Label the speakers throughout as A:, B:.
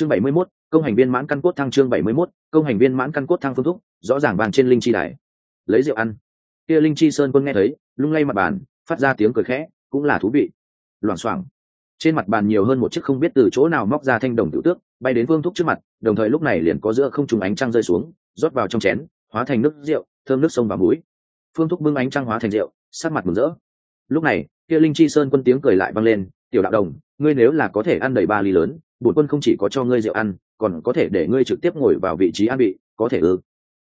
A: chương bảy mươi 71, công hành viên mãn căn cốt thăng chương bảy mươi 71, công hành viên mãn căn cốt thăng phương thúc rõ ràng vàng trên linh chi đài. Lấy rượu ăn. Kia linh chi sơn quân nghe thấy lung lay mặt bàn phát ra tiếng cười khẽ cũng là thú vị. Loảng xoảng. Trên mặt bàn nhiều hơn một chiếc không biết từ chỗ nào móc ra thanh đồng tiểu tước bay đến vương thúc trước mặt đồng thời lúc này liền có giữa không trùng ánh trăng rơi xuống rót vào trong chén hóa thành nước rượu thơm nước sông và mũi phương thúc bưng ánh trăng hóa thành rượu sát mặt mừng rỡ. Lúc này kia linh chi sơn quân tiếng cười lại vang lên tiểu đạo đồng ngươi nếu là có thể ăn đầy ba ly lớn bổn quân không chỉ có cho ngươi rượu ăn, còn có thể để ngươi trực tiếp ngồi vào vị trí an bị có thể ư?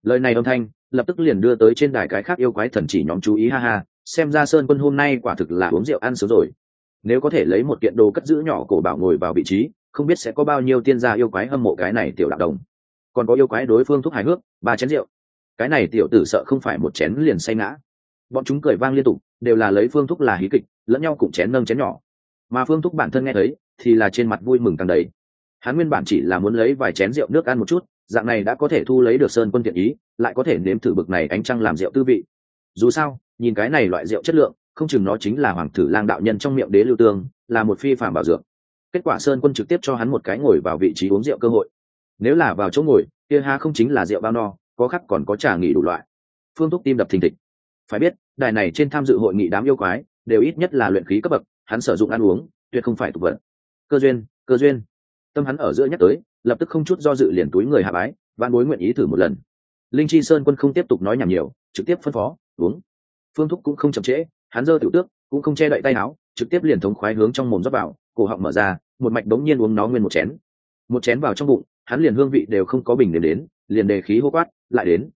A: Lời này âm thanh, lập tức liền đưa tới trên đài cái khác yêu quái thần chỉ nhóm chú ý, ha ha, xem ra sơn quân hôm nay quả thực là uống rượu ăn sớm rồi. Nếu có thể lấy một kiện đồ cất giữ nhỏ cổ bảo ngồi vào vị trí, không biết sẽ có bao nhiêu tiên gia yêu quái hâm mộ cái này tiểu đạo đồng. Còn có yêu quái đối phương thúc hài hước, ba chén rượu. Cái này tiểu tử sợ không phải một chén liền say ngã. Bọn chúng cười vang liên tục, đều là lấy phương thúc là hí kịch, lẫn nhau cùng chén nâng chén nhỏ. Mà phương thúc bản thân nghe thấy thì là trên mặt vui mừng càng đầy. Hắn nguyên bản chỉ là muốn lấy vài chén rượu nước ăn một chút, dạng này đã có thể thu lấy được sơn quân thiện ý, lại có thể nếm thử bực này ánh trăng làm rượu tư vị. Dù sao, nhìn cái này loại rượu chất lượng, không chừng nó chính là hoàng tử lang đạo nhân trong miệng đế lưu tương, là một phi phạm bảo dược. Kết quả sơn quân trực tiếp cho hắn một cái ngồi vào vị trí uống rượu cơ hội. Nếu là vào chỗ ngồi, kia ha không chính là rượu bao no, có khắc còn có trà nghỉ đủ loại. Phương thúc tim đập thình thịch. Phải biết, đài này trên tham dự hội nghị đám yêu quái, đều ít nhất là luyện khí cấp bậc, hắn sử dụng ăn uống, tuyệt không phải tục vật cơ duyên cơ duyên. Tâm hắn ở giữa nhắc tới, lập tức không chút do dự liền túi người hạ bái văn bối nguyện ý thử một lần. Linh chi sơn quân không tiếp tục nói nhảm nhiều, trực tiếp phân phó, uống. Phương thúc cũng không chậm trễ, hắn dơ tiểu tước, cũng không che đậy tay áo, trực tiếp liền thống khoái hướng trong mồm rót vào, cổ họng mở ra, một mạch đống nhiên uống nó nguyên một chén. Một chén vào trong bụng, hắn liền hương vị đều không có bình đến đến, liền đề khí hô quát, lại đến.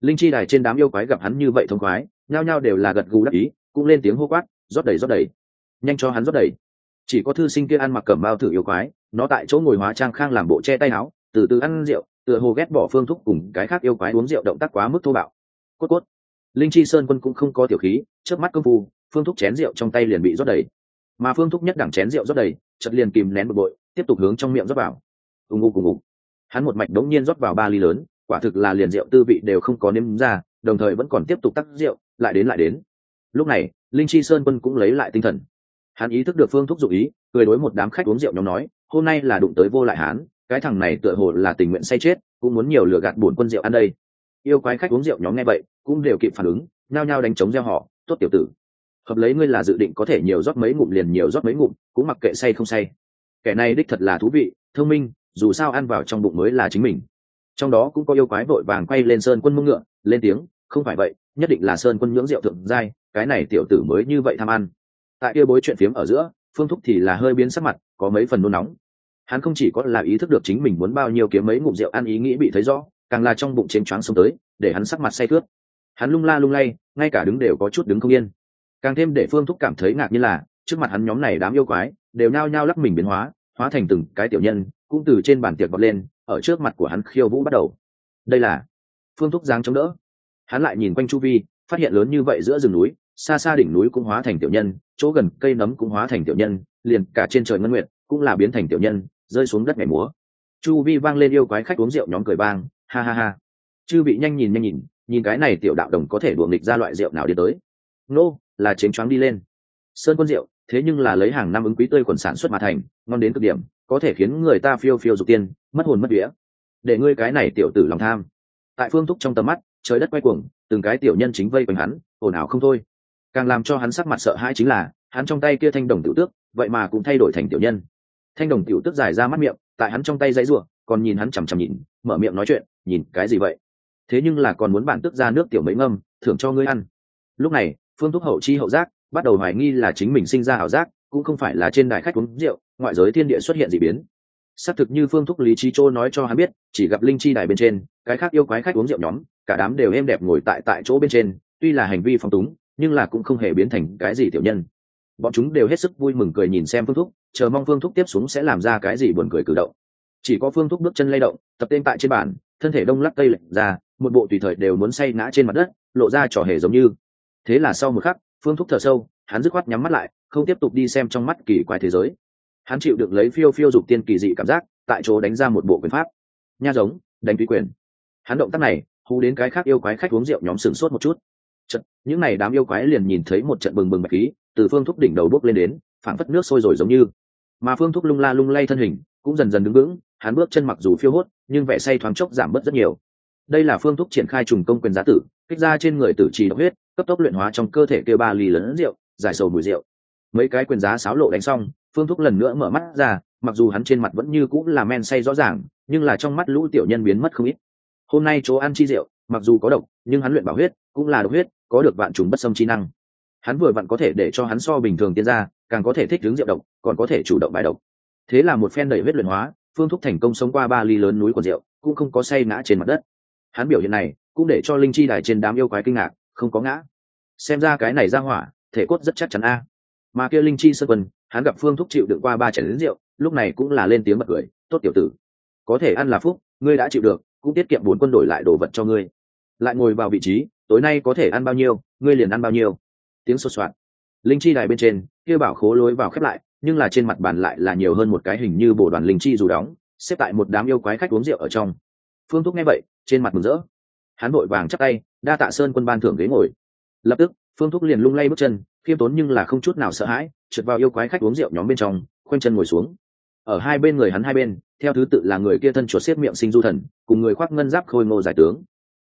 A: Linh chi đài trên đám yêu quái gặp hắn như vậy thông khoái, nhao nhao đều là gật gù đắc ý, cũng lên tiếng hô quát, rót đầy rót đầy. Nhanh cho hắn rót đầy chỉ có thư sinh kia ăn mặc cẩm bao thử yêu quái, nó tại chỗ ngồi hóa trang khang làm bộ che tay áo, từ từ ăn rượu, tựa hồ ghét bỏ phương thúc cùng cái khác yêu quái uống rượu động tác quá mức thô bạo. Cốt cốt. Linh chi sơn quân cũng không có tiểu khí trước mắt công phu, phương thúc chén rượu trong tay liền bị rót đầy. Mà phương thúc nhất đẳng chén rượu rót đầy chật liền kìm nén bực bội, tiếp tục hướng trong miệng rót vào. Ùng ùng ùng ục. Hắn một mạch đống nhiên rót vào ba ly lớn, quả thực là liền rượu tư vị đều không có nếm ra, đồng thời vẫn còn tiếp tục tắc rượu, lại đến lại đến. Lúc này, linh chi sơn quân cũng lấy lại tinh thần hắn ý thức được phương thúc dụ ý, cười đối một đám khách uống rượu nhóm nói, hôm nay là đụng tới vô lại hán, cái thằng này tựa hồ là tình nguyện say chết, cũng muốn nhiều lừa gạt bổn quân rượu ăn đây. Yêu quái khách uống rượu nhóm nghe vậy, cũng đều kịp phản ứng, nhao nhao đánh chống gieo họ, tốt tiểu tử, hợp lấy ngươi là dự định có thể nhiều rót mấy ngụm liền nhiều rót mấy ngụm, cũng mặc kệ say không say. Kẻ này đích thật là thú vị, thông minh, dù sao ăn vào trong bụng mới là chính mình. Trong đó cũng có yêu quái vội vàng quay lên sơn quân mông ngựa, lên tiếng, không phải vậy, nhất định là sơn quân nhưỡng rượu thượng giai, cái này tiểu tử mới như vậy tham ăn tại kia bối chuyện phiếm ở giữa, phương thúc thì là hơi biến sắc mặt, có mấy phần nôn nóng. Hắn không chỉ có là ý thức được chính mình muốn bao nhiêu kiếm mấy ngụm rượu ăn ý nghĩ bị thấy rõ, càng là trong bụng chênh choáng xông tới, để hắn sắc mặt say cướp hắn lung la lung lay, ngay cả đứng đều có chút đứng không yên. Càng thêm để phương thúc cảm thấy ngạc nhiên là, trước mặt hắn nhóm này đám yêu quái, đều nao nhao lắc mình biến hóa hóa thành từng cái tiểu nhân, cũng từ trên bàn tiệc bật lên, ở trước mặt của hắn khiêu vũ bắt đầu. Đây là phương thúc giáng chống đỡ. Hắn lại nhìn quanh chu vi, phát hiện lớn như vậy giữa rừng núi xa xa đỉnh núi cũng hóa thành tiểu nhân, chỗ gần cây nấm cũng hóa thành tiểu nhân, liền cả trên trời ngân nguyệt cũng là biến thành tiểu nhân, rơi xuống đất ngày múa. Chu vi vang lên yêu quái khách uống rượu nhóm cười bang ha ha ha. Chư bị nhanh nhìn nhanh nhìn nhìn cái này tiểu đạo đồng có thể đùa nghịch ra loại rượu nào đi tới. Nô, là chén choáng đi lên. Sơn quân rượu, thế nhưng là lấy hàng năm ứng quý tươi quần sản xuất mà thành, ngon đến cực điểm, có thể khiến người ta phiêu phiêu dục tiên, mất hồn mất vía. Để ngươi cái này tiểu tử lòng tham. Tại phương thúc trong tầm mắt, trời đất quay cuồng, từng cái tiểu nhân chính vây quanh hắn, ồn ào không thôi càng làm cho hắn sắc mặt sợ hãi chính là, hắn trong tay kia thanh đồng tiểu tước, vậy mà cũng thay đổi thành tiểu nhân. Thanh đồng tiểu tước dài ra mắt miệng, tại hắn trong tay dãy ruộng còn nhìn hắn chằm chằm nhìn, mở miệng nói chuyện, nhìn, cái gì vậy? Thế nhưng là còn muốn bản tước ra nước tiểu mấy ngâm, thưởng cho ngươi ăn. Lúc này, phương thúc hậu chi hậu giác, bắt đầu hoài nghi là chính mình sinh ra ảo giác, cũng không phải là trên đài khách uống rượu, ngoại giới thiên địa xuất hiện d ị biến. Xác thực như phương thúc lý trí châu nói cho hắn biết, chỉ gặp linh chi đài bên trên, cái khác yêu quái khách uống rượu nhóm, cả đám đều êm đẹp ngồi tại tại chỗ bên trên, tuy là hành vi phong túng nhưng là cũng không hề biến thành cái gì tiểu nhân. Bọn chúng đều hết sức vui mừng cười nhìn xem phương thúc, chờ mong phương thúc tiếp xuống sẽ làm ra cái gì buồn cười cử động. Chỉ có phương thúc bước chân lay động, tập tên tại trên bàn, thân thể đông lắc cây lệch ra, một bộ tùy thời đều muốn say ngã trên mặt đất, lộ ra trò hề giống như. Thế là sau một khắc, phương thúc thở sâu, hắn dứt khoát nhắm mắt lại, không tiếp tục đi xem trong mắt kỳ quái thế giới. Hắn chịu được lấy phiêu phiêu dục tiên kỳ dị cảm giác, tại chỗ đánh ra một bộ quyền pháp. Nha giống, đánh tùy quyền. Hắn động tác này, hú đến cái khác yêu quái khách uống rượu nhóm sửng sốt một chút. Chật, những này đám yêu quái liền nhìn thấy một trận bừng bừng bạch khí từ phương thúc đỉnh đầu bốc lên đến phảng phất nước sôi rồi giống như. Mà phương thúc lung la lung lay thân hình cũng dần dần đứng vững hắn bước chân mặc dù phiêu hốt nhưng vẻ say thoáng chốc giảm bớt rất nhiều. Đây là phương thúc triển khai trùng công quyền giá tử kích ra trên người tử trì độc huyết cấp tốc luyện hóa trong cơ thể kêu ba ly lớn rượu giải sầu mùi rượu. Mấy cái quyền giá sáo lộ đánh xong phương thúc lần nữa mở mắt ra mặc dù hắn trên mặt vẫn như cũng là men say rõ ràng nhưng là trong mắt lũ tiểu nhân biến mất không ít. Hôm nay chỗ ăn chi rượu mặc dù có độc nhưng hắn luyện bảo huyết cũng là độc huyết có được vạn trùng bất xâm chi năng. Hắn vừa vặn có thể để cho hắn so bình thường tiên ra càng có thể thích hướng rượu độc, còn có thể chủ động bài độc. Thế là một phen đẩy huyết luyện hóa, phương thúc thành công sống qua ba ly lớn núi của rượu, cũng không có say ngã trên mặt đất. Hắn biểu hiện này, cũng để cho linh chi đài trên đám yêu quái kinh ngạc, không có ngã. Xem ra cái này ra hỏa, thể cốt rất chắc chắn a. Mà kia linh chi sơ quân, hắn gặp phương thúc chịu đựng qua ba chảy đến rượu, lúc này cũng là lên tiếng bật cười, tốt tiểu tử, có thể ăn là phúc, ngươi đã chịu được, cũng tiết kiệm bốn quân đổi lại đồ vật cho ngươi lại ngồi vào vị trí, tối nay có thể ăn bao nhiêu, ngươi liền ăn bao nhiêu. Tiếng sột soạt. Linh chi đài bên trên, kia bảo khố lối vào khép lại, nhưng là trên mặt bàn lại là nhiều hơn một cái hình như bổ đoàn linh chi dù đóng, xếp tại một đám yêu quái khách uống rượu ở trong. Phương thúc nghe vậy, trên mặt mừng rỡ. Hắn vội vàng chắc tay, đa tạ sơn quân ban thưởng ghế ngồi. Lập tức, phương thúc liền lung lay bước chân, khiêm tốn nhưng là không chút nào sợ hãi, trượt vào yêu quái khách uống rượu nhóm bên trong, khoanh chân ngồi xuống. Ở hai bên người hắn hai bên, theo thứ tự là người kia thân chuột xếp miệng sinh du thần, cùng người khoác ngân giáp khôi ngô giải tướng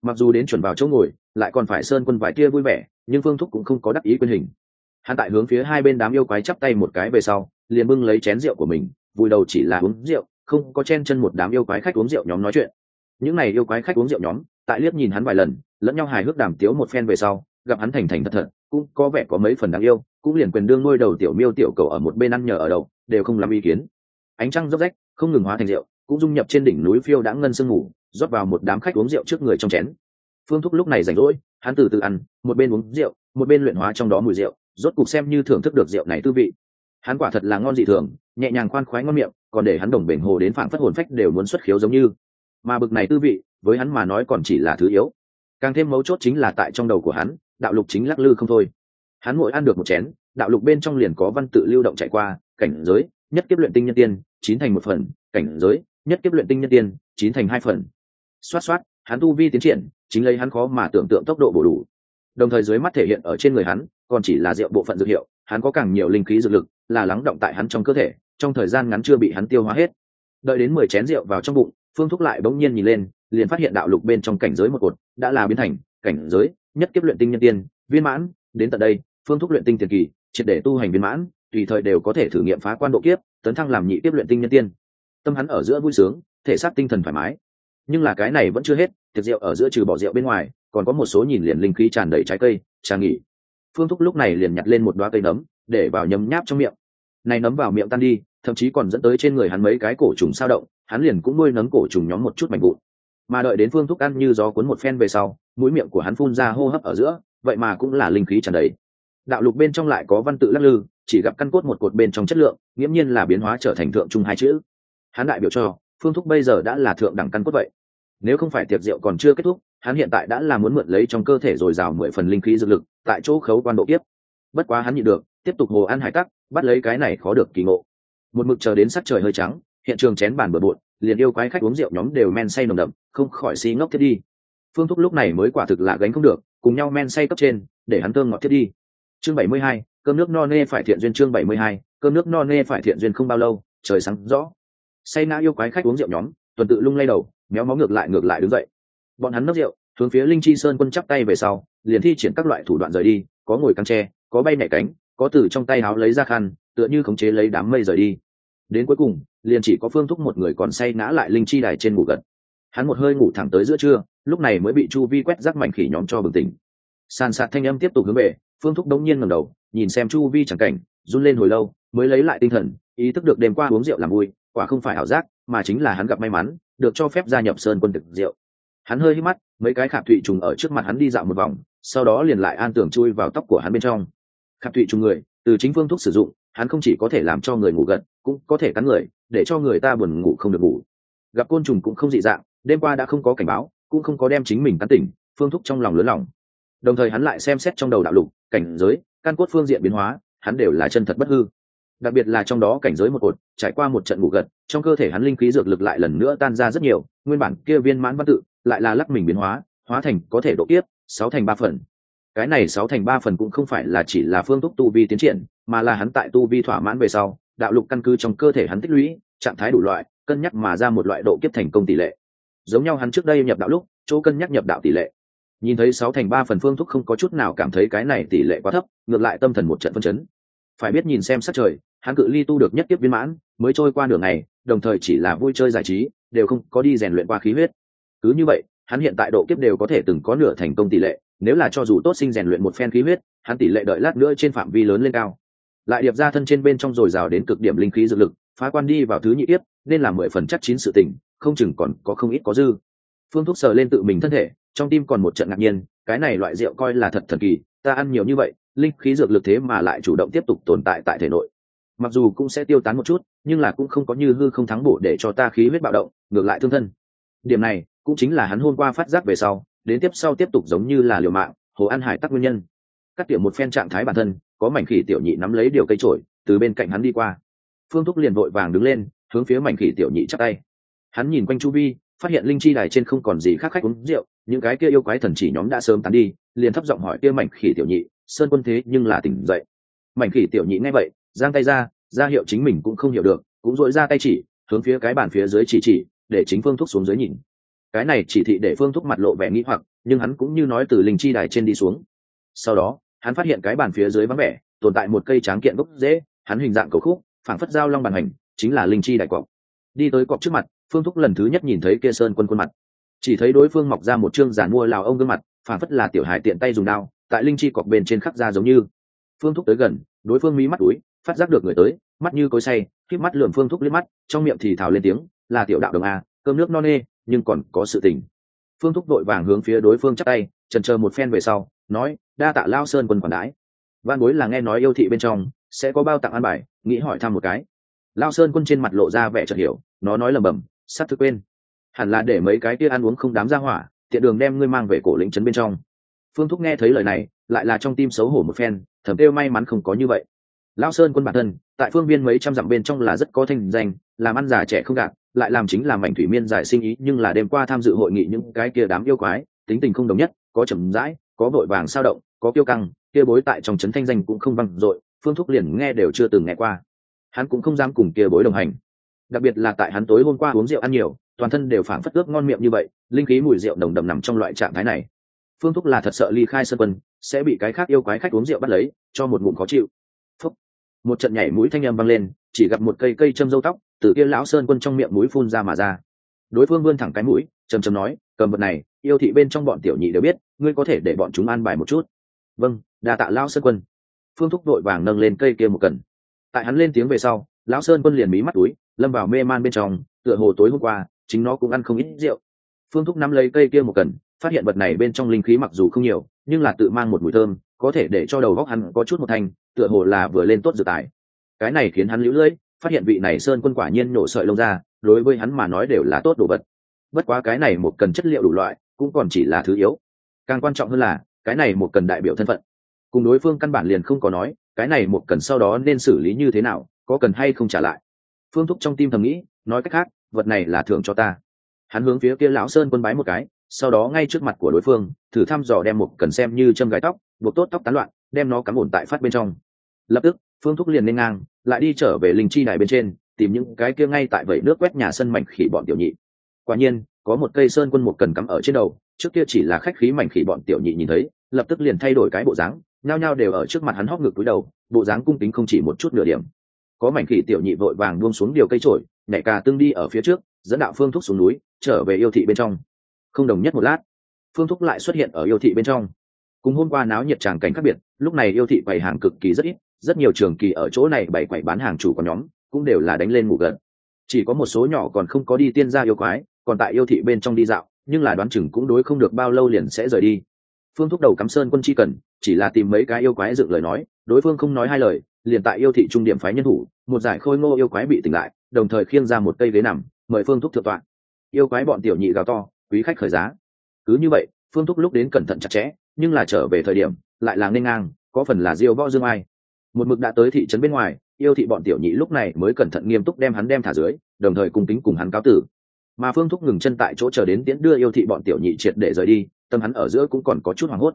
A: mặc dù đến chuẩn vào chỗ ngồi, lại còn phải sơn quân vải kia vui vẻ, nhưng phương thúc cũng không có đắc ý quyền hình. Hắn tại hướng phía hai bên đám yêu quái chắp tay một cái về sau, liền bưng lấy chén rượu của mình, vùi đầu chỉ là uống rượu, không có chen chân một đám yêu quái khách uống rượu nhóm nói chuyện. Những này yêu quái khách uống rượu nhóm, tại liếc nhìn hắn vài lần, lẫn nhau hài hước đàm tiếu một phen về sau, gặp hắn thành thành thật thật, cũng có vẻ có mấy phần đáng yêu, cũng liền quyền đương ngôi đầu tiểu miêu tiểu cầu ở một bên ăn nhờ ở đầu đều không làm ý kiến. Ánh trăng dốc rách, không ngừng hóa thành rượu, cũng dung nhập trên đỉnh núi phiêu đã ngân sương ngủ rót vào một đám khách uống rượu trước người trong chén. Phương thúc lúc này rảnh rỗi, hắn từ từ ăn, một bên uống rượu, một bên luyện hóa trong đó mùi rượu, rốt cục xem như thưởng thức được rượu này tư vị. Hắn quả thật là ngon dị thường, nhẹ nhàng khoan khoái ngon miệng, còn để hắn đồng bể hồ đến phảng phất hồn phách đều muốn xuất khiếu giống như. Mà bực này tư vị, với hắn mà nói còn chỉ là thứ yếu. Càng thêm mấu chốt chính là tại trong đầu của hắn, đạo lục chính lắc lư không thôi. Hắn mỗi ăn được một chén, đạo lục bên trong liền có văn tự lưu động chạy qua, cảnh giới, nhất kiếp luyện tinh nhân tiên, chín thành một phần, cảnh giới, nhất kiếp luyện tinh nhân tiên, chín thành hai phần xoát xoát, hắn tu vi tiến triển, chính lấy hắn khó mà tưởng tượng tốc độ bổ đủ. Đồng thời dưới mắt thể hiện ở trên người hắn, còn chỉ là rượu bộ phận dược hiệu, hắn có càng nhiều linh khí dược lực, là lắng động tại hắn trong cơ thể, trong thời gian ngắn chưa bị hắn tiêu hóa hết. Đợi đến mười chén rượu vào trong bụng, phương thúc lại bỗng nhiên nhìn lên, liền phát hiện đạo lục bên trong cảnh giới một cột, đã là biến thành cảnh giới nhất kiếp luyện tinh nhân tiên, viên mãn. Đến tận đây, phương thúc luyện tinh tiền kỳ, triệt để tu hành viên mãn, tùy thời đều có thể thử nghiệm phá quan độ kiếp, tấn thăng làm nhị kiếp luyện tinh nhân tiên. Tâm hắn ở giữa vui sướng, thể xác tinh thần thoải mái nhưng là cái này vẫn chưa hết, tiệc rượu ở giữa trừ bỏ rượu bên ngoài, còn có một số nhìn liền linh khí tràn đầy trái cây trà nghỉ. Phương thúc lúc này liền nhặt lên một đoá cây nấm, để vào nhấm nháp trong miệng. Này nấm vào miệng tan đi, thậm chí còn dẫn tới trên người hắn mấy cái cổ trùng sao động, hắn liền cũng nuôi nấm cổ trùng nhóm một chút mạnh vụn. Mà đợi đến phương thúc ăn như gió cuốn một phen về sau, mũi miệng của hắn phun ra hô hấp ở giữa, vậy mà cũng là linh khí tràn đầy. Đạo lục bên trong lại có văn tự lắc lư, chỉ gặp căn cốt một cột bên trong chất lượng, nghiễm nhiên là biến hóa trở thành thượng trung hai chữ. Hắn đại biểu cho, phương thúc bây giờ đã là thượng đẳng căn cốt vậy nếu không phải tiệc rượu còn chưa kết thúc, hắn hiện tại đã là muốn mượn lấy trong cơ thể dồi dào mười phần linh khí dược lực, tại chỗ khấu quan độ kiếp. Bất quá hắn nhịn được, tiếp tục hồ ăn hải tắc, bắt lấy cái này khó được kỳ ngộ. Một mực chờ đến sắc trời hơi trắng, hiện trường chén bàn bừa bộn, liền yêu quái khách uống rượu nhóm đều men say nồng đậm, không khỏi xí ngốc thiết đi. Phương thúc lúc này mới quả thực là gánh không được, cùng nhau men say cấp trên, để hắn thơm ngọt thiết đi. Chương bảy mươi hai, cơm nước no nê phải thiện duyên chương bảy mươi hai, cơm nước no nê phải thiện duyên không bao lâu, trời sáng rõ. Say nã yêu quái khách uống rượu nhóm tuần tự lung lay đầu, méo máu ngược lại ngược lại đứng dậy. Bọn hắn nốc rượu, hướng phía linh chi sơn quân chắp tay về sau, liền thi triển các loại thủ đoạn rời đi, có ngồi căng tre, có bay nhảy cánh, có từ trong tay áo lấy ra khăn, tựa như khống chế lấy đám mây rời đi. Đến cuối cùng, liền chỉ có phương thúc một người còn say ngã lại linh chi đài trên ngủ gật. Hắn một hơi ngủ thẳng tới giữa trưa, lúc này mới bị chu vi quét rác mảnh khỉ nhóm cho bừng tỉnh. Sàn sạt thanh âm tiếp tục hướng về, phương thúc đống nhiên ngầm đầu, nhìn xem chu vi chẳng cảnh, run lên hồi lâu, mới lấy lại tinh thần, ý thức được đêm qua uống rượu làm vui, quả không phải ảo giác mà chính là hắn gặp may mắn, được cho phép gia nhập sơn quân thực diệu. hắn hơi hít mắt, mấy cái khạp thụy trùng ở trước mặt hắn đi dạo một vòng, sau đó liền lại an tưởng chui vào tóc của hắn bên trong. Khạp thụy trùng người, từ chính phương thuốc sử dụng, hắn không chỉ có thể làm cho người ngủ gật, cũng có thể cắn người, để cho người ta buồn ngủ không được ngủ. Gặp côn trùng cũng không dị dạng, đêm qua đã không có cảnh báo, cũng không có đem chính mình cắn tỉnh, phương thúc trong lòng lớn lòng. Đồng thời hắn lại xem xét trong đầu đạo lục, cảnh giới, căn cốt phương diện biến hóa, hắn đều là chân thật bất hư đặc biệt là trong đó cảnh giới một cột, trải qua một trận ngủ gật, trong cơ thể hắn linh khí dược lực lại lần nữa tan ra rất nhiều, nguyên bản kia viên mãn văn tự lại là lắc mình biến hóa hóa thành có thể độ tiếp sáu thành ba phần. Cái này sáu thành ba phần cũng không phải là chỉ là phương thức tu vi tiến triển, mà là hắn tại tu vi thỏa mãn về sau, đạo lục căn cứ trong cơ thể hắn tích lũy, trạng thái đủ loại, cân nhắc mà ra một loại độ kiếp thành công tỷ lệ. Giống nhau hắn trước đây nhập đạo lúc, chỗ cân nhắc nhập đạo tỷ lệ. Nhìn thấy sáu thành ba phần phương thúc không có chút nào cảm thấy cái này tỷ lệ quá thấp, ngược lại tâm thần một trận phân chấn phải biết nhìn xem sắc trời, hắn cự ly tu được nhất tiếp viên mãn, mới trôi qua nửa ngày, đồng thời chỉ là vui chơi giải trí, đều không có đi rèn luyện qua khí huyết. Cứ như vậy, hắn hiện tại độ kiếp đều có thể từng có nửa thành công tỷ lệ, nếu là cho dù tốt sinh rèn luyện một phen khí huyết, hắn tỷ lệ đợi lát nữa trên phạm vi lớn lên cao. Lại điệp ra thân trên bên trong dồi dào đến cực điểm linh khí dược lực, phá quan đi vào thứ nhị tiếp nên là mười phần chắc chín sự tình, không chừng còn có không ít có dư. Phương thuốc sờ lên tự mình thân thể, trong tim còn một trận ngạc nhiên, cái này loại rượu coi là thật thần kỳ, ta ăn nhiều như vậy linh khí dược lực thế mà lại chủ động tiếp tục tồn tại tại thể nội. Mặc dù cũng sẽ tiêu tán một chút, nhưng là cũng không có như hư không thắng bổ để cho ta khí huyết bạo động, ngược lại thương thân. Điểm này cũng chính là hắn hôm qua phát giác về sau, đến tiếp sau tiếp tục giống như là liều mạng, hồ an hải tắc nguyên nhân. Cắt tiểu một phen trạng thái bản thân, có mảnh khỉ tiểu nhị nắm lấy điều cây trổi, từ bên cạnh hắn đi qua. Phương thúc liền vội vàng đứng lên, hướng phía mảnh khỉ tiểu nhị chắc tay. Hắn nhìn quanh chu vi, phát hiện linh chi đài trên không còn gì khác khách uống rượu, những cái kia yêu quái thần chỉ nhóm đã sớm tán đi, liền thấp giọng hỏi kia mảnh khỉ tiểu nhị sơn quân thế nhưng là tỉnh dậy. Mảnh khỉ tiểu nhị nghe vậy, giang tay ra ra hiệu chính mình cũng không hiểu được, cũng dội ra tay chỉ, hướng phía cái bàn phía dưới chỉ chỉ, để chính phương thúc xuống dưới nhìn. Cái này chỉ thị để phương thúc mặt lộ vẻ nghĩ hoặc, nhưng hắn cũng như nói từ linh chi đài trên đi xuống. Sau đó, hắn phát hiện cái bàn phía dưới vắng vẻ, tồn tại một cây tráng kiện gốc dễ hắn hình dạng cầu khúc, phảng phất dao long bàn hành, chính là linh chi đại cọc. Đi tới cọc trước mặt, phương thúc lần thứ nhất nhìn thấy kia sơn quân quân mặt. Chỉ thấy đối phương mọc ra một chương giản mua lào ông gương mặt, phảng phất là tiểu hải tiện tay dùng đao tại linh chi cọc bên trên khắc ra giống như. Phương thúc tới gần, đối phương mí mắt túi, phát giác được người tới, mắt như cối say khiếp mắt lượm phương thúc liếc mắt, trong miệng thì thào lên tiếng, là tiểu đạo đồng a, cơm nước no nê, nhưng còn có sự tình. Phương thúc đội vàng hướng phía đối phương chắc tay trần chờ một phen về sau, nói, đa tạ lao sơn quân quản đái. Văn bối là nghe nói yêu thị bên trong, sẽ có bao tặng ăn bài, nghĩ hỏi thăm một cái. Lao sơn quân trên mặt lộ ra vẻ chợt hiểu, nó nói lầm bầm sắp thức quên. Hẳn là để mấy cái kia ăn uống không đám ra hỏa, tiện đường đem ngươi mang về cổ lĩnh trấn bên trong phương thúc nghe thấy lời này, lại là trong tim xấu hổ một phen Thẩm kêu may mắn không có như vậy. Lao sơn quân bản thân, tại phương viên mấy trăm dặm bên trong là rất có thanh danh, làm ăn già trẻ không gạt, lại làm chính là mảnh thủy miên giải sinh ý, nhưng là đêm qua tham dự hội nghị những cái kia đám yêu quái, tính tình không đồng nhất, có chậm rãi, có vội vàng sao động, có kiêu căng, kia bối tại trong trấn thanh danh cũng không văng dội, phương thúc liền nghe đều chưa từng nghe qua. Hắn cũng không dám cùng kia bối đồng hành. Đặc biệt là tại hắn tối hôm qua uống rượu ăn nhiều, toàn thân đều phảng phất ướp ngon miệng như vậy, linh khí mùi rượu đồng đầm nằm trong loại trạng thái này phương thúc là thật sợ ly khai sân quân, sẽ bị cái khác yêu quái khách uống rượu bắt lấy, cho một ngụm khó chịu. Phúc. một trận nhảy mũi thanh â m vang lên, chỉ gặp một cây cây châm dâu tóc, từ kia lão sơn quân trong miệng mũi phun ra mà ra. Đối phương vươn thẳng cái mũi, chầm chầm nói, cầm vật này, yêu thị bên trong bọn tiểu nhị đều biết, ngươi có thể để bọn chúng an bài một chút. Vâng đà tạ lão sơn quân. Phương thúc đội vàng nâng lên cây kia một cần tại hắn lên tiếng về sau, lão sơn quân liền mí mắt túi, lâm vào mê man bên trong, tựa hồ tối hôm qua, chính nó cũng ăn không ít rượu. Phương thúc nắm lấy cây kia một cần phát hiện vật này bên trong linh khí mặc dù không nhiều, nhưng là tự mang một mùi thơm, có thể để cho đầu góc hắn có chút một thành tựa hồ là vừa lên tốt dự tài. Cái này khiến hắn lũ lưỡi, phát hiện vị này sơn quân quả nhiên nổ sợi lông ra, đối với hắn mà nói đều là tốt đồ vật. Bất quá cái này một cần chất liệu đủ loại, cũng còn chỉ là thứ yếu. Càng quan trọng hơn là, cái này một cần đại biểu thân phận. Cùng đối phương căn bản liền không có nói, cái này một cần sau đó nên xử lý như thế nào, có cần hay không trả lại. Phương thúc trong tim thầm nghĩ, nói cách khác, vật này là thưởng cho ta. Hắn hướng phía kia lão sơn quân bái một cái sau đó ngay trước mặt của đối phương, thử thăm dò đem một cần xem như châm gái tóc, buộc tốt tóc tán loạn, đem nó cắm ổn tại phát bên trong. Lập tức, phương thúc liền lên ngang, lại đi trở về linh chi đài bên trên, tìm những cái kia ngay tại vẩy nước quét nhà sân mảnh khỉ bọn tiểu nhị. Quả nhiên, có một cây sơn quân một cần cắm ở trên đầu, trước kia chỉ là khách khí mảnh khỉ bọn tiểu nhị nhìn thấy, lập tức liền thay đổi cái bộ dáng, nhao nhao đều ở trước mặt hắn hóc ngực túi đầu, bộ dáng cung tính không chỉ một chút nửa điểm. Có mảnh khỉ tiểu nhị vội vàng buông xuống điều cây trổi nhảy cà tương đi ở phía trước, dẫn đạo phương thúc xuống núi, trở về yêu thị bên trong không đồng nhất một lát. Phương thúc lại xuất hiện ở yêu thị bên trong. Cùng hôm qua náo nhiệt tràng cảnh khác biệt, lúc này yêu thị bày hàng cực kỳ rất ít, rất nhiều trường kỳ ở chỗ này bày quầy bán hàng chủ của nhóm, cũng đều là đánh lên ngủ gần chỉ có một số nhỏ còn không có đi tiên gia yêu quái, còn tại yêu thị bên trong đi dạo, nhưng là đoán chừng cũng đối không được bao lâu liền sẽ rời đi. Phương thúc đầu cắm sơn quân chi cần, chỉ là tìm mấy cái yêu quái dựng lời nói, đối phương không nói hai lời, liền tại yêu thị trung điểm phái nhân thủ, một giải khôi ngô yêu quái bị tỉnh lại, đồng thời khiêng ra một cây ghế nằm, mời phương thúc thượng tọa. Yêu quái bọn tiểu nhị gào to quý khách khởi giá. Cứ như vậy, phương thúc lúc đến cẩn thận chặt chẽ, nhưng là trở về thời điểm, lại là nên ngang, có phần là diêu võ dương ai. Một mực đã tới thị trấn bên ngoài, yêu thị bọn tiểu nhị lúc này mới cẩn thận nghiêm túc đem hắn đem thả dưới, đồng thời cùng tính cùng hắn cáo tử. Mà phương thúc ngừng chân tại chỗ chờ đến tiễn đưa yêu thị bọn tiểu nhị triệt để rời đi, tâm hắn ở giữa cũng còn có chút hoảng hốt.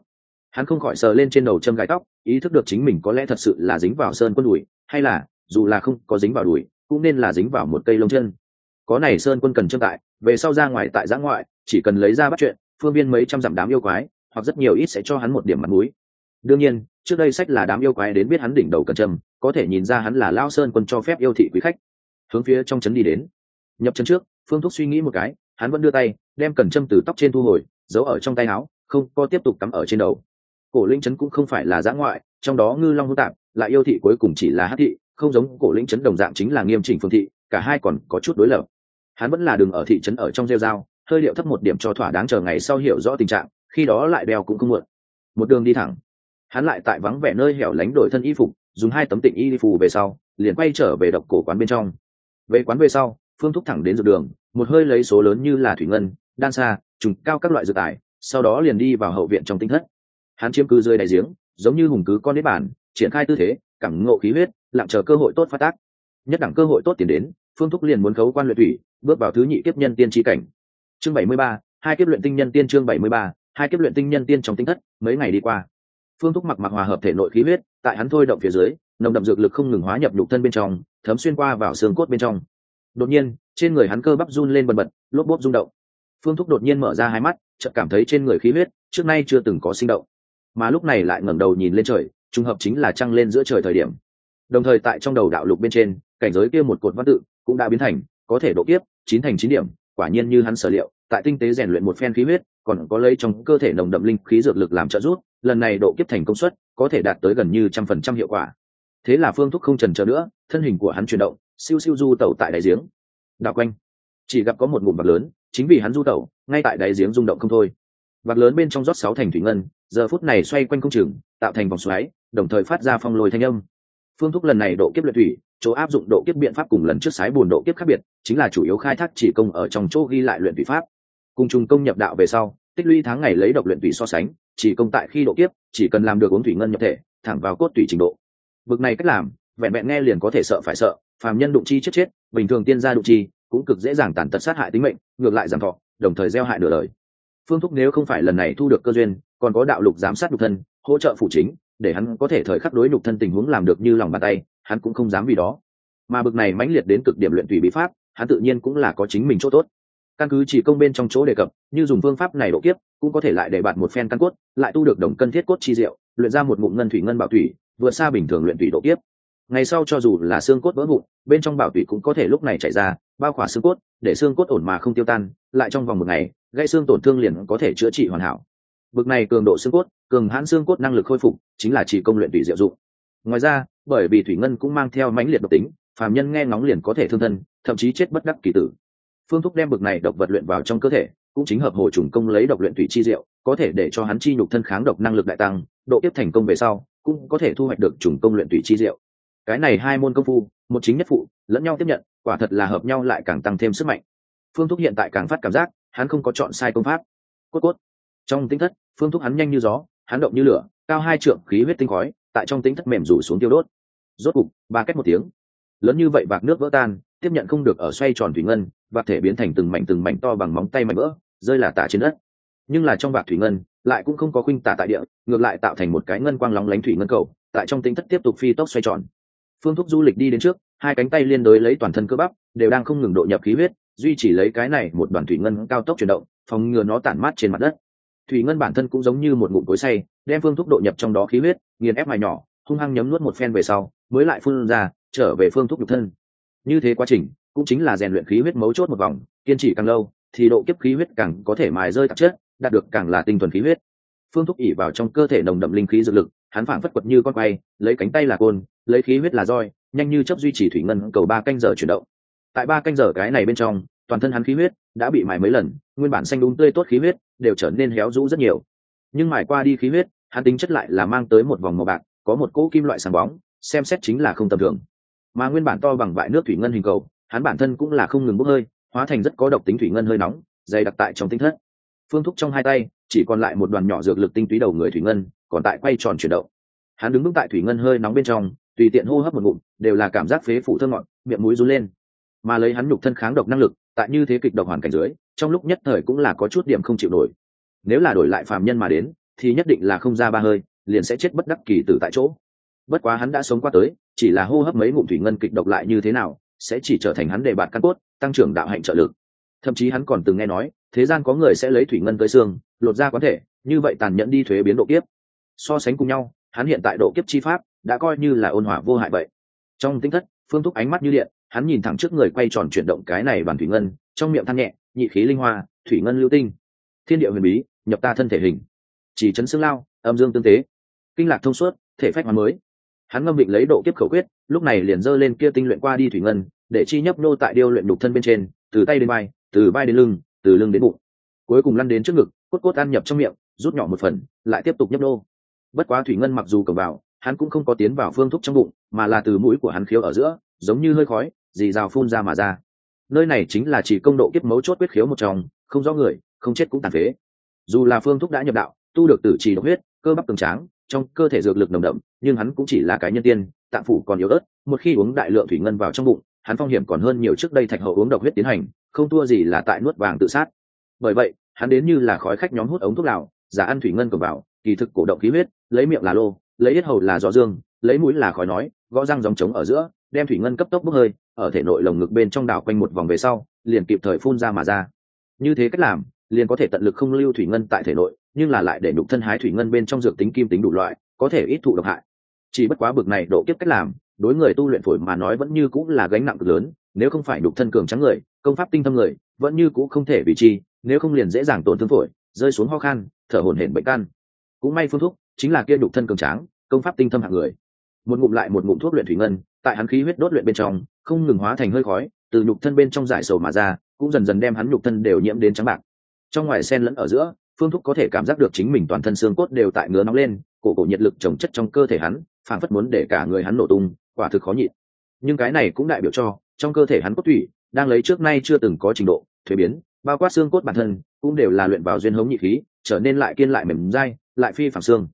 A: Hắn không khỏi sờ lên trên đầu châm gai tóc, ý thức được chính mình có lẽ thật sự là dính vào sơn quân đùi, hay là, dù là không có dính vào đùi, cũng nên là dính vào một cây lông chân. Có này sơn quân cần châm tại, về sau ra ngoài tại giã ngoại chỉ cần lấy ra bắt chuyện, phương viên mấy trăm dặm đám yêu quái, hoặc rất nhiều ít sẽ cho hắn một điểm mặt mũi. Đương nhiên, trước đây sách là đám yêu quái đến biết hắn đỉnh đầu cần trầm, có thể nhìn ra hắn là lao sơn quân cho phép yêu thị quý khách. Hướng phía trong trấn đi đến. Nhập trấn trước, phương thúc suy nghĩ một cái, hắn vẫn đưa tay, đem cần châm từ tóc trên thu hồi, giấu ở trong tay áo, không có tiếp tục cắm ở trên đầu. Cổ linh trấn cũng không phải là giã ngoại, trong đó ngư long hữu tạp lại yêu thị cuối cùng chỉ là hát thị, không giống cổ linh trấn đồng dạng chính là nghiêm chỉnh phương thị, cả hai còn có chút đối lập. Hắn vẫn là đường ở thị trấn ở trong rêu dao hơi điệu thấp một điểm cho thỏa đáng chờ ngày sau hiểu rõ tình trạng, khi đó lại đeo cũng không muộn một đường đi thẳng, hắn lại tại vắng vẻ nơi hẻo lánh đổi thân y phục, dùng hai tấm tịnh y phù về sau, liền quay trở về độc cổ quán bên trong. Về quán về sau, phương thúc thẳng đến dược đường, một hơi lấy số lớn như là thủy ngân, đan xa trùng cao các loại dược tài, sau đó liền đi vào hậu viện trong tinh thất. Hắn chiếm cứ rơi đại giếng, giống như hùng cứ con nếp bản triển khai tư thế cẳng ngộ khí huyết, lặng chờ cơ hội tốt phát tác. Nhất đẳng cơ hội tốt tiền đến, phương thúc liền muốn khấu quan luyện thủy, bước vào thứ nhị kiếp nhân tiên tri cảnh chương bảy mươi ba, hai kiếp luyện tinh nhân tiên chương bảy mươi ba, hai kiếp luyện tinh nhân tiên trong tinh thất, mấy ngày đi qua. Phương thúc mặc mặc hòa hợp thể nội khí huyết, tại hắn thôi động phía dưới, nồng đậm dược lực không ngừng hóa nhập nhục thân bên trong, thấm xuyên qua vào xương cốt bên trong. Đột nhiên, trên người hắn cơ bắp run lên bần bật, lốp bốp rung động. Phương thúc đột nhiên mở ra hai mắt, chợt cảm thấy trên người khí huyết, trước nay chưa từng có sinh động. Mà lúc này lại ngẩng đầu nhìn lên trời, trùng hợp chính là trăng lên giữa trời thời điểm. Đồng thời tại trong đầu đạo lục bên trên, cảnh giới kia một cột văn tự cũng đã biến thành, có thể độ kiếp, chín thành chín điểm quả nhiên như hắn sở liệu, tại tinh tế rèn luyện một phen khí huyết, còn có lấy trong cơ thể nồng đậm linh khí dược lực làm trợ giúp, lần này độ kiếp thành công suất có thể đạt tới gần như trăm phần trăm hiệu quả. Thế là phương thúc không trần chờ nữa, thân hình của hắn chuyển động, siêu siêu du tẩu tại đáy giếng. Đạo quanh, chỉ gặp có một ngụm bạc lớn, chính vì hắn du tẩu, ngay tại đáy giếng rung động không thôi. Bạc lớn bên trong rót sáu thành thủy ngân, giờ phút này xoay quanh công trường tạo thành vòng xoáy, đồng thời phát ra phong lồi thanh âm phương thúc lần này độ kiếp luyện thủy, chỗ áp dụng độ kiếp biện pháp cùng lần trước sái bùn độ kiếp khác biệt, chính là chủ yếu khai thác chỉ công ở trong chỗ ghi lại luyện thủy pháp. Cùng trùng công nhập đạo về sau, tích lũy tháng ngày lấy độc luyện thủy so sánh, chỉ công tại khi độ kiếp, chỉ cần làm được uống thủy ngân nhập thể, thẳng vào cốt tủy trình độ. Bực này cách làm, vẹn vẹn nghe liền có thể sợ phải sợ, phàm nhân đụng chi chết chết, bình thường tiên gia đụng chi, cũng cực dễ dàng tàn tật sát hại tính mệnh, ngược lại giảm thọ, đồng thời gieo hại nửa đời. Phương thúc nếu không phải lần này thu được cơ duyên, còn có đạo lục giám sát đục thân, hỗ trợ phụ chính để hắn có thể thời khắc đối nhục thân tình huống làm được như lòng bàn tay, hắn cũng không dám vì đó. Mà bực này mãnh liệt đến cực điểm luyện tùy bí pháp, hắn tự nhiên cũng là có chính mình chỗ tốt. Căn cứ chỉ công bên trong chỗ đề cập, như dùng phương pháp này độ kiếp, cũng có thể lại để bạn một phen căn cốt, lại tu được đồng cân thiết cốt chi diệu, luyện ra một ngụm ngân thủy ngân bảo thủy, vượt xa bình thường luyện thủy độ kiếp. Ngày sau cho dù là xương cốt vỡ vụn, bên trong bảo thủy cũng có thể lúc này chảy ra, bao khỏa xương cốt, để xương cốt ổn mà không tiêu tan, lại trong vòng một ngày gây xương tổn thương liền có thể chữa trị hoàn hảo bực này cường độ xương cốt, cường hãn xương cốt năng lực khôi phục, chính là chỉ công luyện thủy diệu dụng. Ngoài ra, bởi vì thủy ngân cũng mang theo mãnh liệt độc tính, phàm nhân nghe ngóng liền có thể thương thân, thậm chí chết bất đắc kỳ tử. Phương thúc đem bực này độc vật luyện vào trong cơ thể, cũng chính hợp hồ trùng công lấy độc luyện thủy chi diệu, có thể để cho hắn chi nhục thân kháng độc năng lực đại tăng, độ tiếp thành công về sau, cũng có thể thu hoạch được trùng công luyện thủy chi diệu. Cái này hai môn công phu, một chính nhất phụ, lẫn nhau tiếp nhận, quả thật là hợp nhau lại càng tăng thêm sức mạnh. Phương thúc hiện tại càng phát cảm giác, hắn không có chọn sai công pháp. Cốt cốt trong tính thất, phương thúc hắn nhanh như gió, hắn động như lửa, cao hai trượng khí huyết tinh khói, tại trong tính thất mềm rủ xuống tiêu đốt. Rốt cục ba cách một tiếng. Lớn như vậy bạc nước vỡ tan, tiếp nhận không được ở xoay tròn thủy ngân và thể biến thành từng mảnh từng mảnh to bằng móng tay mảnh vỡ, rơi là tả trên đất. Nhưng là trong bạc thủy ngân, lại cũng không có khuynh tả tại địa, ngược lại tạo thành một cái ngân quang lóng lánh thủy ngân cầu, tại trong tính thất tiếp tục phi tốc xoay tròn. Phương thúc du lịch đi đến trước, hai cánh tay liên đối lấy toàn thân cơ bắp, đều đang không ngừng độ nhập khí huyết, duy chỉ lấy cái này một đoàn thủy ngân cao tốc chuyển động, phòng ngừa nó tản mát trên mặt đất thủy ngân bản thân cũng giống như một ngụm cối say đem phương thúc độ nhập trong đó khí huyết, nghiền ép mài nhỏ, hung hăng nhấm nuốt một phen về sau, mới lại phun ra, trở về phương thúc nhục thân. Như thế quá trình, cũng chính là rèn luyện khí huyết mấu chốt một vòng, kiên trì càng lâu, thì độ kiếp khí huyết càng có thể mài rơi tạp chất, đạt được càng là tinh thuần khí huyết. Phương thúc ỉ vào trong cơ thể nồng đậm linh khí dược lực, hắn phảng phất quật như con quay, lấy cánh tay là côn, lấy khí huyết là roi, nhanh như chấp duy trì thủy ngân cầu ba canh giờ chuyển động. Tại ba canh giờ cái này bên trong, toàn thân hắn khí huyết đã bị mài mấy lần, nguyên bản xanh đúng tươi tốt khí huyết đều trở nên héo rũ rất nhiều. Nhưng mài qua đi khí huyết, hắn tính chất lại là mang tới một vòng màu bạc, có một cỗ kim loại sáng bóng, xem xét chính là không tầm thường. Mà nguyên bản to bằng vại nước thủy ngân hình cầu, hắn bản thân cũng là không ngừng bốc hơi, hóa thành rất có độc tính thủy ngân hơi nóng, dày đặc tại trong tinh thất. Phương thúc trong hai tay, chỉ còn lại một đoàn nhỏ dược lực tinh túy đầu người thủy ngân, còn tại quay tròn chuyển động. Hắn đứng vững tại thủy ngân hơi nóng bên trong, tùy tiện hô hấp một ngụm, đều là cảm giác phế phủ thơ ngọt, miệng mũi run lên. Mà lấy hắn nhục thân kháng độc năng lực tại như thế kịch độc hoàn cảnh dưới, trong lúc nhất thời cũng là có chút điểm không chịu nổi. Nếu là đổi lại phàm nhân mà đến, thì nhất định là không ra ba hơi, liền sẽ chết bất đắc kỳ tử tại chỗ. Bất quá hắn đã sống qua tới, chỉ là hô hấp mấy ngụm thủy ngân kịch độc lại như thế nào, sẽ chỉ trở thành hắn đề bạt căn cốt, tăng trưởng đạo hạnh trợ lực. Thậm chí hắn còn từng nghe nói, thế gian có người sẽ lấy thủy ngân tới xương, lột ra có thể, như vậy tàn nhẫn đi thuế biến độ kiếp. So sánh cùng nhau, hắn hiện tại độ kiếp chi pháp, đã coi như là ôn hòa vô hại vậy. Trong tinh thất, phương thúc ánh mắt như điện hắn nhìn thẳng trước người quay tròn chuyển động cái này bàn thủy ngân, trong miệng than nhẹ, nhị khí linh hoa, thủy ngân lưu tinh. Thiên địa huyền bí, nhập ta thân thể hình. Chỉ chấn xương lao, âm dương tương tế. Kinh lạc thông suốt, thể phách hoàn mới. Hắn ngâm định lấy độ kiếp khẩu quyết, lúc này liền giơ lên kia tinh luyện qua đi thủy ngân, để chi nhấp nô tại điêu luyện đục thân bên trên, từ tay đến vai, từ vai đến lưng, từ lưng đến bụng. Cuối cùng lăn đến trước ngực, cốt cốt ăn nhập trong miệng, rút nhỏ một phần, lại tiếp tục nhấp nô. Bất quá thủy ngân mặc dù cầm vào, hắn cũng không có tiến vào phương thúc trong bụng, mà là từ mũi của hắn khiếu ở giữa, giống như hơi khói dì rào phun ra mà ra. Nơi này chính là chỉ công độ kiếp mấu chốt quyết khiếu một trong, không rõ người, không chết cũng tàn phế. Dù là phương thúc đã nhập đạo, tu được tử trì độc huyết, cơ bắp cường tráng, trong cơ thể dược lực nồng đậm, nhưng hắn cũng chỉ là cái nhân tiên, tạng phủ còn yếu ớt, một khi uống đại lượng thủy ngân vào trong bụng, hắn phong hiểm còn hơn nhiều trước đây thạch hậu uống độc huyết tiến hành, không thua gì là tại nuốt vàng tự sát. Bởi vậy, hắn đến như là khói khách nhóm hút ống thuốc lào, giả ăn thủy ngân cầm vào, kỳ thực cổ động khí huyết, lấy miệng là lô, lấy hết hầu là gió dương, lấy mũi là khói nói, gõ răng dòng trống ở giữa, đem thủy ngân cấp tốc bốc hơi ở thể nội lồng ngực bên trong đảo quanh một vòng về sau, liền kịp thời phun ra mà ra. Như thế cách làm, liền có thể tận lực không lưu thủy ngân tại thể nội, nhưng là lại để nhục thân hái thủy ngân bên trong dược tính kim tính đủ loại, có thể ít thụ độc hại. Chỉ bất quá bực này độ kiếp cách làm, đối người tu luyện phổi mà nói vẫn như cũng là gánh nặng cực lớn, nếu không phải nhục thân cường trắng người, công pháp tinh thâm người, vẫn như cũng không thể vị chi, nếu không liền dễ dàng tổn thương phổi, rơi xuống ho khan, thở hổn hển bệnh căn. Cũng may phương thuốc chính là kia nhục thân cường tráng, công pháp tinh thâm hạng người. Một ngụm lại một ngụm thuốc luyện thủy ngân, tại hắn khí huyết đốt luyện bên trong không ngừng hóa thành hơi khói, từ nhục thân bên trong giải sầu mà ra, cũng dần dần đem hắn nhục thân đều nhiễm đến trắng bạc. Trong ngoài sen lẫn ở giữa, phương thúc có thể cảm giác được chính mình toàn thân xương cốt đều tại ngứa nóng lên, cổ cổ nhiệt lực trồng chất trong cơ thể hắn phản phất muốn để cả người hắn nổ tung, quả thực khó nhịn. Nhưng cái này cũng đại biểu cho, trong cơ thể hắn cốt thủy đang lấy trước nay chưa từng có trình độ, thuế biến, bao quát xương cốt bản thân, cũng đều là luyện vào duyên hống nhị khí, trở nên lại kiên lại mềm dai, lại phi phẳng xương.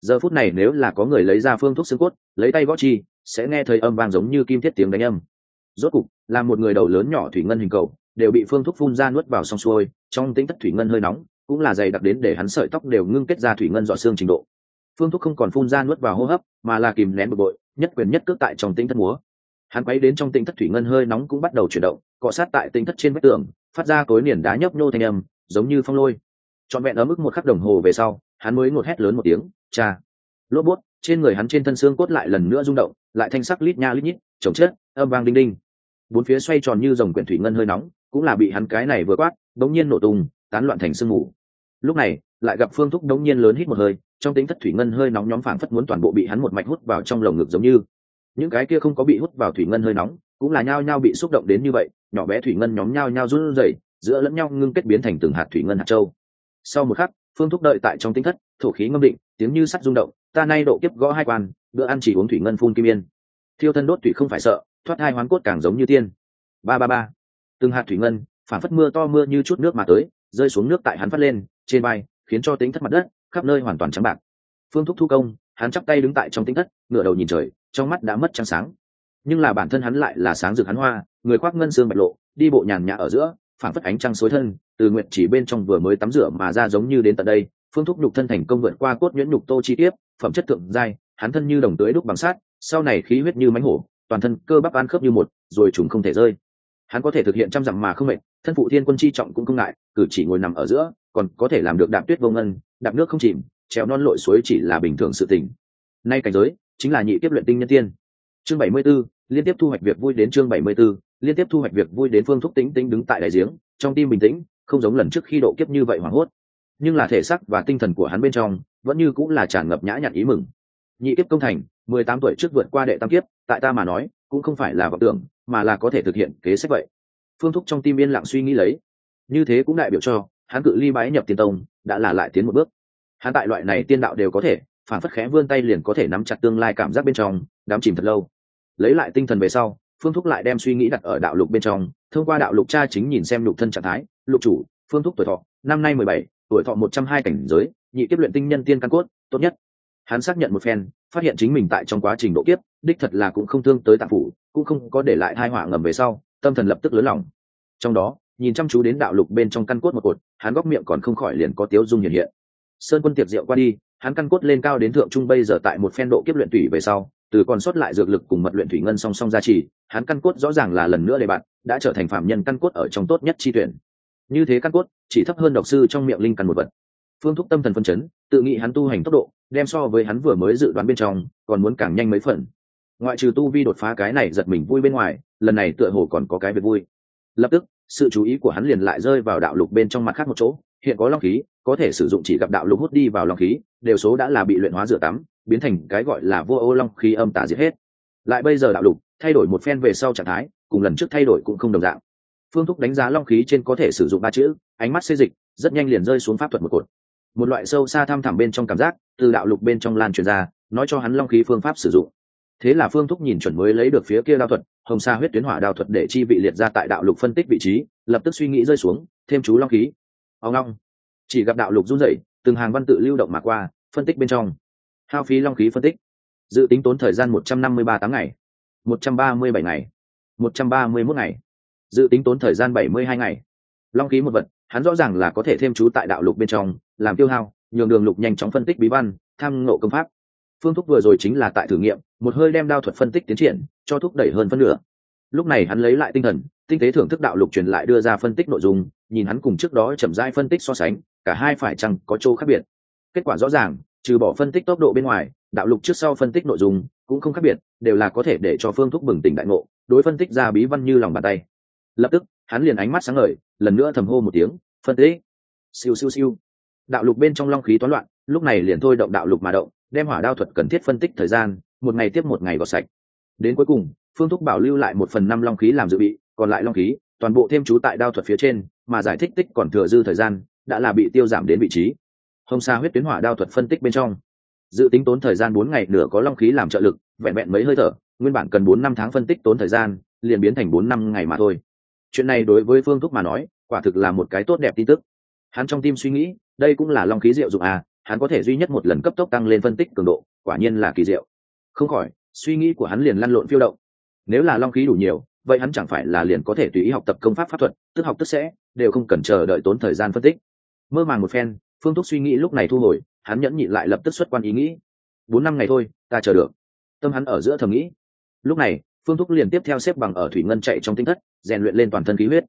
A: Giờ phút này nếu là có người lấy ra phương thuốc xương cốt, lấy tay gõ chi, sẽ nghe thấy âm vang giống như kim thiết tiếng đánh âm rốt cục, là một người đầu lớn nhỏ thủy ngân hình cầu, đều bị phương thuốc phun ra nuốt vào xong xuôi, trong tính thất thủy ngân hơi nóng, cũng là dày đặc đến để hắn sợi tóc đều ngưng kết ra thủy ngân dọ xương trình độ. Phương thuốc không còn phun ra nuốt vào hô hấp, mà là kìm nén bực bội, nhất quyền nhất cước tại trong tinh thất múa. Hắn quấy đến trong tinh thất thủy ngân hơi nóng cũng bắt đầu chuyển động, cọ sát tại tinh thất trên vách tường, phát ra cối niền đá nhấp nhô thanh âm, giống như phong lôi. Trọn vẹn ở mức một khắc đồng hồ về sau, hắn mới ngột hét lớn một tiếng, cha! Lốp bút, trên người hắn trên thân xương cốt lại lần nữa rung động, lại thanh sắc lít nha lít nhít, chồng chết âm vang đinh đinh. Bốn phía xoay tròn như dòng quyển thủy ngân hơi nóng, cũng là bị hắn cái này vừa quát, đống nhiên nổ tung, tán loạn thành sương mù. Lúc này, lại gặp phương thúc đống nhiên lớn hít một hơi, trong tính thất thủy ngân hơi nóng nhóm phảng phất muốn toàn bộ bị hắn một mạch hút vào trong lồng ngực giống như. Những cái kia không có bị hút vào thủy ngân hơi nóng, cũng là nhao nhao bị xúc động đến như vậy, nhỏ bé thủy ngân nhóm nhao nhao run rẩy, giữa lẫn nhau ngưng kết biến thành từng hạt thủy ngân hạt châu. Sau một khắc, phương thúc đợi tại trong tính thất, thổ khí ngâm định, tiếng như sắt rung động, ta nay độ kiếp gõ hai quan, bữa ăn chỉ uống thủy ngân phun kim yên. Thiêu thân đốt thủy không phải sợ thoát hai hoán cốt càng giống như tiên. Ba ba ba. Từng hạt thủy ngân phản phất mưa to mưa như chút nước mà tới, rơi xuống nước tại hắn phát lên, trên bay khiến cho tính thất mặt đất, khắp nơi hoàn toàn trắng bạc. Phương thúc thu công, hắn chắp tay đứng tại trong tính thất ngựa đầu nhìn trời, trong mắt đã mất trắng sáng. Nhưng là bản thân hắn lại là sáng rực hắn hoa, người khoác ngân xương bạch lộ, đi bộ nhàn nhã ở giữa phản phất ánh trăng xối thân, từ nguyện chỉ bên trong vừa mới tắm rửa mà ra giống như đến tận đây, phương thúc nhục thân thành công vượt qua cốt nhuyễn nhục tô chi tiết, phẩm chất thượng giai, hắn thân như đồng tưới đúc bằng sát sau này khí huyết như mánh hổ toàn thân cơ bắp ăn khớp như một rồi trùng không thể rơi. Hắn có thể thực hiện trăm dặm mà không mệt thân phụ thiên quân chi trọng cũng không ngại cử chỉ ngồi nằm ở giữa còn có thể làm được đạp tuyết vô ngân đạp nước không chìm trèo non lội suối chỉ là bình thường sự tình. Nay cảnh giới chính là nhị tiếp luyện tinh nhân tiên. Chương bảy mươi 74, liên tiếp thu hoạch việc vui đến chương bảy mươi 74, liên tiếp thu hoạch việc vui đến phương thúc tính tính đứng tại đại giếng trong tim bình tĩnh không giống lần trước khi độ kiếp như vậy hoảng hốt. Nhưng là thể xác và tinh thần của hắn bên trong vẫn như cũng là tràn ngập nhã nhặn ý mừng. Nhị tiếp công thành mười tám tuổi trước vượt qua đệ tam kiếp, tại ta mà nói, cũng không phải là vọng tưởng, mà là có thể thực hiện kế sách vậy. Phương thúc trong tim yên lặng suy nghĩ lấy. Như thế cũng đại biểu cho, hắn cự ly bái nhập tiên tông, đã là lại tiến một bước. Hắn tại loại này tiên đạo đều có thể, phản phất khẽ vươn tay liền có thể nắm chặt tương lai cảm giác bên trong đám chìm thật lâu. Lấy lại tinh thần về sau, phương thúc lại đem suy nghĩ đặt ở đạo lục bên trong, thông qua đạo lục cha chính nhìn xem lục thân trạng thái, lục chủ, phương thúc tuổi thọ, năm nay mười bảy, tuổi thọ một trăm hai cảnh giới, nhị tiếp luyện tinh nhân tiên căn cốt, tốt nhất. Hắn xác nhận một phen phát hiện chính mình tại trong quá trình độ kiếp, đích thật là cũng không thương tới tạng phủ, cũng không có để lại hai họa ngầm về sau, tâm thần lập tức lớn lòng. Trong đó, nhìn chăm chú đến đạo lục bên trong căn cốt một cột, hắn góc miệng còn không khỏi liền có tiếu dung hiện hiện. Sơn quân tiệc rượu qua đi, hắn căn cốt lên cao đến thượng trung bây giờ tại một phen độ kiếp luyện thủy về sau, từ còn sót lại dược lực cùng mật luyện thủy ngân song song gia trì, hắn căn cốt rõ ràng là lần nữa để bạn, đã trở thành phạm nhân căn cốt ở trong tốt nhất chi tuyển. Như thế căn cốt, chỉ thấp hơn độc sư trong miệng linh căn một vật. Phương thúc tâm thần phân chấn, tự nghĩ hắn tu hành tốc độ đem so với hắn vừa mới dự đoán bên trong, còn muốn càng nhanh mấy phần. Ngoại trừ tu vi đột phá cái này giật mình vui bên ngoài, lần này tựa hồ còn có cái việc vui. Lập tức, sự chú ý của hắn liền lại rơi vào đạo lục bên trong mặt khác một chỗ. Hiện có long khí, có thể sử dụng chỉ gặp đạo lục hút đi vào long khí, đều số đã là bị luyện hóa rửa tắm, biến thành cái gọi là vô ô long khí âm tả diệt hết. Lại bây giờ đạo lục, thay đổi một phen về sau trạng thái, cùng lần trước thay đổi cũng không đồng dạng. Phương thúc đánh giá long khí trên có thể sử dụng ba chữ, ánh mắt xê dịch, rất nhanh liền rơi xuống pháp thuật một cột một loại sâu xa thăm thẳm bên trong cảm giác từ đạo lục bên trong lan truyền ra, nói cho hắn long khí phương pháp sử dụng. Thế là phương thúc nhìn chuẩn mới lấy được phía kia đao thuật, hồng sa huyết tuyến hỏa đao thuật để chi vị liệt ra tại đạo lục phân tích vị trí, lập tức suy nghĩ rơi xuống, thêm chú long khí. Ông long, chỉ gặp đạo lục run rẩy, từng hàng văn tự lưu động mà qua, phân tích bên trong. Hao phí long khí phân tích. Dự tính tốn thời gian một trăm năm mươi ba tháng ngày, một trăm ba mươi bảy ngày, một trăm ba mươi mốt ngày. Dự tính tốn thời gian bảy mươi hai ngày. Long khí một vật hắn rõ ràng là có thể thêm chú tại đạo lục bên trong, làm tiêu hao, nhường đường lục nhanh chóng phân tích bí văn, tham ngộ công pháp. Phương thúc vừa rồi chính là tại thử nghiệm, một hơi đem đao thuật phân tích tiến triển, cho thúc đẩy hơn phân nửa. Lúc này hắn lấy lại tinh thần, tinh tế thưởng thức đạo lục truyền lại đưa ra phân tích nội dung, nhìn hắn cùng trước đó chậm rãi phân tích so sánh, cả hai phải chăng có chỗ khác biệt. Kết quả rõ ràng, trừ bỏ phân tích tốc độ bên ngoài, đạo lục trước sau phân tích nội dung cũng không khác biệt, đều là có thể để cho phương thúc bừng tỉnh đại ngộ, đối phân tích ra bí văn như lòng bàn tay. Lập tức, hắn liền ánh mắt sáng ngời lần nữa thầm hô một tiếng, phân tích. Siêu siêu siêu. Đạo lục bên trong long khí toán loạn, lúc này liền thôi động đạo lục mà động, đem hỏa đao thuật cần thiết phân tích thời gian, một ngày tiếp một ngày gọt sạch. Đến cuối cùng, phương thúc bảo lưu lại một phần năm long khí làm dự bị, còn lại long khí, toàn bộ thêm chú tại đao thuật phía trên, mà giải thích tích còn thừa dư thời gian, đã là bị tiêu giảm đến vị trí. Hồng xa huyết tuyến hỏa đao thuật phân tích bên trong. Dự tính tốn thời gian bốn ngày nửa có long khí làm trợ lực, vẹn vẹn mấy hơi thở, nguyên bản cần bốn năm tháng phân tích tốn thời gian, liền biến thành bốn năm ngày mà thôi chuyện này đối với phương thúc mà nói, quả thực là một cái tốt đẹp tin tức. Hắn trong tim suy nghĩ, đây cũng là long khí diệu dụng à hắn có thể duy nhất một lần cấp tốc tăng lên phân tích cường độ, quả nhiên là kỳ diệu. Không khỏi, suy nghĩ của hắn liền lăn lộn phiêu động. Nếu là long khí đủ nhiều, vậy hắn chẳng phải là liền có thể tùy ý học tập công pháp pháp thuật, tức học tức sẽ, đều không cần chờ đợi tốn thời gian phân tích. Mơ màng một phen, phương thúc suy nghĩ lúc này thu hồi, hắn nhẫn nhịn lại lập tức xuất quan ý nghĩ. Bốn năm ngày thôi, ta chờ được. Tâm hắn ở giữa thầm nghĩ. Lúc này, phương thúc liền tiếp theo xếp bằng ở thủy ngân chạy trong tinh thất rèn luyện lên toàn thân khí huyết.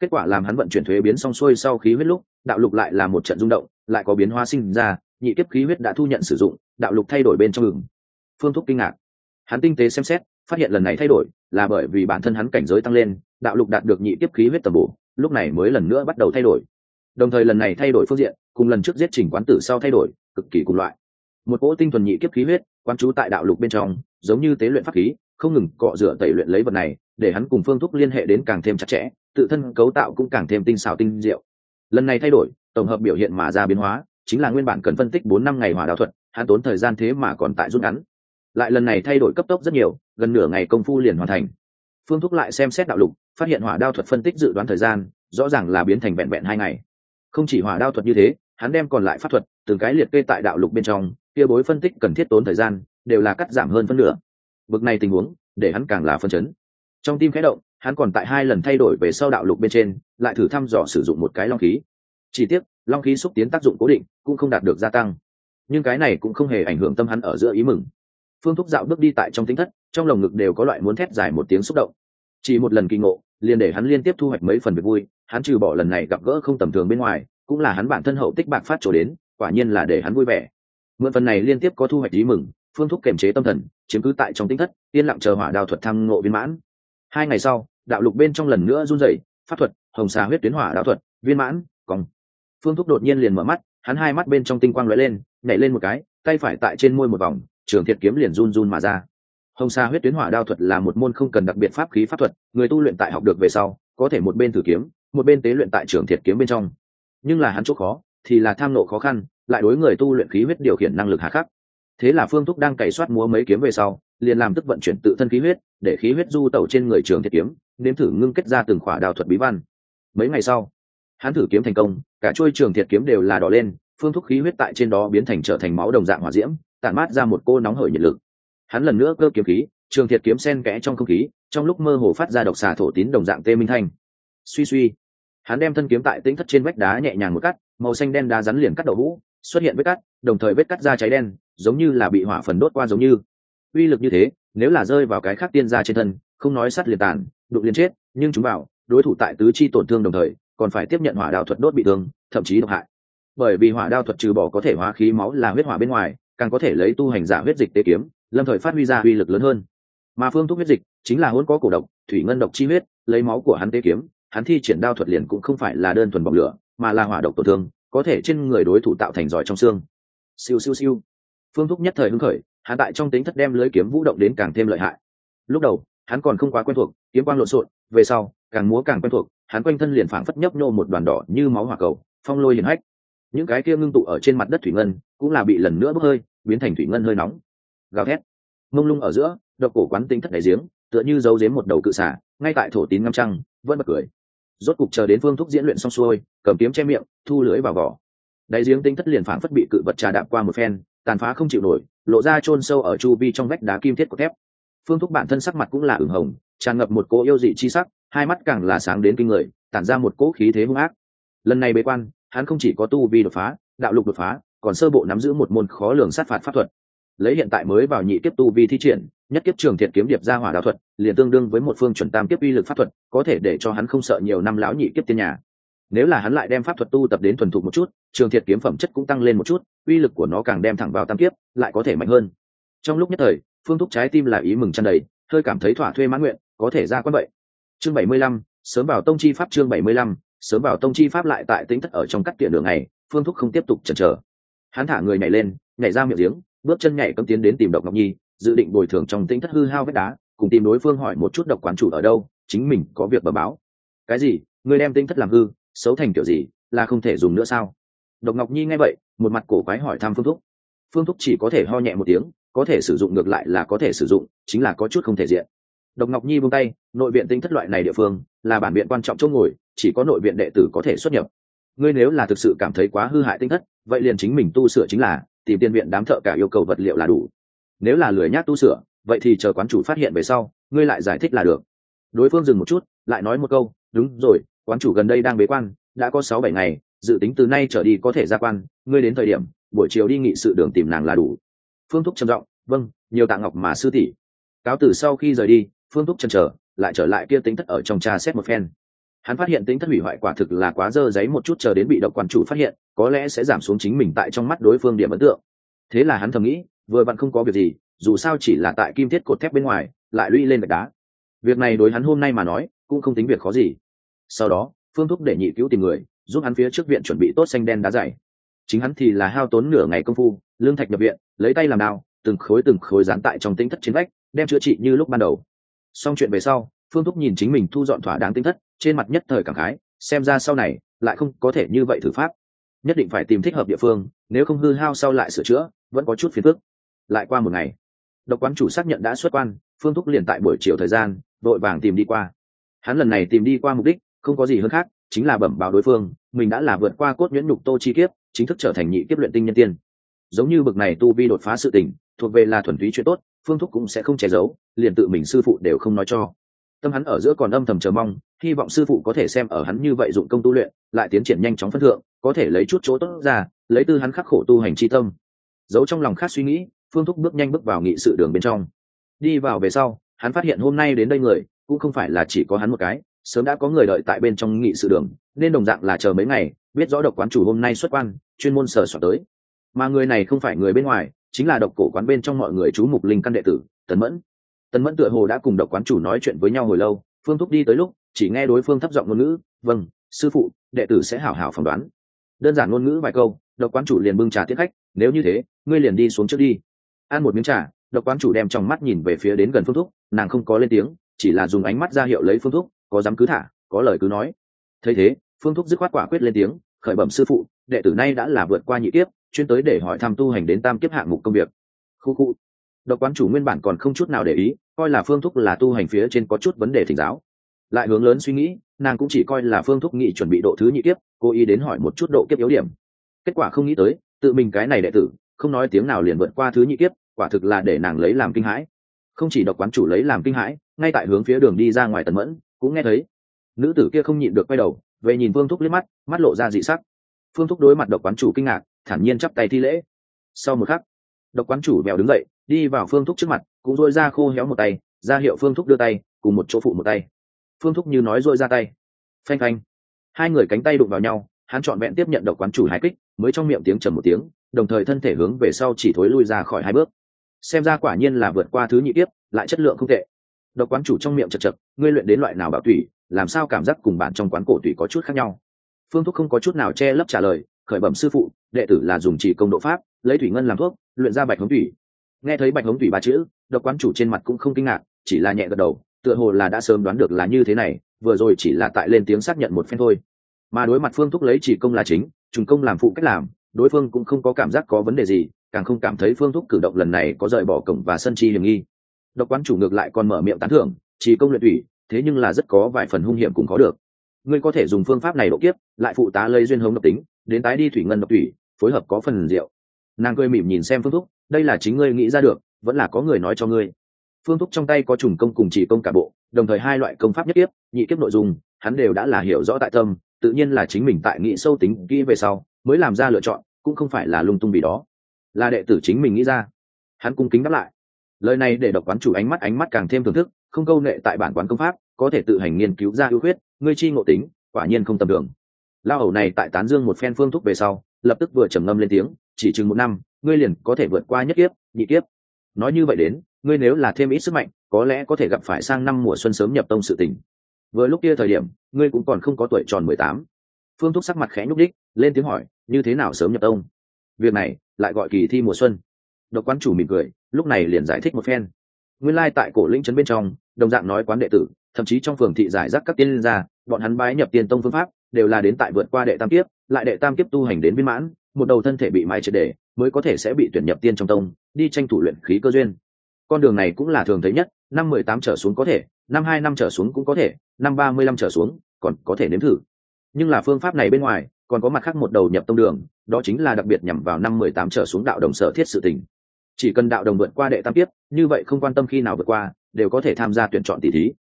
A: Kết quả làm hắn vận chuyển thuế biến xong xuôi sau khí huyết lúc, đạo lục lại là một trận rung động, lại có biến hóa sinh ra, nhị kiếp khí huyết đã thu nhận sử dụng, đạo lục thay đổi bên trong ngừng phương thúc kinh ngạc. Hắn tinh tế xem xét, phát hiện lần này thay đổi là bởi vì bản thân hắn cảnh giới tăng lên, đạo lục đạt được nhị kiếp khí huyết tầm bổ, lúc này mới lần nữa bắt đầu thay đổi. Đồng thời lần này thay đổi phương diện, cùng lần trước giết trình quán tử sau thay đổi, cực kỳ cùng loại. Một cỗ tinh thuần nhị kiếp khí huyết, quán chú tại đạo lục bên trong, giống như tế luyện pháp khí, không ngừng cọ rửa tẩy luyện lấy vật này để hắn cùng phương thúc liên hệ đến càng thêm chặt chẽ, tự thân cấu tạo cũng càng thêm tinh xảo tinh diệu. Lần này thay đổi, tổng hợp biểu hiện mà ra biến hóa, chính là nguyên bản cần phân tích bốn năm ngày hỏa đạo thuật, hắn tốn thời gian thế mà còn tại rút ngắn. Lại lần này thay đổi cấp tốc rất nhiều, gần nửa ngày công phu liền hoàn thành. Phương thúc lại xem xét đạo lục, phát hiện hỏa đao thuật phân tích dự đoán thời gian, rõ ràng là biến thành vẹn vẹn hai ngày. Không chỉ hỏa đao thuật như thế, hắn đem còn lại pháp thuật, từng cái liệt kê tại đạo lục bên trong, kia bối phân tích cần thiết tốn thời gian, đều là cắt giảm hơn phân nửa. Bực này tình huống, để hắn càng là phân chấn trong tim khẽ động, hắn còn tại hai lần thay đổi về sau đạo lục bên trên, lại thử thăm dò sử dụng một cái long khí. Chỉ tiếc, long khí xúc tiến tác dụng cố định cũng không đạt được gia tăng. Nhưng cái này cũng không hề ảnh hưởng tâm hắn ở giữa ý mừng. Phương thúc dạo bước đi tại trong tính thất, trong lồng ngực đều có loại muốn thét dài một tiếng xúc động. Chỉ một lần kỳ ngộ, liền để hắn liên tiếp thu hoạch mấy phần việc vui, hắn trừ bỏ lần này gặp gỡ không tầm thường bên ngoài, cũng là hắn bản thân hậu tích bạc phát trổ đến, quả nhiên là để hắn vui vẻ. Mượn phần này liên tiếp có thu hoạch ý mừng, phương thúc kềm chế tâm thần, chiếm cứ tại trong tính thất, yên lặng chờ hỏa đao thuật thăng ngộ viên mãn hai ngày sau, đạo lục bên trong lần nữa run rẩy, pháp thuật, hồng xà huyết tuyến hỏa đao thuật, viên mãn, còng. phương thúc đột nhiên liền mở mắt, hắn hai mắt bên trong tinh quang lóe lên, nhảy lên một cái, tay phải tại trên môi một vòng, trường thiệt kiếm liền run run mà ra. Hồng sa huyết tuyến hỏa đao thuật là một môn không cần đặc biệt pháp khí pháp thuật, người tu luyện tại học được về sau, có thể một bên thử kiếm, một bên tế luyện tại trường thiệt kiếm bên trong. Nhưng là hắn chỗ khó, thì là tham nộ khó khăn, lại đối người tu luyện khí huyết điều khiển năng lực hà khắc. Thế là phương thúc đang cày soát múa mấy kiếm về sau, liền làm tức vận chuyển tự thân khí huyết để khí huyết du tẩu trên người trường thiệt kiếm, nếm thử ngưng kết ra từng khỏa đào thuật bí văn. Mấy ngày sau, hắn thử kiếm thành công, cả chuôi trường thiệt kiếm đều là đỏ lên, phương thúc khí huyết tại trên đó biến thành trở thành máu đồng dạng hỏa diễm, tản mát ra một cô nóng hởi nhiệt lực. Hắn lần nữa cơ kiếm khí, trường thiệt kiếm sen kẽ trong không khí, trong lúc mơ hồ phát ra độc xà thổ tín đồng dạng tê minh thanh. Suy suy, hắn đem thân kiếm tại tĩnh thất trên vách đá nhẹ nhàng một cắt, màu xanh đen đá rắn liền cắt đầu hũ, xuất hiện vết cắt, đồng thời vết cắt ra cháy đen, giống như là bị hỏa phần đốt qua giống như. Uy lực như thế nếu là rơi vào cái khác tiên gia trên thân, không nói sắt liền tàn, đụng liền chết, nhưng chúng bảo, đối thủ tại tứ chi tổn thương đồng thời, còn phải tiếp nhận hỏa đạo thuật đốt bị thương, thậm chí độc hại. Bởi vì hỏa đao thuật trừ bỏ có thể hóa khí máu là huyết hỏa bên ngoài, càng có thể lấy tu hành giả huyết dịch tế kiếm, lâm thời phát huy ra uy lực lớn hơn. Mà phương thuốc huyết dịch chính là hôn có cổ độc, thủy ngân độc chi huyết, lấy máu của hắn tế kiếm, hắn thi triển đao thuật liền cũng không phải là đơn thuần bọc lửa, mà là hỏa độc tổn thương, có thể trên người đối thủ tạo thành giỏi trong xương. Siêu siêu siêu. Phương thúc nhất thời hứng khởi hắn tại trong tính thất đem lưới kiếm vũ động đến càng thêm lợi hại. Lúc đầu, hắn còn không quá quen thuộc, kiếm quang lộn xộn, về sau, càng múa càng quen thuộc, hắn quanh thân liền phảng phất nhấp nhô một đoàn đỏ như máu hỏa cầu, phong lôi hiền hách. Những cái kia ngưng tụ ở trên mặt đất thủy ngân, cũng là bị lần nữa bốc hơi, biến thành thủy ngân hơi nóng. Gào thét. Mông lung ở giữa, độc cổ quán tính thất đại giếng, tựa như giấu giếm một đầu cự xả ngay tại thổ tín ngâm trăng, vẫn bật cười. Rốt cục chờ đến phương thúc diễn luyện xong xuôi, cầm kiếm che miệng, thu lưới vào vỏ. Đáy giếng tính thất liền phảng phất bị cự vật trà đạp qua một phen tàn phá không chịu nổi, lộ ra chôn sâu ở chu vi trong vách đá kim thiết của thép. Phương thúc bản thân sắc mặt cũng là ửng hồng, tràn ngập một cỗ yêu dị chi sắc, hai mắt càng là sáng đến kinh người, tản ra một cỗ khí thế hung ác. Lần này bế quan, hắn không chỉ có tu vi đột phá, đạo lục đột phá, còn sơ bộ nắm giữ một môn khó lường sát phạt pháp thuật. Lấy hiện tại mới vào nhị kiếp tu vi thi triển, nhất kiếp trường thiện kiếm điệp ra hỏa đạo thuật, liền tương đương với một phương chuẩn tam kiếp uy lực pháp thuật, có thể để cho hắn không sợ nhiều năm lão nhị kiếp tiên nhà. Nếu là hắn lại đem pháp thuật tu tập đến thuần thục một chút, trường thiệt kiếm phẩm chất cũng tăng lên một chút uy lực của nó càng đem thẳng vào tam kiếp, lại có thể mạnh hơn. Trong lúc nhất thời, phương thúc trái tim là ý mừng chăn đầy, hơi cảm thấy thỏa thuê mãn nguyện, có thể ra quan vậy. Chương bảy mươi lăm, sớm vào tông chi pháp chương bảy mươi lăm, sớm vào tông chi pháp lại tại tính thất ở trong cắt tiện đường này, phương thúc không tiếp tục chần chờ. Hắn thả người nhảy lên, nhảy ra miệng giếng, bước chân nhảy cấm tiến đến tìm độc ngọc nhi, dự định bồi thường trong tính thất hư hao vết đá, cùng tìm đối phương hỏi một chút độc quán chủ ở đâu, chính mình có việc bờ báo. Cái gì? Người đem tinh thất làm hư, xấu thành kiểu gì, là không thể dùng nữa sao? Độc ngọc nhi nghe vậy, một mặt cổ quái hỏi thăm phương thúc. Phương thúc chỉ có thể ho nhẹ một tiếng, có thể sử dụng ngược lại là có thể sử dụng, chính là có chút không thể diện. Độc ngọc nhi buông tay, nội viện tinh thất loại này địa phương, là bản viện quan trọng chỗ ngồi, chỉ có nội viện đệ tử có thể xuất nhập. Ngươi nếu là thực sự cảm thấy quá hư hại tinh thất, vậy liền chính mình tu sửa chính là, tìm tiền viện đám thợ cả yêu cầu vật liệu là đủ. Nếu là lười nhác tu sửa, vậy thì chờ quán chủ phát hiện về sau, ngươi lại giải thích là được. Đối phương dừng một chút, lại nói một câu, đúng rồi, quán chủ gần đây đang bế quan, đã có sáu bảy ngày dự tính từ nay trở đi có thể ra quan, ngươi đến thời điểm, buổi chiều đi nghị sự đường tìm nàng là đủ. Phương thúc trầm giọng vâng nhiều tạ ngọc mà sư tỷ. Cáo tử sau khi rời đi, phương thúc chần chờ, lại trở lại kia tính thất ở trong trà xét một phen. Hắn phát hiện tính thất hủy hoại quả thực là quá dơ giấy một chút chờ đến bị độc quan chủ phát hiện, có lẽ sẽ giảm xuống chính mình tại trong mắt đối phương điểm ấn tượng. Thế là hắn thầm nghĩ, vừa bạn không có việc gì, dù sao chỉ là tại kim thiết cột thép bên ngoài, lại lũy lên gạch đá. Việc này đối hắn hôm nay mà nói, cũng không tính việc khó gì. Sau đó, phương thúc để nhị cứu tìm người giúp hắn phía trước viện chuẩn bị tốt xanh đen đá dày. Chính hắn thì là hao tốn nửa ngày công phu, lương thạch nhập viện, lấy tay làm đao, từng khối từng khối dán tại trong tính thất chiến vách, đem chữa trị như lúc ban đầu. Xong chuyện về sau, phương thúc nhìn chính mình thu dọn thỏa đáng tính thất, trên mặt nhất thời cảm khái, xem ra sau này, lại không có thể như vậy thử pháp. Nhất định phải tìm thích hợp địa phương, nếu không hư hao sau lại sửa chữa, vẫn có chút phiền phức. Lại qua một ngày, độc quán chủ xác nhận đã xuất quan, phương thúc liền tại buổi chiều thời gian, vội vàng tìm đi qua. Hắn lần này tìm đi qua mục đích, không có gì hơn khác chính là bẩm báo đối phương, mình đã là vượt qua cốt nhuyễn nhục tô chi kiếp, chính thức trở thành nhị kiếp luyện tinh nhân tiên. Giống như bực này tu vi đột phá sự tình, thuộc về là thuần túy chuyện tốt, phương thúc cũng sẽ không che giấu, liền tự mình sư phụ đều không nói cho. Tâm hắn ở giữa còn âm thầm chờ mong, hy vọng sư phụ có thể xem ở hắn như vậy dụng công tu luyện, lại tiến triển nhanh chóng phân thượng, có thể lấy chút chỗ tốt ra, lấy tư hắn khắc khổ tu hành chi tâm. Giấu trong lòng khác suy nghĩ, phương thúc bước nhanh bước vào nghị sự đường bên trong. Đi vào về sau, hắn phát hiện hôm nay đến đây người, cũng không phải là chỉ có hắn một cái sớm đã có người đợi tại bên trong nghị sự đường, nên đồng dạng là chờ mấy ngày, biết rõ độc quán chủ hôm nay xuất quan, chuyên môn sở soạn tới. Mà người này không phải người bên ngoài, chính là độc cổ quán bên trong mọi người chú mục linh căn đệ tử, tần mẫn. Tần mẫn tựa hồ đã cùng độc quán chủ nói chuyện với nhau hồi lâu, phương thúc đi tới lúc, chỉ nghe đối phương thấp giọng ngôn ngữ vâng sư phụ, đệ tử sẽ hảo hảo phỏng đoán. Đơn giản ngôn ngữ vài câu, độc quán chủ liền bưng trà tiếp khách, nếu như thế, ngươi liền đi xuống trước đi. Ăn một miếng trà, độc quán chủ đem trong mắt nhìn về phía đến gần phương thúc, nàng không có lên tiếng, chỉ là dùng ánh mắt ra hiệu lấy phương thúc có dám cứ thả, có lời cứ nói. Thấy thế, phương thúc dứt khoát quả quyết lên tiếng, khởi bẩm sư phụ, đệ tử nay đã là vượt qua nhị kiếp, chuyên tới để hỏi thăm tu hành đến tam kiếp hạng mục công việc. Khu khu. Độc quán chủ nguyên bản còn không chút nào để ý, coi là phương thúc là tu hành phía trên có chút vấn đề thỉnh giáo. Lại hướng lớn suy nghĩ, nàng cũng chỉ coi là phương thúc nghị chuẩn bị độ thứ nhị kiếp, cố ý đến hỏi một chút độ kiếp yếu điểm. Kết quả không nghĩ tới, tự mình cái này đệ tử, không nói tiếng nào liền vượt qua thứ nhị kiếp, quả thực là để nàng lấy làm kinh hãi. Không chỉ độc quán chủ lấy làm kinh hãi, ngay tại hướng phía đường đi ra ngoài tần mẫn cũng nghe thấy. Nữ tử kia không nhịn được quay đầu, về nhìn phương thúc liếc mắt mắt lộ ra dị sắc. Phương thúc đối mặt độc quán chủ kinh ngạc, thản nhiên chắp tay thi lễ. Sau một khắc, độc quán chủ mèo đứng dậy, đi vào phương thúc trước mặt, cũng dôi ra khô héo một tay, ra hiệu phương thúc đưa tay, cùng một chỗ phụ một tay. Phương thúc như nói dôi ra tay. Phanh phanh. Hai người cánh tay đụng vào nhau, hắn trọn vẹn tiếp nhận độc quán chủ hai kích, mới trong miệng tiếng trầm một tiếng, đồng thời thân thể hướng về sau chỉ thối lui ra khỏi hai bước. Xem ra quả nhiên là vượt qua thứ nhị tiếp lại chất lượng không tệ độc quán chủ trong miệng chật chật, ngươi luyện đến loại nào bảo tủy, làm sao cảm giác cùng bạn trong quán cổ tủy có chút khác nhau? Phương thuốc không có chút nào che lấp trả lời, khởi bẩm sư phụ, đệ tử là dùng chỉ công độ pháp, lấy thủy ngân làm thuốc, luyện ra bạch hống thủy nghe thấy bạch hống thủy ba chữ, độc quán chủ trên mặt cũng không kinh ngạc, chỉ là nhẹ gật đầu, tựa hồ là đã sớm đoán được là như thế này, vừa rồi chỉ là tại lên tiếng xác nhận một phen thôi. Mà đối mặt phương thúc lấy chỉ công là chính, trùng công làm phụ cách làm, đối phương cũng không có cảm giác có vấn đề gì, càng không cảm thấy phương thúc cử động lần này có rời bỏ cổng và sân chi hiểm nghi độc quán chủ ngược lại còn mở miệng tán thưởng, chỉ công luyện thủy, thế nhưng là rất có vài phần hung hiểm cũng có được. Ngươi có thể dùng phương pháp này độ kiếp, lại phụ tá lấy duyên hống độc tính, đến tái đi thủy ngân độc thủy, phối hợp có phần rượu. Nàng cười mỉm nhìn xem phương thúc, đây là chính ngươi nghĩ ra được, vẫn là có người nói cho ngươi. Phương thúc trong tay có trùng công cùng chỉ công cả bộ, đồng thời hai loại công pháp nhất kiếp, nhị kiếp nội dung, hắn đều đã là hiểu rõ tại tâm, tự nhiên là chính mình tại nghị sâu tính kỹ về sau, mới làm ra lựa chọn, cũng không phải là lung tung vì đó. Là đệ tử chính mình nghĩ ra. Hắn cung kính đáp lại lời này để độc quán chủ ánh mắt ánh mắt càng thêm thưởng thức, không câu nệ tại bản quán công pháp, có thể tự hành nghiên cứu ra ưu khuyết, ngươi chi ngộ tính, quả nhiên không tầm thường. Lao hầu này tại tán dương một phen phương thúc về sau, lập tức vừa trầm ngâm lên tiếng, chỉ chừng một năm, ngươi liền có thể vượt qua nhất kiếp, nhị kiếp. Nói như vậy đến, ngươi nếu là thêm ít sức mạnh, có lẽ có thể gặp phải sang năm mùa xuân sớm nhập tông sự tình. Vừa lúc kia thời điểm, ngươi cũng còn không có tuổi tròn mười tám. Phương thúc sắc mặt khẽ nhúc đích lên tiếng hỏi, như thế nào sớm nhập tông? Việc này, lại gọi kỳ thi mùa xuân. Độc quán chủ mỉm cười lúc này liền giải thích một phen. Nguyên lai tại cổ lĩnh trấn bên trong, đồng dạng nói quán đệ tử, thậm chí trong phường thị giải rác các tiên liên gia bọn hắn bái nhập tiên tông phương pháp, đều là đến tại vượt qua đệ tam kiếp, lại đệ tam kiếp tu hành đến viên mãn, một đầu thân thể bị mái triệt đề mới có thể sẽ bị tuyển nhập tiên trong tông, đi tranh thủ luyện khí cơ duyên. Con đường này cũng là thường thấy nhất, năm mười tám trở xuống có thể, năm hai năm trở xuống cũng có thể, năm ba mươi lăm trở xuống còn có thể nếm thử. Nhưng là phương pháp này bên ngoài, còn có mặt khác một đầu nhập tông đường, đó chính là đặc biệt nhằm vào năm mười tám trở xuống đạo đồng sở thiết sự tình chỉ cần đạo đồng vượt qua đệ tam tiếp như vậy không quan tâm khi nào vượt qua, đều có thể tham gia tuyển chọn tỷ thí.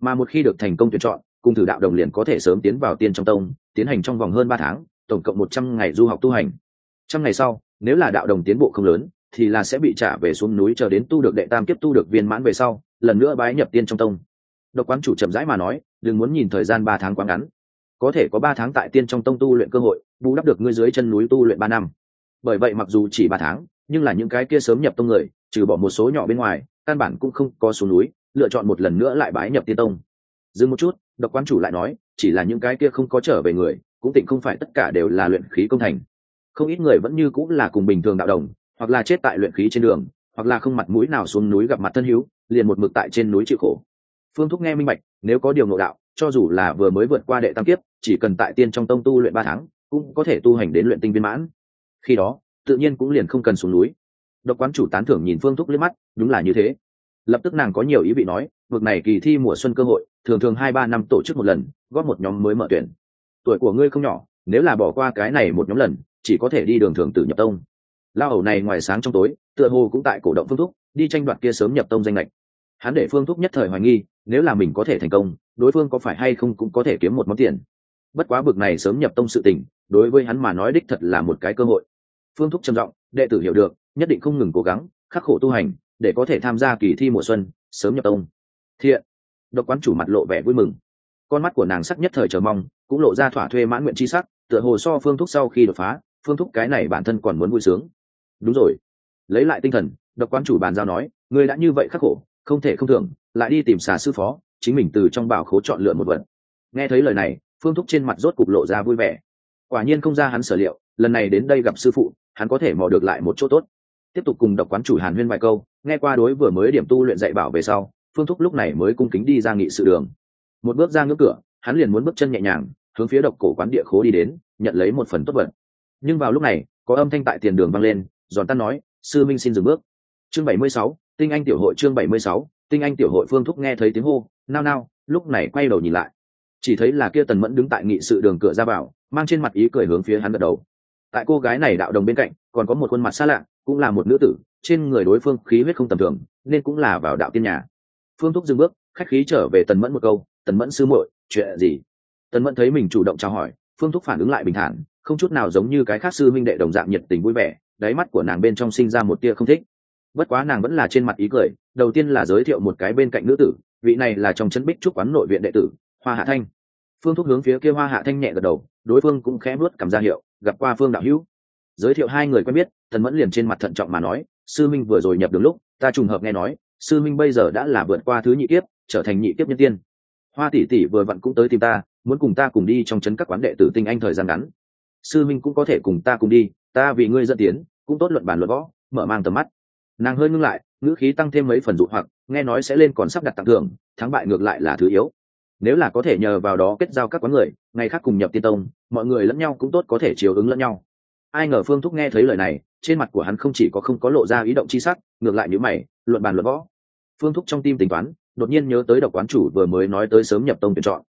A: Mà một khi được thành công tuyển chọn, cùng thử đạo đồng liền có thể sớm tiến vào tiên trong tông, tiến hành trong vòng hơn ba tháng, tổng cộng một trăm ngày du học tu hành. Trăm ngày sau, nếu là đạo đồng tiến bộ không lớn, thì là sẽ bị trả về xuống núi chờ đến tu được đệ tam kiếp, tu được viên mãn về sau, lần nữa bái nhập tiên trong tông. Độc quán chủ chậm rãi mà nói, đừng muốn nhìn thời gian ba tháng quá ngắn. Có thể có ba tháng tại tiên trong tông tu luyện cơ hội, bù đắp được ngươi dưới chân núi tu luyện ba năm. Bởi vậy mặc dù chỉ ba tháng nhưng là những cái kia sớm nhập tông người, trừ bỏ một số nhỏ bên ngoài, căn bản cũng không có xuống núi, lựa chọn một lần nữa lại bái nhập tiên tông. Dừng một chút, độc quan chủ lại nói, chỉ là những cái kia không có trở về người, cũng tịnh không phải tất cả đều là luyện khí công thành. Không ít người vẫn như cũng là cùng bình thường đạo đồng, hoặc là chết tại luyện khí trên đường, hoặc là không mặt mũi nào xuống núi gặp mặt thân hữu, liền một mực tại trên núi chịu khổ. Phương thúc nghe minh bạch, nếu có điều ngộ đạo, cho dù là vừa mới vượt qua đệ tam kiếp, chỉ cần tại tiên trong tông tu luyện ba tháng, cũng có thể tu hành đến luyện tinh viên mãn. Khi đó tự nhiên cũng liền không cần xuống núi. Độc quán chủ tán thưởng nhìn phương thúc liếc mắt, đúng là như thế. Lập tức nàng có nhiều ý vị nói, vực này kỳ thi mùa xuân cơ hội, thường thường hai ba năm tổ chức một lần, góp một nhóm mới mở tuyển. Tuổi của ngươi không nhỏ, nếu là bỏ qua cái này một nhóm lần, chỉ có thể đi đường thường tử nhập tông. Lao hầu này ngoài sáng trong tối, tựa hồ cũng tại cổ động phương thúc, đi tranh đoạt kia sớm nhập tông danh lệch hắn để phương thúc nhất thời hoài nghi, nếu là mình có thể thành công, đối phương có phải hay không cũng có thể kiếm một món tiền. Bất quá bực này sớm nhập tông sự tình, đối với hắn mà nói đích thật là một cái cơ hội phương thúc trầm giọng đệ tử hiểu được nhất định không ngừng cố gắng khắc khổ tu hành để có thể tham gia kỳ thi mùa xuân sớm nhập tông. Thiện. Độc quán chủ mặt lộ vẻ vui mừng. Con mắt của nàng sắc nhất thời chờ mong cũng lộ ra thỏa thuê mãn nguyện c h i sắc tựa hồ so phương thúc sau khi đột phá phương thúc cái này bản thân còn muốn vui sướng. Đúng rồi. Lấy lại tinh thần độc quán chủ bàn giao nói người đã như vậy khắc khổ không thể không thưởng, lại đi tìm xà sư phó chính mình từ trong bảo khố chọn lựa một vật. Nghe thấy lời này phương thúc trên mặt rốt cục lộ ra vui vẻ. Quả nhiên không ra hắn sở liệu lần này đến đây gặp sư phụ hắn có thể mò được lại một chỗ tốt. Tiếp tục cùng độc quán chủ hàn huyên vài câu, nghe qua đối vừa mới điểm tu luyện dạy bảo về sau, phương thúc lúc này mới cung kính đi ra nghị sự đường. Một bước ra ngưỡng cửa, hắn liền muốn bước chân nhẹ nhàng, hướng phía độc cổ quán địa khố đi đến, nhận lấy một phần tốt vật. Nhưng vào lúc này, có âm thanh tại tiền đường vang lên, giòn tan nói, sư minh xin dừng bước. Chương bảy mươi sáu, tinh anh tiểu hội chương bảy mươi sáu, tinh anh tiểu hội phương thúc nghe thấy tiếng hô, nao nao, lúc này quay đầu nhìn lại. Chỉ thấy là kia tần mẫn đứng tại nghị sự đường cửa ra vào, mang trên mặt ý cười hướng phía hắn gật đầu tại cô gái này đạo đồng bên cạnh, còn có một khuôn mặt xa lạ, cũng là một nữ tử, trên người đối phương khí huyết không tầm thường, nên cũng là vào đạo tiên nhà. Phương thúc dừng bước, khách khí trở về tần mẫn một câu, tần mẫn sư muội, chuyện gì? Tần mẫn thấy mình chủ động chào hỏi, phương thúc phản ứng lại bình thản, không chút nào giống như cái khác sư minh đệ đồng dạng nhiệt tình vui vẻ, đáy mắt của nàng bên trong sinh ra một tia không thích. Bất quá nàng vẫn là trên mặt ý cười, đầu tiên là giới thiệu một cái bên cạnh nữ tử, vị này là trong chân bích trúc quán nội viện đệ tử, hoa hạ thanh. Phương thúc hướng phía kia hoa hạ thanh nhẹ gật đầu đối phương cũng khẽ nuốt cảm ra hiệu, gặp qua phương đạo hữu. Giới thiệu hai người quen biết thần mẫn liền trên mặt thận trọng mà nói, sư minh vừa rồi nhập đường lúc, ta trùng hợp nghe nói, sư minh bây giờ đã là vượt qua thứ nhị kiếp, trở thành nhị kiếp nhân tiên. Hoa tỷ tỷ vừa vặn cũng tới tìm ta, muốn cùng ta cùng đi trong trấn các quán đệ tử tinh anh thời gian ngắn. Sư minh cũng có thể cùng ta cùng đi, ta vì ngươi dẫn tiến, cũng tốt luận bàn luận võ, mở mang tầm mắt. Nàng hơi ngưng lại, ngữ khí tăng thêm mấy phần dụ hoặc, nghe nói sẽ lên còn sắp đặt tặng thưởng, thắng bại ngược lại là thứ yếu nếu là có thể nhờ vào đó kết giao các quán người, ngày khác cùng nhập tiên tông, mọi người lẫn nhau cũng tốt có thể chiều ứng lẫn nhau. Ai ngờ phương thúc nghe thấy lời này, trên mặt của hắn không chỉ có không có lộ ra ý động chi sắc, ngược lại như mày, luận bàn luận võ. Phương thúc trong tim tính toán, đột nhiên nhớ tới độc quán chủ vừa mới nói tới sớm nhập tông tuyển chọn.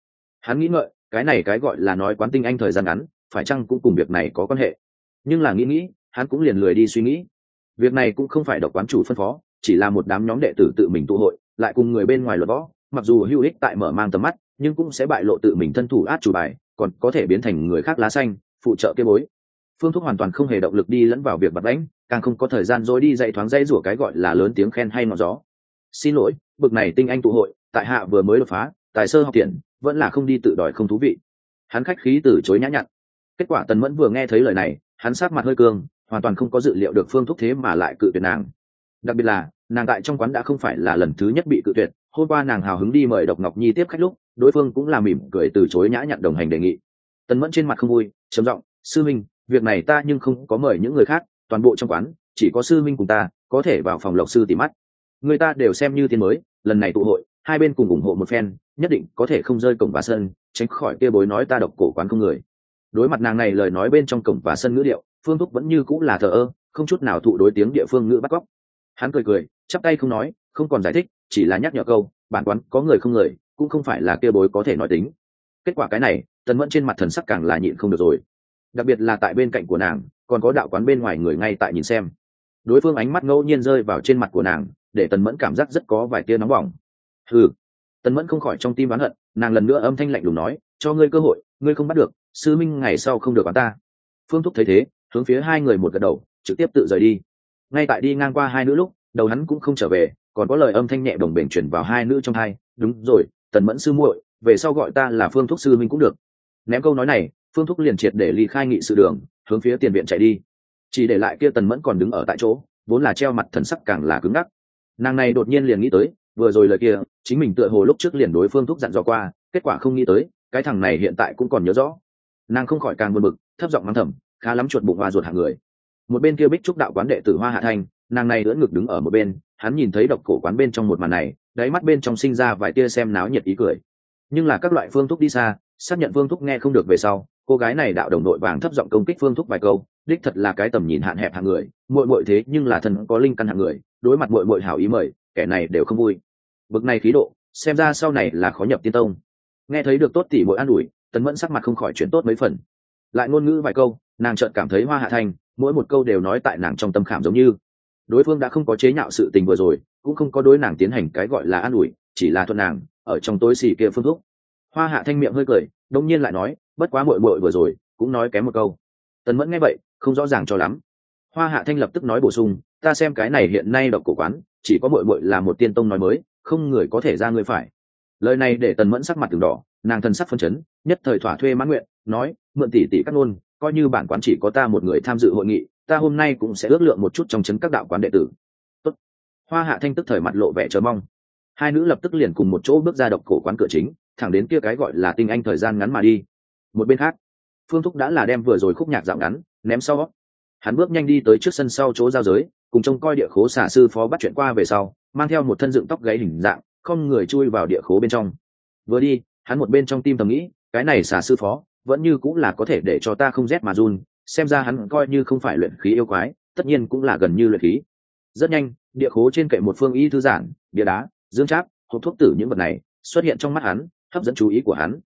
A: Hắn nghĩ ngợi, cái này cái gọi là nói quán tinh anh thời gian ngắn, phải chăng cũng cùng việc này có quan hệ? Nhưng là nghĩ nghĩ, hắn cũng liền lười đi suy nghĩ. Việc này cũng không phải độc quán chủ phân phó, chỉ là một đám nhóm đệ tử tự mình tụ hội, lại cùng người bên ngoài luật võ mặc dù hữu ích tại mở mang tầm mắt, nhưng cũng sẽ bại lộ tự mình thân thủ át chủ bài, còn có thể biến thành người khác lá xanh, phụ trợ kê bối. Phương thúc hoàn toàn không hề động lực đi lẫn vào việc bật đánh, càng không có thời gian dối đi dạy thoáng dây rủa cái gọi là lớn tiếng khen hay ngọn gió. Xin lỗi, bực này tinh anh tụ hội, tại hạ vừa mới đột phá, tài sơ học tiện, vẫn là không đi tự đòi không thú vị. Hắn khách khí từ chối nhã nhặn. Kết quả tần mẫn vừa nghe thấy lời này, hắn sát mặt hơi cương, hoàn toàn không có dự liệu được phương thúc thế mà lại cự tuyệt nàng. Đặc biệt là, nàng tại trong quán đã không phải là lần thứ nhất bị cự tuyệt hôm qua nàng hào hứng đi mời độc ngọc nhi tiếp khách lúc, đối phương cũng là mỉm cười từ chối nhã nhặn đồng hành đề nghị. Tần mẫn trên mặt không vui, trầm giọng, sư minh, việc này ta nhưng không có mời những người khác, toàn bộ trong quán, chỉ có sư minh cùng ta, có thể vào phòng lộc sư tìm mắt. Người ta đều xem như tiên mới, lần này tụ hội, hai bên cùng ủng hộ một phen, nhất định có thể không rơi cổng và sân, tránh khỏi kia bối nói ta độc cổ quán không người. Đối mặt nàng này lời nói bên trong cổng và sân ngữ điệu, phương thúc vẫn như cũng là thờ ơ, không chút nào thụ đối tiếng địa phương ngữ bắt cóc. Hắn cười cười, chắp tay không nói không còn giải thích, chỉ là nhắc nhở câu, bản quán có người không người, cũng không phải là kia bối có thể nói tính. Kết quả cái này, tần mẫn trên mặt thần sắc càng là nhịn không được rồi. Đặc biệt là tại bên cạnh của nàng, còn có đạo quán bên ngoài người ngay tại nhìn xem. Đối phương ánh mắt ngẫu nhiên rơi vào trên mặt của nàng, để tần mẫn cảm giác rất có vài tia nóng bỏng. Ừ tần mẫn không khỏi trong tim oán hận, nàng lần nữa âm thanh lạnh lùng nói, cho ngươi cơ hội, ngươi không bắt được, sư minh ngày sau không được quán ta. Phương thúc thấy thế, hướng phía hai người một gật đầu, trực tiếp tự rời đi. Ngay tại đi ngang qua hai nữ lúc, đầu hắn cũng không trở về còn có lời âm thanh nhẹ đồng bền chuyển vào hai nữ trong hai, đúng rồi, tần mẫn sư muội, về sau gọi ta là phương thúc sư minh cũng được. Ném câu nói này, phương thúc liền triệt để ly khai nghị sự đường, hướng phía tiền viện chạy đi. Chỉ để lại kia tần mẫn còn đứng ở tại chỗ, vốn là treo mặt thần sắc càng là cứng ngắc. Nàng này đột nhiên liền nghĩ tới, vừa rồi lời kia, chính mình tựa hồ lúc trước liền đối phương thúc dặn dò qua, kết quả không nghĩ tới, cái thằng này hiện tại cũng còn nhớ rõ. Nàng không khỏi càng buồn bực, thấp giọng mắng thầm, khá lắm chuột bụng hoa ruột hạng người. Một bên kia bích trúc đạo quán đệ tử hoa hạ thanh, nàng này ưỡn ngực đứng ở một bên hắn nhìn thấy độc cổ quán bên trong một màn này, đáy mắt bên trong sinh ra vài tia xem náo nhiệt ý cười. Nhưng là các loại phương thúc đi xa, xác nhận phương thúc nghe không được về sau, cô gái này đạo đồng đội vàng thấp giọng công kích phương thúc vài câu, đích thật là cái tầm nhìn hạn hẹp hạng người, muội muội thế nhưng là thần có linh căn hạng người, đối mặt muội muội hảo ý mời, kẻ này đều không vui. Bực này khí độ, xem ra sau này là khó nhập tiên tông. Nghe thấy được tốt tỷ muội an ủi, tấn mẫn sắc mặt không khỏi chuyển tốt mấy phần. Lại ngôn ngữ vài câu, nàng chợt cảm thấy hoa hạ thành, mỗi một câu đều nói tại nàng trong tâm khảm giống như đối phương đã không có chế nhạo sự tình vừa rồi, cũng không có đối nàng tiến hành cái gọi là an ủi, chỉ là thuận nàng, ở trong tối xì kia phương thúc hoa hạ thanh miệng hơi cười, đông nhiên lại nói, bất quá mội mội vừa rồi, cũng nói kém một câu. Tần mẫn nghe vậy, không rõ ràng cho lắm. Hoa hạ thanh lập tức nói bổ sung, ta xem cái này hiện nay độc cổ quán, chỉ có mội mội là một tiên tông nói mới, không người có thể ra người phải. Lời này để tần mẫn sắc mặt từng đỏ, nàng thân sắc phân chấn, nhất thời thỏa thuê mãn nguyện, nói, mượn tỷ tỷ cắt ngôn, coi như bản quán chỉ có ta một người tham dự hội nghị ta hôm nay cũng sẽ ước lượng một chút trong chấn các đạo quán đệ tử. Tốt. hoa hạ thanh tức thời mặt lộ vẻ chờ mong. Hai nữ lập tức liền cùng một chỗ bước ra độc cổ quán cửa chính, thẳng đến kia cái gọi là tinh anh thời gian ngắn mà đi. Một bên khác, phương thúc đã là đem vừa rồi khúc nhạc dạo ngắn, ném sau. Hắn bước nhanh đi tới trước sân sau chỗ giao giới, cùng trông coi địa khố xả sư phó bắt chuyện qua về sau, mang theo một thân dựng tóc gáy hình dạng, không người chui vào địa khố bên trong. Vừa đi, hắn một bên trong tim thầm nghĩ, cái này xả sư phó, vẫn như cũng là có thể để cho ta không rét mà run xem ra hắn coi như không phải luyện khí yêu quái, tất nhiên cũng là gần như luyện khí. Rất nhanh, địa khố trên kệ một phương y thư giản bia đá, dương tráp hộp thuốc tử những vật này xuất hiện trong mắt hắn, hấp dẫn chú ý của hắn.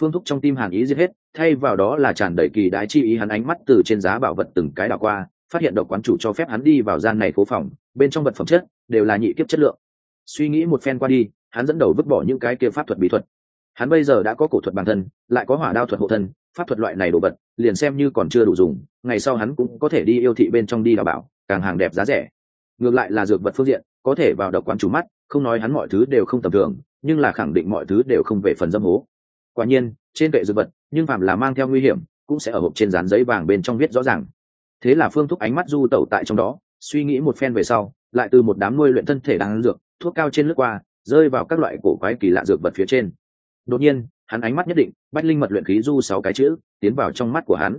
A: Phương thúc trong tim hàn ý giết hết, thay vào đó là tràn đầy kỳ đái chi ý hắn ánh mắt từ trên giá bảo vật từng cái đảo qua, phát hiện độc quán chủ cho phép hắn đi vào gian này phố phòng, bên trong vật phẩm chất đều là nhị kiếp chất lượng. Suy nghĩ một phen qua đi, hắn dẫn đầu vứt bỏ những cái kia pháp thuật bí thuật. Hắn bây giờ đã có cổ thuật bản thân, lại có hỏa đao thuật hộ thân pháp thuật loại này đồ vật, liền xem như còn chưa đủ dùng, ngày sau hắn cũng có thể đi yêu thị bên trong đi đào bảo, càng hàng đẹp giá rẻ. Ngược lại là dược vật phương diện, có thể vào độc quán chủ mắt, không nói hắn mọi thứ đều không tầm thường, nhưng là khẳng định mọi thứ đều không về phần dâm hố. Quả nhiên, trên kệ dược vật, nhưng phạm là mang theo nguy hiểm, cũng sẽ ở hộp trên dán giấy vàng bên trong viết rõ ràng. Thế là phương thúc ánh mắt du tẩu tại trong đó, suy nghĩ một phen về sau, lại từ một đám nuôi luyện thân thể đang dược, thuốc cao trên lướt qua, rơi vào các loại cổ quái kỳ lạ dược vật phía trên đột nhiên, hắn ánh mắt nhất định, bách linh mật luyện khí du sáu cái chữ, tiến vào trong mắt của hắn.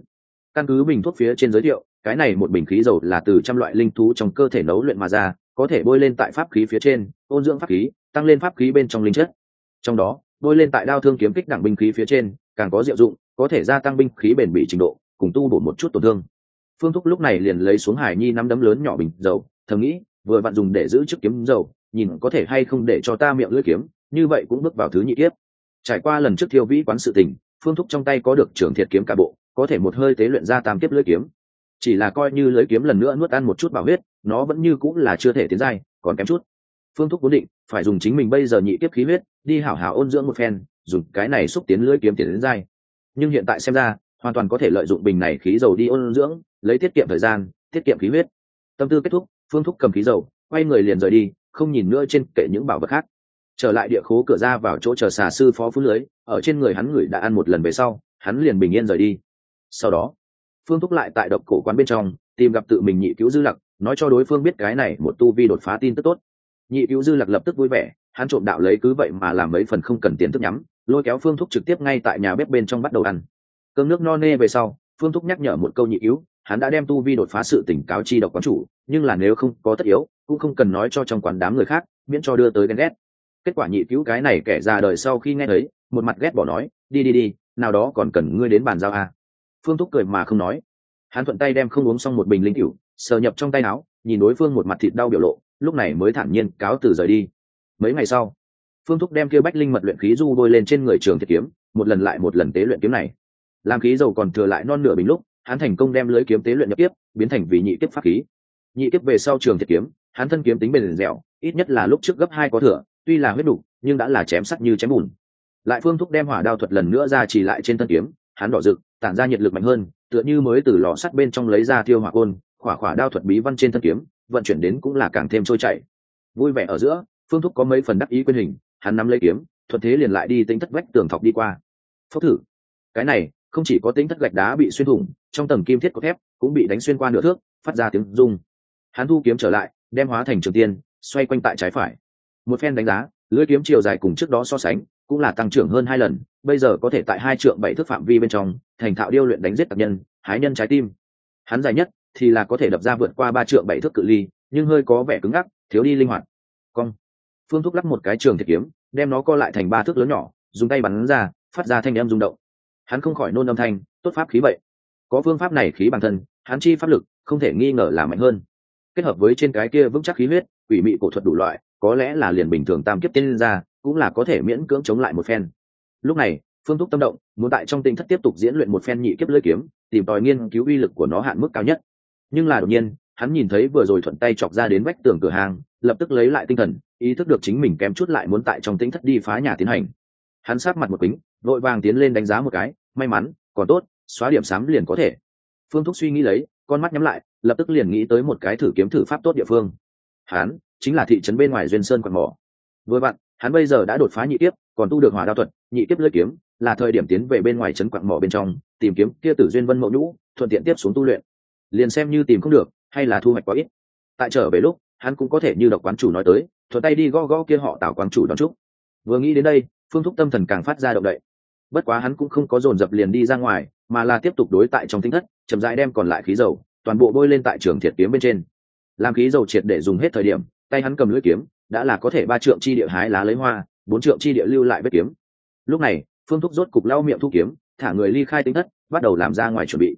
A: Căn cứ bình thuốc phía trên giới thiệu, cái này một bình khí dầu là từ trăm loại linh thú trong cơ thể nấu luyện mà ra, có thể bôi lên tại pháp khí phía trên, ôn dưỡng pháp khí, tăng lên pháp khí bên trong linh chất. Trong đó, bôi lên tại đao thương kiếm kích đẳng binh khí phía trên, càng có diệu dụng, có thể gia tăng binh khí bền bỉ trình độ, cùng tu bổ một chút tổn thương. Phương thúc lúc này liền lấy xuống hải nhi năm đấm lớn nhỏ bình dầu, thầm nghĩ, vừa vặn dùng để giữ chức kiếm dầu, nhìn có thể hay không để cho ta miệng lưỡi kiếm, như vậy cũng bước vào thứ nhị tiếp trải qua lần trước thiêu vĩ quán sự tình, phương thúc trong tay có được trưởng thiệt kiếm cả bộ, có thể một hơi tế luyện ra tam kiếp lưỡi kiếm. Chỉ là coi như lưỡi kiếm lần nữa nuốt ăn một chút bảo huyết, nó vẫn như cũng là chưa thể tiến dai còn kém chút. Phương thúc vốn định, phải dùng chính mình bây giờ nhị kiếp khí huyết, đi hảo hảo ôn dưỡng một phen, dùng cái này xúc tiến lưỡi kiếm tiến đến dai nhưng hiện tại xem ra, hoàn toàn có thể lợi dụng bình này khí dầu đi ôn dưỡng, lấy tiết kiệm thời gian, tiết kiệm khí huyết. Tâm tư kết thúc, phương thúc cầm khí dầu, quay người liền rời đi, không nhìn nữa trên kệ những bảo vật khác trở lại địa khố cửa ra vào chỗ chờ xà sư phó phú lưới, ở trên người hắn người đã ăn một lần về sau, hắn liền bình yên rời đi. Sau đó, phương thúc lại tại độc cổ quán bên trong, tìm gặp tự mình nhị cứu dư lặc, nói cho đối phương biết cái này một tu vi đột phá tin tức tốt. Nhị cứu dư lặc lập tức vui vẻ, hắn trộm đạo lấy cứ vậy mà làm mấy phần không cần tiền thức nhắm, lôi kéo phương thúc trực tiếp ngay tại nhà bếp bên trong bắt đầu ăn. Cơm nước no nê về sau, phương thúc nhắc nhở một câu nhị cứu, hắn đã đem tu vi đột phá sự tỉnh cáo chi độc quán chủ, nhưng là nếu không có tất yếu, cũng không cần nói cho trong quán đám người khác, miễn cho đưa tới ghen ghét kết quả nhị cứu cái này kẻ ra đời sau khi nghe thấy, một mặt ghét bỏ nói, đi đi đi, nào đó còn cần ngươi đến bàn giao à. phương thúc cười mà không nói. Hắn thuận tay đem không uống xong một bình linh cửu, sờ nhập trong tay áo, nhìn đối phương một mặt thịt đau biểu lộ, lúc này mới thản nhiên cáo từ rời đi. Mấy ngày sau, phương thúc đem kia bách linh mật luyện khí du bôi lên trên người trường thiệt kiếm, một lần lại một lần tế luyện kiếm này. Làm khí dầu còn thừa lại non nửa bình lúc, hắn thành công đem lưới kiếm tế luyện nhập tiếp, biến thành vì nhị tiếp pháp khí. Nhị tiếp về sau trường thiệt kiếm, hắn thân kiếm tính bền dẻo, ít nhất là lúc trước gấp hai có thừa tuy là huyết đủ nhưng đã là chém sắt như chém bùn. Lại phương thúc đem hỏa đao thuật lần nữa ra chỉ lại trên thân kiếm, hắn đỏ rực, tản ra nhiệt lực mạnh hơn, tựa như mới từ lò sắt bên trong lấy ra tiêu hỏa côn khỏa khỏa đao thuật bí văn trên thân kiếm, vận chuyển đến cũng là càng thêm trôi chảy. Vui vẻ ở giữa, phương thúc có mấy phần đắc ý quyên hình, hắn nắm lấy kiếm, thuận thế liền lại đi tính thất vách tường thọc đi qua. Phốc thử. Cái này, không chỉ có tính thất gạch đá bị xuyên thủng, trong tầng kim thiết cốt thép cũng bị đánh xuyên qua nửa thước, phát ra tiếng rung. Hắn thu kiếm trở lại, đem hóa thành trường tiên, xoay quanh tại trái phải một phen đánh giá lưỡi kiếm chiều dài cùng trước đó so sánh, cũng là tăng trưởng hơn hai lần, bây giờ có thể tại hai trượng bảy thước phạm vi bên trong, thành thạo điêu luyện đánh giết tạc nhân, hái nhân trái tim. Hắn dài nhất thì là có thể đập ra vượt qua ba trượng bảy thước cự ly, nhưng hơi có vẻ cứng ngắc, thiếu đi linh hoạt. Cong. Phương thúc lắp một cái trường thiệt kiếm, đem nó co lại thành ba thước lớn nhỏ, dùng tay bắn ra, phát ra thanh âm rung động. Hắn không khỏi nôn âm thanh, tốt pháp khí vậy. Có phương pháp này khí bản thân, hắn chi pháp lực không thể nghi ngờ là mạnh hơn. Kết hợp với trên cái kia vững chắc khí huyết, quỷ mị cổ thuật đủ loại có lẽ là liền bình thường tam kiếp tiên ra, cũng là có thể miễn cưỡng chống lại một phen. Lúc này, phương thúc tâm động, muốn tại trong tinh thất tiếp tục diễn luyện một phen nhị kiếp lưỡi kiếm, tìm tòi nghiên cứu uy lực của nó hạn mức cao nhất. Nhưng là đột nhiên, hắn nhìn thấy vừa rồi thuận tay chọc ra đến vách tường cửa hàng, lập tức lấy lại tinh thần, ý thức được chính mình kém chút lại muốn tại trong tinh thất đi phá nhà tiến hành. Hắn sát mặt một kính vội vàng tiến lên đánh giá một cái, may mắn, còn tốt, xóa điểm sám liền có thể. Phương thúc suy nghĩ lấy, con mắt nhắm lại, lập tức liền nghĩ tới một cái thử kiếm thử pháp tốt địa phương. Hắn chính là thị trấn bên ngoài duyên sơn quạt mỏ. Vừa vặn, hắn bây giờ đã đột phá nhị tiếp còn tu được hỏa đao thuật, nhị tiếp lưỡi kiếm, là thời điểm tiến về bên ngoài trấn quặng mỏ bên trong, tìm kiếm kia tử duyên vân mậu nhũ, thuận tiện tiếp xuống tu luyện. Liền xem như tìm không được, hay là thu hoạch quá ít. Tại trở về lúc, hắn cũng có thể như độc quán chủ nói tới, thuận tay đi gõ gõ kia họ tạo quán chủ đón chúc. Vừa nghĩ đến đây, phương thúc tâm thần càng phát ra động đậy. Bất quá hắn cũng không có dồn dập liền đi ra ngoài, mà là tiếp tục đối tại trong tinh thất, chậm rãi đem còn lại khí dầu, toàn bộ bôi lên tại trường thiệt kiếm bên trên. Làm khí dầu triệt để dùng hết thời điểm tay hắn cầm lưỡi kiếm, đã là có thể ba trượng chi địa hái lá lấy hoa, bốn trượng chi địa lưu lại vết kiếm. Lúc này, phương thúc rốt cục lau miệng thu kiếm, thả người ly khai tính thất, bắt đầu làm ra ngoài chuẩn bị.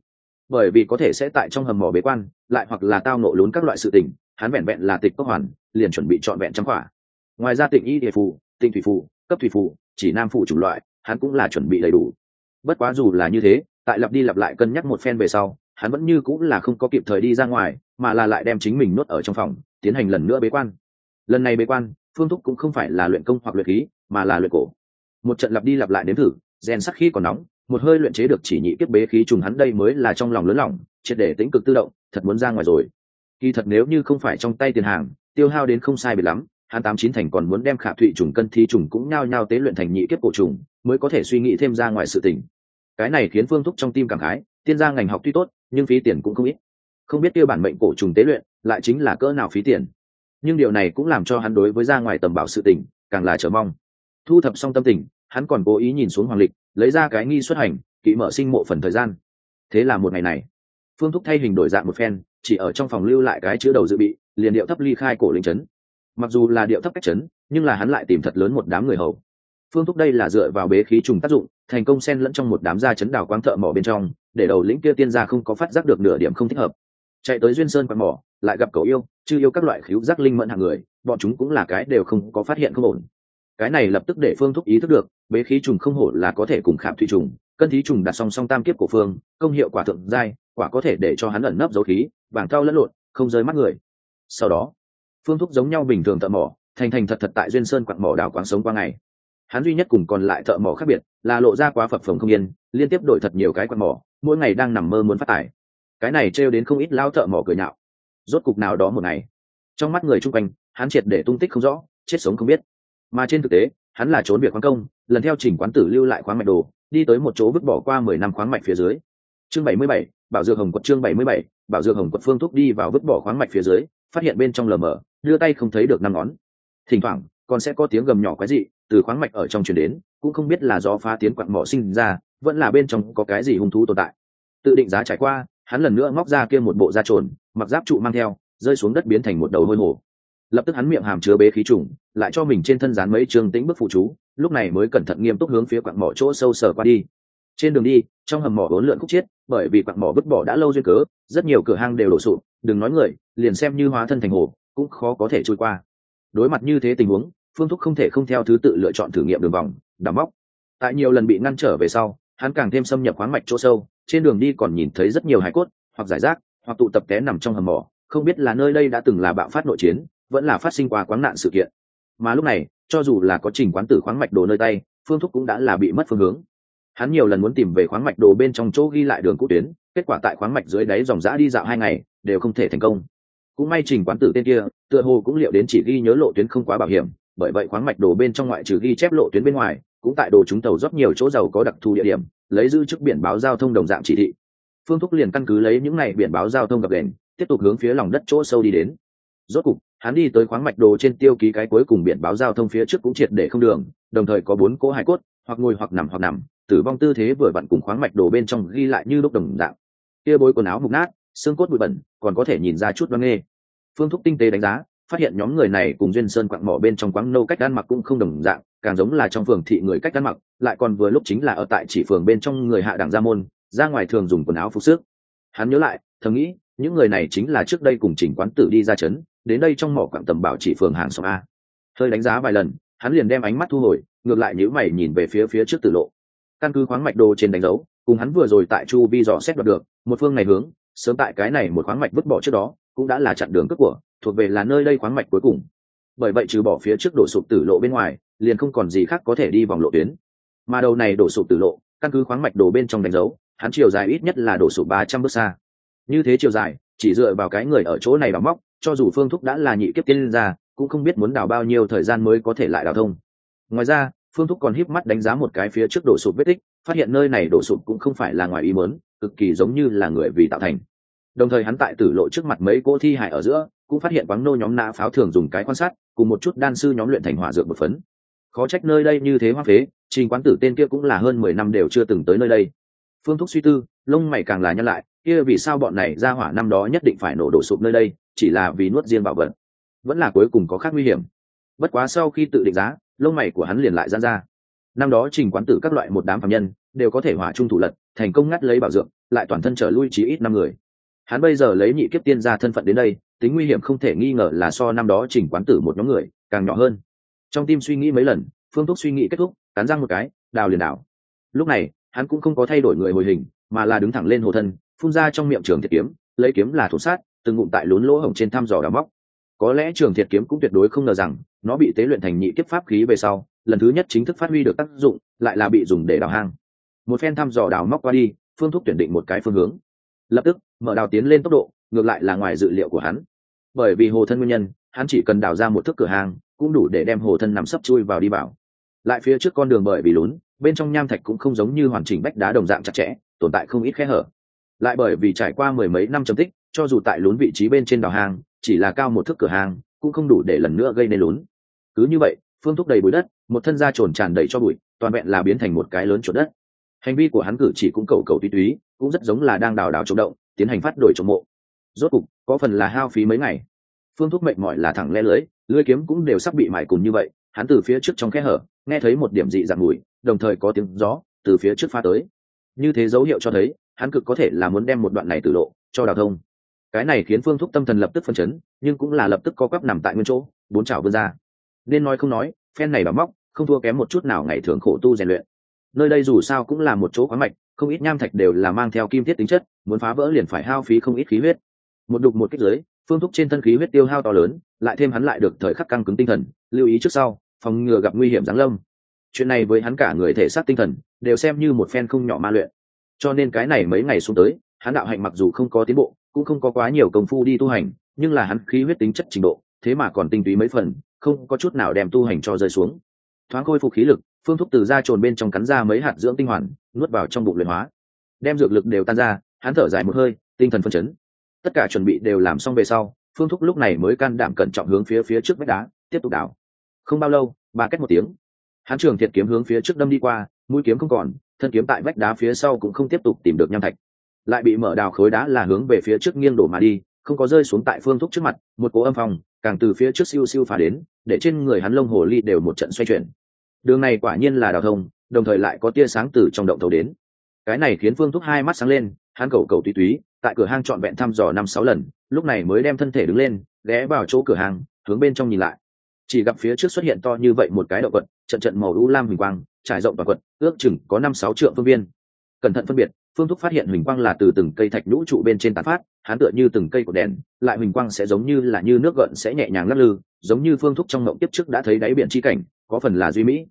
A: Bởi vì có thể sẽ tại trong hầm mỏ bế quan, lại hoặc là tao nộ lún các loại sự tình, hắn vẹn vẹn là tịch cốc hoàn, liền chuẩn bị trọn vẹn trắng khỏa ngoài ra tịnh y địa phù, tịnh thủy phù, cấp thủy phù, chỉ nam phụ chủng loại, hắn cũng là chuẩn bị đầy đủ. Bất quá dù là như thế, tại lặp đi lặp lại cân nhắc một phen về sau, hắn vẫn như cũng là không có kịp thời đi ra ngoài, mà là lại đem chính mình nuốt ở trong phòng tiến hành lần nữa bế quan. Lần này bế quan, phương thúc cũng không phải là luyện công hoặc luyện khí, mà là luyện cổ. Một trận lặp đi lặp lại đến thử, rèn sắc khi còn nóng, một hơi luyện chế được chỉ nhị kiếp bế khí trùng hắn đây mới là trong lòng lớn lòng, triệt để tính cực tự động, thật muốn ra ngoài rồi. Kỳ thật nếu như không phải trong tay tiền hàng, tiêu hao đến không sai biệt lắm, hắn tám chín thành còn muốn đem khả thụy trùng cân thi trùng cũng nhao nhao tế luyện thành nhị kiếp cổ trùng, mới có thể suy nghĩ thêm ra ngoài sự tình. Cái này khiến phương thúc trong tim cảm khái, tiên gia ngành học tuy tốt, nhưng phí tiền cũng không ít. Không biết tiêu bản mệnh cổ trùng tế luyện lại chính là cỡ nào phí tiền. Nhưng điều này cũng làm cho hắn đối với ra ngoài tầm bảo sự tình càng là chờ mong. Thu thập xong tâm tình, hắn còn cố ý nhìn xuống hoàng lịch, lấy ra cái nghi xuất hành, kỵ mở sinh mộ phần thời gian. Thế là một ngày này, phương thúc thay hình đổi dạng một phen, chỉ ở trong phòng lưu lại cái chữ đầu dự bị, liền điệu thấp ly khai cổ linh trấn mặc dù là điệu thấp cách trấn nhưng là hắn lại tìm thật lớn một đám người hầu. Phương thúc đây là dựa vào bế khí trùng tác dụng, thành công xen lẫn trong một đám gia chấn đào quang thợ mỏ bên trong, để đầu lĩnh kia tiên gia không có phát giác được nửa điểm không thích hợp chạy tới duyên sơn quạt mỏ, lại gặp cậu yêu chứ yêu các loại khíu giác linh mẫn hàng người, bọn chúng cũng là cái đều không có phát hiện không ổn. Cái này lập tức để phương thúc ý thức được, bế khí trùng không hổ là có thể cùng khảm thủy trùng, cân thí trùng đặt song song tam kiếp của phương, công hiệu quả thượng giai, quả có thể để cho hắn ẩn nấp dấu khí bảng cao lẫn lộn, không rơi mắt người. Sau đó, phương thúc giống nhau bình thường thợ mỏ, thành thành thật thật tại duyên sơn quặng mỏ đào quáng sống qua ngày. Hắn duy nhất cùng còn lại thợ mỏ khác biệt là lộ ra quá phập phồng không yên, liên tiếp đổi thật nhiều cái quặng mỏ, mỗi ngày đang nằm mơ muốn phát tài cái này trêu đến không ít lao thợ mỏ cười nhạo. Rốt cục nào đó một ngày, trong mắt người chung quanh, hắn triệt để tung tích không rõ, chết sống không biết. Mà trên thực tế, hắn là trốn việc khoáng công, lần theo trình quán tử lưu lại khoáng mạch đồ, đi tới một chỗ vứt bỏ qua mười năm khoáng mạch phía dưới. Chương bảy mươi bảy, bảo dược hồng quật chương bảy mươi bảy, bảo dược hồng quật phương thúc đi vào vứt bỏ khoáng mạch phía dưới, phát hiện bên trong lờ mờ, đưa tay không thấy được năm ngón. Thỉnh thoảng, còn sẽ có tiếng gầm nhỏ quái dị từ khoáng mạch ở trong truyền đến, cũng không biết là do phá tiến quặng mỏ sinh ra, vẫn là bên trong có cái gì hung thú tồn tại. Tự định giá trải qua hắn lần nữa móc ra kia một bộ da trồn, mặc giáp trụ mang theo, rơi xuống đất biến thành một đầu hôi hổ lập tức hắn miệng hàm chứa bế khí trùng, lại cho mình trên thân dán mấy trường tĩnh bức phụ chú, lúc này mới cẩn thận nghiêm túc hướng phía quặng mỏ chỗ sâu sờ qua đi. Trên đường đi, trong hầm mỏ bốn lượn khúc chiết bởi vì quặng mỏ vứt bỏ đã lâu duyên cớ, rất nhiều cửa hang đều đổ sụp, đừng nói người, liền xem như hóa thân thành hồ, cũng khó có thể trôi qua. Đối mặt như thế tình huống, phương thúc không thể không theo thứ tự lựa chọn thử nghiệm đường vòng đắm móc. Tại nhiều lần bị ngăn trở về sau hắn càng thêm xâm nhập khoáng mạch chỗ sâu, trên đường đi còn nhìn thấy rất nhiều hải cốt, hoặc giải rác, hoặc tụ tập té nằm trong hầm mỏ, không biết là nơi đây đã từng là bạo phát nội chiến, vẫn là phát sinh qua quáng nạn sự kiện. Mà lúc này, cho dù là có trình quán tử khoáng mạch đồ nơi tay, phương thúc cũng đã là bị mất phương hướng. Hắn nhiều lần muốn tìm về khoáng mạch đồ bên trong chỗ ghi lại đường cũ tuyến, kết quả tại khoáng mạch dưới đáy dòng giã đi dạo hai ngày, đều không thể thành công. Cũng may trình quán tử tên kia, tựa hồ cũng liệu đến chỉ ghi nhớ lộ tuyến không quá bảo hiểm, bởi vậy khoáng mạch đồ bên trong ngoại trừ ghi chép lộ tuyến bên ngoài cũng tại đồ chúng tàu rót nhiều chỗ giàu có đặc thù địa điểm, lấy dư chức biển báo giao thông đồng dạng chỉ thị. Phương thúc liền căn cứ lấy những này biển báo giao thông gặp đèn, tiếp tục hướng phía lòng đất chỗ sâu đi đến. Rốt cục, hắn đi tới khoáng mạch đồ trên tiêu ký cái cuối cùng biển báo giao thông phía trước cũng triệt để không đường, đồng thời có bốn cỗ hải cốt, hoặc ngồi hoặc nằm hoặc nằm, tử vong tư thế vừa vặn cùng khoáng mạch đồ bên trong ghi lại như lúc đồng dạng. Kia bối quần áo mục nát, xương cốt bụi bẩn, còn có thể nhìn ra chút đoan nghê. Phương thúc tinh tế đánh giá phát hiện nhóm người này cùng duyên sơn quặng mỏ bên trong quáng nâu cách ăn mặc cũng không đồng dạng, càng giống là trong phường thị người cách ăn mặc, lại còn vừa lúc chính là ở tại chỉ phường bên trong người hạ đẳng gia môn, ra ngoài thường dùng quần áo phục sức. Hắn nhớ lại, thầm nghĩ, những người này chính là trước đây cùng chỉnh quán tử đi ra chấn, đến đây trong mỏ quặng tầm bảo chỉ phường hàng xóm a. Hơi đánh giá vài lần, hắn liền đem ánh mắt thu hồi, ngược lại nhữ mày nhìn về phía phía trước tử lộ. Căn cứ khoáng mạch đồ trên đánh dấu, cùng hắn vừa rồi tại chu vi dò xét đoạt được, một phương này hướng, sớm tại cái này một khoáng mạch vứt bỏ trước đó, cũng đã là chặn đường cướp của thuộc về là nơi đây khoáng mạch cuối cùng. Bởi vậy trừ bỏ phía trước đổ sụp tử lộ bên ngoài, liền không còn gì khác có thể đi vòng lộ tuyến. Mà đầu này đổ sụp tử lộ, căn cứ khoáng mạch đổ bên trong đánh dấu, hắn chiều dài ít nhất là đổ sụp ba trăm bước xa. Như thế chiều dài, chỉ dựa vào cái người ở chỗ này đào móc, cho dù phương thúc đã là nhị kiếp tiên ra cũng không biết muốn đào bao nhiêu thời gian mới có thể lại đào thông. Ngoài ra, phương thúc còn híp mắt đánh giá một cái phía trước đổ sụp vết tích, phát hiện nơi này đổ sụp cũng không phải là ngoài ý muốn, cực kỳ giống như là người vì tạo thành đồng thời hắn tại tử lộ trước mặt mấy cỗ thi hại ở giữa, cũng phát hiện quáng nô nhóm nã pháo thường dùng cái quan sát, cùng một chút đan sư nhóm luyện thành hỏa dược một phấn. Khó trách nơi đây như thế hoa phế, trình quán tử tên kia cũng là hơn mười năm đều chưa từng tới nơi đây. Phương thúc suy tư, lông mày càng là nhăn lại, kia vì sao bọn này ra hỏa năm đó nhất định phải nổ đổ sụp nơi đây, chỉ là vì nuốt riêng bảo vật. Vẫn là cuối cùng có khác nguy hiểm. Bất quá sau khi tự định giá, lông mày của hắn liền lại gian ra. Năm đó trình quán tử các loại một đám phạm nhân, đều có thể hỏa trung thủ lật, thành công ngắt lấy bảo dưỡng lại toàn thân trở lui chỉ ít năm người hắn bây giờ lấy nhị kiếp tiên gia thân phận đến đây, tính nguy hiểm không thể nghi ngờ là so năm đó chỉnh quán tử một nhóm người, càng nhỏ hơn. Trong tim suy nghĩ mấy lần, phương thúc suy nghĩ kết thúc, cắn răng một cái, đào liền đào. Lúc này, hắn cũng không có thay đổi người hồi hình, mà là đứng thẳng lên hồ thân, phun ra trong miệng trường thiệt kiếm, lấy kiếm là thủ sát, từng ngụm tại lún lỗ hổng trên thăm dò đào móc. Có lẽ trường thiệt kiếm cũng tuyệt đối không ngờ rằng, nó bị tế luyện thành nhị kiếp pháp khí về sau, lần thứ nhất chính thức phát huy được tác dụng, lại là bị dùng để đào hang. Một phen thăm dò đào móc qua đi, phương thúc tuyển định một cái phương hướng. Lập tức mở đào tiến lên tốc độ, ngược lại là ngoài dự liệu của hắn. Bởi vì hồ thân nguyên nhân, hắn chỉ cần đào ra một thước cửa hàng, cũng đủ để đem hồ thân nằm sấp chui vào đi vào. Lại phía trước con đường bởi vì lún, bên trong nham thạch cũng không giống như hoàn chỉnh bách đá đồng dạng chặt chẽ, tồn tại không ít khe hở. Lại bởi vì trải qua mười mấy năm chấm tích, cho dù tại lún vị trí bên trên đào hang chỉ là cao một thước cửa hàng, cũng không đủ để lần nữa gây nên lún. Cứ như vậy, phương thúc đầy bụi đất, một thân da trồn tràn đầy cho bụi, toàn vẹn là biến thành một cái lớn chuột đất. Hành vi của hắn cử chỉ cũng cầu cầu tuy túy cũng rất giống là đang đào đào trộm động tiến hành phát đổi trộm mộ. Rốt cục, có phần là hao phí mấy ngày. Phương thuốc mệnh mỏi là thẳng le lưới lưới kiếm cũng đều sắp bị mải cùng như vậy, hắn từ phía trước trong khe hở, nghe thấy một điểm dị dạng mùi, đồng thời có tiếng gió từ phía trước pha tới. Như thế dấu hiệu cho thấy, hắn cực có thể là muốn đem một đoạn này từ lộ cho đào thông. Cái này khiến phương thúc tâm thần lập tức phân chấn, nhưng cũng là lập tức co quắp nằm tại nguyên chỗ, bốn chảo vươn ra. Nên nói không nói, phen này bà móc, không thua kém một chút nào ngày thường khổ tu rèn luyện. Nơi đây dù sao cũng là một chỗ khoáng mạch không ít nham thạch đều là mang theo kim thiết tính chất, muốn phá vỡ liền phải hao phí không ít khí huyết. Một đục một kích giới phương thúc trên thân khí huyết tiêu hao to lớn, lại thêm hắn lại được thời khắc căng cứng tinh thần, lưu ý trước sau, phòng ngừa gặp nguy hiểm giáng lâm. Chuyện này với hắn cả người thể xác tinh thần, đều xem như một phen không nhỏ ma luyện. Cho nên cái này mấy ngày xuống tới, hắn đạo hạnh mặc dù không có tiến bộ, cũng không có quá nhiều công phu đi tu hành, nhưng là hắn khí huyết tính chất trình độ, thế mà còn tinh túy mấy phần, không có chút nào đem tu hành cho rơi xuống thoáng khôi phục khí lực, phương thúc từ da trồn bên trong cắn ra mấy hạt dưỡng tinh hoàn, nuốt vào trong bụng luyện hóa. Đem dược lực đều tan ra, hắn thở dài một hơi, tinh thần phân chấn. Tất cả chuẩn bị đều làm xong về sau, phương thúc lúc này mới can đảm cẩn trọng hướng phía phía trước vách đá, tiếp tục đảo không bao lâu ba cách một tiếng. Hắn trường thiệt kiếm hướng phía trước đâm đi qua, mũi kiếm không còn, thân kiếm tại vách đá phía sau cũng không tiếp tục tìm được nham thạch. Lại bị mở đào khối đá là hướng về phía trước nghiêng đổ mà đi, không có rơi xuống tại phương thúc trước mặt, một cố âm phòng càng từ phía trước siêu siêu phá đến, để trên người hắn lông hồ ly đều một trận xoay chuyển. Đường này quả nhiên là đào thông, đồng thời lại có tia sáng từ trong động thấu đến. Cái này khiến phương thúc hai mắt sáng lên, hắn cầu cầu tùy túy, tại cửa hang trọn vẹn thăm dò năm sáu lần, lúc này mới đem thân thể đứng lên, ghé vào chỗ cửa hàng hướng bên trong nhìn lại. Chỉ gặp phía trước xuất hiện to như vậy một cái động vật, trận trận màu u lam hình quang, trải rộng toàn quật, ước chừng có năm sáu trượng phương viên. Cẩn thận phân biệt phương thúc phát hiện huỳnh quang là từ từng cây thạch nhũ trụ bên trên tán phát, hắn tựa như từng cây của đèn, lại huỳnh quang sẽ giống như là như nước gợn sẽ nhẹ nhàng lắc lư, giống như phương thúc trong mộng tiếp trước đã thấy đáy biển chi cảnh, có phần là duy mỹ.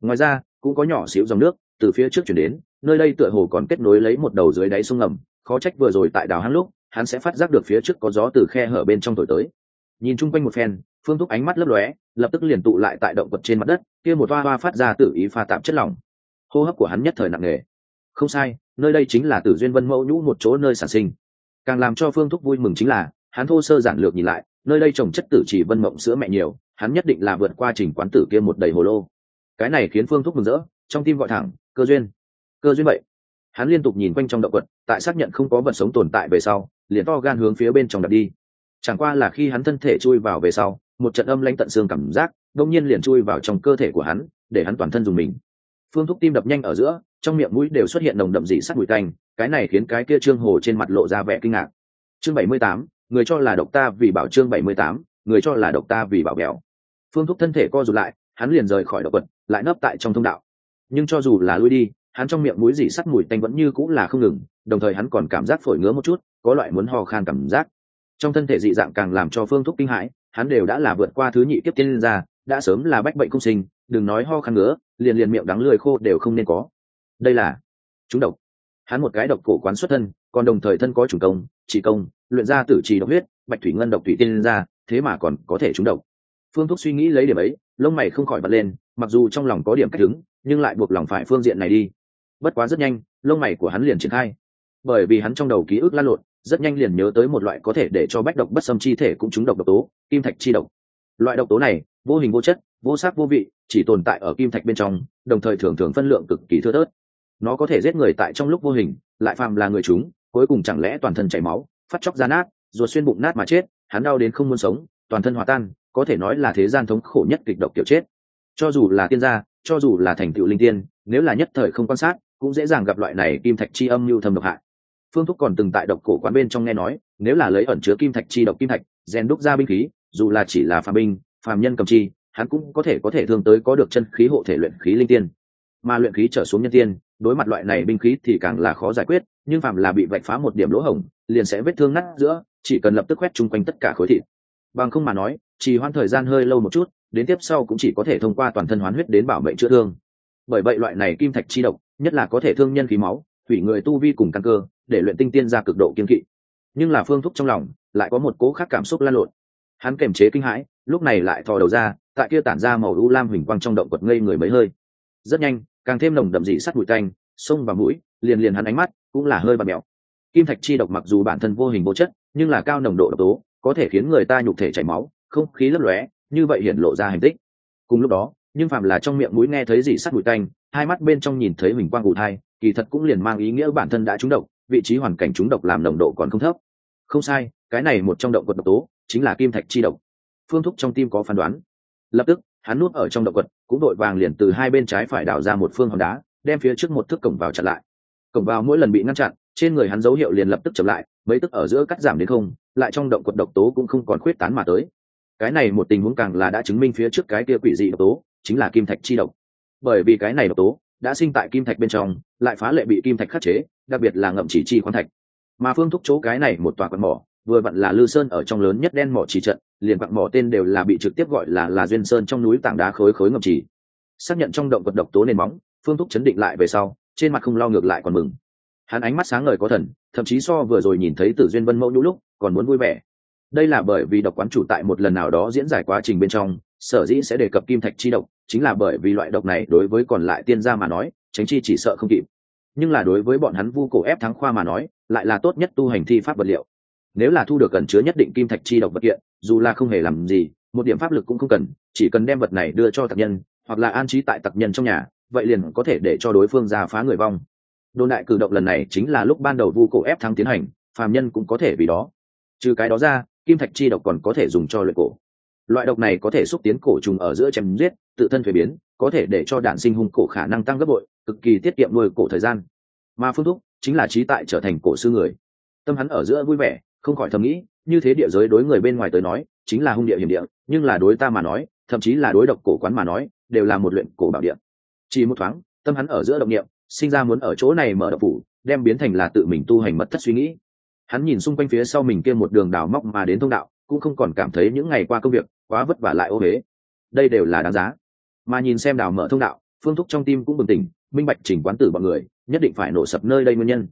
A: Ngoài ra, cũng có nhỏ xíu dòng nước, từ phía trước chuyển đến, nơi đây tựa hồ còn kết nối lấy một đầu dưới đáy sông ngầm, khó trách vừa rồi tại đào hắn lúc, hắn sẽ phát giác được phía trước có gió từ khe hở bên trong thổi tới. Nhìn chung quanh một phen, phương thúc ánh mắt lấp lóe, lập tức liền tụ lại tại động vật trên mặt đất, kia một toa hoa phát ra tự ý pha tạp chất lỏng. Hô hấp của hắn nhất thời nặng nề. Không sai nơi đây chính là tử duyên vân mẫu nhũ một chỗ nơi sản sinh. Càng làm cho phương thúc vui mừng chính là, hắn thô sơ giản lược nhìn lại, nơi đây trồng chất tử chỉ vân mộng sữa mẹ nhiều, hắn nhất định là vượt qua trình quán tử kia một đầy hồ lô. Cái này khiến phương thúc mừng rỡ, trong tim gọi thẳng, cơ duyên cơ duyên vậy. Hắn liên tục nhìn quanh trong động vật tại xác nhận không có vật sống tồn tại về sau, liền to gan hướng phía bên trong đặt đi. Chẳng qua là khi hắn thân thể chui vào về sau, một trận âm lãnh tận xương cảm giác đông nhiên liền chui vào trong cơ thể của hắn, để hắn toàn thân dùng mình. Phương thúc tim đập nhanh ở giữa trong miệng mũi đều xuất hiện nồng đậm dị sắt bụi tanh, cái này khiến cái kia trương hồ trên mặt lộ ra vẻ kinh ngạc. Chương bảy mươi tám, người cho là độc ta vì bảo chương bảy mươi tám, người cho là độc ta vì bảo béo phương thúc thân thể co rụt lại, hắn liền rời khỏi động vật, lại nấp tại trong thông đạo. Nhưng cho dù là lui đi, hắn trong miệng mũi dị sắt mùi tanh vẫn như cũng là không ngừng, đồng thời hắn còn cảm giác phổi ngứa một chút, có loại muốn ho khan cảm giác. Trong thân thể dị dạng càng làm cho phương thúc kinh hãi, hắn đều đã là vượt qua thứ nhị kiếp tiên lên ra, đã sớm là bách bệnh cung sinh, đừng nói ho khan ngứa, liền liền miệng đắng lười khô đều không nên có đây là chúng độc. Hắn một cái độc cổ quán xuất thân, còn đồng thời thân có chủ công, chỉ công, luyện ra tử trì độc huyết, bạch thủy ngân độc thủy tiên ra, thế mà còn có thể trúng độc. Phương thúc suy nghĩ lấy điểm ấy, lông mày không khỏi bật lên, mặc dù trong lòng có điểm cách đứng nhưng lại buộc lòng phải phương diện này đi. Bất quá rất nhanh, lông mày của hắn liền triển khai. Bởi vì hắn trong đầu ký ức lan lộn, rất nhanh liền nhớ tới một loại có thể để cho bách độc bất xâm chi thể cũng trúng độc độc tố, kim thạch chi độc. Loại độc tố này, vô hình vô chất, vô sắc vô vị, chỉ tồn tại ở kim thạch bên trong, đồng thời thường thường phân lượng cực kỳ thưa thớt nó có thể giết người tại trong lúc vô hình, lại phàm là người chúng, cuối cùng chẳng lẽ toàn thân chảy máu, phát chóc ra nát, ruột xuyên bụng nát mà chết, hắn đau đến không muốn sống, toàn thân hòa tan, có thể nói là thế gian thống khổ nhất kịch độc kiểu chết. Cho dù là tiên gia, cho dù là thành tựu linh tiên, nếu là nhất thời không quan sát, cũng dễ dàng gặp loại này kim thạch chi âm mưu thầm độc hại phương thúc còn từng tại độc cổ quán bên trong nghe nói, nếu là lấy ẩn chứa kim thạch chi độc kim thạch, rèn đúc ra binh khí, dù là chỉ là phàm binh, phàm nhân cầm chi, hắn cũng có thể có thể thương tới có được chân khí hộ thể luyện khí linh tiên mà luyện khí trở xuống nhân tiên, đối mặt loại này binh khí thì càng là khó giải quyết, nhưng phạm là bị vạch phá một điểm lỗ hổng, liền sẽ vết thương nát giữa, chỉ cần lập tức quét chung quanh tất cả khối thịt. Bằng không mà nói chỉ hoãn thời gian hơi lâu một chút, đến tiếp sau cũng chỉ có thể thông qua toàn thân hoán huyết đến bảo mệnh chữa thương. Bởi vậy loại này kim thạch chi độc, nhất là có thể thương nhân khí máu hủy người tu vi cùng căn cơ, để luyện tinh tiên ra cực độ kiên kỵ. Nhưng là phương thúc trong lòng, lại có một cố khác cảm xúc lan lộn. Hắn kềm chế kinh hãi, lúc này lại thò đầu ra, tại kia tản ra màu u lam huỳnh quang trong động quật ngây người mấy hơi rất nhanh, càng thêm nồng đậm dị sắt bụi tanh, sông và mũi, liền liền hắn ánh mắt cũng là hơi và mẹo kim thạch chi độc mặc dù bản thân vô hình vô chất, nhưng là cao nồng độ độc tố, có thể khiến người ta nhục thể chảy máu, không khí lấp lóe, như vậy hiện lộ ra hành tích. Cùng lúc đó, nhưng phạm là trong miệng mũi nghe thấy dị sắt bụi tanh, hai mắt bên trong nhìn thấy mình quang ủ thai, kỳ thật cũng liền mang ý nghĩa bản thân đã trúng độc, vị trí hoàn cảnh trúng độc làm nồng độ còn không thấp. Không sai, cái này một trong động quật độc tố chính là kim thạch chi độc. Phương thúc trong tim có phán đoán. Lập tức, hắn nuốt ở trong động quật cũng đội vàng liền từ hai bên trái phải đào ra một phương hòn đá, đem phía trước một thước cổng vào chặn lại. Cổng vào mỗi lần bị ngăn chặn, trên người hắn dấu hiệu liền lập tức chậm lại, mấy tức ở giữa cắt giảm đến không, lại trong động quật độc tố cũng không còn khuyết tán mà tới. Cái này một tình huống càng là đã chứng minh phía trước cái kia quỷ dị độc tố chính là kim thạch chi độc. Bởi vì cái này độc tố đã sinh tại kim thạch bên trong, lại phá lệ bị kim thạch khắc chế, đặc biệt là ngậm chỉ chi khoáng thạch. Mà phương thúc chỗ cái này một tòa quần mỏ, vừa vặn là lư sơn ở trong lớn nhất đen mỏ chỉ trận liền quặng mỏ tên đều là bị trực tiếp gọi là là duyên sơn trong núi tảng đá khối khối ngập chỉ xác nhận trong động vật độc tố nền móng, phương thúc chấn định lại về sau, trên mặt không lo ngược lại còn mừng. Hắn ánh mắt sáng ngời có thần, thậm chí so vừa rồi nhìn thấy tử duyên vân mẫu nhũ lúc còn muốn vui vẻ. Đây là bởi vì độc quán chủ tại một lần nào đó diễn giải quá trình bên trong, sở dĩ sẽ đề cập kim thạch chi độc, chính là bởi vì loại độc này đối với còn lại tiên gia mà nói, tránh chi chỉ sợ không kịp. Nhưng là đối với bọn hắn vu cổ ép thắng khoa mà nói, lại là tốt nhất tu hành thi pháp vật liệu nếu là thu được cần chứa nhất định kim thạch chi độc vật kiện, dù là không hề làm gì, một điểm pháp lực cũng không cần, chỉ cần đem vật này đưa cho tặc nhân, hoặc là an trí tại tặc nhân trong nhà, vậy liền có thể để cho đối phương ra phá người vong. Đồn đại cử động lần này chính là lúc ban đầu vu cổ ép thắng tiến hành, phàm nhân cũng có thể vì đó. Trừ cái đó ra, kim thạch chi độc còn có thể dùng cho luyện cổ. Loại độc này có thể xúc tiến cổ trùng ở giữa chém giết, tự thân thuế biến, có thể để cho đạn sinh hung cổ khả năng tăng gấp bội, cực kỳ tiết kiệm nuôi cổ thời gian. Mà phương thúc chính là trí tại trở thành cổ sư người. Tâm hắn ở giữa vui vẻ không khỏi thầm nghĩ, như thế địa giới đối người bên ngoài tới nói, chính là hung địa hiểm địa, nhưng là đối ta mà nói, thậm chí là đối độc cổ quán mà nói, đều là một luyện cổ bảo địa. Chỉ một thoáng, tâm hắn ở giữa động niệm, sinh ra muốn ở chỗ này mở độc phủ, đem biến thành là tự mình tu hành mất thất suy nghĩ. Hắn nhìn xung quanh phía sau mình kia một đường đào móc mà đến thông đạo, cũng không còn cảm thấy những ngày qua công việc quá vất vả lại ô huế đây đều là đáng giá. Mà nhìn xem đào mở thông đạo, phương thúc trong tim cũng bừng tỉnh, minh bạch chỉnh quán tử bọn người, nhất định phải nổ sập nơi đây nguyên nhân.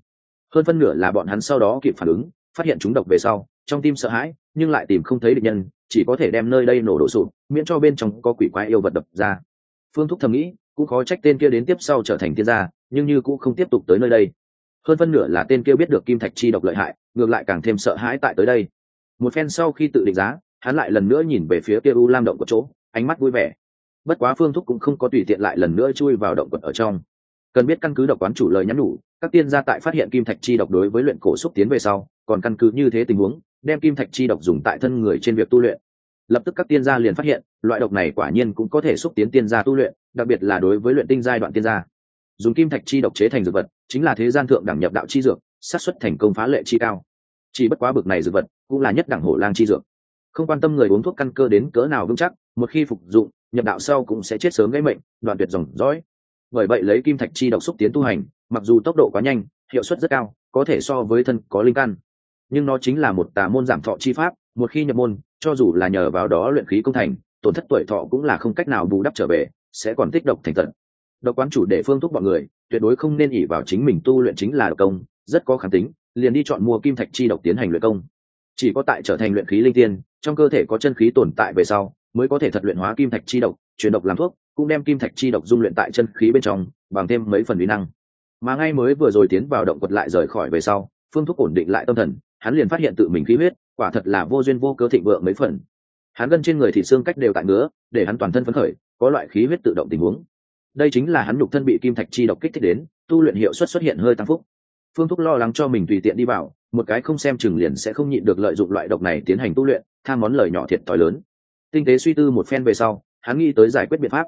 A: Hơn phân nửa là bọn hắn sau đó kịp phản ứng phát hiện chúng độc về sau, trong tim sợ hãi, nhưng lại tìm không thấy địch nhân, chỉ có thể đem nơi đây nổ đổ sụp, miễn cho bên trong có quỷ quái yêu vật đập ra. Phương thúc thầm nghĩ, cũng khó trách tên kia đến tiếp sau trở thành thiên gia, nhưng như cũng không tiếp tục tới nơi đây. Hơn phân nửa là tên kia biết được kim thạch chi độc lợi hại, ngược lại càng thêm sợ hãi tại tới đây. Một phen sau khi tự định giá, hắn lại lần nữa nhìn về phía kia u lam động của chỗ, ánh mắt vui vẻ. Bất quá phương thúc cũng không có tùy tiện lại lần nữa chui vào động quật ở trong. Cần biết căn cứ độc quán chủ lời nhắn nhủ, các tiên gia tại phát hiện kim thạch chi độc đối với luyện cổ xúc tiến về sau còn căn cứ như thế tình huống, đem kim thạch chi độc dùng tại thân người trên việc tu luyện. Lập tức các tiên gia liền phát hiện, loại độc này quả nhiên cũng có thể xúc tiến tiên gia tu luyện, đặc biệt là đối với luyện tinh giai đoạn tiên gia. Dùng kim thạch chi độc chế thành dược vật, chính là thế gian thượng đẳng nhập đạo chi dược sát xuất thành công phá lệ chi cao. Chỉ bất quá bực này dược vật, cũng là nhất đẳng hổ lang chi dược. Không quan tâm người uống thuốc căn cơ đến cỡ nào vững chắc, một khi phục dụng, nhập đạo sau cũng sẽ chết sớm gây mệnh, đoạn tuyệt dòng dõi. Bởi vậy lấy kim thạch chi độc xúc tiến tu hành, mặc dù tốc độ quá nhanh, hiệu suất rất cao, có thể so với thân có linh căn nhưng nó chính là một tà môn giảm thọ chi pháp, một khi nhập môn, cho dù là nhờ vào đó luyện khí công thành, tổn thất tuổi thọ cũng là không cách nào bù đắp trở về, sẽ còn tích độc thành tận. Độc quán chủ để phương thúc bọn người, tuyệt đối không nên ỉ vào chính mình tu luyện chính là độc công, rất có kháng tính, liền đi chọn mua kim thạch chi độc tiến hành luyện công. Chỉ có tại trở thành luyện khí linh tiên, trong cơ thể có chân khí tồn tại về sau, mới có thể thật luyện hóa kim thạch chi độc chuyển độc làm thuốc, cũng đem kim thạch chi độc dung luyện tại chân khí bên trong, bằng thêm mấy phần uy năng. Mà ngay mới vừa rồi tiến vào động quật lại rời khỏi về sau, phương thuốc ổn định lại tâm thần hắn liền phát hiện tự mình khí huyết, quả thật là vô duyên vô cơ thịnh vượng mấy phần. Hắn gân trên người thịt xương cách đều tại ngứa, để hắn toàn thân phấn khởi, có loại khí huyết tự động tình huống. Đây chính là hắn nhục thân bị kim thạch chi độc kích thích đến, tu luyện hiệu suất xuất hiện hơi tăng phúc. Phương thúc lo lắng cho mình tùy tiện đi vào, một cái không xem chừng liền sẽ không nhịn được lợi dụng loại độc này tiến hành tu luyện, tham món lời nhỏ thiệt thòi lớn. Tinh tế suy tư một phen về sau, hắn nghĩ tới giải quyết biện pháp.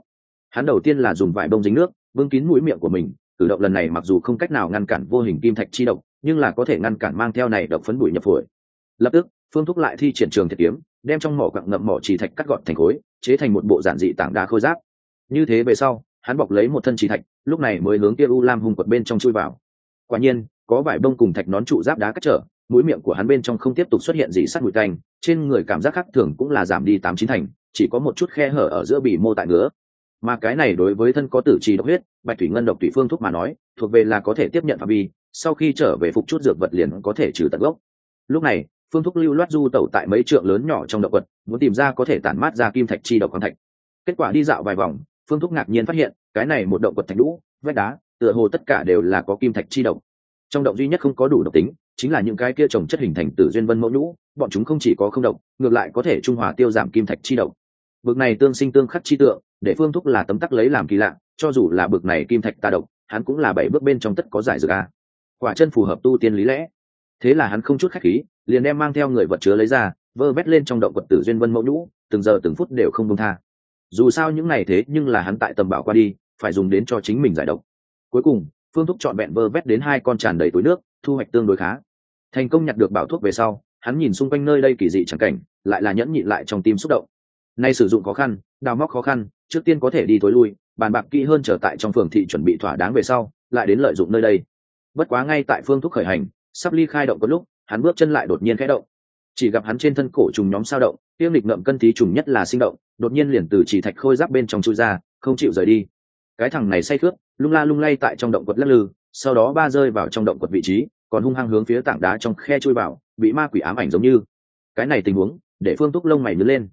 A: Hắn đầu tiên là dùng vải bông dính nước vương kín mũi miệng của mình, cử động lần này mặc dù không cách nào ngăn cản vô hình kim thạch chi độc nhưng là có thể ngăn cản mang theo này độc phấn bụi nhập phổi. Lập tức, phương thúc lại thi triển trường thiệt kiếm, đem trong mỏ quặng ngậm mỏ chỉ thạch cắt gọn thành khối, chế thành một bộ giản dị tảng đá khôi giáp. Như thế về sau, hắn bọc lấy một thân chỉ thạch, lúc này mới hướng kia u lam hùng quật bên trong chui vào. Quả nhiên, có vải bông cùng thạch nón trụ giáp đá cắt trở, mũi miệng của hắn bên trong không tiếp tục xuất hiện gì sát mùi tanh, trên người cảm giác khác thường cũng là giảm đi tám chín thành, chỉ có một chút khe hở ở giữa bì mô tại ngứa. Mà cái này đối với thân có tử trì độc huyết, bạch thủy ngân độc thủy phương thuốc mà nói, thuộc về là có thể tiếp nhận phạm vi sau khi trở về phục chút dược vật liền có thể trừ tận gốc. Lúc này, phương thúc lưu loát du tẩu tại mấy trượng lớn nhỏ trong động vật, muốn tìm ra có thể tản mát ra kim thạch chi độc khoáng thạch. Kết quả đi dạo vài vòng, phương thúc ngạc nhiên phát hiện, cái này một động vật thạch lũ vách đá, tựa hồ tất cả đều là có kim thạch chi độc. Trong động duy nhất không có đủ độc tính, chính là những cái kia trồng chất hình thành từ duyên vân mẫu nhũ, bọn chúng không chỉ có không độc, ngược lại có thể trung hòa tiêu giảm kim thạch chi độc. Bực này tương sinh tương khắc chi tượng, để phương thúc là tấm tắc lấy làm kỳ lạ, cho dù là bực này kim thạch ta độc, hắn cũng là bảy bước bên trong tất có giải dược a quả chân phù hợp tu tiên lý lẽ. Thế là hắn không chút khách khí, liền đem mang theo người vật chứa lấy ra, vơ vét lên trong động quật tử duyên vân mẫu nhũ, từng giờ từng phút đều không công tha. Dù sao những ngày thế nhưng là hắn tại tầm bảo qua đi, phải dùng đến cho chính mình giải độc. Cuối cùng, phương thúc chọn vẹn vơ vét đến hai con tràn đầy túi nước, thu hoạch tương đối khá. Thành công nhặt được bảo thuốc về sau, hắn nhìn xung quanh nơi đây kỳ dị chẳng cảnh, lại là nhẫn nhịn lại trong tim xúc động. Nay sử dụng khó khăn, đào móc khó khăn, trước tiên có thể đi tối lui, bàn bạc kỹ hơn trở tại trong phường thị chuẩn bị thỏa đáng về sau, lại đến lợi dụng nơi đây bất quá ngay tại phương thúc khởi hành, sắp ly khai động có lúc, hắn bước chân lại đột nhiên khẽ động. Chỉ gặp hắn trên thân cổ trùng nhóm sao động tiêm lịch ngậm cân thí trùng nhất là sinh động, đột nhiên liền từ chỉ thạch khôi giáp bên trong chui ra, không chịu rời đi. Cái thằng này say khướp lung la lung lay tại trong động quật lắc lư, sau đó ba rơi vào trong động quật vị trí, còn hung hăng hướng phía tảng đá trong khe chui vào, bị ma quỷ ám ảnh giống như. Cái này tình huống, để phương túc lông mày nhớ lên.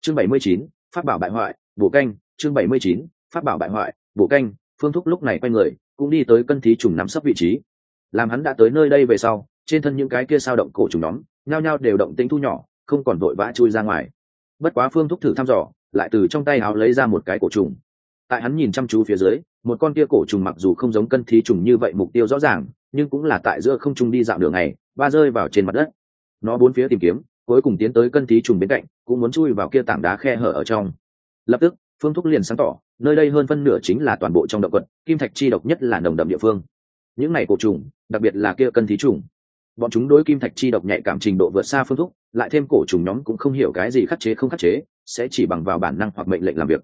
A: Chương bảy mươi chín phát bảo bại hoại, bổ canh, chương bảy mươi chín phát bảo bại hoại, bổ canh, phương thúc lúc này quay người, cũng đi tới cân thí trùng nắm sấp vị trí làm hắn đã tới nơi đây về sau, trên thân những cái kia sao động cổ trùng nhóm, nhao nhao đều động tính thu nhỏ, không còn vội vã chui ra ngoài. Bất quá phương thúc thử thăm dò, lại từ trong tay áo lấy ra một cái cổ trùng. Tại hắn nhìn chăm chú phía dưới, một con kia cổ trùng mặc dù không giống cân thí trùng như vậy mục tiêu rõ ràng, nhưng cũng là tại giữa không trung đi dạo đường này, ba rơi vào trên mặt đất. Nó bốn phía tìm kiếm, cuối cùng tiến tới cân thí trùng bên cạnh, cũng muốn chui vào kia tảng đá khe hở ở trong. Lập tức, phương thúc liền sáng tỏ, nơi đây hơn phân nửa chính là toàn bộ trong động vật kim thạch chi độc nhất là nồng đậm địa phương. Những này cổ trùng đặc biệt là kia cân thí trùng. Bọn chúng đối kim thạch chi độc nhạy cảm trình độ vượt xa phương thúc lại thêm cổ trùng nhóm cũng không hiểu cái gì khắc chế không khắc chế, sẽ chỉ bằng vào bản năng hoặc mệnh lệnh làm việc.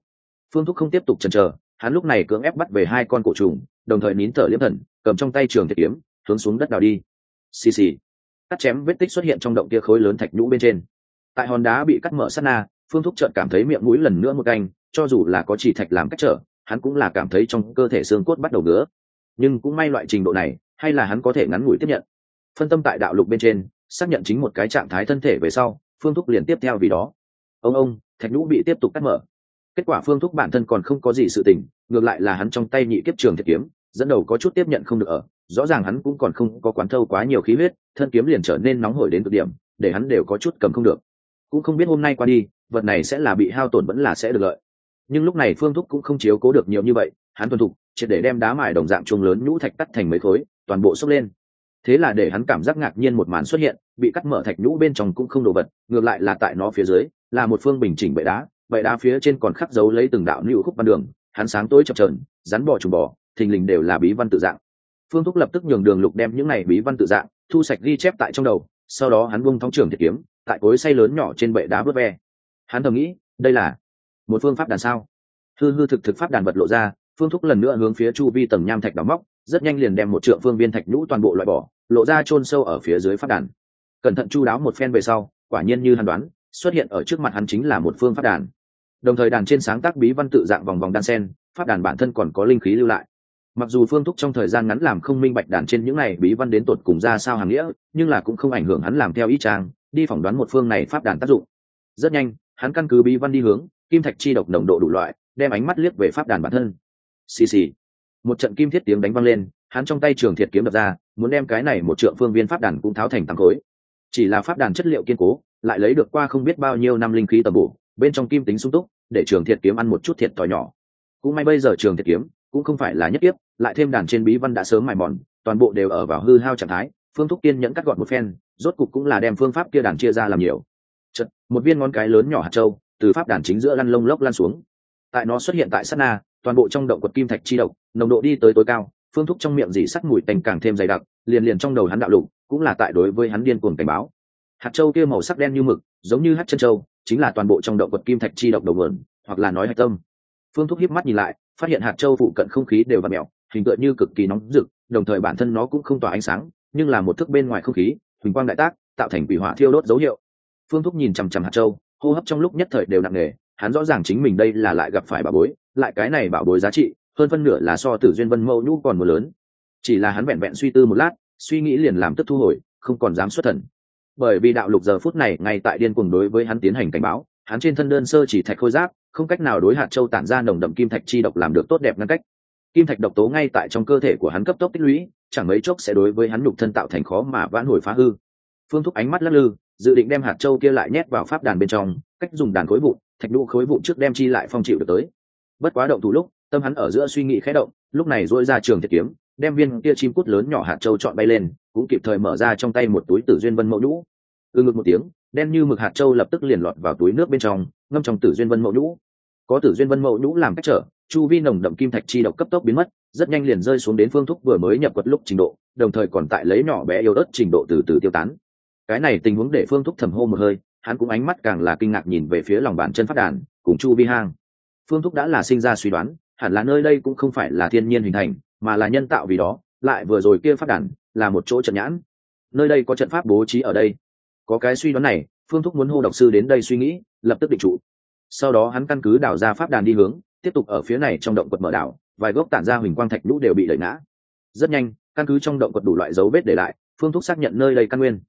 A: Phương thúc không tiếp tục chần chờ, hắn lúc này cưỡng ép bắt về hai con cổ trùng, đồng thời nín thở liếm thần, cầm trong tay trường thiệt kiếm, hướng xuống đất đào đi. Xì xì. Cắt chém vết tích xuất hiện trong động kia khối lớn thạch nhũ bên trên. Tại hòn đá bị cắt mở sát na, phương thúc chợt cảm thấy miệng mũi lần nữa một canh, cho dù là có chỉ thạch làm cách trở, hắn cũng là cảm thấy trong cơ thể xương cốt bắt đầu ngứa. Nhưng cũng may loại trình độ này hay là hắn có thể ngắn ngủi tiếp nhận. Phân tâm tại đạo lục bên trên, xác nhận chính một cái trạng thái thân thể về sau, phương thúc liền tiếp theo vì đó. Ông ông, thạch nhũ bị tiếp tục cắt mở. Kết quả phương thúc bản thân còn không có gì sự tình, ngược lại là hắn trong tay nhị kiếp trường thiệt kiếm, dẫn đầu có chút tiếp nhận không được ở, rõ ràng hắn cũng còn không có quán thâu quá nhiều khí huyết, thân kiếm liền trở nên nóng hổi đến cực điểm, để hắn đều có chút cầm không được. Cũng không biết hôm nay qua đi, vật này sẽ là bị hao tổn vẫn là sẽ được lợi. Nhưng lúc này phương thúc cũng không chiếu cố được nhiều như vậy, hắn thuần thục, triệt để đem đá mài đồng dạng chuông lớn nhũ thạch cắt thành mấy khối toàn bộ sốc lên. Thế là để hắn cảm giác ngạc nhiên một màn xuất hiện, bị cắt mở thạch nhũ bên trong cũng không đồ vật, ngược lại là tại nó phía dưới, là một phương bình chỉnh bệ đá bệ đá phía trên còn khắc dấu lấy từng đạo lưu khúc văn đường, hắn sáng tối chập trờn rắn bò trùng bò, thình lình đều là bí văn tự dạng. Phương thúc lập tức nhường đường lục đem những này bí văn tự dạng, thu sạch ghi chép tại trong đầu, sau đó hắn bung thóng trường thiệt kiếm, tại cối say lớn nhỏ trên bệ đá vớt ve. Hắn thầm nghĩ, đây là một phương pháp đàn sao. Hư hư thực thực pháp đàn vật lộ ra, phương thúc lần nữa hướng phía chu vi tầng nham thạch đóng móc rất nhanh liền đem một trượng phương viên thạch nhũ toàn bộ loại bỏ, lộ ra chôn sâu ở phía dưới phát đàn. Cẩn thận chu đáo một phen về sau, quả nhiên như hắn đoán, xuất hiện ở trước mặt hắn chính là một phương phát đàn. Đồng thời đàn trên sáng tác bí văn tự dạng vòng vòng đan sen, pháp đàn bản thân còn có linh khí lưu lại. Mặc dù phương thúc trong thời gian ngắn làm không minh bạch đàn trên những này bí văn đến tột cùng ra sao hàng nghĩa, nhưng là cũng không ảnh hưởng hắn làm theo ý trang, đi phỏng đoán một phương này pháp đàn tác dụng. Rất nhanh, hắn căn cứ bí văn đi hướng, kim thạch chi độc nồng độ đủ loại, đem ánh mắt liếc về pháp đàn bản thân. Xì xì một trận kim thiết tiếng đánh văng lên hắn trong tay trường thiệt kiếm đập ra muốn đem cái này một trượng phương viên pháp đàn cũng tháo thành tăng khối. Chỉ là pháp đàn chất liệu kiên cố lại lấy được qua không biết bao nhiêu năm linh khí tầm bổ bên trong kim tính sung túc để trường thiệt kiếm ăn một chút thiệt thòi nhỏ. Cũng may bây giờ trường thiệt kiếm cũng không phải là nhất tiếp lại thêm đàn trên bí văn đã sớm mài mòn toàn bộ đều ở vào hư hao trạng thái phương thúc tiên nhẫn cắt gọn một phen rốt cục cũng là đem phương pháp kia đàn chia ra làm nhiều. Chật, một viên ngón cái lớn nhỏ hạt châu từ pháp đàn chính giữa lăn lông lốc lan xuống. Tại nó xuất hiện tại sát na toàn bộ trong động quật kim thạch chi độc, nồng độ đi tới tối cao, phương thúc trong miệng dỉ sắt mùi tành càng thêm dày đặc, liền liền trong đầu hắn đạo lục, cũng là tại đối với hắn điên cuồng cảnh báo. Hạt châu kia màu sắc đen như mực, giống như hát chân châu, chính là toàn bộ trong động quật kim thạch chi độc đầu nguồn, hoặc là nói hạch tâm. Phương thúc hiếp mắt nhìn lại, phát hiện hạt châu phụ cận không khí đều và mèo, hình tượng như cực kỳ nóng rực, đồng thời bản thân nó cũng không tỏa ánh sáng, nhưng là một thức bên ngoài không khí, huỳnh quang đại tác, tạo thành quỷ hỏa thiêu đốt dấu hiệu. Phương thúc nhìn chằm chằm hạt châu, hô hấp trong lúc nhất thời đều nặng nề, hắn rõ ràng chính mình đây là lại gặp phải bà bối lại cái này bảo bối giá trị, hơn phân nửa là so tử duyên vân mẫu nhũ còn một lớn. Chỉ là hắn vẹn vẹn suy tư một lát, suy nghĩ liền làm tức thu hồi, không còn dám xuất thần. Bởi vì đạo lục giờ phút này ngay tại điên cuồng đối với hắn tiến hành cảnh báo, hắn trên thân đơn sơ chỉ thạch khôi giáp, không cách nào đối hạt châu tản ra nồng đậm kim thạch chi độc làm được tốt đẹp ngăn cách. Kim thạch độc tố ngay tại trong cơ thể của hắn cấp tốc tích lũy, chẳng mấy chốc sẽ đối với hắn nhục thân tạo thành khó mà vãn hồi phá hư. Phương thúc ánh mắt lắc lư, dự định đem hạt châu kia lại nhét vào pháp đàn bên trong, cách dùng đàn khối vụn, thạch đu khối vụn trước đem chi lại phong chịu được tới bất quá động thủ lúc, tâm hắn ở giữa suy nghĩ khẽ động, lúc này dỗi ra trường thiệt kiếm, đem viên kia chim cút lớn nhỏ hạt châu chọn bay lên, cũng kịp thời mở ra trong tay một túi tử duyên vân mẫu nhũ. Ừ ngực một tiếng, đen như mực hạt châu lập tức liền lọt vào túi nước bên trong, ngâm trong tử duyên vân mẫu nhũ. Có tử duyên vân mẫu nhũ làm cách trở, chu vi nồng đậm kim thạch chi độc cấp tốc biến mất, rất nhanh liền rơi xuống đến phương thúc vừa mới nhập quật lúc trình độ, đồng thời còn tại lấy nhỏ bé yếu ớt trình độ từ từ tiêu tán. Cái này tình huống để phương thúc thầm hô một hơi, hắn cũng ánh mắt càng là kinh ngạc nhìn về phía lòng bàn chân phát đàn, cùng chu vi hang phương thúc đã là sinh ra suy đoán, hẳn là nơi đây cũng không phải là thiên nhiên hình thành, mà là nhân tạo vì đó, lại vừa rồi kia phát đản là một chỗ trận nhãn. Nơi đây có trận pháp bố trí ở đây. Có cái suy đoán này, phương thúc muốn hô độc sư đến đây suy nghĩ, lập tức định trụ. Sau đó hắn căn cứ đảo ra pháp đàn đi hướng, tiếp tục ở phía này trong động quật mở đảo, vài gốc tản ra huỳnh quang thạch lũ đều bị đẩy ngã. Rất nhanh, căn cứ trong động quật đủ loại dấu vết để lại, phương thúc xác nhận nơi đây căn nguyên.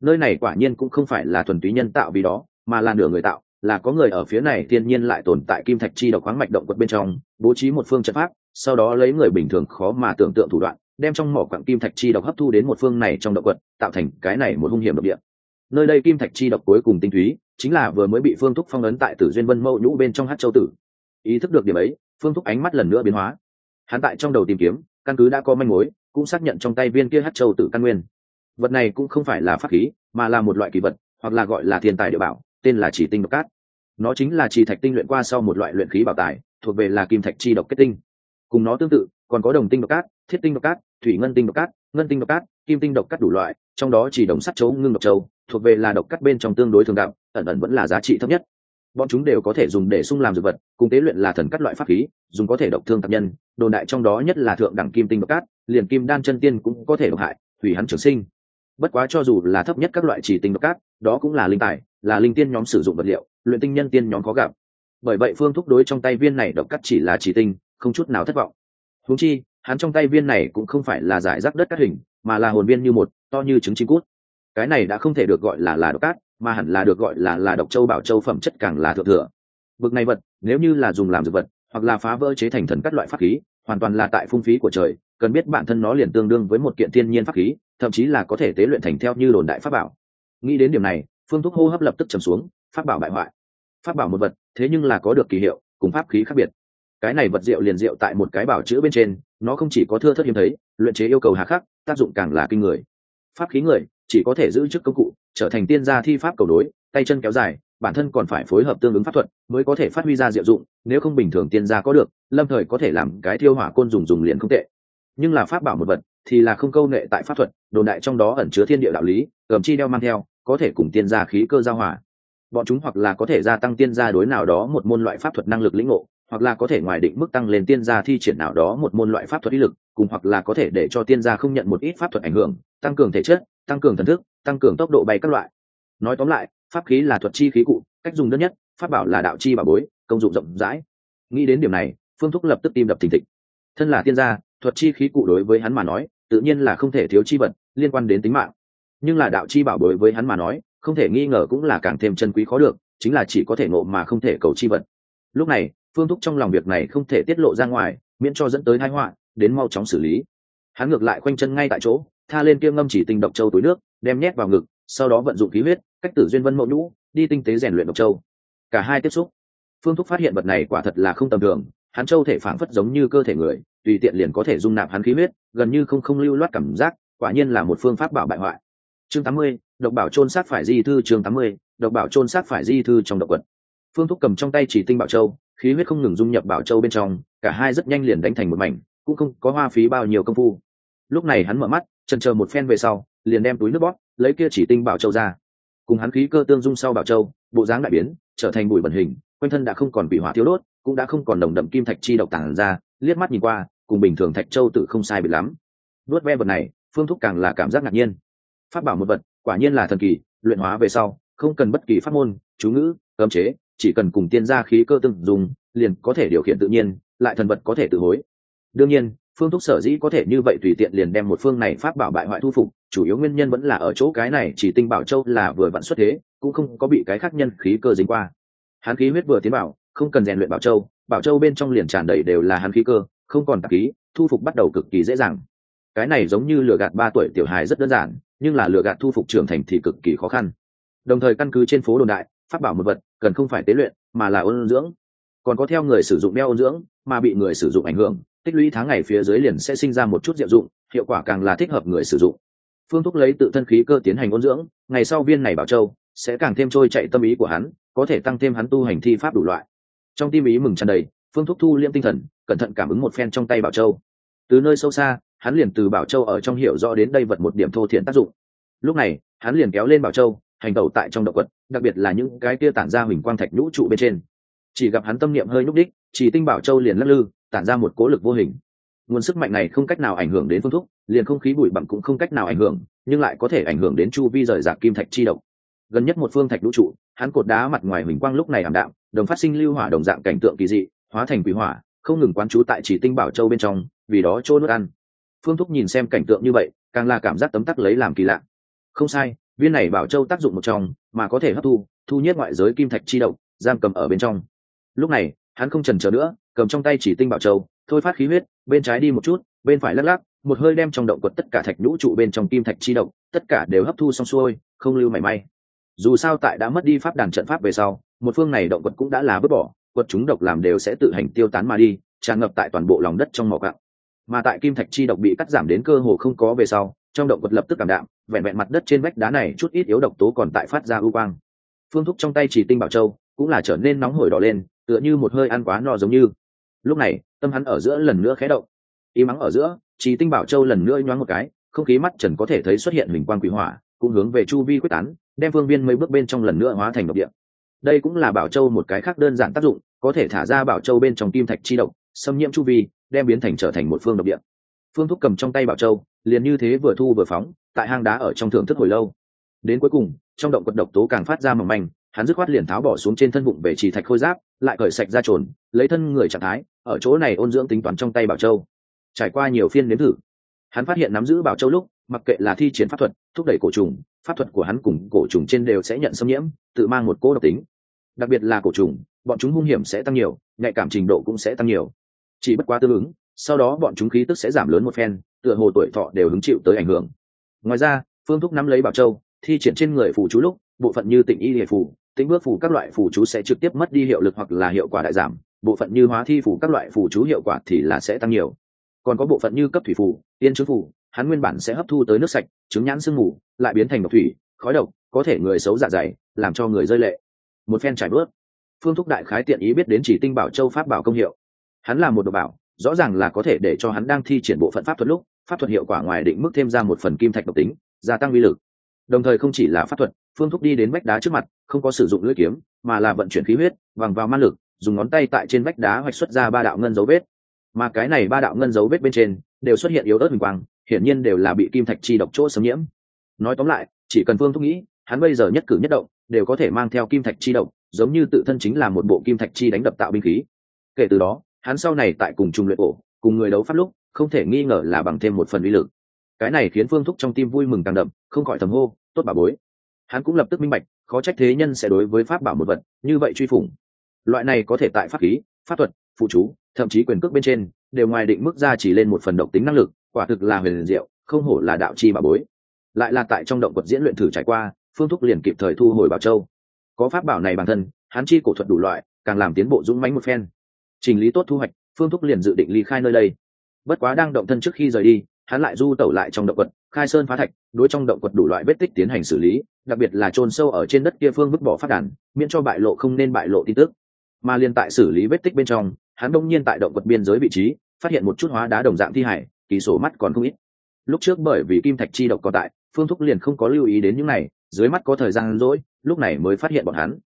A: Nơi này quả nhiên cũng không phải là thuần túy nhân tạo vì đó, mà là nửa người tạo là có người ở phía này thiên nhiên lại tồn tại kim thạch chi độc khoáng mạch động quật bên trong, bố trí một phương trận pháp, sau đó lấy người bình thường khó mà tưởng tượng thủ đoạn, đem trong mỏ quặng kim thạch chi độc hấp thu đến một phương này trong động quật, tạo thành cái này một hung hiểm độc địa. Nơi đây kim thạch chi độc cuối cùng tinh túy, chính là vừa mới bị phương thúc phong ấn tại tử duyên vân mâu nhũ bên trong hát châu tử. Ý thức được điểm ấy, phương thúc ánh mắt lần nữa biến hóa. Hắn tại trong đầu tìm kiếm, căn cứ đã có manh mối, cũng xác nhận trong tay viên kia hát châu tử căn nguyên. Vật này cũng không phải là pháp khí, mà là một loại kỳ vật, hoặc là gọi là thiên tài địa bảo tên là chỉ tinh độc cát. Nó chính là chỉ thạch tinh luyện qua sau một loại luyện khí bảo tài, thuộc về là kim thạch chi độc kết tinh. Cùng nó tương tự, còn có đồng tinh độc cát, thiết tinh độc cát, thủy ngân tinh độc cát, ngân tinh độc cát, kim tinh độc cát đủ loại, trong đó chỉ đồng sắt chấu, ngưng độc châu thuộc về là độc cát bên trong tương đối thường đạo ẩn ẩn vẫn là giá trị thấp nhất. Bọn chúng đều có thể dùng để sung làm dược vật, cùng tế luyện là thần cắt loại pháp khí, dùng có thể độc thương tạp nhân, đồn đại trong đó nhất là thượng đẳng kim tinh độc cát, liền kim đan chân tiên cũng có thể độc hại, hủy hắn trường sinh. Bất quá cho dù là thấp nhất các loại chỉ tinh độc cát, đó cũng là linh tài là linh tiên nhóm sử dụng vật liệu, luyện tinh nhân tiên nhóm có gặp. Bởi vậy phương thúc đối trong tay viên này độc cắt chỉ là chỉ tinh, không chút nào thất vọng. Húng chi, hắn trong tay viên này cũng không phải là giải rác đất cắt hình, mà là hồn viên như một, to như trứng chim cút. Cái này đã không thể được gọi là là độc cát mà hẳn là được gọi là là độc châu bảo châu phẩm chất càng là thượng thừa. Bực này vật, nếu như là dùng làm dược vật, hoặc là phá vỡ chế thành thần các loại pháp khí, hoàn toàn là tại phung phí của trời, cần biết bản thân nó liền tương đương với một kiện thiên nhiên pháp khí, thậm chí là có thể tế luyện thành theo như đồn đại pháp bảo. Nghĩ đến điểm này phương thuốc hô hấp lập tức trầm xuống, pháp bảo bại hoại. Pháp bảo một vật, thế nhưng là có được kỳ hiệu, cùng pháp khí khác biệt. Cái này vật diệu liền diệu tại một cái bảo chữ bên trên, nó không chỉ có thưa thất hiếm thấy, luyện chế yêu cầu hà khắc, tác dụng càng là kinh người. Pháp khí người, chỉ có thể giữ chức công cụ, trở thành tiên gia thi pháp cầu đối, tay chân kéo dài, bản thân còn phải phối hợp tương ứng pháp thuật, mới có thể phát huy ra diệu dụng, nếu không bình thường tiên gia có được, lâm thời có thể làm cái thiêu hỏa côn dùng dùng liền không tệ. Nhưng là pháp bảo một vật, thì là không câu nghệ tại pháp thuật, đồn đại trong đó ẩn chứa thiên địa đạo lý ẩm chi đeo mang theo có thể cùng tiên gia khí cơ giao hòa. Bọn chúng hoặc là có thể gia tăng tiên gia đối nào đó một môn loại pháp thuật năng lực lĩnh ngộ, hoặc là có thể ngoài định mức tăng lên tiên gia thi triển nào đó một môn loại pháp thuật ý lực, cùng hoặc là có thể để cho tiên gia không nhận một ít pháp thuật ảnh hưởng, tăng cường thể chất, tăng cường thần thức, tăng cường tốc độ bay các loại. Nói tóm lại, pháp khí là thuật chi khí cụ, cách dùng đơn nhất, pháp bảo là đạo chi bảo bối, công dụng rộng rãi. Nghĩ đến điểm này, phương thúc lập tức tim đập thình thịch. Thân là tiên gia, thuật chi khí cụ đối với hắn mà nói, tự nhiên là không thể thiếu chi vật, liên quan đến tính mạng nhưng là đạo chi bảo bối với hắn mà nói, không thể nghi ngờ cũng là càng thêm chân quý khó được, chính là chỉ có thể ngộ mà không thể cầu chi vật. Lúc này, phương thúc trong lòng việc này không thể tiết lộ ra ngoài, miễn cho dẫn tới thái họa, đến mau chóng xử lý. Hắn ngược lại khoanh chân ngay tại chỗ, tha lên kia ngâm chỉ tinh độc châu túi nước, đem nhét vào ngực, sau đó vận dụng khí huyết, cách tử duyên vân mẫu nhũ, đi tinh tế rèn luyện độc châu. Cả hai tiếp xúc. Phương thúc phát hiện vật này quả thật là không tầm thường, hắn châu thể phản phất giống như cơ thể người, tùy tiện liền có thể dung nạp hắn khí huyết, gần như không không lưu loát cảm giác, quả nhiên là một phương pháp bảo bại hoại chương tám mươi, độc bảo trôn sát phải di thư chương tám mươi, độc bảo trôn sát phải di thư trong độc quật. Phương thúc cầm trong tay chỉ tinh bảo châu, khí huyết không ngừng dung nhập bảo châu bên trong, cả hai rất nhanh liền đánh thành một mảnh, cũng không có hoa phí bao nhiêu công phu. Lúc này hắn mở mắt, chần chờ một phen về sau, liền đem túi nước bóp, lấy kia chỉ tinh bảo châu ra. Cùng hắn khí cơ tương dung sau bảo châu, bộ dáng đại biến, trở thành bụi bẩn hình, quanh thân đã không còn bị hỏa thiếu đốt, cũng đã không còn đồng đậm kim thạch chi độc tản ra, liếc mắt nhìn qua, cùng bình thường thạch châu tự không sai bị lắm. Nuốt ve vật này, phương thúc càng là cảm giác ngạc nhiên phát bảo một vật, quả nhiên là thần kỳ, luyện hóa về sau, không cần bất kỳ pháp môn, chú ngữ, cấm chế, chỉ cần cùng tiên gia khí cơ từng dùng, liền có thể điều khiển tự nhiên, lại thần vật có thể tự hối. Đương nhiên, phương thúc sở dĩ có thể như vậy tùy tiện liền đem một phương này pháp bảo bại hoại thu phục, chủ yếu nguyên nhân vẫn là ở chỗ cái này chỉ tinh bảo châu là vừa vặn xuất thế, cũng không có bị cái khác nhân khí cơ dính qua. Hắn khí huyết vừa tiến bảo, không cần rèn luyện bảo châu bảo châu bên trong liền tràn đầy đều là hắn khí cơ, không còn tạp khí, thu phục bắt đầu cực kỳ dễ dàng. Cái này giống như lừa gạt ba tuổi tiểu hài rất đơn giản nhưng là lừa gạt thu phục trưởng thành thì cực kỳ khó khăn. Đồng thời căn cứ trên phố đồn đại, pháp bảo một vật cần không phải tế luyện, mà là ôn dưỡng. Còn có theo người sử dụng đeo ôn dưỡng, mà bị người sử dụng ảnh hưởng, tích lũy tháng ngày phía dưới liền sẽ sinh ra một chút diệu dụng, hiệu quả càng là thích hợp người sử dụng. Phương thúc lấy tự thân khí cơ tiến hành ôn dưỡng, ngày sau viên này bảo châu sẽ càng thêm trôi chạy tâm ý của hắn, có thể tăng thêm hắn tu hành thi pháp đủ loại. Trong tim ý mừng tràn đầy, phương thúc thu liêm tinh thần, cẩn thận cảm ứng một phen trong tay bảo châu. Từ nơi sâu xa hắn liền từ bảo châu ở trong hiểu rõ đến đây vật một điểm thô thiện tác dụng. Lúc này, hắn liền kéo lên bảo châu, hành tẩu tại trong động quật, đặc biệt là những cái kia tản ra huỳnh quang thạch nhũ trụ bên trên. Chỉ gặp hắn tâm niệm hơi nhúc đích chỉ tinh bảo châu liền lắc lư, tản ra một cố lực vô hình. Nguồn sức mạnh này không cách nào ảnh hưởng đến phương thúc liền không khí bụi bặm cũng không cách nào ảnh hưởng, nhưng lại có thể ảnh hưởng đến chu vi rời rạc kim thạch chi động. Gần nhất một phương thạch lũ trụ, hắn cột đá mặt ngoài huỳnh quang lúc này ảm đạm, đồng phát sinh lưu hỏa đồng dạng cảnh tượng kỳ dị, hóa thành quỷ hỏa, không ngừng quán trú tại chỉ tinh bảo châu bên trong, vì đó trôi nuốt ăn phương thúc nhìn xem cảnh tượng như vậy, càng là cảm giác tấm tắc lấy làm kỳ lạ. Không sai, viên này bảo châu tác dụng một trong, mà có thể hấp thu thu nhất ngoại giới kim thạch chi động giam cầm ở bên trong. Lúc này, hắn không trần chờ nữa, cầm trong tay chỉ tinh bảo châu, thôi phát khí huyết, bên trái đi một chút, bên phải lắc lắc, một hơi đem trong động quật tất cả thạch nhũ trụ bên trong kim thạch chi động tất cả đều hấp thu xong xuôi, không lưu mảy may. Dù sao tại đã mất đi pháp đàn trận pháp về sau, một phương này động quật cũng đã là vứt bỏ, quật chúng độc làm đều sẽ tự hành tiêu tán mà đi, tràn ngập tại toàn bộ lòng đất trong mỏ cạo mà tại kim thạch chi độc bị cắt giảm đến cơ hồ không có về sau, trong động vật lập tức cảm đạm, vẹn vẹn mặt đất trên vách đá này chút ít yếu độc tố còn tại phát ra ưu quang. Phương thúc trong tay chỉ tinh bảo châu cũng là trở nên nóng hổi đỏ lên, tựa như một hơi ăn quá no giống như. Lúc này, tâm hắn ở giữa lần nữa khé động. Y mắng ở giữa, chỉ tinh bảo châu lần nữa nhoáng một cái, không khí mắt trần có thể thấy xuất hiện hình quang quỷ hỏa, cũng hướng về chu vi quyết tán, đem phương viên mấy bước bên trong lần nữa hóa thành độc địa. Đây cũng là bảo châu một cái khác đơn giản tác dụng, có thể thả ra bảo châu bên trong kim thạch chi độc, xâm nhiễm chu vi đem biến thành trở thành một phương độc địa. Phương thúc cầm trong tay bảo châu, liền như thế vừa thu vừa phóng, tại hang đá ở trong thưởng thức hồi lâu. Đến cuối cùng, trong động quật độc tố càng phát ra mỏng manh, hắn dứt khoát liền tháo bỏ xuống trên thân bụng về trì thạch khôi giáp, lại cởi sạch ra trồn, lấy thân người trạng thái, ở chỗ này ôn dưỡng tính toán trong tay bảo châu. Trải qua nhiều phiên nếm thử, hắn phát hiện nắm giữ bảo châu lúc, mặc kệ là thi triển pháp thuật, thúc đẩy cổ trùng, pháp thuật của hắn cùng cổ trùng trên đều sẽ nhận xâm nhiễm, tự mang một cô độc tính. Đặc biệt là cổ trùng, bọn chúng hung hiểm sẽ tăng nhiều, nhạy cảm trình độ cũng sẽ tăng nhiều chỉ bất quá tương ứng, sau đó bọn chúng khí tức sẽ giảm lớn một phen, tựa hồ tuổi thọ đều hứng chịu tới ảnh hưởng. Ngoài ra, phương thúc nắm lấy bảo châu, thi triển trên người phù chú lúc, bộ phận như tịnh y hệ phù, tĩnh bước phù các loại phù chú sẽ trực tiếp mất đi hiệu lực hoặc là hiệu quả đại giảm, bộ phận như hóa thi phù các loại phù chú hiệu quả thì là sẽ tăng nhiều. Còn có bộ phận như cấp thủy phù, tiên chứng phù, hắn nguyên bản sẽ hấp thu tới nước sạch chứng nhãn sương mù, lại biến thành độc thủy, khói độc, có thể người xấu dạ dày, làm cho người rơi lệ. Một phen trải bớt phương thúc đại khái tiện ý biết đến chỉ tinh bảo châu pháp bảo công hiệu hắn là một đồ bảo, rõ ràng là có thể để cho hắn đang thi triển bộ phận pháp thuật lúc, pháp thuật hiệu quả ngoài định mức thêm ra một phần kim thạch độc tính, gia tăng uy lực. Đồng thời không chỉ là pháp thuật, phương thúc đi đến vách đá trước mặt, không có sử dụng lưỡi kiếm, mà là vận chuyển khí huyết, bằng vào man lực, dùng ngón tay tại trên vách đá hoạch xuất ra ba đạo ngân dấu vết. Mà cái này ba đạo ngân dấu vết bên trên, đều xuất hiện yếu ớt hình quang, hiển nhiên đều là bị kim thạch chi độc chỗ xâm nhiễm. Nói tóm lại, chỉ cần phương thúc nghĩ, hắn bây giờ nhất cử nhất động, đều có thể mang theo kim thạch chi độc, giống như tự thân chính là một bộ kim thạch chi đánh đập tạo binh khí. Kể từ đó hắn sau này tại cùng trung luyện cổ, cùng người đấu pháp lúc, không thể nghi ngờ là bằng thêm một phần uy lực. Cái này khiến phương thúc trong tim vui mừng càng đậm, không khỏi thầm hô, tốt bà bối. Hắn cũng lập tức minh bạch, khó trách thế nhân sẽ đối với pháp bảo một vật, như vậy truy phủng. Loại này có thể tại pháp khí, pháp thuật, phụ chú, thậm chí quyền cước bên trên, đều ngoài định mức ra chỉ lên một phần độc tính năng lực, quả thực là huyền diệu, không hổ là đạo chi bà bối. Lại là tại trong động vật diễn luyện thử trải qua, phương thúc liền kịp thời thu hồi bảo châu. Có pháp bảo này bản thân, hắn chi cổ thuật đủ loại, càng làm tiến bộ dũng mãnh một phen chỉnh lý tốt thu hoạch, phương thúc liền dự định ly khai nơi đây. Bất quá đang động thân trước khi rời đi, hắn lại du tẩu lại trong động quật, khai sơn phá thạch, đối trong động quật đủ loại vết tích tiến hành xử lý, đặc biệt là chôn sâu ở trên đất kia phương vứt bỏ phát đàn, miễn cho bại lộ không nên bại lộ tin tức. Mà liên tại xử lý vết tích bên trong, hắn đông nhiên tại động quật biên giới vị trí, phát hiện một chút hóa đá đồng dạng thi hải kỳ sổ mắt còn không ít. Lúc trước bởi vì kim thạch chi độc có tại, phương thúc liền không có lưu ý đến những này, dưới mắt có thời gian rỗi, lúc này mới phát hiện bọn hắn.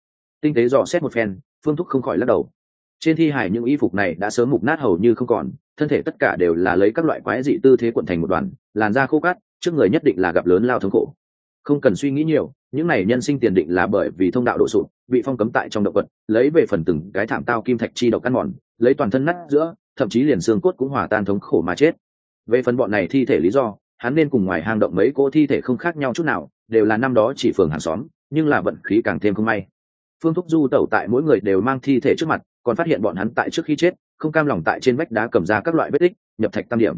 A: Tinh tế dò xét một phen, phương thúc không khỏi lắc đầu trên thi hải những y phục này đã sớm mục nát hầu như không còn, thân thể tất cả đều là lấy các loại quái dị tư thế quận thành một đoàn, làn da khô cát, trước người nhất định là gặp lớn lao thống khổ. Không cần suy nghĩ nhiều, những này nhân sinh tiền định là bởi vì thông đạo độ sụt, bị phong cấm tại trong động vật lấy về phần từng cái thảm tao kim thạch chi độc ăn mòn, lấy toàn thân nát giữa, thậm chí liền xương cốt cũng hòa tan thống khổ mà chết. Về phần bọn này thi thể lý do, hắn nên cùng ngoài hang động mấy cô thi thể không khác nhau chút nào, đều là năm đó chỉ phường hàng xóm, nhưng là vận khí càng thêm không may. Phương thúc du tẩu tại mỗi người đều mang thi thể trước mặt còn phát hiện bọn hắn tại trước khi chết, không cam lòng tại trên vách đá cầm ra các loại vết tích, nhập thạch tam điểm.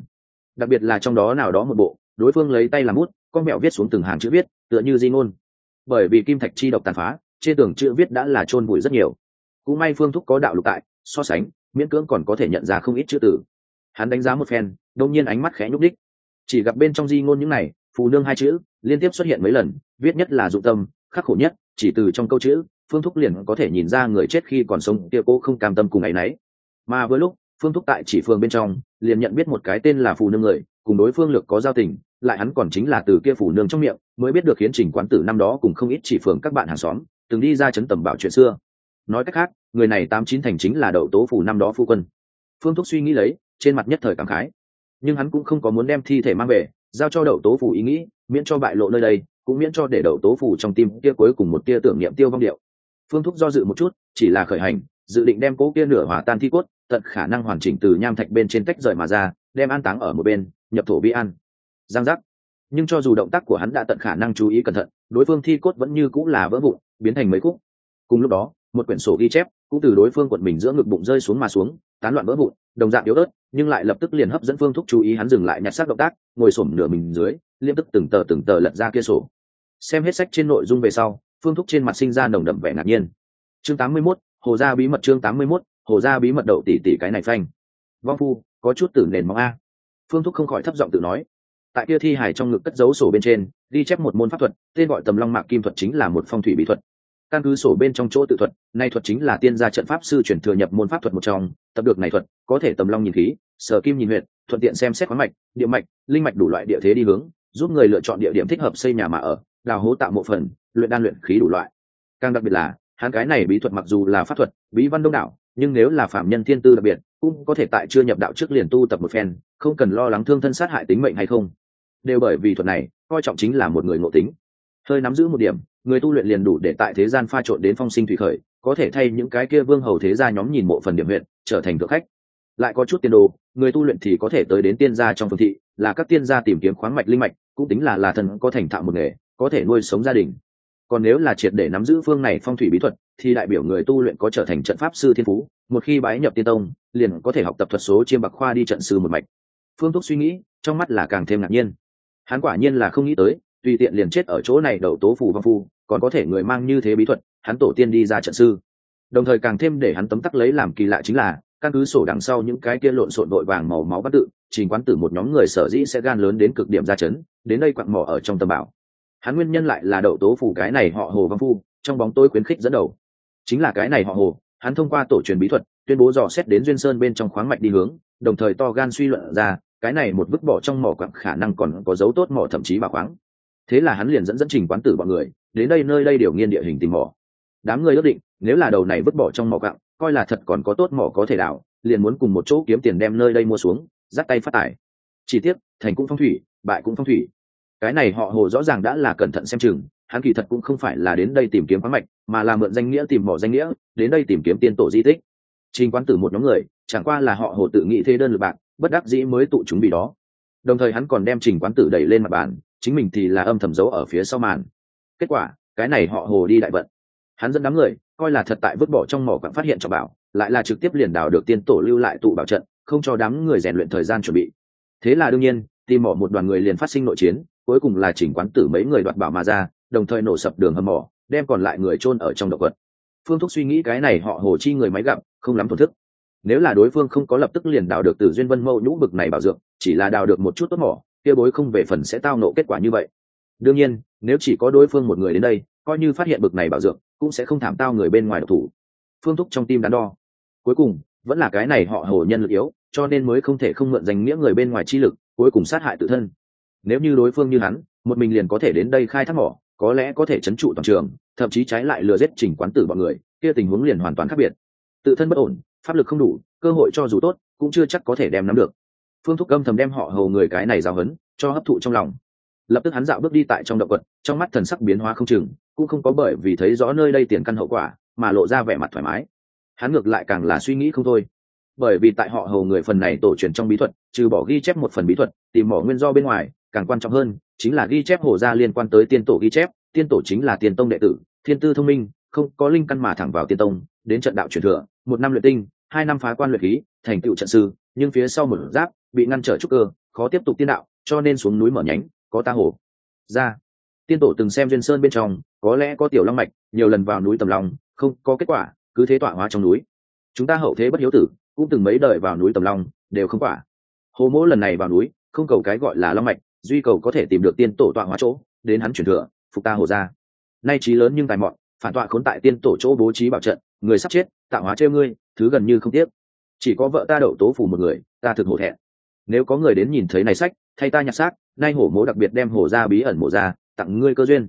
A: Đặc biệt là trong đó nào đó một bộ, đối phương lấy tay làm bút, con mẹo viết xuống từng hàng chữ viết, tựa như di ngôn. Bởi vì kim thạch chi độc tàn phá, trên tường chữ viết đã là chôn bụi rất nhiều. Cũng may phương thúc có đạo lục tại, so sánh, miễn cưỡng còn có thể nhận ra không ít chữ tử hắn đánh giá một phen, đông nhiên ánh mắt khẽ nhúc đích chỉ gặp bên trong di ngôn những này, phù nương hai chữ, liên tiếp xuất hiện mấy lần, viết nhất là dụng tâm, khắc khổ nhất, chỉ từ trong câu chữ phương thúc liền có thể nhìn ra người chết khi còn sống kia cố không cam tâm cùng ấ y n ấ y mà với lúc, phương thúc tại chỉ phương bên trong, liền nhận biết một cái tên là phù nương người, cùng đối phương lược có giao tình, lại hắn còn chính là từ kia phù nương trong miệng, mới biết được khiến trình quán tử năm đó cùng không ít chỉ phường các bạn hàng xóm, từng đi ra chấn tầm bảo chuyện xưa. Nói cách khác, người này tám chín thành chính là đậu tố phủ năm đó phu quân. Phương thúc suy nghĩ lấy, trên mặt nhất thời cảm khái. Nhưng hắn cũng không có muốn đem thi thể mang về, giao cho đậu tố phủ ý nghĩ, miễn cho bại lộ nơi đây, cũng miễn cho để đậu tố phủ trong tim kia cuối cùng một tia tưởng niệm tiêu vong điệu phương thúc do dự một chút, chỉ là khởi hành, dự định đem cố kia nửa hỏa tan thi cốt, tận khả năng hoàn chỉnh từ nham thạch bên trên tách rời mà ra, đem an táng ở một bên, nhập thổ bi an. Giang giác. Nhưng cho dù động tác của hắn đã tận khả năng chú ý cẩn thận, đối phương thi cốt vẫn như cũng là vỡ vụn, biến thành mấy khúc. Cùng lúc đó, một quyển sổ ghi chép cũng từ đối phương quật mình giữa ngực bụng rơi xuống mà xuống, tán loạn vỡ vụn, đồng dạng yếu ớt, nhưng lại lập tức liền hấp dẫn phương thúc chú ý hắn dừng lại nhặt xác động tác, ngồi xổm nửa mình dưới liên tức từng tờ từng tờ lật ra kia sổ. Xem hết sách trên nội dung về sau phương thúc trên mặt sinh ra nồng đậm vẻ ngạc nhiên. Chương 81, hồ gia bí mật chương 81, hồ gia bí mật đậu tỷ tỷ cái này phanh. Vong phu có chút tử nền mong a. Phương thúc không khỏi thấp giọng tự nói. Tại kia thi hài trong ngực cất dấu sổ bên trên ghi chép một môn pháp thuật tên gọi tầm long mạc kim thuật chính là một phong thủy bí thuật. Căn cứ sổ bên trong chỗ tự thuật nay thuật chính là tiên gia trận pháp sư chuyển thừa nhập môn pháp thuật một trong tập được này thuật có thể tầm long nhìn khí sở kim nhìn huyện thuận tiện xem xét khoáng mạch địa mạch linh mạch đủ loại địa thế đi hướng giúp người lựa chọn địa điểm thích hợp xây nhà mà ở đào hố tạo mộ phần luyện đan luyện khí đủ loại. Càng đặc biệt là, hắn cái này bí thuật mặc dù là pháp thuật, bí văn đông đảo, nhưng nếu là phạm nhân thiên tư đặc biệt, cũng có thể tại chưa nhập đạo trước liền tu tập một phen, không cần lo lắng thương thân sát hại tính mệnh hay không. Đều bởi vì thuật này, coi trọng chính là một người ngộ tính. Hơi nắm giữ một điểm, người tu luyện liền đủ để tại thế gian pha trộn đến phong sinh thủy khởi, có thể thay những cái kia vương hầu thế gia nhóm nhìn mộ phần điểm huyện trở thành thượng khách. Lại có chút tiền đồ, người tu luyện thì có thể tới đến tiên gia trong phương thị, là các tiên gia tìm kiếm khoáng mạch linh mạch, cũng tính là là thần có thành thạo một nghề, có thể nuôi sống gia đình còn nếu là triệt để nắm giữ phương này phong thủy bí thuật, thì đại biểu người tu luyện có trở thành trận pháp sư thiên phú, một khi bái nhập tiên tông, liền có thể học tập thuật số chiêm bạc khoa đi trận sư một mạch. Phương thúc suy nghĩ, trong mắt là càng thêm ngạc nhiên. Hắn quả nhiên là không nghĩ tới, tùy tiện liền chết ở chỗ này đậu tố phù vong phu, còn có thể người mang như thế bí thuật, hắn tổ tiên đi ra trận sư. Đồng thời càng thêm để hắn tấm tắc lấy làm kỳ lạ chính là, căn cứ sổ đằng sau những cái kia lộn xộn đội vàng màu máu bắt tự, trình quán tử một nhóm người sở dĩ sẽ gan lớn đến cực điểm ra chấn, đến đây quặn mỏ ở trong tầm bảo hắn nguyên nhân lại là đậu tố phủ cái này họ hồ văn phu, trong bóng tôi khuyến khích dẫn đầu. Chính là cái này họ hồ, hắn thông qua tổ truyền bí thuật, tuyên bố dò xét đến duyên sơn bên trong khoáng mạch đi hướng, đồng thời to gan suy luận ra, cái này một vứt bỏ trong mỏ quặng khả năng còn có dấu tốt mỏ thậm chí bà khoáng thế là hắn liền dẫn dẫn trình quán tử bọn người, đến đây nơi đây điều nghiên địa hình tìm mỏ. Đám người ước định, nếu là đầu này vứt bỏ trong mỏ quặng, coi là thật còn có tốt mỏ có thể đảo liền muốn cùng một chỗ kiếm tiền đem nơi đây mua xuống, dắt tay phát tài. Chỉ tiếc, thành cũng phong thủy, bại cũng phong thủy cái này họ hồ rõ ràng đã là cẩn thận xem chừng, hắn kỳ thật cũng không phải là đến đây tìm kiếm khoáng mạch, mà là mượn danh nghĩa tìm mỏ danh nghĩa, đến đây tìm kiếm tiên tổ di tích. Trình quán tử một nhóm người, chẳng qua là họ hồ tự nghĩ thế đơn lượt bạc, bất đắc dĩ mới tụ chúng bị đó. Đồng thời hắn còn đem trình quán tử đẩy lên mặt bàn, chính mình thì là âm thầm giấu ở phía sau màn. Kết quả, cái này họ hồ đi đại vận. Hắn dẫn đám người, coi là thật tại vứt bỏ trong mỏ quặng phát hiện cho bảo, lại là trực tiếp liền đào được tiên tổ lưu lại tụ bảo trận, không cho đám người rèn luyện thời gian chuẩn bị. Thế là đương nhiên, tìm mỏ một đoàn người liền phát sinh nội chiến cuối cùng là chỉnh quán tử mấy người đoạt bảo mà ra, đồng thời nổ sập đường hầm mỏ, đem còn lại người chôn ở trong động vật. Phương thúc suy nghĩ cái này họ hồ chi người máy gặp, không lắm thổn thức. Nếu là đối phương không có lập tức liền đào được từ duyên vân mâu nhũ bực này bảo dưỡng chỉ là đào được một chút tốt mỏ, kia bối không về phần sẽ tao nộ kết quả như vậy. Đương nhiên, nếu chỉ có đối phương một người đến đây, coi như phát hiện bực này bảo dưỡng cũng sẽ không thảm tao người bên ngoài độc thủ. Phương thúc trong tim đắn đo. Cuối cùng, vẫn là cái này họ hồ nhân lực yếu, cho nên mới không thể không mượn danh nghĩa người bên ngoài chi lực, cuối cùng sát hại tự thân nếu như đối phương như hắn, một mình liền có thể đến đây khai thác mỏ, có lẽ có thể chấn trụ toàn trường, thậm chí trái lại lừa giết chỉnh quán tử bọn người, kia tình huống liền hoàn toàn khác biệt. Tự thân bất ổn, pháp lực không đủ, cơ hội cho dù tốt, cũng chưa chắc có thể đem nắm được. Phương thúc âm thầm đem họ hầu người cái này giáo hấn cho hấp thụ trong lòng. Lập tức hắn dạo bước đi tại trong động vật trong mắt thần sắc biến hóa không chừng, cũng không có bởi vì thấy rõ nơi đây tiền căn hậu quả, mà lộ ra vẻ mặt thoải mái. Hắn ngược lại càng là suy nghĩ không thôi. Bởi vì tại họ hầu người phần này tổ truyền trong bí thuật, trừ bỏ ghi chép một phần bí thuật, tìm mỏ nguyên do bên ngoài càng quan trọng hơn, chính là ghi chép hồ gia liên quan tới tiên tổ ghi chép, tiên tổ chính là tiên tông đệ tử, thiên tư thông minh, không có linh căn mà thẳng vào tiên tông, đến trận đạo truyền thừa, một năm luyện tinh, hai năm phá quan luyện khí, thành tựu trận sư, nhưng phía sau một giáp, bị ngăn trở trúc cơ, khó tiếp tục tiên đạo, cho nên xuống núi mở nhánh, có ta hồ. Ra, tiên tổ từng xem duyên sơn bên trong, có lẽ có tiểu long mạch, nhiều lần vào núi tầm long không có kết quả, cứ thế tọa hóa trong núi. Chúng ta hậu thế bất hiếu tử, cũng từng mấy đời vào núi tầm long đều không quả. Hồ mỗ lần này vào núi, không cầu cái gọi là long mạch duy cầu có thể tìm được tiên tổ tọa hóa chỗ, đến hắn chuyển thừa, phục ta hồ ra nay trí lớn nhưng tài mọn, phản tọa khốn tại tiên tổ chỗ bố trí bảo trận, người sắp chết, tạo hóa trêu ngươi, thứ gần như không tiếc. Chỉ có vợ ta đậu tố phủ một người, ta thực hổ thẹn. Nếu có người đến nhìn thấy này sách, thay ta nhặt xác, nay hổ mố đặc biệt đem hổ ra bí ẩn mổ ra, tặng ngươi cơ duyên.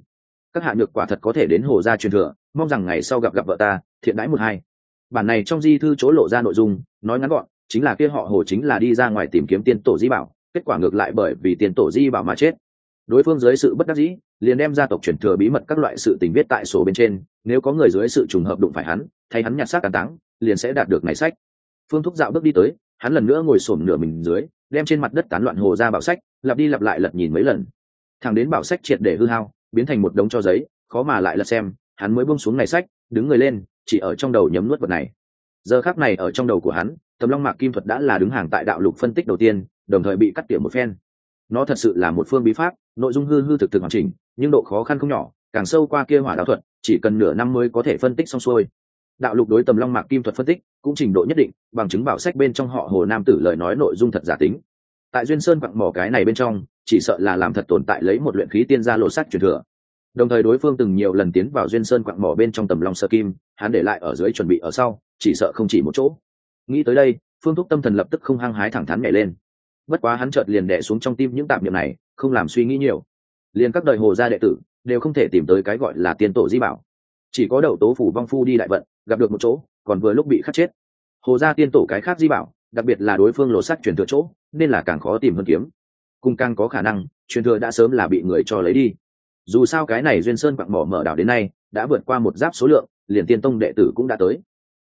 A: Các hạ nhược quả thật có thể đến hổ ra truyền thừa, mong rằng ngày sau gặp gặp vợ ta, thiện đãi một hai. Bản này trong di thư chỗ lộ ra nội dung, nói ngắn gọn, chính là kia họ hồ chính là đi ra ngoài tìm kiếm tiên tổ di bảo kết quả ngược lại bởi vì tiền tổ di bảo mà chết. Đối phương dưới sự bất đắc dĩ, liền đem gia tộc truyền thừa bí mật các loại sự tình viết tại sổ bên trên, nếu có người dưới sự trùng hợp đụng phải hắn, thay hắn nhặt xác tàn táng, liền sẽ đạt được này sách. Phương thúc dạo bước đi tới, hắn lần nữa ngồi xổm nửa mình dưới, đem trên mặt đất tán loạn hồ ra bảo sách, lặp đi lặp lại lật nhìn mấy lần. Thằng đến bảo sách triệt để hư hao, biến thành một đống cho giấy, khó mà lại lật xem, hắn mới buông xuống này sách, đứng người lên, chỉ ở trong đầu nhấm nuốt vật này. Giờ khác này ở trong đầu của hắn, tầm long mạc kim thuật đã là đứng hàng tại đạo lục phân tích đầu tiên đồng thời bị cắt tỉa một phen. Nó thật sự là một phương bí pháp, nội dung hư hư thực thực hoàn chỉnh, nhưng độ khó khăn không nhỏ, càng sâu qua kia hỏa đạo thuật, chỉ cần nửa năm mới có thể phân tích xong xuôi. Đạo lục đối tầm long mạc kim thuật phân tích, cũng trình độ nhất định, bằng chứng bảo sách bên trong họ hồ nam tử lời nói nội dung thật giả tính. Tại duyên sơn quặng mỏ cái này bên trong, chỉ sợ là làm thật tồn tại lấy một luyện khí tiên gia lộ sách truyền thừa. Đồng thời đối phương từng nhiều lần tiến vào duyên sơn quặng mỏ bên trong tầm long sơ kim, hắn để lại ở dưới chuẩn bị ở sau, chỉ sợ không chỉ một chỗ. Nghĩ tới đây, phương thúc tâm thần lập tức không hăng hái thẳng thắn nhảy lên bất quá hắn chợt liền đẻ xuống trong tim những tạm niệm này, không làm suy nghĩ nhiều. Liền các đời hồ gia đệ tử, đều không thể tìm tới cái gọi là tiên tổ di bảo. Chỉ có đậu tố phủ vong phu đi đại vận, gặp được một chỗ, còn vừa lúc bị khắc chết. Hồ gia tiên tổ cái khác di bảo, đặc biệt là đối phương lỗ sắc truyền thừa chỗ, nên là càng khó tìm hơn kiếm. Cùng càng có khả năng, truyền thừa đã sớm là bị người cho lấy đi. Dù sao cái này duyên sơn quặng mỏ mở đảo đến nay, đã vượt qua một giáp số lượng, liền tiên tông đệ tử cũng đã tới.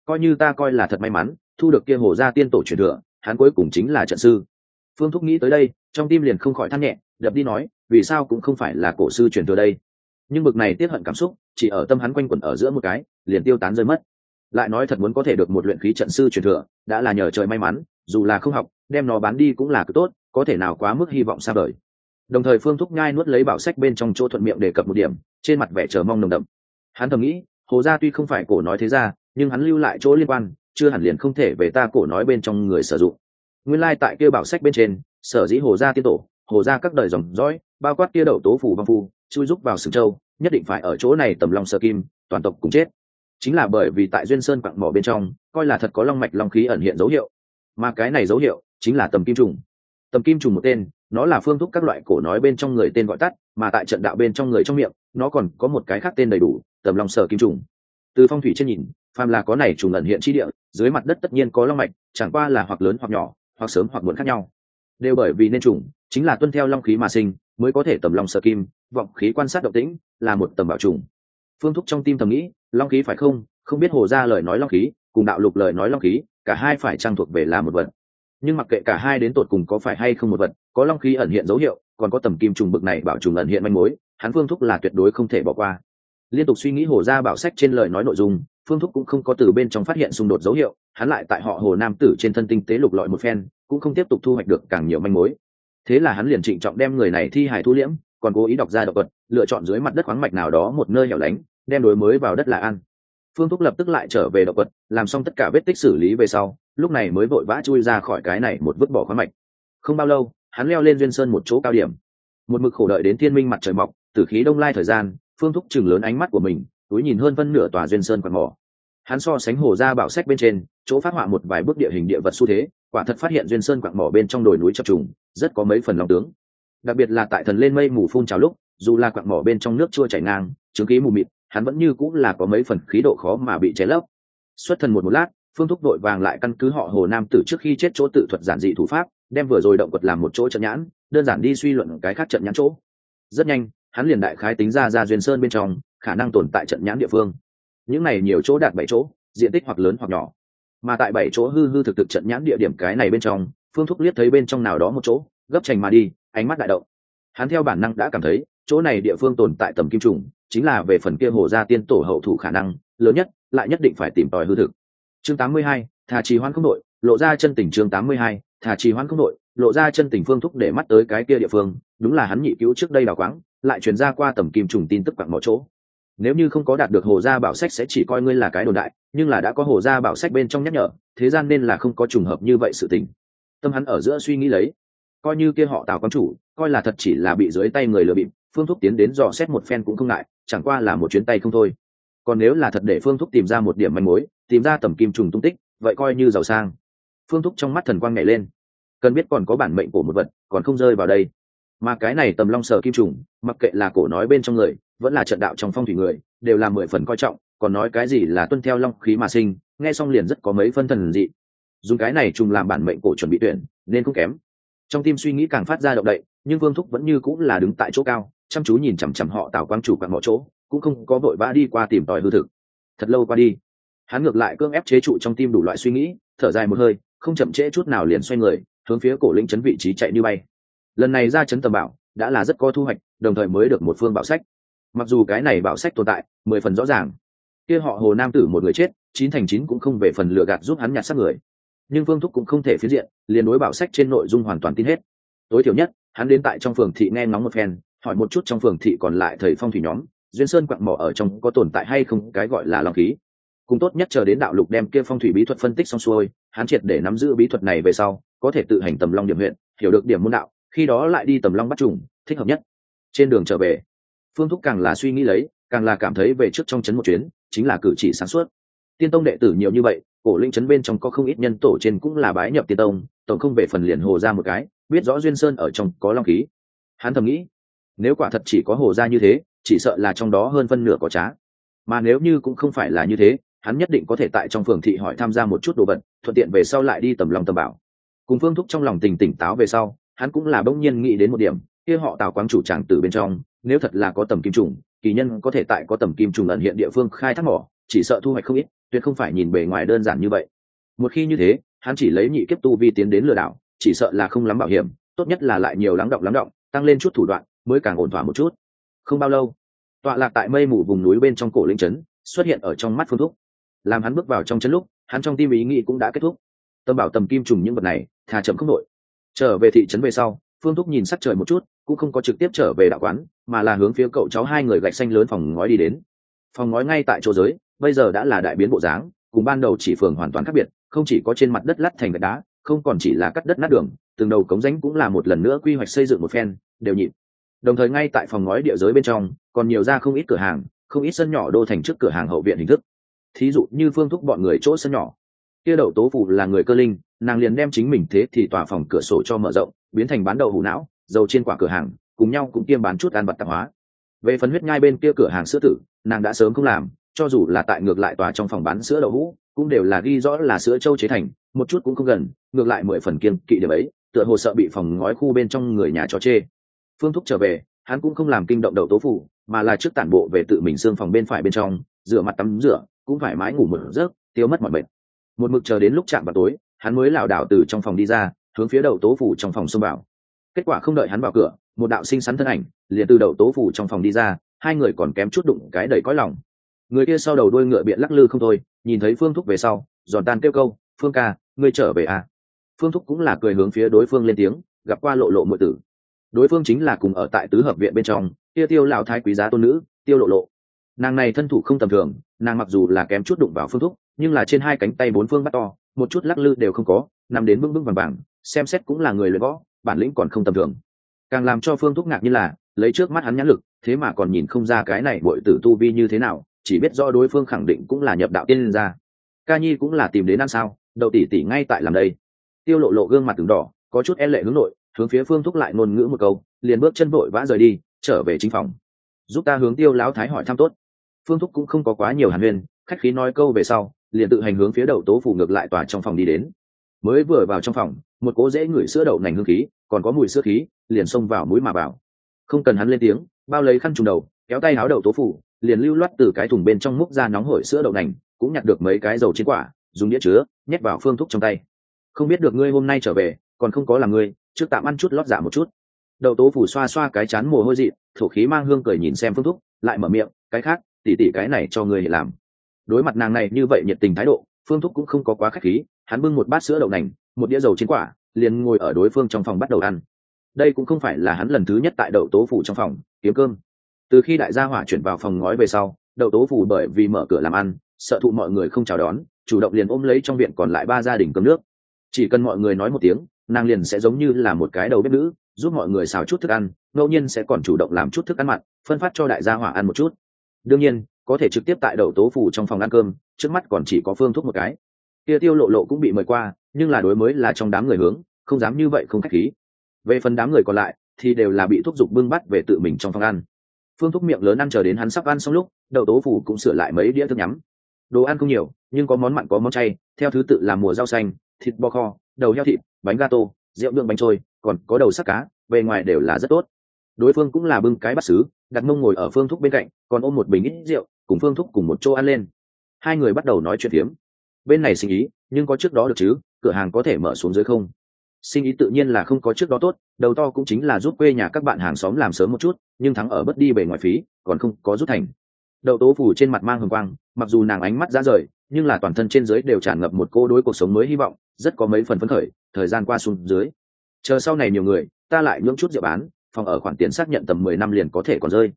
A: Coi như ta coi là thật may mắn, thu được kia hồ gia tiên tổ truyền thừa, hắn cuối cùng chính là trận sư phương thúc nghĩ tới đây, trong tim liền không khỏi than nhẹ, đập đi nói, vì sao cũng không phải là cổ sư truyền thừa đây. Nhưng bực này tiết hận cảm xúc, chỉ ở tâm hắn quanh quẩn ở giữa một cái, liền tiêu tán rơi mất. Lại nói thật muốn có thể được một luyện khí trận sư truyền thừa, đã là nhờ trời may mắn, dù là không học, đem nó bán đi cũng là cứ tốt, có thể nào quá mức hy vọng xa vời. Đồng thời phương thúc ngai nuốt lấy bảo sách bên trong chỗ thuận miệng đề cập một điểm, trên mặt vẻ chờ mong nồng đậm. Hắn thầm nghĩ, hồ gia tuy không phải cổ nói thế ra nhưng hắn lưu lại chỗ liên quan, chưa hẳn liền không thể về ta cổ nói bên trong người sử dụng nguyên lai tại kia bảo sách bên trên, sở dĩ hồ gia tiên tổ, hồ gia các đời dòng dõi, bao quát kia đậu tố phủ văn phu, chui rúc vào sừng châu, nhất định phải ở chỗ này tầm long sơ kim, toàn tộc cũng chết. Chính là bởi vì tại duyên sơn quặng mỏ bên trong, coi là thật có long mạch long khí ẩn hiện dấu hiệu. Mà cái này dấu hiệu, chính là tầm kim trùng. Tầm kim trùng một tên, nó là phương thúc các loại cổ nói bên trong người tên gọi tắt, mà tại trận đạo bên trong người trong miệng, nó còn có một cái khác tên đầy đủ, tầm long sở kim trùng. Từ phong thủy trên nhìn, phàm là có này trùng ẩn hiện chi địa, dưới mặt đất tất nhiên có long mạch, chẳng qua là hoặc lớn hoặc nhỏ hoặc sớm hoặc muộn khác nhau. Đều bởi vì nên trùng, chính là tuân theo long khí mà sinh, mới có thể tầm long sợ kim, vọng khí quan sát động tĩnh, là một tầm bảo trùng. Phương thúc trong tim thầm nghĩ, long khí phải không? Không biết hồ ra lời nói long khí, cùng đạo lục lời nói long khí, cả hai phải trang thuộc về là một vật. Nhưng mặc kệ cả hai đến tột cùng có phải hay không một vật, có long khí ẩn hiện dấu hiệu, còn có tầm kim trùng bực này bảo trùng ẩn hiện manh mối, hắn phương thúc là tuyệt đối không thể bỏ qua. Liên tục suy nghĩ hồ ra bảo sách trên lời nói nội dung phương thúc cũng không có từ bên trong phát hiện xung đột dấu hiệu, hắn lại tại họ hồ nam tử trên thân tinh tế lục lọi một phen, cũng không tiếp tục thu hoạch được càng nhiều manh mối. Thế là hắn liền trịnh trọng đem người này thi hài thu liễm, còn cố ý đọc ra độc vật, lựa chọn dưới mặt đất khoáng mạch nào đó một nơi hẻo lánh, đem đối mới vào đất là ăn. Phương thúc lập tức lại trở về động vật, làm xong tất cả vết tích xử lý về sau, lúc này mới vội vã chui ra khỏi cái này một vứt bỏ khoáng mạch. Không bao lâu, hắn leo lên duyên sơn một chỗ cao điểm. Một mực khổ đợi đến thiên minh mặt trời mọc, từ khí đông lai thời gian, phương thúc chừng lớn ánh mắt của mình túi nhìn hơn phân nửa tòa duyên sơn quạt mỏ. Hắn so sánh hồ ra bảo sách bên trên, chỗ phát họa một vài bước địa hình địa vật xu thế, quả thật phát hiện duyên sơn quạt mỏ bên trong đồi núi chập trùng, rất có mấy phần lòng tướng. Đặc biệt là tại thần lên mây mù phun trào lúc, dù là quạt mỏ bên trong nước chua chảy ngang chứng khí mù mịt, hắn vẫn như cũng là có mấy phần khí độ khó mà bị cháy lấp. Xuất thần một một lát, phương thúc đội vàng lại căn cứ họ hồ nam tử trước khi chết chỗ tự thuật giản dị thủ pháp, đem vừa rồi động vật làm một chỗ trận nhãn, đơn giản đi suy luận cái khác trận nhãn chỗ. Rất nhanh hắn liền đại khái tính ra ra duyên sơn bên trong khả năng tồn tại trận nhãn địa phương. Những này nhiều chỗ đạt bảy chỗ diện tích hoặc lớn hoặc nhỏ. Mà tại bảy chỗ hư hư thực thực trận nhãn địa điểm cái này bên trong phương thúc liếc thấy bên trong nào đó một chỗ gấp chành mà đi ánh mắt đại động. Hắn theo bản năng đã cảm thấy chỗ này địa phương tồn tại tầm kim trùng chính là về phần kia hồ gia tiên tổ hậu thủ khả năng lớn nhất lại nhất định phải tìm tòi hư thực. Chương 82, thà trì hoan không đội lộ ra chân tình chương 82, thà trì hoan không đội lộ ra chân tình phương thúc để mắt tới cái kia địa phương đúng là hắn nhị cứu trước đây đào quáng lại truyền ra qua tầm kim trùng tin tức quặng mọi chỗ. Nếu như không có đạt được hồ gia bảo sách sẽ chỉ coi ngươi là cái đồn đại, nhưng là đã có hồ gia bảo sách bên trong nhắc nhở, thế gian nên là không có trùng hợp như vậy sự tình. Tâm hắn ở giữa suy nghĩ lấy. Coi như kia họ tào quán chủ, coi là thật chỉ là bị dưới tay người lừa bịp, phương thúc tiến đến dò xét một phen cũng không ngại, chẳng qua là một chuyến tay không thôi. Còn nếu là thật để phương thúc tìm ra một điểm manh mối, tìm ra tầm kim trùng tung tích, vậy coi như giàu sang. Phương thúc trong mắt thần quang nhảy lên. Cần biết còn có bản mệnh của một vật, còn không rơi vào đây mà cái này tầm long sở kim trùng, mặc kệ là cổ nói bên trong người, vẫn là trận đạo trong phong thủy người, đều là mười phần coi trọng, còn nói cái gì là tuân theo long khí mà sinh, nghe xong liền rất có mấy phân thần dị. Dùng cái này trùng làm bản mệnh cổ chuẩn bị tuyển, nên không kém. Trong tim suy nghĩ càng phát ra động đậy, nhưng vương thúc vẫn như cũng là đứng tại chỗ cao, chăm chú nhìn chằm chằm họ tào quang chủ quặn mọi chỗ, cũng không có vội vã đi qua tìm tòi hư thực. Thật lâu qua đi, hắn ngược lại cưỡng ép chế trụ trong tim đủ loại suy nghĩ, thở dài một hơi, không chậm trễ chút nào liền xoay người, hướng phía cổ lĩnh chấn vị trí chạy như bay lần này ra chấn tầm bảo đã là rất có thu hoạch, đồng thời mới được một phương bảo sách. Mặc dù cái này bảo sách tồn tại, mười phần rõ ràng. Kia họ hồ nam tử một người chết, chín thành chín cũng không về phần lừa gạt giúp hắn nhặt xác người. Nhưng phương thúc cũng không thể phiến diện, liền đối bảo sách trên nội dung hoàn toàn tin hết. Tối thiểu nhất, hắn đến tại trong phường thị nghe ngóng một phen, hỏi một chút trong phường thị còn lại thầy phong thủy nhóm, duyên sơn quặng mỏ ở trong có tồn tại hay không, cái gọi là long khí. Cùng tốt nhất chờ đến đạo lục đem kia phong thủy bí thuật phân tích xong xuôi, hắn triệt để nắm giữ bí thuật này về sau, có thể tự hành tầm long điểm huyện, hiểu được điểm môn đạo khi đó lại đi tầm long bắt trùng, thích hợp nhất. Trên đường trở về, phương thúc càng là suy nghĩ lấy, càng là cảm thấy về trước trong trấn một chuyến, chính là cử chỉ sáng suốt. Tiên tông đệ tử nhiều như vậy, cổ linh trấn bên trong có không ít nhân tổ trên cũng là bái nhập tiên tông, tổng không về phần liền hồ ra một cái, biết rõ duyên sơn ở trong có long khí. Hắn thầm nghĩ, nếu quả thật chỉ có hồ ra như thế, chỉ sợ là trong đó hơn phân nửa có trá. Mà nếu như cũng không phải là như thế, hắn nhất định có thể tại trong phường thị hỏi tham gia một chút đồ vật, thuận tiện về sau lại đi tầm lòng tầm bảo. Cùng phương thúc trong lòng tình tỉnh táo về sau hắn cũng là bỗng nhiên nghĩ đến một điểm, kia họ tào quang chủ tràng từ bên trong, nếu thật là có tầm kim trùng, kỳ nhân có thể tại có tầm kim trùng ẩn hiện địa phương khai thác mỏ, chỉ sợ thu hoạch không ít, tuyệt không phải nhìn bề ngoài đơn giản như vậy. Một khi như thế, hắn chỉ lấy nhị kiếp tu vi tiến đến lừa đảo, chỉ sợ là không lắm bảo hiểm, tốt nhất là lại nhiều lắng động lắng động, tăng lên chút thủ đoạn, mới càng ổn thỏa một chút. Không bao lâu, tọa lạc tại mây mù vùng núi bên trong cổ linh trấn, xuất hiện ở trong mắt phương thúc. Làm hắn bước vào trong chân lúc, hắn trong tim ý nghĩ cũng đã kết thúc. Tâm bảo tầm kim trùng những vật này, thà chậm không nổi trở về thị trấn về sau, phương thúc nhìn sắc trời một chút, cũng không có trực tiếp trở về đạo quán, mà là hướng phía cậu cháu hai người gạch xanh lớn phòng ngói đi đến. Phòng ngói ngay tại chỗ giới, bây giờ đã là đại biến bộ dáng, cùng ban đầu chỉ phường hoàn toàn khác biệt, không chỉ có trên mặt đất lát thành gạch đá, không còn chỉ là cắt đất nát đường, từng đầu cống rãnh cũng là một lần nữa quy hoạch xây dựng một phen, đều nhịp đồng thời ngay tại phòng ngói địa giới bên trong, còn nhiều ra không ít cửa hàng, không ít sân nhỏ đô thành trước cửa hàng hậu viện hình thức. Thí dụ như phương thúc bọn người chỗ sân nhỏ kia đậu tố phụ là người cơ linh, nàng liền đem chính mình thế thì tòa phòng cửa sổ cho mở rộng, biến thành bán đậu hủ não, dầu trên quả cửa hàng, cùng nhau cũng kiêm bán chút ăn vặt tạp hóa. Về phần huyết nhai bên kia cửa hàng sữa tử, nàng đã sớm không làm, cho dù là tại ngược lại tòa trong phòng bán sữa đậu hũ, cũng đều là ghi rõ là sữa châu chế thành, một chút cũng không gần, ngược lại mười phần kiên kỵ điểm ấy, tựa hồ sợ bị phòng ngói khu bên trong người nhà cho chê. Phương thúc trở về, hắn cũng không làm kinh động đậu tố phủ, mà là trước tản bộ về tự mình xương phòng bên phải bên trong, rửa mặt tắm rửa, cũng phải mãi ngủ một giấc, tiêu mất mọi bệnh một mực chờ đến lúc chạm vào tối, hắn mới lảo đảo từ trong phòng đi ra, hướng phía đậu tố phủ trong phòng xông vào. Kết quả không đợi hắn vào cửa, một đạo sinh sắn thân ảnh liền từ đậu tố phủ trong phòng đi ra, hai người còn kém chút đụng cái đầy cõi lòng. Người kia sau đầu đuôi ngựa biện lắc lư không thôi, nhìn thấy phương thúc về sau, giòn tan kêu câu, phương ca, ngươi trở về à? Phương thúc cũng là cười hướng phía đối phương lên tiếng, gặp qua lộ lộ mượn tử. Đối phương chính là cùng ở tại tứ hợp viện bên trong Tiêu tiêu lão thái quý giá tôn nữ, tiêu lộ lộ. Nàng này thân thủ không tầm thường, nàng mặc dù là kém chút đụng vào phương thúc nhưng là trên hai cánh tay bốn phương bắt to, một chút lắc lư đều không có, nằm đến bưng bưng vàng vàng, xem xét cũng là người luyện võ, bản lĩnh còn không tầm thường. Càng làm cho phương thúc ngạc như là, lấy trước mắt hắn nhãn lực, thế mà còn nhìn không ra cái này bội tử tu vi như thế nào, chỉ biết do đối phương khẳng định cũng là nhập đạo tiên lên ra. Ca nhi cũng là tìm đến ăn sao, đậu tỷ tỷ ngay tại làm đây. Tiêu lộ lộ gương mặt từng đỏ, có chút e lệ hướng nội, hướng phía phương thúc lại ngôn ngữ một câu, liền bước chân vội vã rời đi, trở về chính phòng. Giúp ta hướng tiêu lão thái hỏi thăm tốt. Phương thúc cũng không có quá nhiều hàn huyên, khách khí nói câu về sau liền tự hành hướng phía đầu tố phủ ngược lại tòa trong phòng đi đến. Mới vừa vào trong phòng, một cố dễ ngửi sữa đậu nành hương khí, còn có mùi sữa khí, liền xông vào mũi mà vào. Không cần hắn lên tiếng, bao lấy khăn trùng đầu, kéo tay háo đầu tố phủ, liền lưu loát từ cái thùng bên trong múc ra nóng hổi sữa đậu nành, cũng nhặt được mấy cái dầu trên quả, dùng đĩa chứa, nhét vào phương thuốc trong tay. Không biết được ngươi hôm nay trở về, còn không có là ngươi, trước tạm ăn chút lót giả một chút. Đậu tố phủ xoa xoa cái chán mồ hôi dị thổ khí mang hương cười nhìn xem phương thúc, lại mở miệng, cái khác, tỉ tỉ cái này cho ngươi làm đối mặt nàng này như vậy nhiệt tình thái độ, phương thúc cũng không có quá k h á c h khí, hắn bưng một bát sữa đậu nành, một đĩa dầu chiến quả, liền ngồi ở đối phương trong phòng bắt đầu ăn. Đây cũng không phải là hắn lần thứ nhất tại đậu tố phủ trong phòng, kiếm cơm. Từ khi đại gia hỏa chuyển vào phòng ngói về sau, đậu tố phủ bởi vì mở cửa làm ăn, sợ thụ mọi người không chào đón, chủ động liền ôm lấy trong viện còn lại ba gia đình cơm nước. Chỉ cần mọi người nói một tiếng, nàng liền sẽ giống như là một cái đầu bếp nữ, giúp mọi người xào chút thức ăn, ngẫu nhiên sẽ còn chủ động làm chút thức ăn mặn, phân phát cho đại gia hỏa ăn một chút. Đương nhiên có thể trực tiếp tại đầu tố phủ trong phòng ăn cơm, trước mắt còn chỉ có phương thuốc một cái. Kia tiêu lộ lộ cũng bị mời qua, nhưng là đối mới là trong đám người hướng, không dám như vậy không khách khí. Về phần đám người còn lại, thì đều là bị thúc giục bưng bắt về tự mình trong phòng ăn. Phương thúc miệng lớn ăn chờ đến hắn sắp ăn xong lúc đậu tố phủ cũng sửa lại mấy đĩa thức nhắm. Đồ ăn không nhiều, nhưng có món mặn có món chay, theo thứ tự là mùa rau xanh, thịt bò kho, đầu heo thịt, bánh gato, rượu đựng bánh trôi, còn có đầu sắc cá, bề ngoài đều là rất tốt. Đối phương cũng là bưng cái bắt xứ, đặt mông ngồi ở phương thúc bên cạnh, còn ôm một bình ít rượu cùng phương thúc cùng một chỗ ăn lên. Hai người bắt đầu nói chuyện phiếm. Bên này sinh ý, nhưng có trước đó được chứ, cửa hàng có thể mở xuống dưới không? Sinh ý tự nhiên là không có trước đó tốt, đầu to cũng chính là giúp quê nhà các bạn hàng xóm làm sớm một chút, nhưng thắng ở bất đi bề ngoài phí, còn không có rút thành. Đậu tố phủ trên mặt mang hồng quang, mặc dù nàng ánh mắt ra rời, nhưng là toàn thân trên dưới đều tràn ngập một cô đối cuộc sống mới hy vọng, rất có mấy phần phấn khởi, thời gian qua xuống dưới. Chờ sau này nhiều người, ta lại nhưỡng chút rượu bán, phòng ở khoản tiền xác nhận tầm mười năm liền có thể còn rơi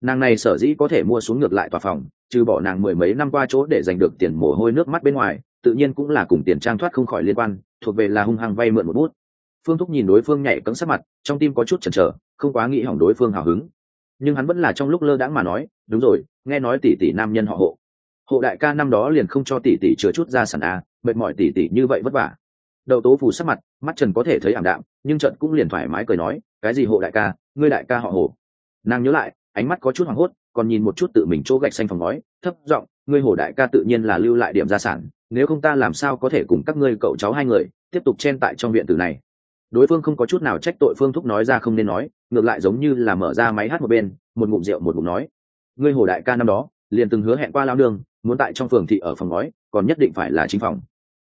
A: nàng này sở dĩ có thể mua xuống ngược lại tòa phòng, trừ bỏ nàng mười mấy năm qua chỗ để giành được tiền mồ hôi nước mắt bên ngoài, tự nhiên cũng là cùng tiền trang thoát không khỏi liên quan, thuộc về là hung hăng vay mượn một bút. Phương thúc nhìn đối phương nhảy cấm sắc mặt, trong tim có chút chần chờ, không quá nghĩ hỏng đối phương hào hứng. Nhưng hắn vẫn là trong lúc lơ đãng mà nói, đúng rồi, nghe nói tỷ tỷ nam nhân họ hộ. Hộ đại ca năm đó liền không cho tỷ tỷ chứa chút ra sàn a, mệt mỏi tỷ tỷ như vậy vất vả. Đậu tố phù sắc mặt, mắt trần có thể thấy ảm đạm, nhưng trận cũng liền thoải mái cười nói, cái gì hộ đại ca, ngươi đại ca họ hồ nàng nhớ lại ánh mắt có chút hoảng hốt, còn nhìn một chút tự mình chỗ gạch xanh phòng ngói, thấp giọng, ngươi hồ đại ca tự nhiên là lưu lại điểm gia sản, nếu không ta làm sao có thể cùng các ngươi cậu cháu hai người tiếp tục chen tại trong viện tử này? Đối phương không có chút nào trách tội phương thúc nói ra không nên nói, ngược lại giống như là mở ra máy hát một bên, một ngụm rượu một ngụm nói, ngươi hồ đại ca năm đó, liền từng hứa hẹn qua lao đường, muốn tại trong phường thị ở phòng ngói, còn nhất định phải là chính phòng.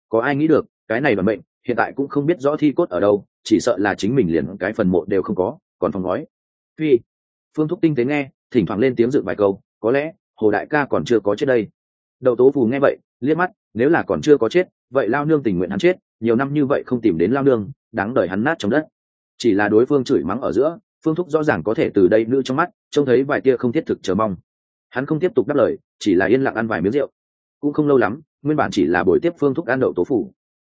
A: Có ai nghĩ được, cái này bằng bệnh hiện tại cũng không biết rõ thi cốt ở đâu, chỉ sợ là chính mình liền cái phần mộ đều không có, còn phòng ngói. Phi phương thúc tinh tế nghe, thỉnh thoảng lên tiếng dự vài câu, có lẽ, hồ đại ca còn chưa có chết đây. Đậu tố phù nghe vậy, liếc mắt, nếu là còn chưa có chết, vậy lao nương tình nguyện hắn chết, nhiều năm như vậy không tìm đến lao nương, đáng đời hắn nát trong đất. Chỉ là đối phương chửi mắng ở giữa, phương thúc rõ ràng có thể từ đây nữ trong mắt, trông thấy vài tia không thiết thực chờ mong. Hắn không tiếp tục đáp lời, chỉ là yên lặng ăn vài miếng rượu. Cũng không lâu lắm, nguyên bản chỉ là buổi tiếp phương thúc ăn đậu tố phủ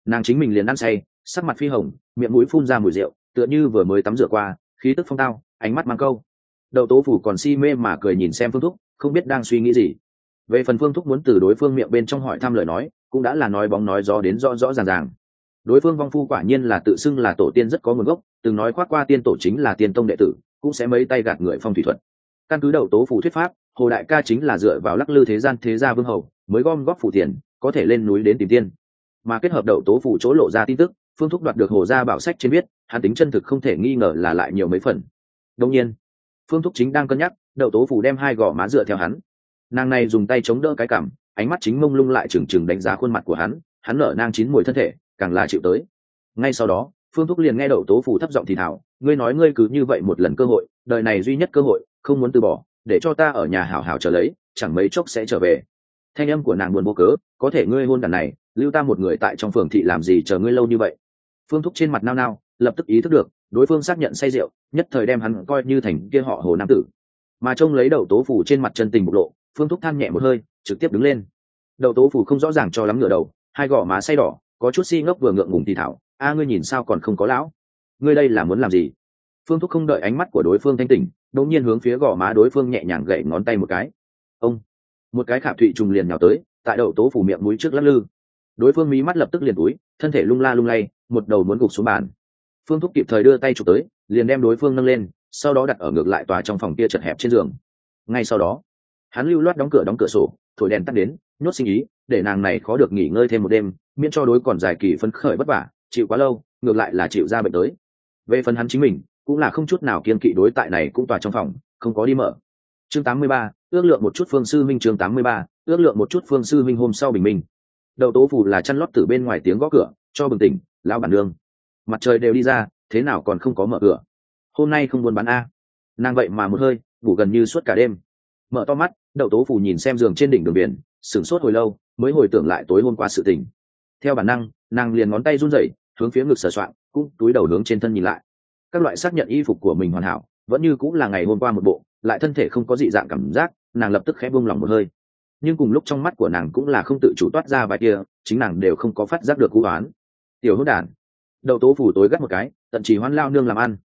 A: nàng chính mình liền ăn say, sắc mặt phi hồng, miệng mũi phun ra mùi rượu, tựa như vừa mới tắm rửa qua, khí tức phong tao, ánh mắt mang câu đậu tố phủ còn si mê mà cười nhìn xem phương thúc, không biết đang suy nghĩ gì. Về phần phương thúc muốn từ đối phương miệng bên trong hỏi thăm lời nói, cũng đã là nói bóng nói gió đến rõ rõ ràng ràng. Đối phương vong phu quả nhiên là tự xưng là tổ tiên rất có nguồn gốc, từng nói khoác qua tiên tổ chính là tiên tông đệ tử, cũng sẽ mấy tay gạt người phong thủy thuật. Căn cứ đầu tố phủ thuyết pháp, hồ đại ca chính là dựa vào lắc lư thế gian thế gia vương hầu, mới gom góp phủ tiền, có thể lên núi đến tìm tiên. Mà kết hợp đậu tố phủ chỗ lộ ra tin tức, phương thúc đoạt được hồ gia bảo sách trên biết, hắn tính chân thực không thể nghi ngờ là lại nhiều mấy phần. Đông nhiên phương thúc chính đang cân nhắc, đậu tố phủ đem hai gò má dựa theo hắn. Nàng này dùng tay chống đỡ cái cảm, ánh mắt chính mông lung lại trừng trừng đánh giá khuôn mặt của hắn hắn nở nang chín mùi thân thể, càng là chịu tới. Ngay sau đó, phương thúc liền nghe đậu tố phủ thấp giọng thì thảo ngươi nói ngươi cứ như vậy một lần cơ hội, đời này duy nhất cơ hội, không muốn từ bỏ, để cho ta ở nhà hảo hảo chờ lấy, chẳng mấy chốc sẽ trở về. Thanh âm của nàng buồn vô cớ, có thể ngươi hôn đàn này, lưu ta một người tại trong phường thị làm gì chờ ngươi lâu như vậy? Phương thúc trên mặt nao nao lập tức ý thức được, đối phương xác nhận say rượu, nhất thời đem hắn coi như thành kia họ hồ nam tử. Mà trông lấy đầu tố phủ trên mặt chân tình bộc lộ, phương thúc than nhẹ một hơi, trực tiếp đứng lên. Đầu tố phủ không rõ ràng cho lắm ngửa đầu, hai gò má say đỏ, có chút si ngốc vừa ngượng ngùng thì thảo, a, ngươi nhìn sao còn không có lão? Ngươi đây là muốn làm gì? Phương thúc không đợi ánh mắt của đối phương thanh tỉnh, đột nhiên hướng phía gò má đối phương nhẹ nhàng gậy ngón tay một cái. Ông! Một cái khả thụy trùng liền nhào tới, tại đầu tố phủ miệng mũi trước lắc lư. Đối phương mí mắt lập tức liền túi, thân thể lung la lung lay, một đầu muốn gục xuống bàn phương thúc kịp thời đưa tay chụp tới liền đem đối phương nâng lên sau đó đặt ở ngược lại tòa trong phòng kia chật hẹp trên giường. Ngay sau đó hắn lưu loát đóng cửa đóng cửa sổ thổi đèn tắt đến nhốt sinh ý để nàng này khó được nghỉ ngơi thêm một đêm miễn cho đối còn dài kỳ phấn khởi vất vả chịu quá lâu ngược lại là chịu ra bệnh tới. Về phần hắn chính mình cũng là không chút nào kiên kỵ đối tại này cũng tòa trong phòng không có đi mở. Chương 83, ước lượng một chút phương sư minh chương 83, ước lượng một chút phương sư minh hôm sau bình minh. Đầu tố phủ là chăn lót từ bên ngoài tiếng gõ cửa cho bừng tỉnh lão bản nương mặt trời đều đi ra, thế nào còn không có mở cửa? Hôm nay không buôn bán a. Nàng vậy mà một hơi, ngủ gần như suốt cả đêm. Mở to mắt, đậu tố phủ nhìn xem giường trên đỉnh đường biển, sửng sốt hồi lâu, mới hồi tưởng lại tối hôm qua sự tình. Theo bản năng, nàng liền ngón tay run rẩy, hướng phía ngực sờ soạn cũng túi đầu hướng trên thân nhìn lại. Các loại xác nhận y phục của mình hoàn hảo, vẫn như cũng là ngày hôm qua một bộ, lại thân thể không có dị dạng cảm giác, nàng lập tức khẽ buông lòng một hơi. Nhưng cùng lúc trong mắt của nàng cũng là không tự chủ toát ra vài kia chính nàng đều không có phát giác được cú oán. Tiểu hữu đản đậu tố phủ tối gắt một cái, tận chỉ hoan lao nương làm ăn.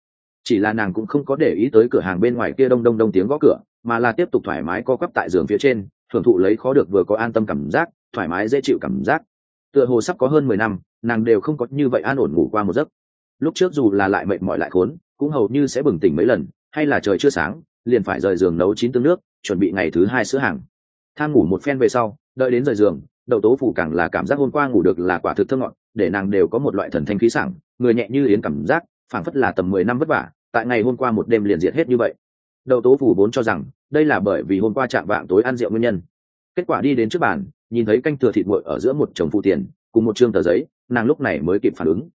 A: Chỉ là nàng cũng không có để ý tới cửa hàng bên ngoài kia đông đông đông tiếng gõ cửa, mà là tiếp tục thoải mái co quắp tại giường phía trên, thưởng thụ lấy khó được vừa có an tâm cảm giác, thoải mái dễ chịu cảm giác. Tựa hồ sắp có hơn mười năm, nàng đều không có như vậy an ổn ngủ qua một giấc. Lúc trước dù là lại mệt mỏi lại khốn, cũng hầu như sẽ bừng tỉnh mấy lần, hay là trời chưa sáng, liền phải rời giường nấu chín tương nước, chuẩn bị ngày thứ hai sữa hàng. Tham ngủ một phen về sau, đợi đến rời giường đậu tố phủ càng là cảm giác hôm qua ngủ được là quả thực thơ ngọn để nàng đều có một loại thần thanh khí sảng, người nhẹ như yến cảm giác, phảng phất là tầm mười năm vất vả, tại ngày hôm qua một đêm liền diệt hết như vậy. Đậu tố phủ vốn cho rằng, đây là bởi vì hôm qua chạm vạng tối ăn rượu nguyên nhân. Kết quả đi đến trước bàn, nhìn thấy canh thừa thịt nguội ở giữa một chồng phụ tiền, cùng một chương tờ giấy, nàng lúc này mới kịp phản ứng.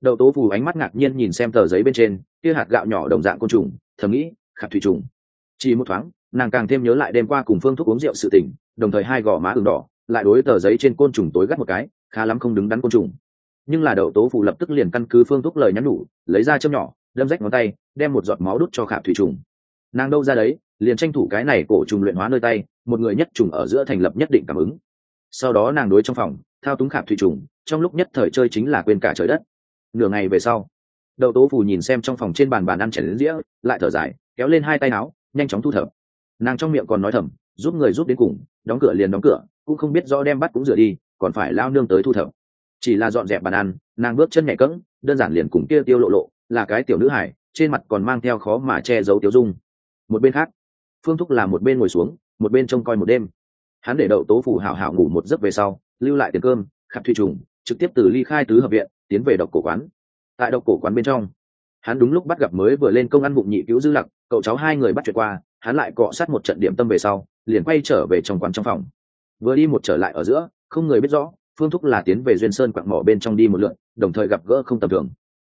A: Đậu tố phủ ánh mắt ngạc nhiên nhìn xem tờ giấy bên trên, kia hạt gạo nhỏ đồng dạng côn trùng, thầm nghĩ khạc thủy trùng. Chỉ một thoáng, nàng càng thêm nhớ lại đêm qua cùng phương thuốc uống rượu sự tỉnh đồng thời hai gò má ừng đỏ, lại đối tờ giấy trên côn trùng tối gắt một cái khá lắm không đứng đắn côn trùng. Nhưng là đậu tố phủ lập tức liền căn cứ phương thuốc lời nhắn nhủ, lấy ra châm nhỏ, đâm rách ngón tay, đem một giọt máu đút cho khảm thủy trùng. Nàng đâu ra đấy, liền tranh thủ cái này cổ trùng luyện hóa nơi tay, một người nhất trùng ở giữa thành lập nhất định cảm ứng. Sau đó nàng đối trong phòng, thao túng khảm thủy trùng, trong lúc nhất thời chơi chính là quên cả trời đất. Nửa ngày về sau, đậu tố phủ nhìn xem trong phòng trên bàn bàn ăn chảy đến dĩa, lại thở dài, kéo lên hai tay áo, nhanh chóng thu thập. Nàng trong miệng còn nói thầm, giúp người giúp đến cùng, đóng cửa liền đóng cửa, cũng không biết rõ đem bắt cũng rửa đi còn phải lao nương tới thu thập. Chỉ là dọn dẹp bàn ăn, nàng bước chân nhẹ cẫng, đơn giản liền cùng kia tiêu lộ lộ, là cái tiểu nữ hải trên mặt còn mang theo khó mà che giấu tiêu dung. Một bên khác, phương thúc là một bên ngồi xuống, một bên trông coi một đêm. Hắn để đậu tố phủ hảo hảo ngủ một giấc về sau, lưu lại tiền cơm khạp thủy trùng, trực tiếp từ ly khai tứ hợp viện, tiến về độc cổ quán. Tại độc cổ quán bên trong, hắn đúng lúc bắt gặp mới vừa lên công ăn bụng nhị cứu dư lặc, cậu cháu hai người bắt chuyện qua, hắn lại cọ sát một trận điểm tâm về sau, liền quay trở về trong quán trong phòng. Vừa đi một trở lại ở giữa không người biết rõ, phương thúc là tiến về duyên sơn quặng mỏ bên trong đi một lượn, đồng thời gặp gỡ không tầm thường.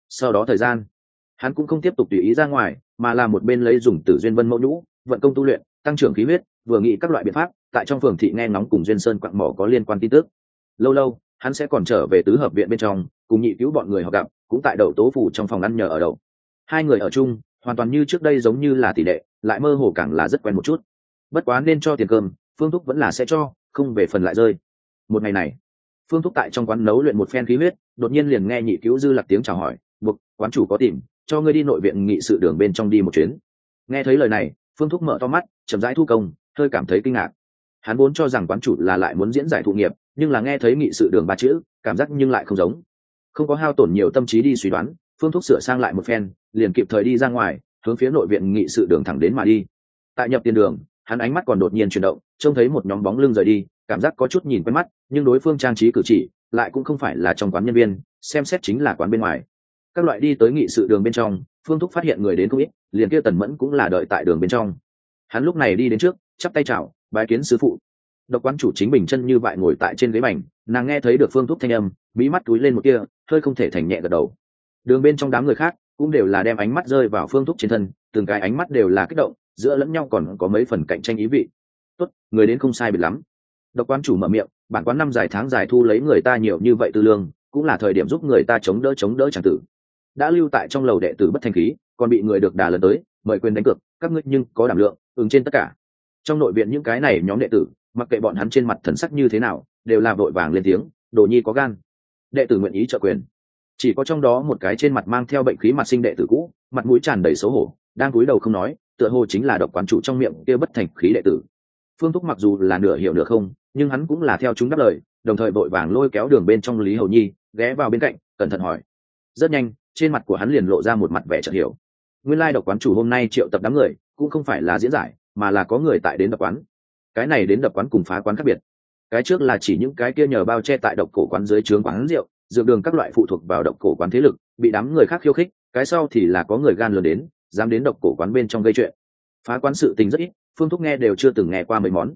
A: Sau đó thời gian, hắn cũng không tiếp tục tùy ý ra ngoài, mà là một bên lấy dùng tử duyên vân mẫu nhũ, vận công tu luyện, tăng trưởng khí huyết, vừa nghĩ các loại biện pháp, tại trong phường thị nghe ngóng cùng duyên sơn quặng mỏ có liên quan tin tức. Lâu lâu, hắn sẽ còn trở về tứ hợp viện bên trong, cùng nhị cứu bọn người họ gặp, cũng tại đậu tố phủ trong phòng ăn nhờ ở đậu. Hai người ở chung, hoàn toàn như trước đây giống như là tỷ lệ, lại mơ hồ càng là rất quen một chút. Bất quá nên cho tiền cơm, phương thúc vẫn là sẽ cho, không về phần lại rơi một ngày này, phương thúc tại trong quán nấu luyện một phen khí huyết, đột nhiên liền nghe nhị cứu dư lạc tiếng chào hỏi buộc quán chủ có tìm, cho ngươi đi nội viện nghị sự đường bên trong đi một chuyến. Nghe thấy lời này, phương thúc mở to mắt, chậm rãi thu công, hơi cảm thấy kinh ngạc. Hắn vốn cho rằng quán chủ là lại muốn diễn giải thụ nghiệp, nhưng là nghe thấy nghị sự đường ba chữ, cảm giác nhưng lại không giống. Không có hao tổn nhiều tâm trí đi suy đoán, phương thúc sửa sang lại một phen, liền kịp thời đi ra ngoài, hướng phía nội viện nghị sự đường thẳng đến mà đi. Tại nhập tiền đường, hắn ánh mắt còn đột nhiên chuyển động, trông thấy một nhóm bóng lưng rời đi cảm giác có chút nhìn quen mắt, nhưng đối phương trang trí cử chỉ lại cũng không phải là trong quán nhân viên, xem xét chính là quán bên ngoài. Các loại đi tới nghị sự đường bên trong, phương thúc phát hiện người đến không ít, liền kia tần mẫn cũng là đợi tại đường bên trong. Hắn lúc này đi đến trước, chắp tay chào, bái kiến sứ phụ. Độc quán chủ chính bình chân như vậy ngồi tại trên ghế bành, nàng nghe thấy được phương thúc thanh âm mỹ mắt túi lên một kia hơi không thể thành nhẹ gật đầu. Đường bên trong đám người khác cũng đều là đem ánh mắt rơi vào phương thúc trên thân, từng cái ánh mắt đều là kích động, giữa lẫn nhau còn có mấy phần cạnh tranh ý vị. Tốt, người đến không sai biệt lắm độc quán chủ mở miệng, bản quán năm dài tháng dài thu lấy người ta nhiều như vậy tư lương, cũng là thời điểm giúp người ta chống đỡ chống đỡ c tử. Đã lưu tại trong lầu đệ tử bất thành khí, còn bị người được đà lần tới, mời quyền đánh cược, các ngươi nhưng có đảm lượng, ứng trên tất cả. Trong nội viện những cái này nhóm đệ tử, mặc kệ bọn hắn trên mặt thần sắc như thế nào, đều là vội vàng lên tiếng, đồ nhi có gan. Đệ tử nguyện ý trợ quyền. Chỉ có trong đó một cái trên mặt mang theo bệnh khí mặt sinh đệ tử cũ, mặt mũi tràn đầy xấu hổ, đang cúi đầu không nói, tựa hồ chính là độc quán chủ trong miệng kia bất thành khí đệ tử. Phương thúc mặc dù là nửa hiểu nửa không nhưng hắn cũng là theo chúng đáp lời, đồng thời vội vàng lôi kéo đường bên trong lý hầu nhi, ghé vào bên cạnh, cẩn thận hỏi. Rất nhanh, trên mặt của hắn liền lộ ra một mặt vẻ chợt hiểu. Nguyên lai độc quán chủ hôm nay triệu tập đám người, cũng không phải là diễn giải, mà là có người tại đến độc quán. Cái này đến đập quán cùng phá quán khác biệt. Cái trước là chỉ những cái kia nhờ bao che tại độc cổ quán dưới trướng quán rượu, dược đường các loại phụ thuộc vào độc cổ quán thế lực, bị đám người khác khiêu khích, cái sau thì là có người gan lớn đến, dám đến độc cổ quán bên trong gây chuyện. Phá quán sự tình rất ít, phương thúc nghe đều chưa từng nghe qua mấy món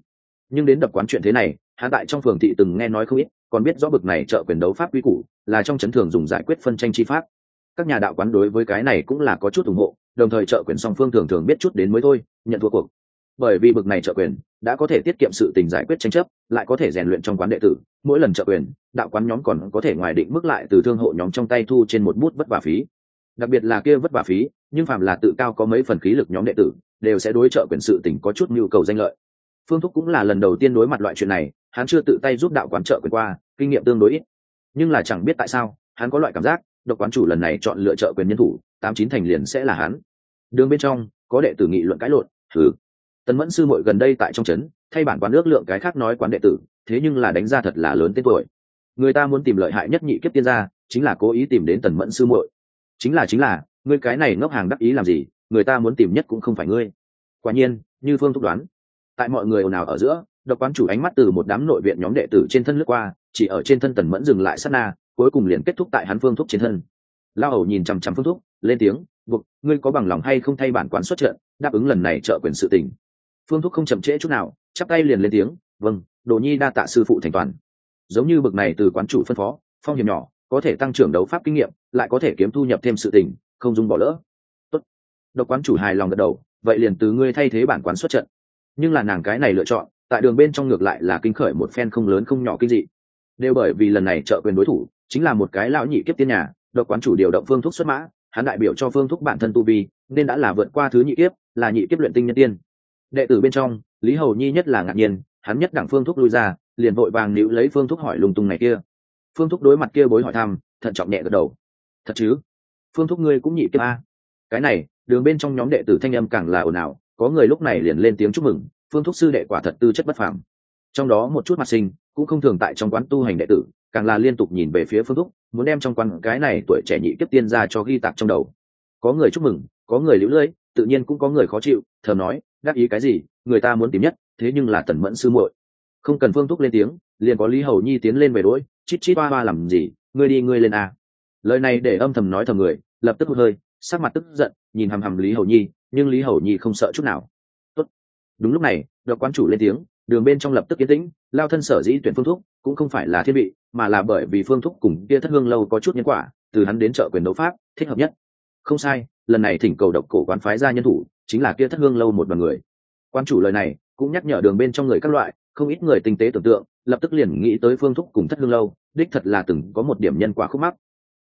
A: nhưng đến đập quán chuyện thế này hắn tại trong phường thị từng nghe nói không ít, còn biết rõ bực này trợ quyền đấu pháp quy củ, là trong chấn thường dùng giải quyết phân tranh chi pháp. Các nhà đạo quán đối với cái này cũng là có chút ủng hộ, đồng thời trợ quyền song phương thường thường biết chút đến mới thôi, nhận thua cuộc. Bởi vì bực này trợ quyền đã có thể tiết kiệm sự tình giải quyết tranh chấp, lại có thể rèn luyện trong quán đệ tử, mỗi lần trợ quyền, đạo quán nhóm còn có thể ngoài định mức lại từ thương hộ nhóm trong tay thu trên một bút vất vả phí. Đặc biệt là kia vất vả phí, nhưng phạm là tự cao có mấy phần khí lực nhóm đệ tử, đều sẽ đối trợ quyền sự tình có chút nhu cầu danh lợi phương thúc cũng là lần đầu tiên đối mặt loại chuyện này, hắn chưa tự tay giúp đạo quán trợ quyền qua, kinh nghiệm tương đối ít. Nhưng là chẳng biết tại sao, hắn có loại cảm giác, độc quán chủ lần này chọn lựa trợ quyền nhân thủ, tám chín thành liền sẽ là hắn. Đường bên trong, có đệ tử nghị luận cãi lộn, thử. Tần mẫn sư muội gần đây tại trong trấn, thay bản quán ước lượng cái khác nói quán đệ tử, thế nhưng là đánh ra thật là lớn tên tuổi. Người ta muốn tìm lợi hại nhất nhị kiếp tiên gia, chính là cố ý tìm đến tần mẫn sư muội. Chính là chính là, ngươi cái này ngốc hàng đắc ý làm gì, người ta muốn tìm nhất cũng không phải ngươi. Quả nhiên, như phương thúc đoán tại mọi người ồn ào ở giữa, độc quán chủ ánh mắt từ một đám nội viện nhóm đệ tử trên thân lướt qua, chỉ ở trên thân tần mẫn dừng lại sát na, cuối cùng liền kết thúc tại hắn phương thúc trên thân. Lao hầu nhìn chằm chằm phương thúc lên tiếng, buộc, ngươi có bằng lòng hay không thay bản quán xuất trận, đáp ứng lần này trợ quyền sự tình? Phương thúc không chậm trễ chút nào, chắp tay liền lên tiếng vâng đồ nhi đa tạ sư phụ thành toàn. Giống như bực này từ quán chủ phân phó, phong hiểm nhỏ, có thể tăng trưởng đấu pháp kinh nghiệm, lại có thể kiếm thu nhập thêm sự tình, không dùng bỏ lỡ. Tốt. độc quán chủ hài lòng gật đầu, vậy liền từ ngươi thay thế bản quán xuất trận nhưng là nàng cái này lựa chọn, tại đường bên trong ngược lại là kinh khởi một phen không lớn không nhỏ kinh dị. Đều bởi vì lần này trợ quyền đối thủ chính là một cái lão nhị kiếp tiên nhà, độc quán chủ điều động phương thúc xuất mã, hắn đại biểu cho phương thúc bản thân tu vi, nên đã là vượt qua thứ nhị kiếp, là nhị kiếp luyện tinh nhân tiên. Đệ tử bên trong, lý hầu nhi nhất là ngạc nhiên, hắn nhất đẳng phương thúc lui ra, liền vội vàng níu lấy phương thúc hỏi lung tung này kia. Phương thúc đối mặt kia bối hỏi thăm, thận trọng nhẹ gật đầu. Thật chứ? Phương thúc ngươi cũng nhị kiếp a. Cái này, đường bên trong nhóm đệ tử thanh âm càng là ồn ào có người lúc này liền lên tiếng chúc mừng, phương thúc sư đệ quả thật tư chất bất phàm. Trong đó một chút mặt sinh, cũng không thường tại trong quán tu hành đệ tử, càng là liên tục nhìn về phía phương thúc, muốn đem trong quán cái này tuổi trẻ nhị kiếp tiên ra cho ghi tạc trong đầu. Có người chúc mừng, có người liễu lưỡi tự nhiên cũng có người khó chịu thờ nói, đáp ý cái gì, người ta muốn tìm nhất, thế nhưng là tần mẫn sư muội. Không cần phương thúc lên tiếng, liền có lý hầu nhi tiến lên về đỗi chít chít ba ba làm gì, ngươi đi, ngươi lên à. lời này để âm thầm nói thầm người, lập tức hụt hơi, sắc mặt tức giận, nhìn hằm hằm lý hầu nhi nhưng lý hầu nhi không sợ chút nào. Tốt. đúng lúc này, độc quán chủ lên tiếng, đường bên trong lập tức yên tĩnh, lao thân sở dĩ tuyển phương thúc, cũng không phải là thiên vị, mà là bởi vì phương thúc cùng kia thất hương lâu có chút nhân quả, từ hắn đến chợ quyền đấu pháp, thích hợp nhất. Không sai, lần này thỉnh cầu độc cổ quán phái ra nhân thủ, chính là kia thất hương lâu một đoàn người. Quan chủ lời này, cũng nhắc nhở đường bên trong người các loại, không ít người tinh tế tưởng tượng, lập tức liền nghĩ tới phương thúc cùng thất hương lâu, đích thật là từng có một điểm nhân quả khúc mắc.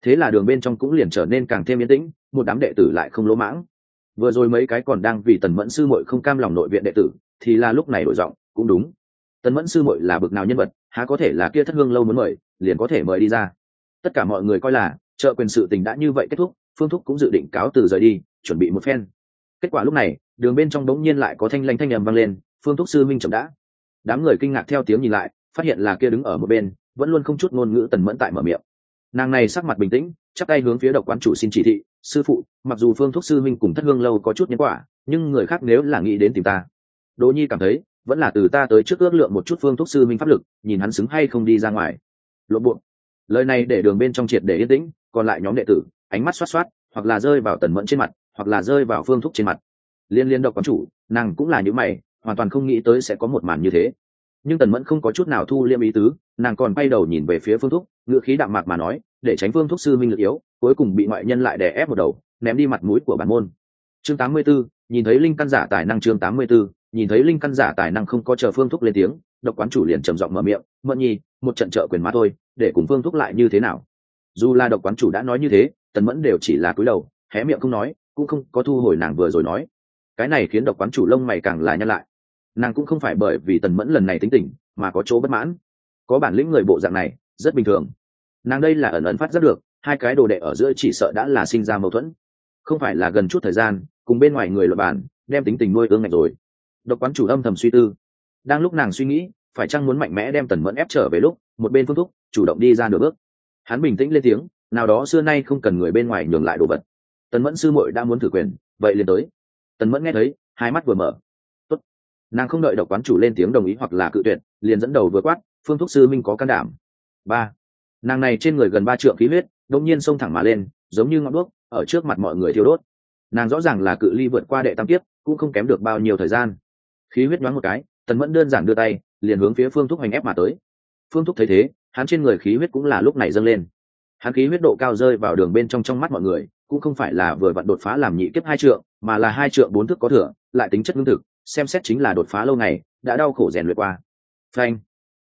A: Thế là đường bên trong cũng liền trở nên càng thêm yên tĩnh, một đám đệ tử lại không lỗ mãng vừa rồi mấy cái còn đang vì tần mẫn sư muội không cam lòng nội viện đệ tử, thì là lúc này đổi giọng, cũng đúng. Tần mẫn sư muội là bực nào nhân vật, há có thể là kia thất hương lâu muốn mời, liền có thể mời đi ra. Tất cả mọi người coi là, trợ quyền sự tình đã như vậy kết thúc, phương thúc cũng dự định cáo từ rời đi, chuẩn bị một phen. Kết quả lúc này, đường bên trong đống nhiên lại có thanh lanh thanh nhầm vang lên, phương thúc sư minh chậm đã. Đám người kinh ngạc theo tiếng nhìn lại, phát hiện là kia đứng ở một bên, vẫn luôn không chút ngôn ngữ tần mẫn tại mở miệng. Nàng này sắc mặt bình tĩnh chắc tay hướng phía độc quán chủ xin chỉ thị sư phụ, mặc dù phương thúc sư minh cùng thất hương lâu có chút nhân quả, nhưng người khác nếu là nghĩ đến tìm ta. Đỗ nhi cảm thấy, vẫn là từ ta tới trước ước lượng một chút phương thúc sư minh pháp lực, nhìn hắn xứng hay không đi ra ngoài. Lộn buộc lời này để đường bên trong triệt để yên tĩnh, còn lại nhóm đệ tử, ánh mắt xoát xoát, hoặc là rơi vào tần mẫn trên mặt, hoặc là rơi vào phương thúc trên mặt. Liên liên độc quán chủ, nàng cũng là những mày, hoàn toàn không nghĩ tới sẽ có một màn như thế. Nhưng tần mẫn không có chút nào thu liêm ý tứ, nàng còn bay đầu nhìn về phía phương thúc, ngựa khí đạm mạc mà nói, để tránh phương thúc sư minh lực yếu cuối cùng bị ngoại nhân lại đè ép một đầu ném đi mặt mũi của bản môn. Chương 84, nhìn thấy linh căn giả tài năng chương 84, nhìn thấy linh căn giả tài năng không có chờ phương thúc lên tiếng độc quán chủ liền trầm giọng mở miệng mẫn nhi một trận trợ quyền má thôi để cùng phương thúc lại như thế nào? Dù là độc quán chủ đã nói như thế tần mẫn đều chỉ là cúi đầu hé miệng không nói cũng không có thu hồi nàng vừa rồi nói. Cái này khiến độc quán chủ lông mày càng là nhăn lại. Nàng cũng không phải bởi vì tần mẫn lần này tính tình mà có chỗ bất mãn. Có bản lĩnh người bộ dạng này rất bình thường. Nàng đây là ẩn ẩn phát rất được hai cái đồ đệ ở giữa chỉ sợ đã là sinh ra mâu thuẫn. Không phải là gần chút thời gian, cùng bên ngoài người luật bản đem tính tình nuôi ương ngạch rồi. Độc quán chủ âm thầm suy tư. Đang lúc nàng suy nghĩ, phải chăng muốn mạnh mẽ đem tần mẫn ép trở về lúc, một bên phương thúc, chủ động đi ra nửa bước. Hắn bình tĩnh lên tiếng, nào đó xưa nay không cần người bên ngoài nhường lại đồ vật. Tần mẫn sư muội đã muốn thử quyền, vậy liền tới. Tần mẫn nghe thấy, hai mắt vừa mở. Tốt. nàng không đợi độc quán chủ lên tiếng đồng ý hoặc là cự tuyệt, liền dẫn đầu vừa quát, phương thúc sư minh có can đảm. Ba. Nàng này trên người gần ba trượng khí huyết đông nhiên xông thẳng mà lên, giống như ngọn đuốc, ở trước mặt mọi người thiêu đốt. Nàng rõ ràng là cự ly vượt qua đệ tam tiếp cũng không kém được bao nhiêu thời gian. Khí huyết nhoáng một cái, tần mẫn đơn giản đưa tay, liền hướng phía phương thúc hành ép mà tới. Phương thúc thấy thế, hắn trên người khí huyết cũng là lúc này dâng lên. Hắn khí huyết độ cao rơi vào đường bên trong trong mắt mọi người, cũng không phải là vừa vặn đột phá làm nhị kiếp hai trượng, mà là hai trượng bốn thước có thừa, lại tính chất lương thực, xem xét chính là đột phá lâu ngày, đã đau khổ rèn luyện qua. Phanh!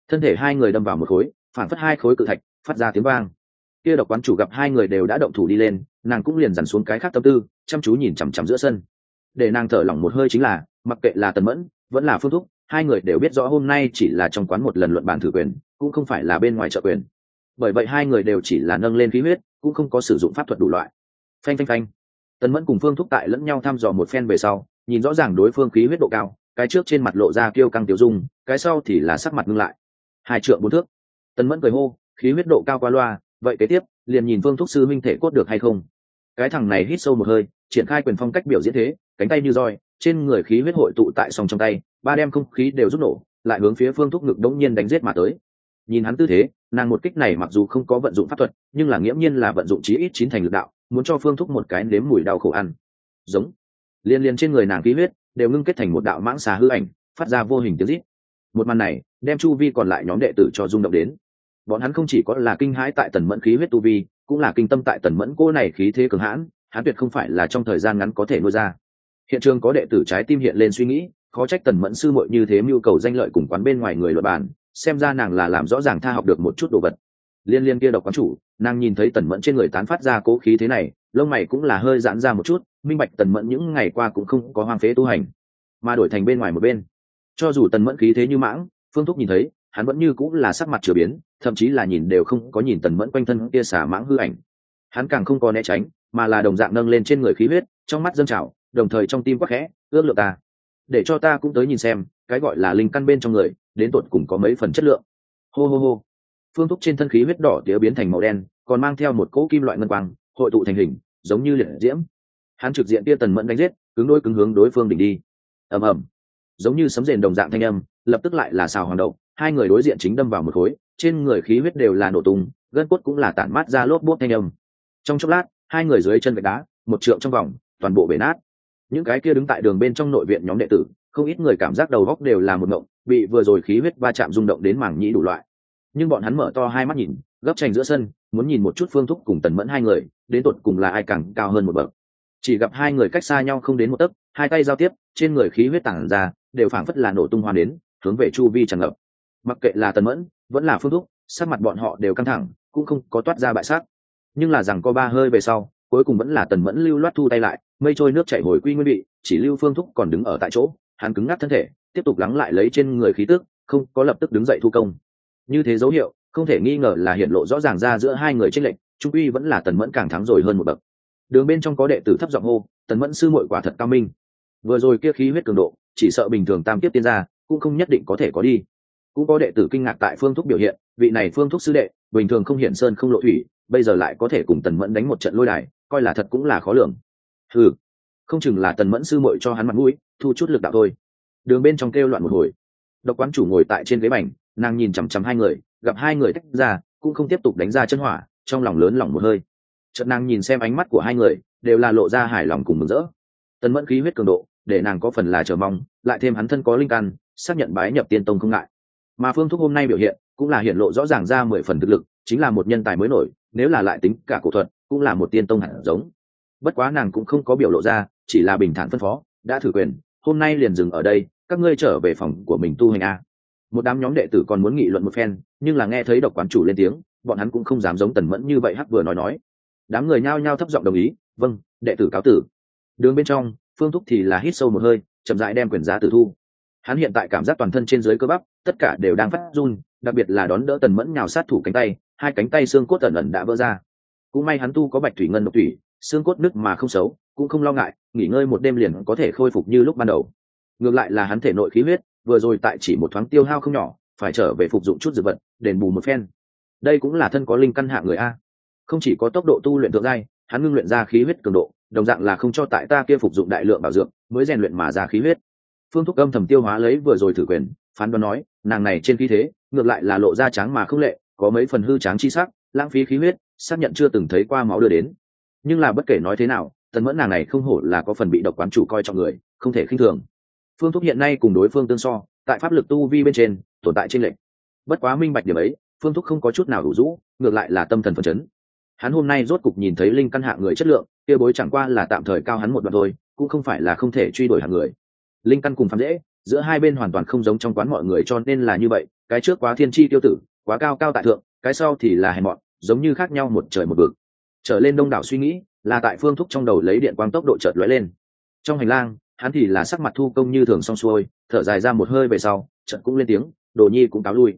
A: Thân thể hai người đâm vào một khối, phản phất hai khối cự thạch, phát ra tiếng vang kia độc quán chủ gặp hai người đều đã động thủ đi lên, nàng cũng liền dằn xuống cái khác tâm tư, chăm chú nhìn chằm chằm giữa sân. Để nàng thở lỏng một hơi chính là, mặc kệ là tần mẫn, vẫn là phương thúc, hai người đều biết rõ hôm nay chỉ là trong quán một lần luận bàn thử quyền, cũng không phải là bên ngoài trợ quyền. Bởi vậy hai người đều chỉ là nâng lên khí huyết, cũng không có sử dụng pháp thuật đủ loại. Phanh phanh phanh. Tần mẫn cùng phương thúc tại lẫn nhau thăm dò một phen về sau, nhìn rõ ràng đối phương khí huyết độ cao, cái trước trên mặt lộ ra kêu căng tiêu dung, cái sau thì là sắc mặt ngưng lại. Hai trượng bốn thước. Tần mẫn cười hô, khí huyết độ cao qua loa vậy kế tiếp, liền nhìn phương thúc sư minh thể cốt được hay không. Cái thằng này hít sâu một hơi, triển khai quyền phong cách biểu diễn thế, cánh tay như roi, trên người khí huyết hội tụ tại song trong tay, ba đem không khí đều rút nổ, lại hướng phía phương thúc ngực đống nhiên đánh giết mà tới. Nhìn hắn tư thế, nàng một kích này mặc dù không có vận dụng pháp thuật, nhưng là nghiễm nhiên là vận dụng chí ít chín thành lực đạo, muốn cho phương thúc một cái nếm mùi đau khổ ăn. Giống. Liên liên trên người nàng khí huyết đều ngưng kết thành một đạo mãng xà hư ảnh, phát ra vô hình tiếng rít. Một màn này, đem chu vi còn lại nhóm đệ tử cho rung động đến bọn hắn không chỉ có là kinh hãi tại tần mẫn khí huyết tu vi, cũng là kinh tâm tại tần mẫn cô này khí thế cường hãn, hắn tuyệt không phải là trong thời gian ngắn có thể nuôi ra. Hiện trường có đệ tử trái tim hiện lên suy nghĩ, khó trách tần mẫn sư muội như thế mưu cầu danh lợi cùng quán bên ngoài người luật bản, xem ra nàng là làm rõ ràng tha học được một chút đồ vật. Liên liên kia độc quán chủ, nàng nhìn thấy tần mẫn trên người tán phát ra cố khí thế này, lông mày cũng là hơi giãn ra một chút, minh bạch tần mẫn những ngày qua cũng không có hoang phế tu hành, mà đổi thành bên ngoài một bên. Cho dù tần mẫn khí thế như mãng, phương thúc nhìn thấy hắn vẫn như cũng là sắc mặt chửa biến, thậm chí là nhìn đều không có nhìn tần mẫn quanh thân kia xả mãng hư ảnh. Hắn càng không có né tránh, mà là đồng dạng nâng lên trên người khí huyết, trong mắt dâng trào, đồng thời trong tim quắc khẽ, ước lượng ta, để cho ta cũng tới nhìn xem, cái gọi là linh căn bên trong người, đến tột cùng có mấy phần chất lượng. Hô hô hô. Phương thúc trên thân khí huyết đỏ tía biến thành màu đen, còn mang theo một cỗ kim loại ngân quang, hội tụ thành hình, giống như liệt diễm. Hắn trực diện tia tần mẫn đánh giết, cứng đôi cứng hướng đối phương đỉnh đi. Ầm ầm. Giống như sấm rền đồng dạng thanh âm, lập tức lại là xào hoàng đậu hai người đối diện chính đâm vào một khối, trên người khí huyết đều là nổ tung, gân cốt cũng là tản mát ra lốp bốt thanh âm. Trong chốc lát, hai người dưới chân vạch đá, một trượng trong vòng, toàn bộ bể nát. Những cái kia đứng tại đường bên trong nội viện nhóm đệ tử, không ít người cảm giác đầu góc đều là một ngộng, bị vừa rồi khí huyết va chạm rung động đến mảng nhĩ đủ loại. Nhưng bọn hắn mở to hai mắt nhìn, gấp tranh giữa sân, muốn nhìn một chút phương thúc cùng tần mẫn hai người, đến tột cùng là ai càng cao hơn một bậc. Chỉ gặp hai người cách xa nhau không đến một tấc, hai tay giao tiếp, trên người khí huyết tản ra, đều phảng phất là nổ tung hoa đến hướng về chu vi tràn ngập mặc kệ là tần mẫn, vẫn là phương thúc, sắc mặt bọn họ đều căng thẳng, cũng không có toát ra bại sát. Nhưng là rằng có ba hơi về sau, cuối cùng vẫn là tần mẫn lưu loát thu tay lại, mây trôi nước chảy hồi quy nguyên vị, chỉ lưu phương thúc còn đứng ở tại chỗ, hắn cứng ngắc thân thể, tiếp tục lắng lại lấy trên người khí tức, không có lập tức đứng dậy thu công. Như thế dấu hiệu, không thể nghi ngờ là hiện lộ rõ ràng ra giữa hai người tranh lệch, trung uy vẫn là tần mẫn càng thắng rồi hơn một bậc. Đường bên trong có đệ tử thấp giọng hô, tần mẫn sư muội quả thật cao minh. Vừa rồi kia khí huyết cường độ, chỉ sợ bình thường tam kiếp tiên ra cũng không nhất định có thể có đi cũng có đệ tử kinh ngạc tại phương thúc biểu hiện, vị này phương thúc sư đệ, bình thường không hiện sơn không lộ thủy, bây giờ lại có thể cùng tần mẫn đánh một trận lôi đài, coi là thật cũng là khó lường. Ừ không chừng là tần mẫn sư muội cho hắn mặt mũi, thu chút lực đạo thôi. Đường bên trong kêu loạn một hồi. Độc quán chủ ngồi tại trên ghế bành, nàng nhìn chằm chằm hai người, gặp hai người tách ra, cũng không tiếp tục đánh ra chân hỏa, trong lòng lớn lòng một hơi. Chợt nàng nhìn xem ánh mắt của hai người, đều là lộ ra hài lòng cùng mừng rỡ. Tần mẫn khí huyết cường độ, để nàng có phần là chờ mong, lại thêm hắn thân có linh căn, xác nhận bái nhập tiên tông không ngại mà phương thúc hôm nay biểu hiện cũng là hiện lộ rõ ràng ra mười phần thực lực, chính là một nhân tài mới nổi, nếu là lại tính cả cổ thuật, cũng là một tiên tông hẳn giống. Bất quá nàng cũng không có biểu lộ ra, chỉ là bình thản phân phó, đã thử quyền, hôm nay liền dừng ở đây, các ngươi trở về phòng của mình tu hành a. Một đám nhóm đệ tử còn muốn nghị luận một phen, nhưng là nghe thấy độc quán chủ lên tiếng, bọn hắn cũng không dám giống tần mẫn như vậy hắc vừa nói nói. Đám người nhao nhao thấp giọng đồng ý vâng đệ tử cáo tử. Đường bên trong, phương thúc thì là hít sâu một hơi, chậm rãi đem quyền giá tử thu. Hắn hiện tại cảm giác toàn thân trên dưới cơ bắp tất cả đều đang phát run, đặc biệt là đón đỡ tần mẫn nhào sát thủ cánh tay, hai cánh tay xương cốt ẩn ẩn đã vỡ ra. Cũng may hắn tu có bạch thủy ngân độc thủy, xương cốt nứt mà không xấu, cũng không lo ngại, nghỉ ngơi một đêm liền có thể khôi phục như lúc ban đầu. Ngược lại là hắn thể nội khí huyết, vừa rồi tại chỉ một thoáng tiêu hao không nhỏ, phải trở về phục dụng chút dược vật, đền bù một phen. Đây cũng là thân có linh căn hạ người a. Không chỉ có tốc độ tu luyện thượng giai, hắn ngưng luyện ra khí huyết cường độ, đồng dạng là không cho tại ta kia phục dụng đại lượng bảo dưỡng mới rèn luyện mà ra khí huyết. Phương thúc âm thầm tiêu hóa lấy vừa rồi thử quyền phán đoán nói, nàng này trên khí thế, ngược lại là lộ ra trắng mà không lệ, có mấy phần hư tráng chi sắc, lãng phí khí huyết, xác nhận chưa từng thấy qua máu đưa đến. Nhưng là bất kể nói thế nào, tần mẫn nàng này không hổ là có phần bị độc quán chủ coi trọng người, không thể khinh thường. Phương thúc hiện nay cùng đối phương tương so, tại pháp lực tu vi bên trên, tồn tại trên lệnh bất quá minh bạch điểm ấy, phương thúc không có chút nào đủ rũ, ngược lại là tâm thần phấn chấn. Hắn hôm nay rốt cục nhìn thấy linh căn hạ người chất lượng, kia bối chẳng qua là tạm thời cao hắn một đoạn thôi, cũng không phải là không thể truy đuổi hạng người. Linh căn cùng phạm dễ giữa hai bên hoàn toàn không giống trong quán mọi người, cho nên là như vậy. Cái trước quá thiên tri tiêu tử, quá cao cao tại thượng, cái sau thì là hèn mọn, giống như khác nhau một trời một vực. Trở lên đông đảo suy nghĩ, là tại phương thúc trong đầu lấy điện quang tốc độ chợt lóe lên. Trong hành lang, hắn thì là sắc mặt thu công như thường xong xuôi, thở dài ra một hơi về sau trận cũng lên tiếng, đồ nhi cũng cáo lui.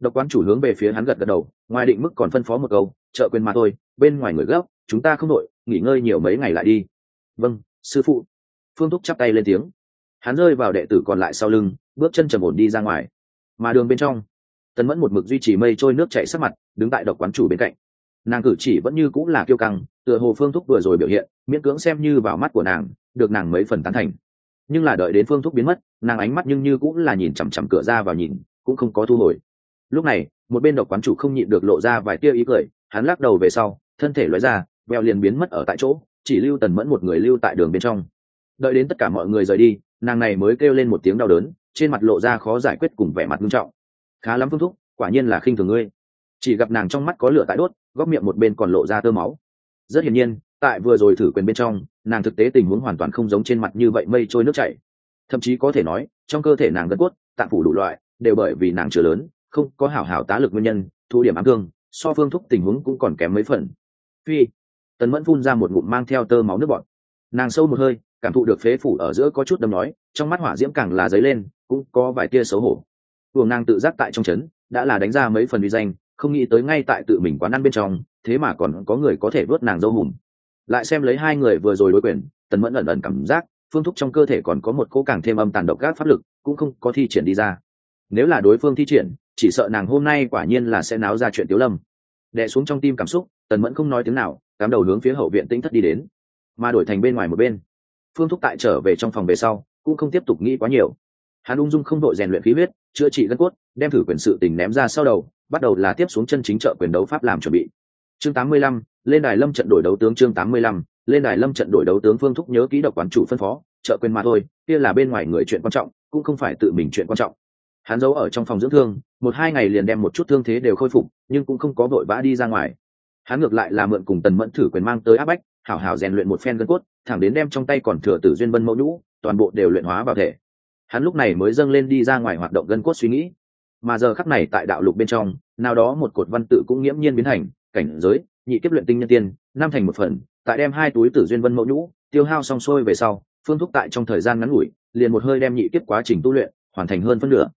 A: Độc quán chủ hướng về phía hắn gật gật đầu, ngoài định mức còn phân phó một câu chợ quên mà thôi, bên ngoài người gấp, chúng ta không đội, nghỉ ngơi nhiều mấy ngày lại đi. Vâng sư phụ. Phương thúc chắp tay lên tiếng hắn rơi vào đệ tử còn lại sau lưng, bước chân trầm ổn đi ra ngoài. Mà đường bên trong tần mẫn một mực duy trì mây trôi nước chảy sắc mặt, đứng tại độc quán chủ bên cạnh. Nàng cử chỉ vẫn như cũng là kiêu căng, tựa hồ phương thúc vừa rồi biểu hiện, miễn cưỡng xem như vào mắt của nàng, được nàng mấy phần tán thành. Nhưng là đợi đến phương thúc biến mất, nàng ánh mắt nhưng như cũng là nhìn chằm chằm cửa ra vào nhìn, cũng không có thu hồi. Lúc này, một bên độc quán chủ không nhịn được lộ ra vài tia ý cười, hắn lắc đầu về sau, thân thể loại ra, veo liền biến mất ở tại chỗ, chỉ lưu tần mẫn một người lưu tại đường bên trong. Đợi đến tất cả mọi người rời đi nàng này mới kêu lên một tiếng đau đớn, trên mặt lộ ra khó giải quyết cùng vẻ mặt nghiêm trọng. Khá lắm phương thúc, quả nhiên là khinh thường ngươi. Chỉ gặp nàng trong mắt có lửa tại đốt, góc miệng một bên còn lộ ra tơ máu. Rất hiển nhiên, tại vừa rồi thử quyền bên trong, nàng thực tế tình huống hoàn toàn không giống trên mặt như vậy mây trôi nước chảy. Thậm chí có thể nói, trong cơ thể nàng gân cốt, tạng phủ đủ loại, đều bởi vì nàng chưa lớn, không có hảo hảo tá lực nguyên nhân, thu điểm ám thương, so phương thúc tình huống cũng còn kém mấy phần. Phi, tần mẫn phun ra một ngụm mang theo tơ máu nước bọt. Nàng sâu một hơi cảm thụ được phế phủ ở giữa có chút đâm nói, trong mắt hỏa diễm càng là dấy lên, cũng có vài tia xấu hổ. Buồng nàng tự giác tại trong trấn, đã là đánh ra mấy phần uy danh, không nghĩ tới ngay tại tự mình quán ăn bên trong, thế mà còn có người có thể vớt nàng dâu hùm. Lại xem lấy hai người vừa rồi đối quyền, tần mẫn ẩn ẩn cảm giác, phương thúc trong cơ thể còn có một cỗ càng thêm âm tàn độc gác pháp lực, cũng không có thi triển đi ra. Nếu là đối phương thi triển, chỉ sợ nàng hôm nay quả nhiên là sẽ náo ra chuyện tiếu lâm. Đè xuống trong tim cảm xúc, tần mẫn không nói tiếng nào cám đầu hướng phía hậu viện tĩnh thất đi đến. Mà đổi thành bên ngoài một bên phương thúc tại trở về trong phòng về sau cũng không tiếp tục nghĩ quá nhiều. Hắn ung dung không đội rèn luyện khí huyết chữa trị gân cốt đem thử quyền sự tình ném ra sau đầu bắt đầu là tiếp xuống chân chính trợ quyền đấu pháp làm chuẩn bị. Chương 85, lên đài lâm trận đổi đấu tướng chương 85, lên đài lâm trận đổi đấu tướng phương thúc nhớ kỹ độc quán chủ phân phó trợ quyền mà thôi kia là bên ngoài người chuyện quan trọng cũng không phải tự mình chuyện quan trọng. Hắn giấu ở trong phòng dưỡng thương một hai ngày liền đem một chút thương thế đều khôi phục nhưng cũng không có vội vã đi ra ngoài. Hắn ngược lại là mượn cùng tần mẫn thử quyền mang tới áp bách hảo hảo rèn luyện một phen gân cốt, thẳng đến đem trong tay còn thừa tử duyên vân mẫu nhũ, toàn bộ đều luyện hóa vào thể. Hắn lúc này mới dâng lên đi ra ngoài hoạt động gân cốt suy nghĩ. Mà giờ khắc này tại đạo lục bên trong, nào đó một cột văn tự cũng nghiễm nhiên biến thành, cảnh giới, nhị kiếp luyện tinh nhân tiên, năm thành một phần, tại đem hai túi tử duyên vân mẫu nhũ, tiêu hao xong xuôi về sau, phương thúc tại trong thời gian ngắn ngủi, liền một hơi đem nhị kiếp quá trình tu luyện, hoàn thành hơn phân nửa.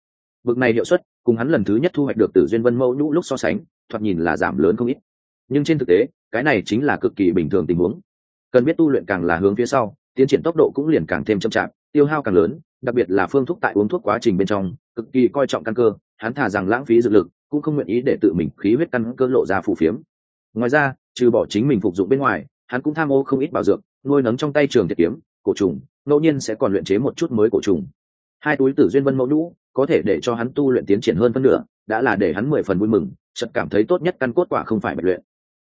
A: Bực này hiệu suất, cùng hắn lần thứ nhất thu hoạch được tử duyên vân mẫu nhũ lúc so sánh, thoạt nhìn là giảm lớn không ít nhưng trên thực tế, cái này chính là cực kỳ bình thường tình huống. Cần biết tu luyện càng là hướng phía sau, tiến triển tốc độ cũng liền càng thêm chậm chạp, tiêu hao càng lớn, đặc biệt là phương thuốc tại uống thuốc quá trình bên trong, cực kỳ coi trọng căn cơ, hắn thả rằng lãng phí dược lực, cũng không nguyện ý để tự mình khí huyết căn cơ lộ ra phù phiếm. Ngoài ra, trừ bỏ chính mình phục dụng bên ngoài, hắn cũng tham ô không ít bảo dược, nuôi nấng trong tay trường thiệt kiếm, cổ trùng, ngẫu nhiên sẽ còn luyện chế một chút mới cổ trùng. Hai túi tử duyên vân mẫu nhũ, có thể để cho hắn tu luyện tiến triển hơn phân nửa, đã là để hắn mười phần vui mừng chật cảm thấy tốt nhất căn cốt quả không phải bạch luyện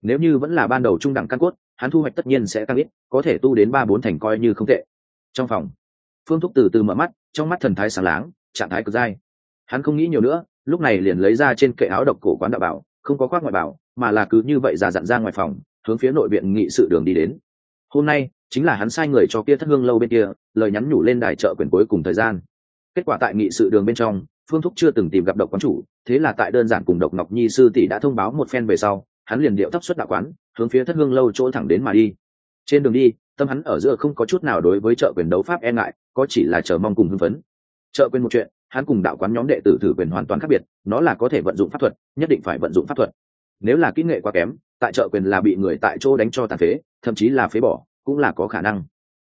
A: nếu như vẫn là ban đầu trung đẳng căn cốt, hắn thu hoạch tất nhiên sẽ tăng ít, có thể tu đến ba bốn thành coi như không tệ. Trong phòng, phương thúc từ từ mở mắt, trong mắt thần thái sáng láng, trạng thái cực dai. Hắn không nghĩ nhiều nữa, lúc này liền lấy ra trên kệ áo độc cổ quán đạo bảo, không có khoác ngoại bảo, mà là cứ như vậy già dặn ra ngoài phòng, hướng phía nội viện nghị sự đường đi đến. Hôm nay, chính là hắn sai người cho kia thất hương lâu bên kia, lời nhắn nhủ lên đài chợ quyền cuối cùng thời gian. Kết quả tại nghị sự đường bên trong, phương thúc chưa từng tìm gặp độc quán chủ, thế là tại đơn giản cùng độc ngọc nhi sư tỷ đã thông báo một phen về sau hắn liền điệu thấp xuất đạo quán, hướng phía thất hương lâu chỗ thẳng đến mà đi. Trên đường đi, tâm hắn ở giữa không có chút nào đối với chợ quyền đấu pháp e ngại, có chỉ là chờ mong cùng hưng phấn. Chợ quyền một chuyện, hắn cùng đạo quán nhóm đệ tử thử quyền hoàn toàn khác biệt, nó là có thể vận dụng pháp thuật, nhất định phải vận dụng pháp thuật. Nếu là kỹ nghệ quá kém, tại chợ quyền là bị người tại chỗ đánh cho tàn phế, thậm chí là phế bỏ, cũng là có khả năng.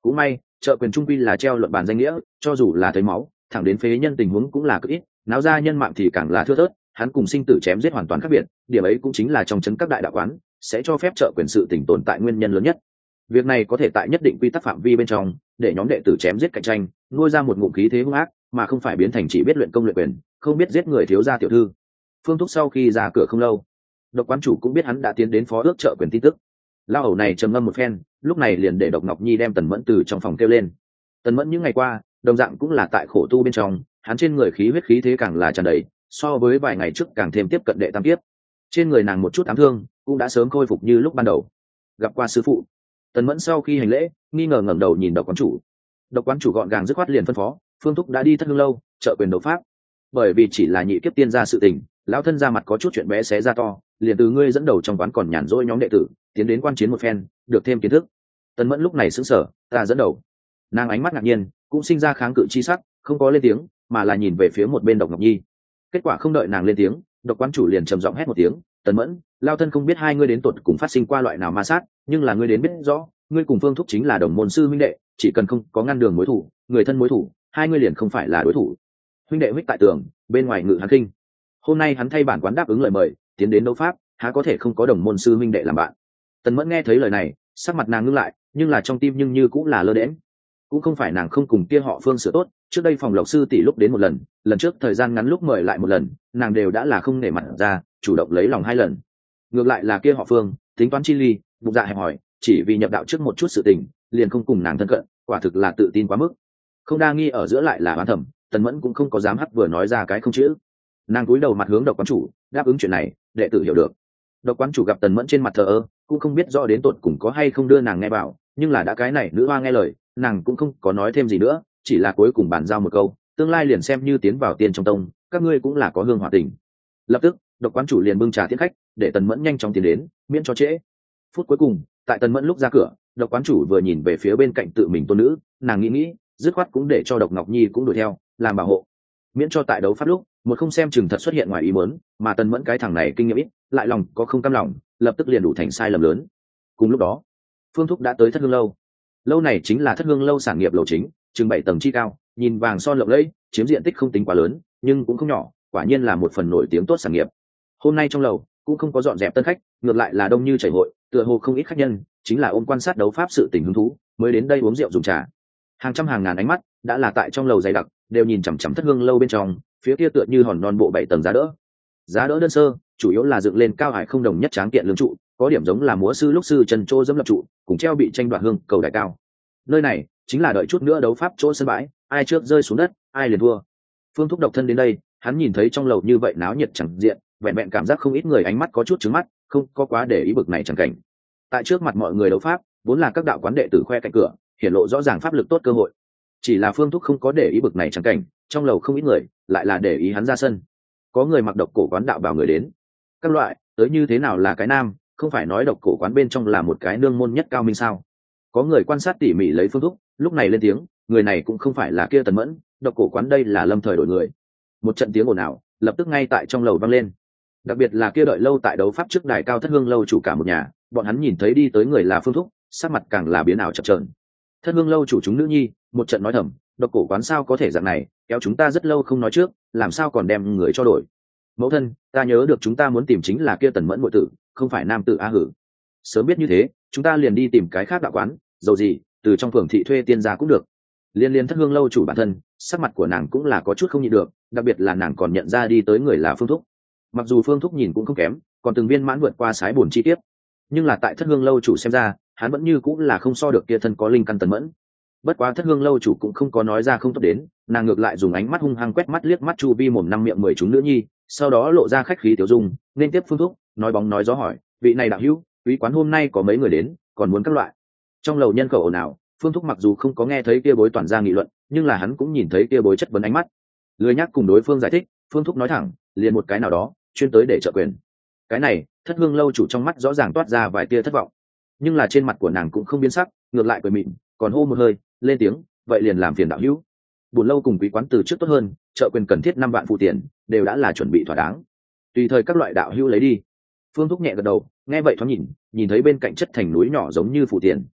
A: Cũng may, chợ quyền trung quy là treo luận bàn danh nghĩa, cho dù là thấy máu, thẳng đến phế nhân tình huống cũng là cực ít, náo ra nhân mạng thì càng là thưa thớt hắn cùng sinh tử chém giết hoàn toàn khác biệt, điểm ấy cũng chính là trong chấn các đại đạo quán, sẽ cho phép trợ quyền sự tỉnh tồn tại nguyên nhân lớn nhất. Việc này có thể tại nhất định quy tắc phạm vi bên trong, để nhóm đệ tử chém giết cạnh tranh, nuôi ra một ngụm khí thế hung ác, mà không phải biến thành chỉ biết luyện công luyện quyền, không biết giết người thiếu gia tiểu thư. Phương thúc sau khi ra cửa không lâu, độc quán chủ cũng biết hắn đã tiến đến phó ước trợ quyền tin tức. Lao hầu này trầm ngâm một phen, lúc này liền để độc ngọc nhi đem tần mẫn từ trong phòng kêu lên. Tần mẫn những ngày qua, đồng dạng cũng là tại khổ tu bên trong, hắn trên người khí huyết khí thế càng là tràn đầy so với vài ngày trước càng thêm tiếp cận đệ tam tiếp trên người nàng một chút ám thương cũng đã sớm khôi phục như lúc ban đầu. Gặp qua sư phụ, tần mẫn sau khi hành lễ, nghi ngờ ngẩng đầu nhìn độc quán chủ. Độc quán chủ gọn gàng dứt khoát liền phân phó, phương thúc đã đi thất hương lâu, trợ quyền đấu pháp. Bởi vì chỉ là nhị kiếp tiên ra sự tình, lão thân ra mặt có chút chuyện bé xé ra to, liền từ ngươi dẫn đầu trong quán còn nhàn rỗi nhóm đệ tử, tiến đến quan chiến một phen, được thêm kiến thức. Tần mẫn lúc này sững sờ, ta dẫn đầu. Nàng ánh mắt ngạc nhiên, cũng sinh ra kháng cự chi sắc, không có lên tiếng, mà là nhìn về phía một bên độc ngọc nhi kết quả không đợi nàng lên tiếng, độc quán chủ liền trầm giọng hét một tiếng, tần mẫn, lao thân không biết hai ngươi đến tột cùng phát sinh qua loại nào ma sát, nhưng là ngươi đến biết rõ, ngươi cùng phương thúc chính là đồng môn sư huynh đệ, chỉ cần không có ngăn đường mối thủ, người thân mối thủ, hai ngươi liền không phải là đối thủ. Huynh đệ huyết tại tường, bên ngoài ngự hắn kinh. Hôm nay hắn thay bản quán đáp ứng lời mời, tiến đến đấu pháp, há có thể không có đồng môn sư huynh đệ làm bạn. Tần mẫn nghe thấy lời này, sắc mặt nàng ngưng lại, nhưng là trong tim nhưng như cũng là lơ đễm cũng không phải nàng không cùng kia họ phương sửa tốt trước đây phòng lộc sư tỷ lúc đến một lần lần trước thời gian ngắn lúc mời lại một lần, nàng đều đã là không nể mặt ra, chủ động lấy lòng hai lần. Ngược lại là kia họ phương, tính toán chi ly, bụng dạ hẹp hỏi chỉ vì nhập đạo trước một chút sự tình, liền không cùng nàng thân cận, quả thực là tự tin quá mức. Không đa nghi ở giữa lại là bán thẩm tần mẫn cũng không có dám hắt vừa nói ra cái không chữ. Nàng cúi đầu mặt hướng độc quán chủ, đáp ứng chuyện này, đệ tử hiểu được. Độc quán chủ gặp tần mẫn trên mặt thờ ơ, cũng không biết rõ đến tột cùng có hay không đưa nàng nghe bảo, nhưng là đã cái này, nữ hoa nghe lời, nàng cũng không có nói thêm gì nữa chỉ là cuối cùng bàn giao một câu, tương lai liền xem như tiến vào tiên trong tông, các ngươi cũng là có hương hòa tình. Lập tức, độc quán chủ liền bưng trà tiễn khách, để tần mẫn nhanh chóng tiến đến, miễn cho trễ. Phút cuối cùng, tại tần mẫn lúc ra cửa, độc quán chủ vừa nhìn về phía bên cạnh tự mình tôn nữ, nàng nghĩ nghĩ, dứt khoát cũng để cho độc ngọc nhi cũng đuổi theo, làm bảo hộ. Miễn cho tại đấu pháp lúc, một không xem chừng thật xuất hiện ngoài ý muốn, mà tần mẫn cái thằng này kinh nghiệm ít, lại lòng có không cam lòng, lập tức liền đủ thành sai lầm lớn. Cùng lúc đó, phương thúc đã tới thất hương lâu. Lâu này chính là thất hương lâu sản nghiệp lầu chính chừng bảy tầng chi cao, nhìn vàng son lộng lẫy, chiếm diện tích không tính quá lớn, nhưng cũng không nhỏ, quả nhiên là một phần nổi tiếng tốt sản nghiệp. Hôm nay trong lầu, cũng không có dọn dẹp tân khách, ngược lại là đông như chảy hội, tựa hồ không ít khách nhân, chính là ôm quan sát đấu pháp sự tình hứng thú, mới đến đây uống rượu dùng trà. Hàng trăm hàng ngàn ánh mắt đã là tại trong lầu dày đặc, đều nhìn chằm chằm thất hương lâu bên trong, phía kia tựa như hòn non bộ bảy tầng giá đỡ. Giá đỡ đơn sơ, chủ yếu là dựng lên cao hải không đồng nhất tráng kiện lương trụ, có điểm giống là múa sư lúc sư trần trô dẫm lập trụ, cùng treo bị tranh đoạt hương cầu đại cao. Nơi này chính là đợi chút nữa đấu pháp chỗ sân bãi, ai trước rơi xuống đất, ai liền thua. Phương thúc độc thân đến đây, hắn nhìn thấy trong lầu như vậy náo nhiệt chẳng diện, vẹn vẹn cảm giác không ít người ánh mắt có chút trứng mắt, không có quá để ý bực này chẳng cảnh. Tại trước mặt mọi người đấu pháp, vốn là các đạo quán đệ tử khoe cạnh cửa, hiển lộ rõ ràng pháp lực tốt cơ hội. Chỉ là phương thúc không có để ý bực này chẳng cảnh, trong lầu không ít người, lại là để ý hắn ra sân. Có người mặc độc cổ quán đạo bảo người đến. Các loại, tới như thế nào là cái nam, không phải nói độc cổ quán bên trong là một cái nương môn nhất cao minh sao? Có người quan sát tỉ mỉ lấy phương thúc lúc này lên tiếng, người này cũng không phải là kia tần mẫn, độc cổ quán đây là lâm thời đổi người. Một trận tiếng ồn ào, lập tức ngay tại trong lầu vang lên. Đặc biệt là kia đợi lâu tại đấu pháp trước đài cao thất hương lâu chủ cả một nhà, bọn hắn nhìn thấy đi tới người là phương thúc, sắc mặt càng là biến ảo chập trờn thất hương lâu chủ chúng nữ nhi, một trận nói thầm, độc cổ quán sao có thể dạng này, kéo chúng ta rất lâu không nói trước, làm sao còn đem người cho đổi? Mẫu thân, ta nhớ được chúng ta muốn tìm chính là kia tần mẫn nội tử, không phải nam tử a hử. Sớm biết như thế, chúng ta liền đi tìm cái khác đạo quán, dầu gì từ trong phường thị thuê tiên gia cũng được. Liên liên thất hương lâu chủ bản thân, sắc mặt của nàng cũng là có chút không nhịn được, đặc biệt là nàng còn nhận ra đi tới người là phương thúc. Mặc dù phương thúc nhìn cũng không kém, còn từng viên mãn vượt qua sái bổn chi tiết. Nhưng là tại thất hương lâu chủ xem ra, hắn vẫn như cũng là không so được kia thân có linh căn tần mẫn. Bất quá thất hương lâu chủ cũng không có nói ra không tốt đến, nàng ngược lại dùng ánh mắt hung hăng quét mắt liếc mắt chu vi mồm năm miệng mười chúng nữ nhi, sau đó lộ ra khách khí tiểu dung, nên tiếp phương thúc, nói bóng nói gió hỏi, vị này đạo hữu, quý quán hôm nay có mấy người đến, còn muốn các loại? Trong lầu nhân khẩu ồn ào, phương thúc mặc dù không có nghe thấy kia bối toàn ra nghị luận, nhưng là hắn cũng nhìn thấy kia bối chất vấn ánh mắt. Lười nhắc cùng đối phương giải thích, phương thúc nói thẳng, liền một cái nào đó, chuyên tới để trợ quyền. Cái này, thất hương lâu chủ trong mắt rõ ràng toát ra vài tia thất vọng. Nhưng là trên mặt của nàng cũng không biến sắc, ngược lại cười mịn, còn hô một hơi, lên tiếng, vậy liền làm phiền đạo hữu. Buồn lâu cùng quý quán từ trước tốt hơn, trợ quyền cần thiết năm vạn phụ tiền, đều đã là chuẩn bị thỏa đáng. Tùy thời các loại đạo hữu lấy đi. Phương thúc nhẹ gật đầu, nghe vậy thoáng nhìn nhìn thấy bên cạnh chất thành núi nhỏ giống như phụ tiền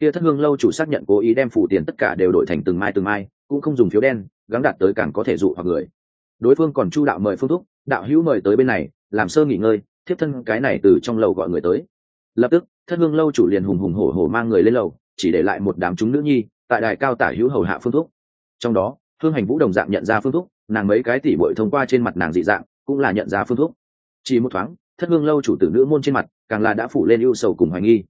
A: kia thất hương lâu chủ xác nhận cố ý đem phủ tiền tất cả đều đổi thành từng mai từng mai, cũng không dùng phiếu đen gắn đạt tới càng có thể dụ hoặc người. Đối phương còn chu đạo mời phương thúc, đạo hữu mời tới bên này, làm sơ nghỉ ngơi, thiếp thân cái này từ trong lầu gọi người tới. Lập tức, thất hương lâu chủ liền hùng hùng hổ hổ mang người lên lầu, chỉ để lại một đám chúng nữ nhi, tại đài cao tả hữu hầu hạ phương thúc. Trong đó phương hành vũ đồng dạng nhận ra phương thúc, nàng mấy cái tỉ bội thông qua trên mặt nàng dị dạng, cũng là nhận ra phương thúc. Chỉ một thoáng, thất hương lâu chủ tử nữ môn trên mặt, càng là đã phủ lên ưu sầu cùng hoài nghi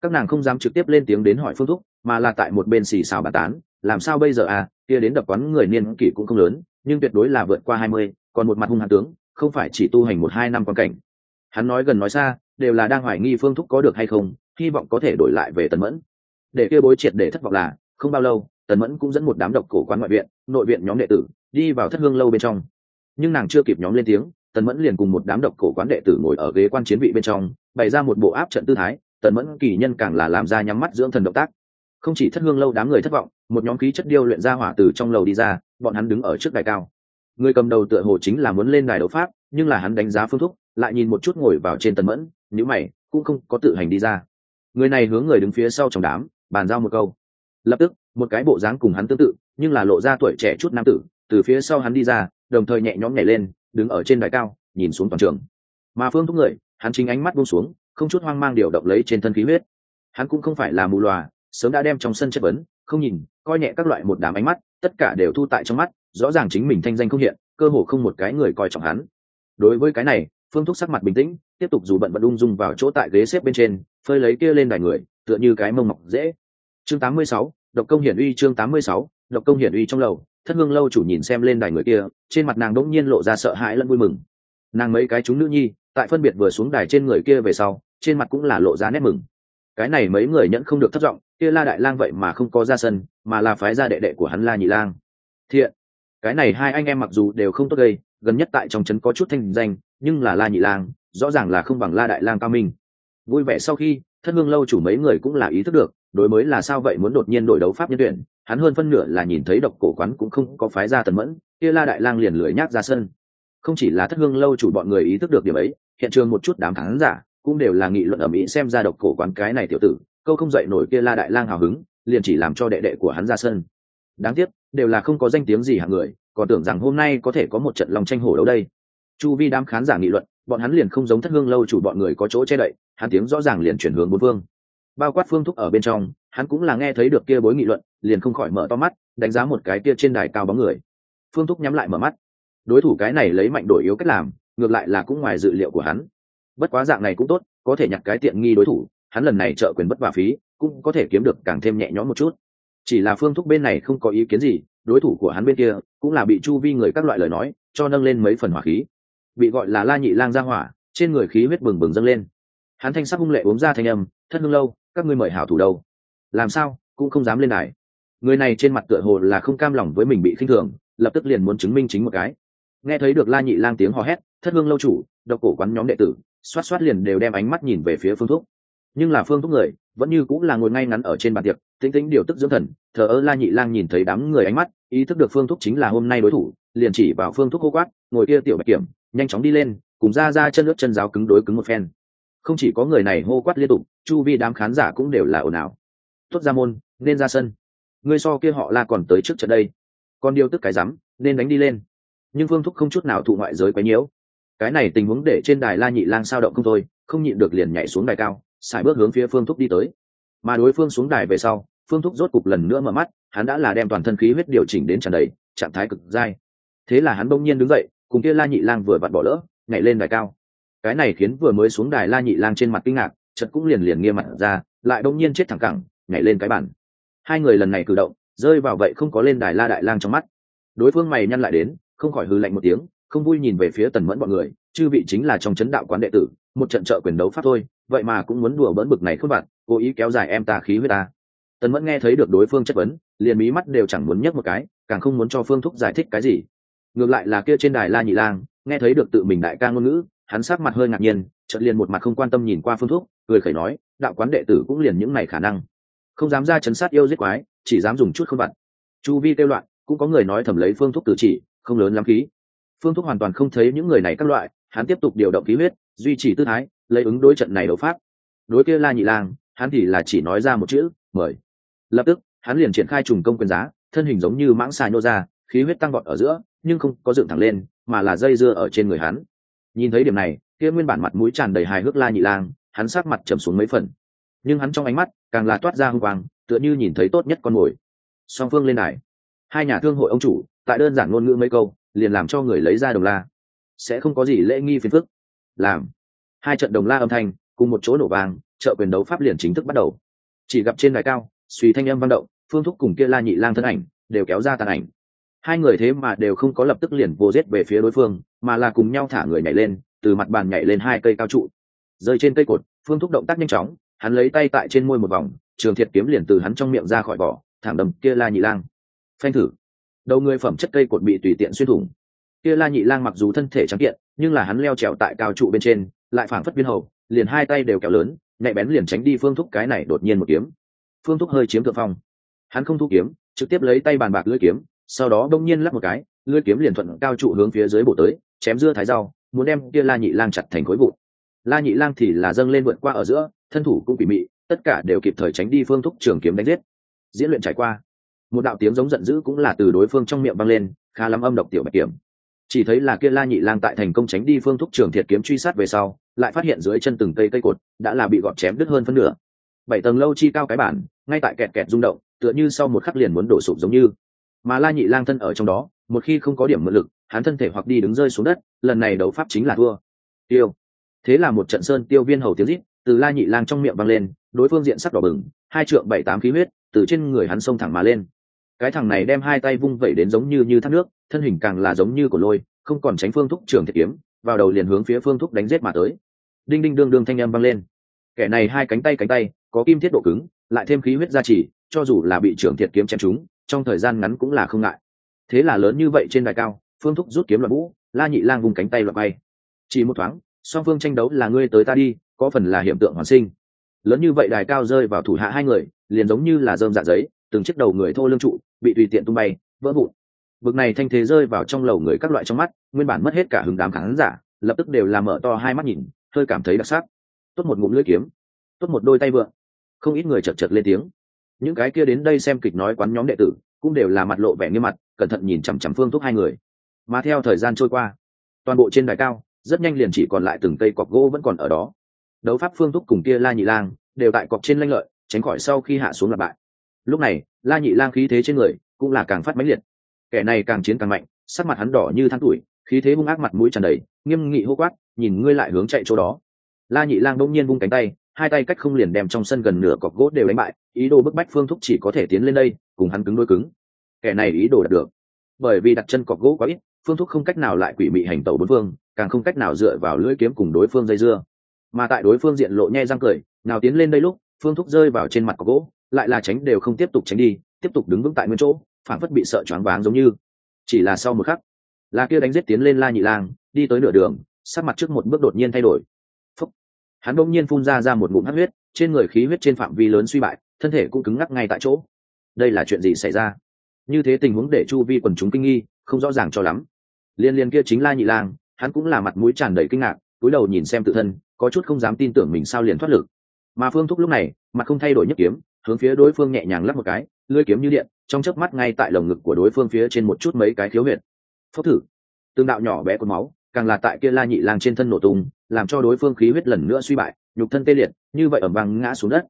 A: các nàng không dám trực tiếp lên tiếng đến hỏi phương thúc mà là tại một bên xì xào bà tán, làm sao bây giờ à kia đến đập quán người niên kỷ cũng không lớn, nhưng tuyệt đối là vượt qua hai mươi, còn một mặt hung hãn tướng, không phải chỉ tu hành một hai năm quan cảnh. Hắn nói gần nói xa, đều là đang hoài nghi phương thúc có được hay không, hy vọng có thể đổi lại về tần mẫn. Để kia bối triệt để thất vọng là, không bao lâu, tần mẫn cũng dẫn một đám độc cổ quán ngoại viện, nội viện nhóm đệ tử, đi vào thất hương lâu bên trong. Nhưng nàng chưa kịp nhóm lên tiếng, tần mẫn liền cùng một đám độc cổ quán đệ tử ngồi ở ghế quan chiến vị bên trong, bày ra một bộ áp trận tư thái tần mẫn kỳ nhân càng là làm ra nhắm mắt dưỡng thần động tác. Không chỉ thất hương lâu đám người thất vọng, một nhóm khí chất điêu luyện ra hỏa từ trong lầu đi ra, bọn hắn đứng ở trước đài cao. Người cầm đầu tựa hồ chính là muốn lên đài đấu pháp, nhưng là hắn đánh giá phương thúc, lại nhìn một chút ngồi vào trên tần mẫn nhữ mày, cũng không có tự hành đi ra. Người này hướng người đứng phía sau trong đám, bàn giao một câu. Lập tức, một cái bộ dáng cùng hắn tương tự, nhưng là lộ ra tuổi trẻ chút nam tử, từ phía sau hắn đi ra, đồng thời nhẹ nhõm nhảy lên, đứng ở trên đài cao, nhìn xuống toàn trường. Mà phương thúc người, hắn chính ánh mắt buông xuống không chút hoang mang điều động lấy trên thân khí huyết. Hắn cũng không phải là mù loà sớm đã đem trong sân chất vấn không nhìn coi nhẹ các loại một đám ánh mắt tất cả đều thu tại trong mắt rõ ràng chính mình thanh danh không hiện cơ hồ không một cái người coi trọng hắn. Đối với cái này phương thúc sắc mặt bình tĩnh tiếp tục dù bận bận ung dung vào chỗ tại ghế xếp bên trên phơi lấy kia lên đài người tựa như cái mông mọc dễ. Chương 86, độc công hiển uy chương 86, độc công hiển uy trong lầu thất hương lâu chủ nhìn xem lên đài người kia trên mặt nàng đỗng nhiên lộ ra sợ hãi lẫn vui mừng. Nàng mấy cái chúng nữ nhi tại phân biệt vừa xuống đài trên người kia về sau trên mặt cũng là lộ ra nét mừng. Cái này mấy người nhẫn không được thất vọng, kia la đại lang vậy mà không có ra sân, mà là phái ra đệ đệ của hắn la nhị lang. Thiện, cái này hai anh em mặc dù đều không tốt gây, gần nhất tại trong trấn có chút thanh danh, nhưng là la nhị lang, rõ ràng là không bằng la đại lang cao minh. Vui vẻ sau khi, thất hương lâu chủ mấy người cũng là ý thức được, đối mới là sao vậy muốn đột nhiên đổi đấu pháp nhân tuyển, hắn hơn phân nửa là nhìn thấy độc cổ quán cũng không có phái ra tần mẫn, kia la đại lang liền lười nhác ra sân. Không chỉ là thất hương lâu chủ bọn người ý thức được điểm ấy, hiện trường một chút đám khán giả cũng đều là nghị luận ở mỹ xem ra độc cổ quán cái này tiểu tử, câu không dậy nổi kia la đại lang hào hứng, liền chỉ làm cho đệ đệ của hắn ra sân. Đáng tiếc, đều là không có danh tiếng gì hạng người, còn tưởng rằng hôm nay có thể có một trận lòng tranh hổ đấu đây. Chu vi đám khán giả nghị luận, bọn hắn liền không giống thất hương lâu chủ bọn người có chỗ che đậy, hắn tiếng rõ ràng liền chuyển hướng bốn phương. Bao quát phương thúc ở bên trong, hắn cũng là nghe thấy được kia bối nghị luận, liền không khỏi mở to mắt, đánh giá một cái kia trên đài cao bóng người. Phương thúc nhắm lại mở mắt. Đối thủ cái này lấy mạnh đổi yếu cách làm, ngược lại là cũng ngoài dự liệu của hắn bất quá dạng này cũng tốt, có thể nhặt cái tiện nghi đối thủ, hắn lần này trợ quyền bất vả phí, cũng có thể kiếm được càng thêm nhẹ nhõm một chút. Chỉ là phương thúc bên này không có ý kiến gì, đối thủ của hắn bên kia cũng là bị chu vi người các loại lời nói, cho nâng lên mấy phần hỏa khí. Bị gọi là la nhị lang ra hỏa, trên người khí huyết bừng bừng dâng lên. Hắn thanh sắc hung lệ uống ra thanh âm, thất hương lâu, các ngươi mời hảo thủ đâu? Làm sao, cũng không dám lên đài. Người này trên mặt tựa hồ là không cam lòng với mình bị khinh thường, lập tức liền muốn chứng minh chính một cái. Nghe thấy được la nhị lang tiếng hò hét, thất hương lâu chủ, độc cổ quán nhóm đệ tử xoát xoát liền đều đem ánh mắt nhìn về phía phương thúc. Nhưng là phương thúc người, vẫn như cũng là ngồi ngay ngắn ở trên bàn tiệc, tĩnh tĩnh điều tức dưỡng thần, thờ ơ la nhị lang nhìn thấy đám người ánh mắt, ý thức được phương thúc chính là hôm nay đối thủ, liền chỉ vào phương thúc hô quát, ngồi kia tiểu bạch kiểm, nhanh chóng đi lên, cùng ra ra chân nước chân giáo cứng đối cứng một phen. Không chỉ có người này hô quát liên tục, chu vi đám khán giả cũng đều là ồn ào. Tuất ra môn, nên ra sân. Ngươi so kia họ la còn tới trước trận đây. Còn điều tức cái rắm, nên đánh đi lên. Nhưng phương thúc không chút nào thụ ngoại giới quấy nhiễu cái này tình huống để trên đài la nhị lang sao động không thôi, không nhịn được liền nhảy xuống đài cao, xài bước hướng phía phương thúc đi tới. Mà đối phương xuống đài về sau, phương thúc rốt cục lần nữa mở mắt, hắn đã là đem toàn thân khí huyết điều chỉnh đến tràn đầy, trạng thái cực dai. Thế là hắn bỗng nhiên đứng dậy, cùng kia la nhị lang vừa vặn bỏ lỡ, nhảy lên đài cao. Cái này khiến vừa mới xuống đài la nhị lang trên mặt kinh ngạc chật cũng liền liền nghiêm mặt ra, lại bỗng nhiên chết thẳng cẳng, nhảy lên cái bản hai người lần này cử động, rơi vào vậy không có lên đài la đại lang trong mắt. Đối phương mày nhăn lại đến, không khỏi hư lạnh một tiếng không vui nhìn về phía tần mẫn bọn người chư vị chính là trong chấn đạo quán đệ tử một trận trợ quyền đấu pháp thôi vậy mà cũng muốn đùa bỡn bực này không vặt, cố ý kéo dài em ta khí với ta. Tần mẫn nghe thấy được đối phương chất vấn liền mí mắt đều chẳng muốn nhấc một cái càng không muốn cho phương thúc giải thích cái gì. Ngược lại là kia trên đài la nhị lang nghe thấy được tự mình đại ca ngôn ngữ hắn sắc mặt hơi ngạc nhiên chợt liền một mặt không quan tâm nhìn qua phương thúc cười khẩy nói đạo quán đệ tử cũng liền những này khả năng. Không dám ra chấn sát yêu giết quái chỉ dám dùng chút không vặt. Chu vi kêu loạn cũng có người nói thầm lấy phương thúc cử chỉ không lớn lắm khí phương thúc hoàn toàn không thấy những người này các loại, hắn tiếp tục điều động khí huyết, duy trì tư thái, lấy ứng đối trận này đấu pháp. Đối kia la nhị lang, hắn thì là chỉ nói ra một chữ, mời. Lập tức, hắn liền triển khai trùng công quyền giá, thân hình giống như mãng xà nhô ra, khí huyết tăng vọt ở giữa, nhưng không có dựng thẳng lên, mà là dây dưa ở trên người hắn. Nhìn thấy điểm này, kia nguyên bản mặt mũi tràn đầy hài hước la nhị lang, hắn sát mặt trầm xuống mấy phần. Nhưng hắn trong ánh mắt, càng là toát ra hung quang, tựa như nhìn thấy tốt nhất con mồi. Song phương lên này hai nhà thương hội ông chủ, tại đơn giản ngôn ngữ mấy câu liền làm cho người lấy ra đồng la. Sẽ không có gì lễ nghi phiền phức. Làm. Hai trận đồng la âm thanh, cùng một chỗ nổ vàng trợ quyền đấu pháp liền chính thức bắt đầu. Chỉ gặp trên đài cao, suy thanh âm văn động, phương thúc cùng kia la nhị lang thân ảnh, đều kéo ra tàn ảnh. Hai người thế mà đều không có lập tức liền vô giết về phía đối phương, mà là cùng nhau thả người nhảy lên, từ mặt bàn nhảy lên hai cây cao trụ. Rơi trên cây cột, phương thúc động tác nhanh chóng, hắn lấy tay tại trên môi một vòng, trường thiệt kiếm liền từ hắn trong miệng ra khỏi vỏ, thẳng đầm kia la nhị lang. Phanh thử đầu người phẩm chất cây cột bị tùy tiện xuyên thủng. Kia la nhị lang mặc dù thân thể trắng kiện, nhưng là hắn leo trèo tại cao trụ bên trên, lại phảng phất viên hầu, liền hai tay đều kéo lớn, nhạy bén liền tránh đi phương thúc cái này đột nhiên một kiếm. Phương thúc hơi chiếm thượng phong. Hắn không thu kiếm, trực tiếp lấy tay bàn bạc lưỡi kiếm, sau đó đông nhiên lắp một cái, lưỡi kiếm liền thuận cao trụ hướng phía dưới bổ tới, chém dưa thái rau, muốn đem kia la nhị lang chặt thành khối vụn. La nhị lang thì là dâng lên vượt qua ở giữa, thân thủ cũng bị mị, tất cả đều kịp thời tránh đi phương thúc trường kiếm đánh giết. Diễn luyện trải qua một đạo tiếng giống giận dữ cũng là từ đối phương trong miệng vang lên, khá lắm âm độc tiểu bạch kiếm chỉ thấy là kia la nhị lang tại thành công tránh đi phương thúc trường thiệt kiếm truy sát về sau, lại phát hiện dưới chân từng cây cây cột, đã là bị gọt chém đứt hơn phân nửa. Bảy tầng lâu chi cao cái bản, ngay tại kẹt kẹt rung động, tựa như sau một khắc liền muốn đổ sụp giống như. Mà la nhị lang thân ở trong đó, một khi không có điểm mượn lực, hắn thân thể hoặc đi đứng rơi xuống đất, lần này đấu pháp chính là thua. Tiêu. Thế là một trận sơn tiêu viên hầu tiếng rít từ la nhị lang trong miệng vang lên, đối phương diện sắc đỏ bừng, hai trượng bảy tám khí huyết, từ trên người hắn xông thẳng mà lên cái thằng này đem hai tay vung vẩy đến giống như như thác nước, thân hình càng là giống như của lôi, không còn tránh phương thúc trường thiệt kiếm, vào đầu liền hướng phía phương thúc đánh giết mà tới. Đinh đinh đương đương thanh âm vang lên. Kẻ này hai cánh tay cánh tay, có kim thiết độ cứng, lại thêm khí huyết gia trì, cho dù là bị trưởng thiệt kiếm chém chúng trong thời gian ngắn cũng là không ngại. Thế là lớn như vậy trên đài cao, phương thúc rút kiếm loạn vũ, la nhị lang vùng cánh tay loạn bay. Chỉ một thoáng, song phương tranh đấu là ngươi tới ta đi, có phần là hiện tượng hoàn sinh. Lớn như vậy đài cao rơi vào thủ hạ hai người, liền giống như là dơm dạ giấy từng chiếc đầu người thô lương trụ, bị tùy tiện tung bay, vỡ vụn. Bực này thanh thế rơi vào trong lầu người các loại trong mắt, nguyên bản mất hết cả hứng đám khán giả, lập tức đều làm mở to hai mắt nhìn, hơi cảm thấy đặc sắc. Tốt một ngụm lưỡi kiếm, tốt một đôi tay vượng. Không ít người chật chật lên tiếng. Những cái kia đến đây xem kịch nói quán nhóm đệ tử, cũng đều là mặt lộ vẻ nghiêm mặt, cẩn thận nhìn chằm chằm phương thúc hai người. Mà theo thời gian trôi qua, toàn bộ trên đài cao, rất nhanh liền chỉ còn lại từng cây cọc gỗ vẫn còn ở đó. Đấu pháp phương thúc cùng kia la nhị lang đều tại cọc trên lanh lợi, tránh khỏi sau khi hạ xuống lặp bại lúc này, la nhị lang khí thế trên người cũng là càng phát mãnh liệt. Kẻ này càng chiến càng mạnh, sắc mặt hắn đỏ như than tuổi, khí thế hung ác mặt mũi tràn đầy, nghiêm nghị hô quát, nhìn ngươi lại hướng chạy chỗ đó. La nhị lang bỗng nhiên vung cánh tay, hai tay cách không liền đem trong sân gần nửa cọc gỗ đều đánh bại, ý đồ bức bách phương thúc chỉ có thể tiến lên đây, cùng hắn cứng đôi cứng. Kẻ này ý đồ đạt được. Bởi vì đặt chân cọc gỗ quá ít, phương thúc không cách nào lại quỷ mị hành tẩu bốn phương, càng không cách nào dựa vào lưỡi kiếm cùng đối phương dây dưa. Mà tại đối phương diện lộ nhe răng cười, nào tiến lên đây lúc, phương thúc rơi vào trên mặt cọc gỗ lại là tránh đều không tiếp tục tránh đi, tiếp tục đứng vững tại nguyên chỗ, phản phất bị sợ choáng váng giống như. Chỉ là sau một khắc là kia đánh giết tiến lên la nhị lang, đi tới nửa đường, sắc mặt trước một bước đột nhiên thay đổi. Phúc. hắn bỗng nhiên phun ra ra một ngụm hát huyết, trên người khí huyết trên phạm vi lớn suy bại, thân thể cũng cứng ngắc ngay tại chỗ. Đây là chuyện gì xảy ra? Như thế tình huống để chu vi quần chúng kinh nghi, không rõ ràng cho lắm. Liên liên kia chính la nhị lang, hắn cũng là mặt mũi tràn đầy kinh ngạc cúi đầu nhìn xem tự thân, có chút không dám tin tưởng mình sao liền thoát lực. Mà phương thúc lúc này, mặt không thay đổi nhất kiếm hướng phía đối phương nhẹ nhàng lắp một cái, lưỡi kiếm như điện, trong chớp mắt ngay tại lồng ngực của đối phương phía trên một chút mấy cái khiếu huyệt. Phốc thử. Tương đạo nhỏ bé của máu, càng là tại kia la nhị lang trên thân nổ tung, làm cho đối phương khí huyết lần nữa suy bại, nhục thân tê liệt, như vậy ẩm vàng ngã xuống đất.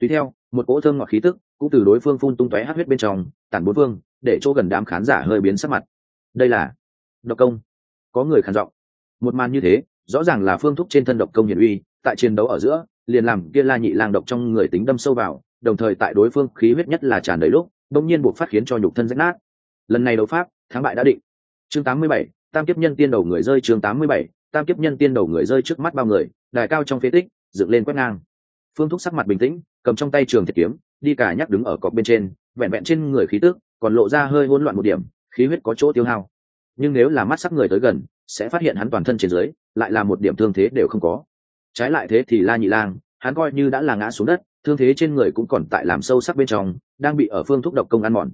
A: Tùy theo, một cỗ thơm ngọt khí tức cũng từ đối phương phun tung tóe hát huyết bên trong, tản bốn phương, để chỗ gần đám khán giả hơi biến sắc mặt. Đây là độc công. Có người khán giọng. Một màn như thế, rõ ràng là phương thúc trên thân độc công hiển uy, tại chiến đấu ở giữa, liền làm kia la nhị lang độc trong người tính đâm sâu vào đồng thời tại đối phương khí huyết nhất là tràn đầy lúc đông nhiên buộc phát khiến cho nhục thân rách nát. Lần này đấu pháp thắng bại đã định. Chương 87, tam kiếp nhân tiên đầu người rơi chương 87, tam kiếp nhân tiên đầu người rơi trước mắt bao người đài cao trong phế tích dựng lên quét ngang. Phương thúc sắc mặt bình tĩnh cầm trong tay trường thiệt kiếm đi cả nhắc đứng ở cọc bên trên vẹn vẹn trên người khí tức còn lộ ra hơi hỗn loạn một điểm khí huyết có chỗ tiêu hao. Nhưng nếu là mắt sắc người tới gần sẽ phát hiện hắn toàn thân trên dưới lại là một điểm thương thế đều không có. Trái lại thế thì la nhị lang hắn coi như đã là ngã xuống đất thương thế trên người cũng còn tại làm sâu sắc bên trong, đang bị ở phương thúc độc công ăn mòn.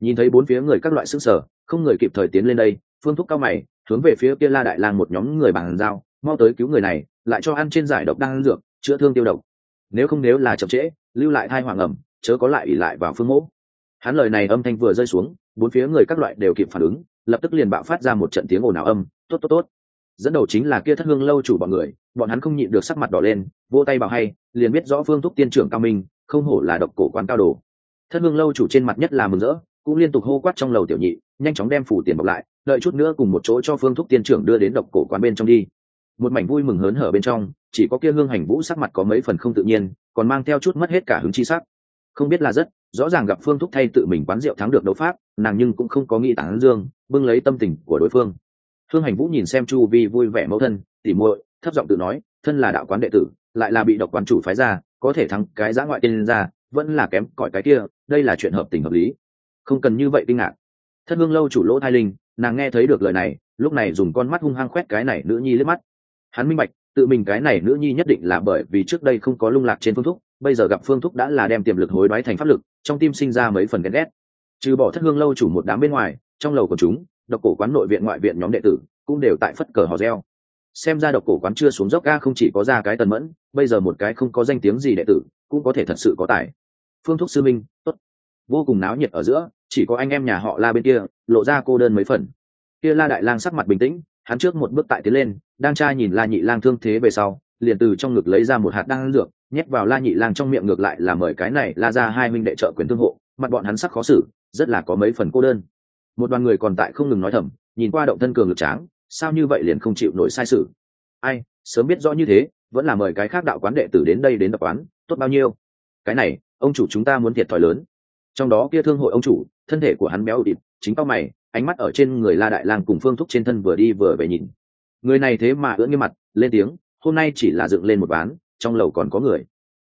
A: Nhìn thấy bốn phía người các loại sức sở không người kịp thời tiến lên đây, phương thúc cao mày, hướng về phía kia la đại lang một nhóm người bàn giao, mau tới cứu người này, lại cho ăn trên giải độc đang ăn dược, chữa thương tiêu độc. Nếu không nếu là chậm trễ, lưu lại thai hoàng ẩm, chớ có lại ỉ lại vào phương mẫu hắn lời này âm thanh vừa rơi xuống, bốn phía người các loại đều kịp phản ứng, lập tức liền bạo phát ra một trận tiếng ồn ào âm, tốt tốt tốt dẫn đầu chính là kia thất hương lâu chủ bọn người, bọn hắn không nhịn được sắc mặt đỏ lên vô tay bảo hay, liền biết rõ phương thúc tiên trưởng cao minh, không hổ là độc cổ quan cao đồ. Thất hương lâu chủ trên mặt nhất là mừng rỡ, cũng liên tục hô quát trong lầu tiểu nhị, nhanh chóng đem phủ tiền bọc lại, đợi chút nữa cùng một chỗ cho phương thúc tiên trưởng đưa đến độc cổ quán bên trong đi. Một mảnh vui mừng hớn hở bên trong, chỉ có kia hương hành vũ sắc mặt có mấy phần không tự nhiên, còn mang theo chút mất hết cả hứng chi sắc. Không biết là rất, rõ ràng gặp phương thúc thay tự mình quán rượu thắng được đấu pháp, nàng nhưng cũng không có nghĩ tản dương, bưng lấy tâm tình của đối phương. Thương hành vũ nhìn xem chu vi vui vẻ mẫu thân, tỉ muội, thấp giọng tự nói, thân là đạo quán đệ tử, lại là bị độc quán chủ phái ra, có thể thắng cái giã ngoại tên ra, vẫn là kém cỏi cái kia, đây là chuyện hợp tình hợp lý. Không cần như vậy kinh ngạc. Thất hương lâu chủ lỗ Thái linh, nàng nghe thấy được lời này, lúc này dùng con mắt hung hăng quét cái này nữ nhi liếc mắt. Hắn minh bạch, tự mình cái này nữ nhi nhất định là bởi vì trước đây không có lung lạc trên phương thúc, bây giờ gặp phương thúc đã là đem tiềm lực hối đoái thành pháp lực, trong tim sinh ra mấy phần ghen ghét. Trừ bỏ thất hương lâu chủ một đám bên ngoài, trong lầu của chúng độc cổ quán nội viện ngoại viện nhóm đệ tử cũng đều tại phất cờ hò reo. Xem ra độc cổ quán chưa xuống dốc ca không chỉ có ra cái tần mẫn, bây giờ một cái không có danh tiếng gì đệ tử cũng có thể thật sự có tài. Phương thúc sư minh, tốt. Vô cùng náo nhiệt ở giữa, chỉ có anh em nhà họ la bên kia, lộ ra cô đơn mấy phần. Kia la đại lang sắc mặt bình tĩnh, hắn trước một bước tại tiến lên, đang trai nhìn la nhị lang thương thế về sau, liền từ trong ngực lấy ra một hạt đan dược, nhét vào la nhị lang trong miệng ngược lại là mời cái này la ra hai minh đệ trợ quyền thương hộ, mặt bọn hắn sắc khó xử, rất là có mấy phần cô đơn một đoàn người còn tại không ngừng nói thầm nhìn qua động thân cường lực tráng sao như vậy liền không chịu nổi sai sự? Ai sớm biết rõ như thế vẫn là mời cái khác đạo quán đệ tử đến đây đến tập quán tốt bao nhiêu? Cái này ông chủ chúng ta muốn thiệt thòi lớn. Trong đó kia thương hội ông chủ thân thể của hắn béo địt chính tao mày ánh mắt ở trên người la đại lang cùng phương thúc trên thân vừa đi vừa về nhìn. Người này thế mà ưỡn nghiêm mặt lên tiếng hôm nay chỉ là dựng lên một bán, trong lầu còn có người.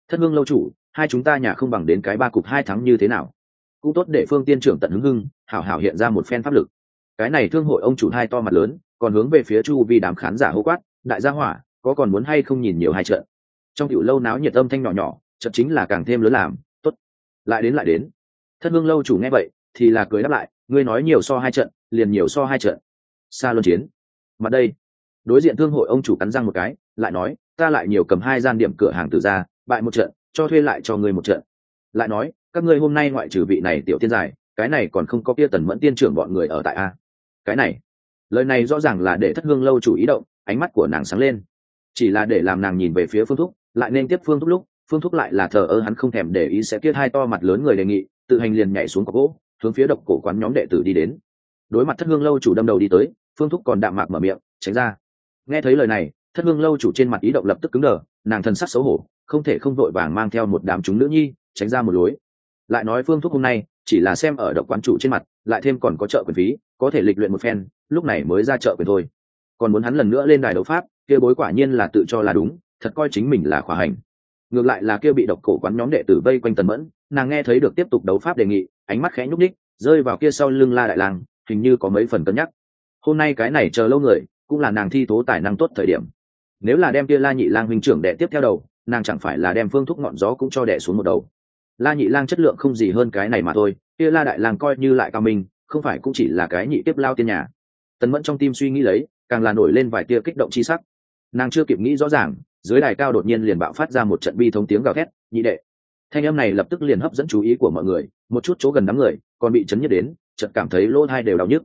A: Thất hương lâu chủ hai chúng ta nhà không bằng đến cái ba cục hai thắng như thế nào? Cũng tốt để phương tiên trưởng tận hứng hưng, hảo hảo hiện ra một phen pháp lực. Cái này thương hội ông chủ hai to mặt lớn, còn hướng về phía chu vi đám khán giả hô quát, đại gia hỏa, có còn muốn hay không nhìn nhiều hai trận? Trong tiểu lâu náo nhiệt âm thanh nhỏ nhỏ chậm chính là càng thêm lớn làm, tốt, lại đến lại đến. Thất hương lâu chủ nghe vậy, thì là cười đáp lại, ngươi nói nhiều so hai trận, liền nhiều so hai trận. Xa luân chiến. Mặt đây, đối diện thương hội ông chủ cắn răng một cái, lại nói, ta lại nhiều cầm hai gian điểm cửa hàng từ ra, bại một trận, cho thuê lại cho ngươi một trận lại nói, các ngươi hôm nay ngoại trừ vị này tiểu tiên giải, cái này còn không có kia tần mẫn tiên trưởng bọn người ở tại a. Cái này, lời này rõ ràng là để thất hương lâu chủ ý động, ánh mắt của nàng sáng lên. Chỉ là để làm nàng nhìn về phía phương thúc, lại nên tiếp phương thúc lúc, phương thúc lại là thờ ơ hắn không thèm để ý sẽ kiết hai to mặt lớn người đề nghị, tự hành liền nhảy xuống cọc gỗ, hướng phía độc cổ quán nhóm đệ tử đi đến. Đối mặt thất hương lâu chủ đâm đầu đi tới, phương thúc còn đạm mạc mở miệng, tránh ra. Nghe thấy lời này, thất hương lâu chủ trên mặt ý động lập tức cứng đờ, nàng thần sắc xấu hổ, không thể không vội vàng mang theo một đám chúng nữ nhi tránh ra một lối. Lại nói phương thúc hôm nay, chỉ là xem ở độc quán chủ trên mặt, lại thêm còn có trợ quyền phí, có thể lịch luyện một phen, lúc này mới ra chợ quyền thôi. Còn muốn hắn lần nữa lên đài đấu pháp, kia bối quả nhiên là tự cho là đúng, thật coi chính mình là khỏa hành. Ngược lại là kia bị độc cổ quán nhóm đệ tử vây quanh tần mẫn, nàng nghe thấy được tiếp tục đấu pháp đề nghị, ánh mắt khẽ nhúc ních rơi vào kia sau lưng la đại lang, hình như có mấy phần cân nhắc. Hôm nay cái này chờ lâu người, cũng là nàng thi tố tài năng tốt thời điểm. Nếu là đem kia la nhị lang huynh trưởng đệ tiếp theo đầu, nàng chẳng phải là đem phương thúc ngọn gió cũng cho đệ xuống một đầu la nhị lang chất lượng không gì hơn cái này mà thôi, kia la đại lang coi như lại cao minh, không phải cũng chỉ là cái nhị tiếp lao tiên nhà. Tần mẫn trong tim suy nghĩ lấy, càng là nổi lên vài tia kích động chi sắc. Nàng chưa kịp nghĩ rõ ràng, dưới đài cao đột nhiên liền bạo phát ra một trận bi thống tiếng gào thét, nhị đệ. Thanh âm này lập tức liền hấp dẫn chú ý của mọi người, một chút chỗ gần đám người, còn bị chấn nhất đến, chợt cảm thấy lỗ hai đều đau nhức.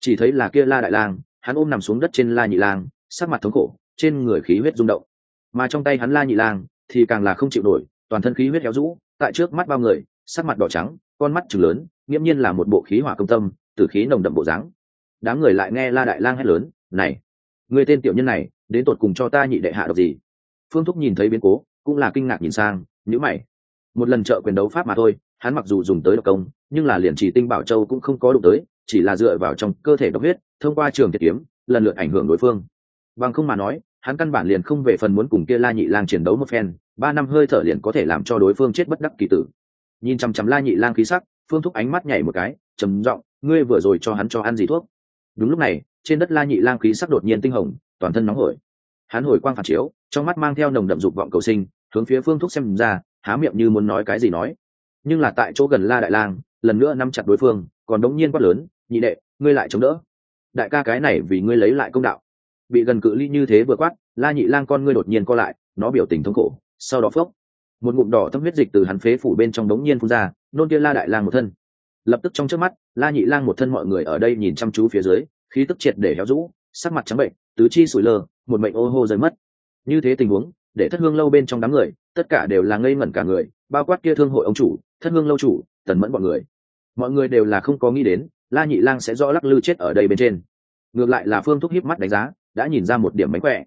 A: Chỉ thấy là kia la đại lang, hắn ôm nằm xuống đất trên la nhị lang, sắc mặt thống khổ, trên người khí huyết rung động. Mà trong tay hắn la nhị lang thì càng là không chịu nổi, toàn thân khí huyết héo rũ tại trước mắt bao người, sắc mặt đỏ trắng, con mắt trừng lớn, nghiễm nhiên là một bộ khí hỏa công tâm, tử khí nồng đậm bộ dáng. Đám người lại nghe la đại lang hét lớn, này, người tên tiểu nhân này, đến tột cùng cho ta nhị đệ hạ độc gì? Phương thúc nhìn thấy biến cố, cũng là kinh ngạc nhìn sang nhữ mày. Một lần trợ quyền đấu pháp mà thôi, hắn mặc dù dùng tới độc công, nhưng là liền chỉ tinh bảo châu cũng không có đụng tới, chỉ là dựa vào trong cơ thể độc huyết, thông qua trường thiệt kiếm, lần lượt ảnh hưởng đối phương. Bằng không mà nói hắn căn bản liền không về phần muốn cùng kia la nhị lang chiến đấu một phen, ba năm hơi thở liền có thể làm cho đối phương chết bất đắc kỳ tử. Nhìn chằm chằm la nhị lang khí sắc, phương thúc ánh mắt nhảy một cái, trầm giọng, ngươi vừa rồi cho hắn cho ăn gì thuốc? Đúng lúc này, trên đất la nhị lang khí sắc đột nhiên tinh hồng, toàn thân nóng hổi. Hắn hồi quang phản chiếu, trong mắt mang theo nồng đậm dục vọng cầu sinh, hướng phía phương thúc xem ra, há miệng như muốn nói cái gì nói. Nhưng là tại chỗ gần la đại lang, lần nữa nắm chặt đối phương, còn đống nhiên quát lớn, nhị đệ, ngươi lại chống đỡ. Đại ca cái này vì ngươi lấy lại công đạo bị gần cự ly như thế vừa quát, la nhị lang con ngươi đột nhiên co lại, nó biểu tình thống khổ, sau đó phốc, một ngụm đỏ thâm huyết dịch từ hắn phế phủ bên trong đống nhiên phun ra, nôn kia la đại lang một thân. Lập tức trong trước mắt, la nhị lang một thân mọi người ở đây nhìn chăm chú phía dưới, khí tức triệt để héo rũ, sắc mặt trắng bệnh, tứ chi sủi lơ, một mệnh ô hô rơi mất. Như thế tình huống, để thất hương lâu bên trong đám người, tất cả đều là ngây ngẩn cả người, bao quát kia thương hội ông chủ, thất hương lâu chủ, tần mẫn bọn người. Mọi người đều là không có nghĩ đến, la nhị lang sẽ rõ lắc lư chết ở đây bên trên. Ngược lại là phương thúc hiếp mắt đánh giá đã nhìn ra một điểm mánh khỏe.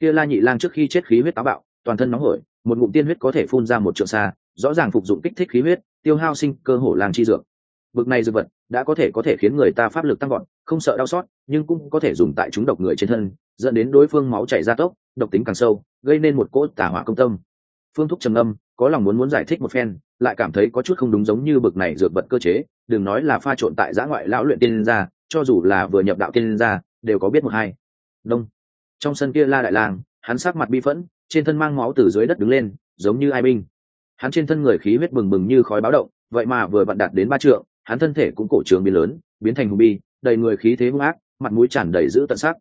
A: Kia la nhị lang trước khi chết khí huyết táo bạo, toàn thân nóng hổi, một ngụm tiên huyết có thể phun ra một trượng xa, rõ ràng phục dụng kích thích khí huyết, tiêu hao sinh cơ hổ làng chi dược. Bực này dược vật đã có thể có thể khiến người ta pháp lực tăng gọn không sợ đau xót, nhưng cũng có thể dùng tại chúng độc người trên thân, dẫn đến đối phương máu chảy ra tốc, độc tính càng sâu, gây nên một cỗ tả hỏa công tâm. Phương thúc trầm âm có lòng muốn muốn giải thích một phen, lại cảm thấy có chút không đúng giống như bực này dược vật cơ chế, đừng nói là pha trộn tại giã ngoại lão luyện tiên gia cho dù là vừa nhập đạo tiên gia đều có biết một hai đông trong sân kia la đại lang, hắn sát mặt bi phẫn, trên thân mang máu từ dưới đất đứng lên, giống như ai binh. Hắn trên thân người khí huyết bừng bừng như khói báo động, vậy mà vừa vặn đạt đến ba trượng, hắn thân thể cũng cổ trường biến lớn, biến thành hùng bi, đầy người khí thế hung ác, mặt mũi tràn đầy giữ tận sắc.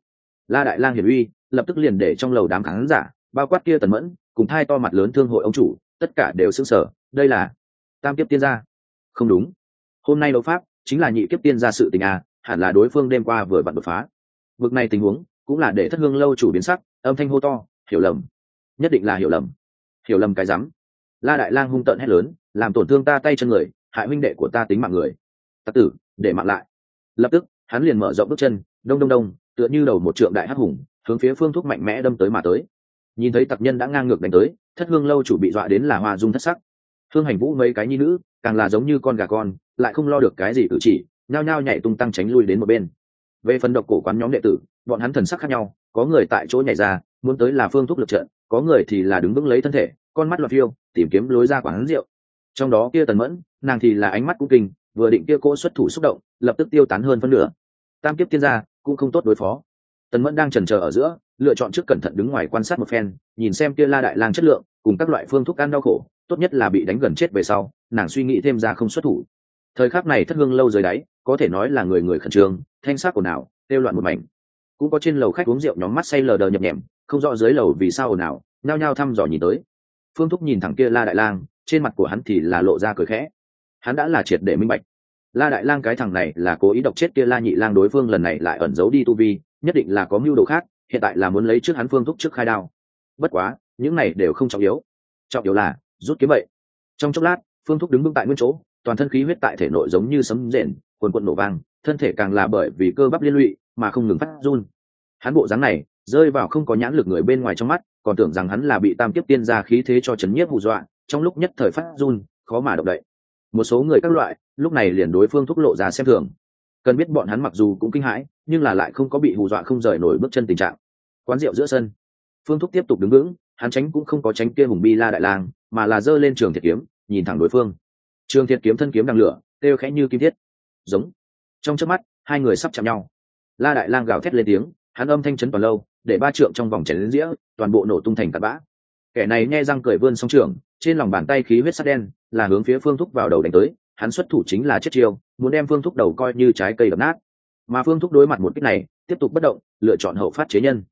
A: La đại lang hiển uy, lập tức liền để trong lầu đám khán giả, bao quát kia tần mẫn, cùng thai to mặt lớn thương hội ông chủ, tất cả đều sững sờ, đây là tam kiếp tiên gia. Không đúng. Hôm nay đấu pháp chính là nhị kiếp tiên gia sự tình à hẳn là đối phương đêm qua vừa vặn đột phá. Vực này tình huống cũng là để thất hương lâu chủ biến sắc, âm thanh hô to, hiểu lầm. Nhất định là hiểu lầm. Hiểu lầm cái rắm. La đại lang hung tợn hét lớn, làm tổn thương ta tay chân người, hại huynh đệ của ta tính mạng người. Tặc tử, để mạng lại. Lập tức, hắn liền mở rộng bước chân, đông đông đông, tựa như đầu một trượng đại hắc hùng, hướng phía phương thuốc mạnh mẽ đâm tới mà tới. Nhìn thấy tặc nhân đã ngang ngược đánh tới, thất hương lâu chủ bị dọa đến là hoa dung thất sắc. Hương hành vũ mấy cái nhi nữ, càng là giống như con gà con, lại không lo được cái gì cử chỉ, nhao nhao nhảy tung tăng tránh lui đến một bên về phần độc cổ quán nhóm đệ tử, bọn hắn thần sắc khác nhau, có người tại chỗ nhảy ra, muốn tới là phương thuốc lực trận, có người thì là đứng vững lấy thân thể, con mắt loạt phiêu, tìm kiếm lối ra quán rượu. Trong đó kia tần mẫn, nàng thì là ánh mắt cũng kinh, vừa định kia cỗ xuất thủ xúc động, lập tức tiêu tán hơn phân nửa. Tam kiếp tiên gia, cũng không tốt đối phó. Tần mẫn đang trần chờ ở giữa, lựa chọn trước cẩn thận đứng ngoài quan sát một phen, nhìn xem kia la đại lang chất lượng, cùng các loại phương thuốc ăn đau khổ, tốt nhất là bị đánh gần chết về sau, nàng suy nghĩ thêm ra không xuất thủ. Thời khắc này thất hương lâu dưới đáy có thể nói là người người khẩn trương, thanh sắc ồn ào têu loạn một mảnh. Cũng có trên lầu khách uống rượu nhóm mắt say lờ đờ nhập nhèm, không rõ dưới lầu vì sao ồn ào, nhao nhao thăm dò nhìn tới. Phương thúc nhìn thẳng kia la đại lang, trên mặt của hắn thì là lộ ra cười khẽ. Hắn đã là triệt để minh bạch. La đại lang cái thằng này là cố ý độc chết kia la nhị lang đối phương lần này lại ẩn giấu đi tu vi, nhất định là có mưu đồ khác, hiện tại là muốn lấy trước hắn phương thúc trước khai đao. Bất quá, những này đều không trọng yếu. Trọng yếu là, rút kiếm vậy. Trong chốc lát, phương thúc đứng vững tại nguyên chỗ, toàn thân khí huyết tại thể nội giống như sấm rền quần quần nổ vang, thân thể càng là bởi vì cơ bắp liên lụy mà không ngừng phát run. Hắn bộ dáng này rơi vào không có nhãn lực người bên ngoài trong mắt, còn tưởng rằng hắn là bị tam kiếp tiên gia khí thế cho chấn nhiếp hù dọa, trong lúc nhất thời phát run, khó mà động đậy. Một số người các loại, lúc này liền đối phương thúc lộ ra xem thường. Cần biết bọn hắn mặc dù cũng kinh hãi, nhưng là lại không có bị hù dọa không rời nổi bước chân tình trạng. Quán rượu giữa sân. Phương thúc tiếp tục đứng vững, hắn tránh cũng không có tránh kia hùng bi la đại lang, mà là giơ lên trường thiệt kiếm, nhìn thẳng đối phương. Trường thiệt kiếm thân kiếm đằng lửa tiêu khẽ như kim thiết giống. Trong chớp mắt, hai người sắp chạm nhau. La đại lang gào thét lên tiếng, hắn âm thanh chấn toàn lâu, để ba trượng trong vòng chảy đến dĩa, toàn bộ nổ tung thành tạt bã. Kẻ này nghe răng cười vươn song trường trên lòng bàn tay khí huyết sắt đen, là hướng phía phương thúc vào đầu đánh tới, hắn xuất thủ chính là chết chiêu, muốn đem phương thúc đầu coi như trái cây đập nát. Mà phương thúc đối mặt một cách này, tiếp tục bất động, lựa chọn hậu phát chế nhân.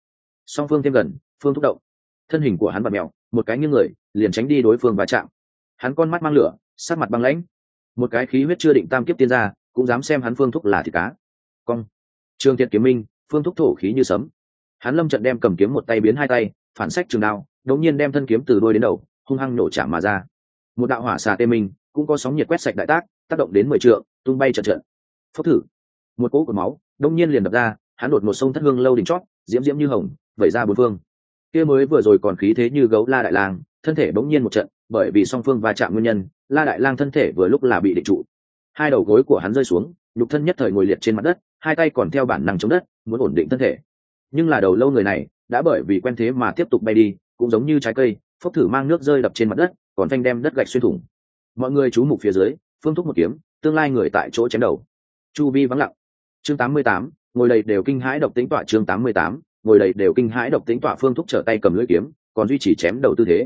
A: Song phương thêm gần, phương thúc động. Thân hình của hắn bật mèo, một cái nghiêng người, liền tránh đi đối phương va chạm. Hắn con mắt mang lửa sát mặt băng lãnh. Một cái khí huyết chưa định tam kiếp tiên ra cũng dám xem hắn phương thúc là thịt cá. Cong. Trường thiệt kiếm minh, phương thúc thổ khí như sấm. Hắn lâm trận đem cầm kiếm một tay biến hai tay, phản sách trường đao đống nhiên đem thân kiếm từ đôi đến đầu, hung hăng nổ chạm mà ra. Một đạo hỏa xà tê minh, cũng có sóng nhiệt quét sạch đại tác tác động đến mười trượng, tung bay trận trận. Phốc thử. Một cỗ của máu đông nhiên liền đập ra, hắn đột một sông thất hương lâu đỉnh chót, diễm diễm như hồng, vẩy ra bốn phương. Kia mới vừa rồi còn khí thế như gấu la đại lang, thân thể bỗng nhiên một trận, bởi vì song phương va chạm nguyên nhân, la đại lang thân thể vừa lúc là bị định trụ hai đầu gối của hắn rơi xuống nhục thân nhất thời ngồi liệt trên mặt đất hai tay còn theo bản năng chống đất muốn ổn định thân thể. Nhưng là đầu lâu người này đã bởi vì quen thế mà tiếp tục bay đi cũng giống như trái cây phốc thử mang nước rơi đập trên mặt đất còn thanh đem đất gạch xuyên thủng. Mọi người chú mục phía dưới phương thúc một kiếm tương lai người tại chỗ chém đầu. Chu vi vắng lặng. Chương 88, ngồi đầy đều kinh hãi độc tính tọa chương 88, ngồi đầy đều kinh hãi độc tính tọa phương thúc trở tay cầm lưỡi kiếm còn duy trì chém đầu tư thế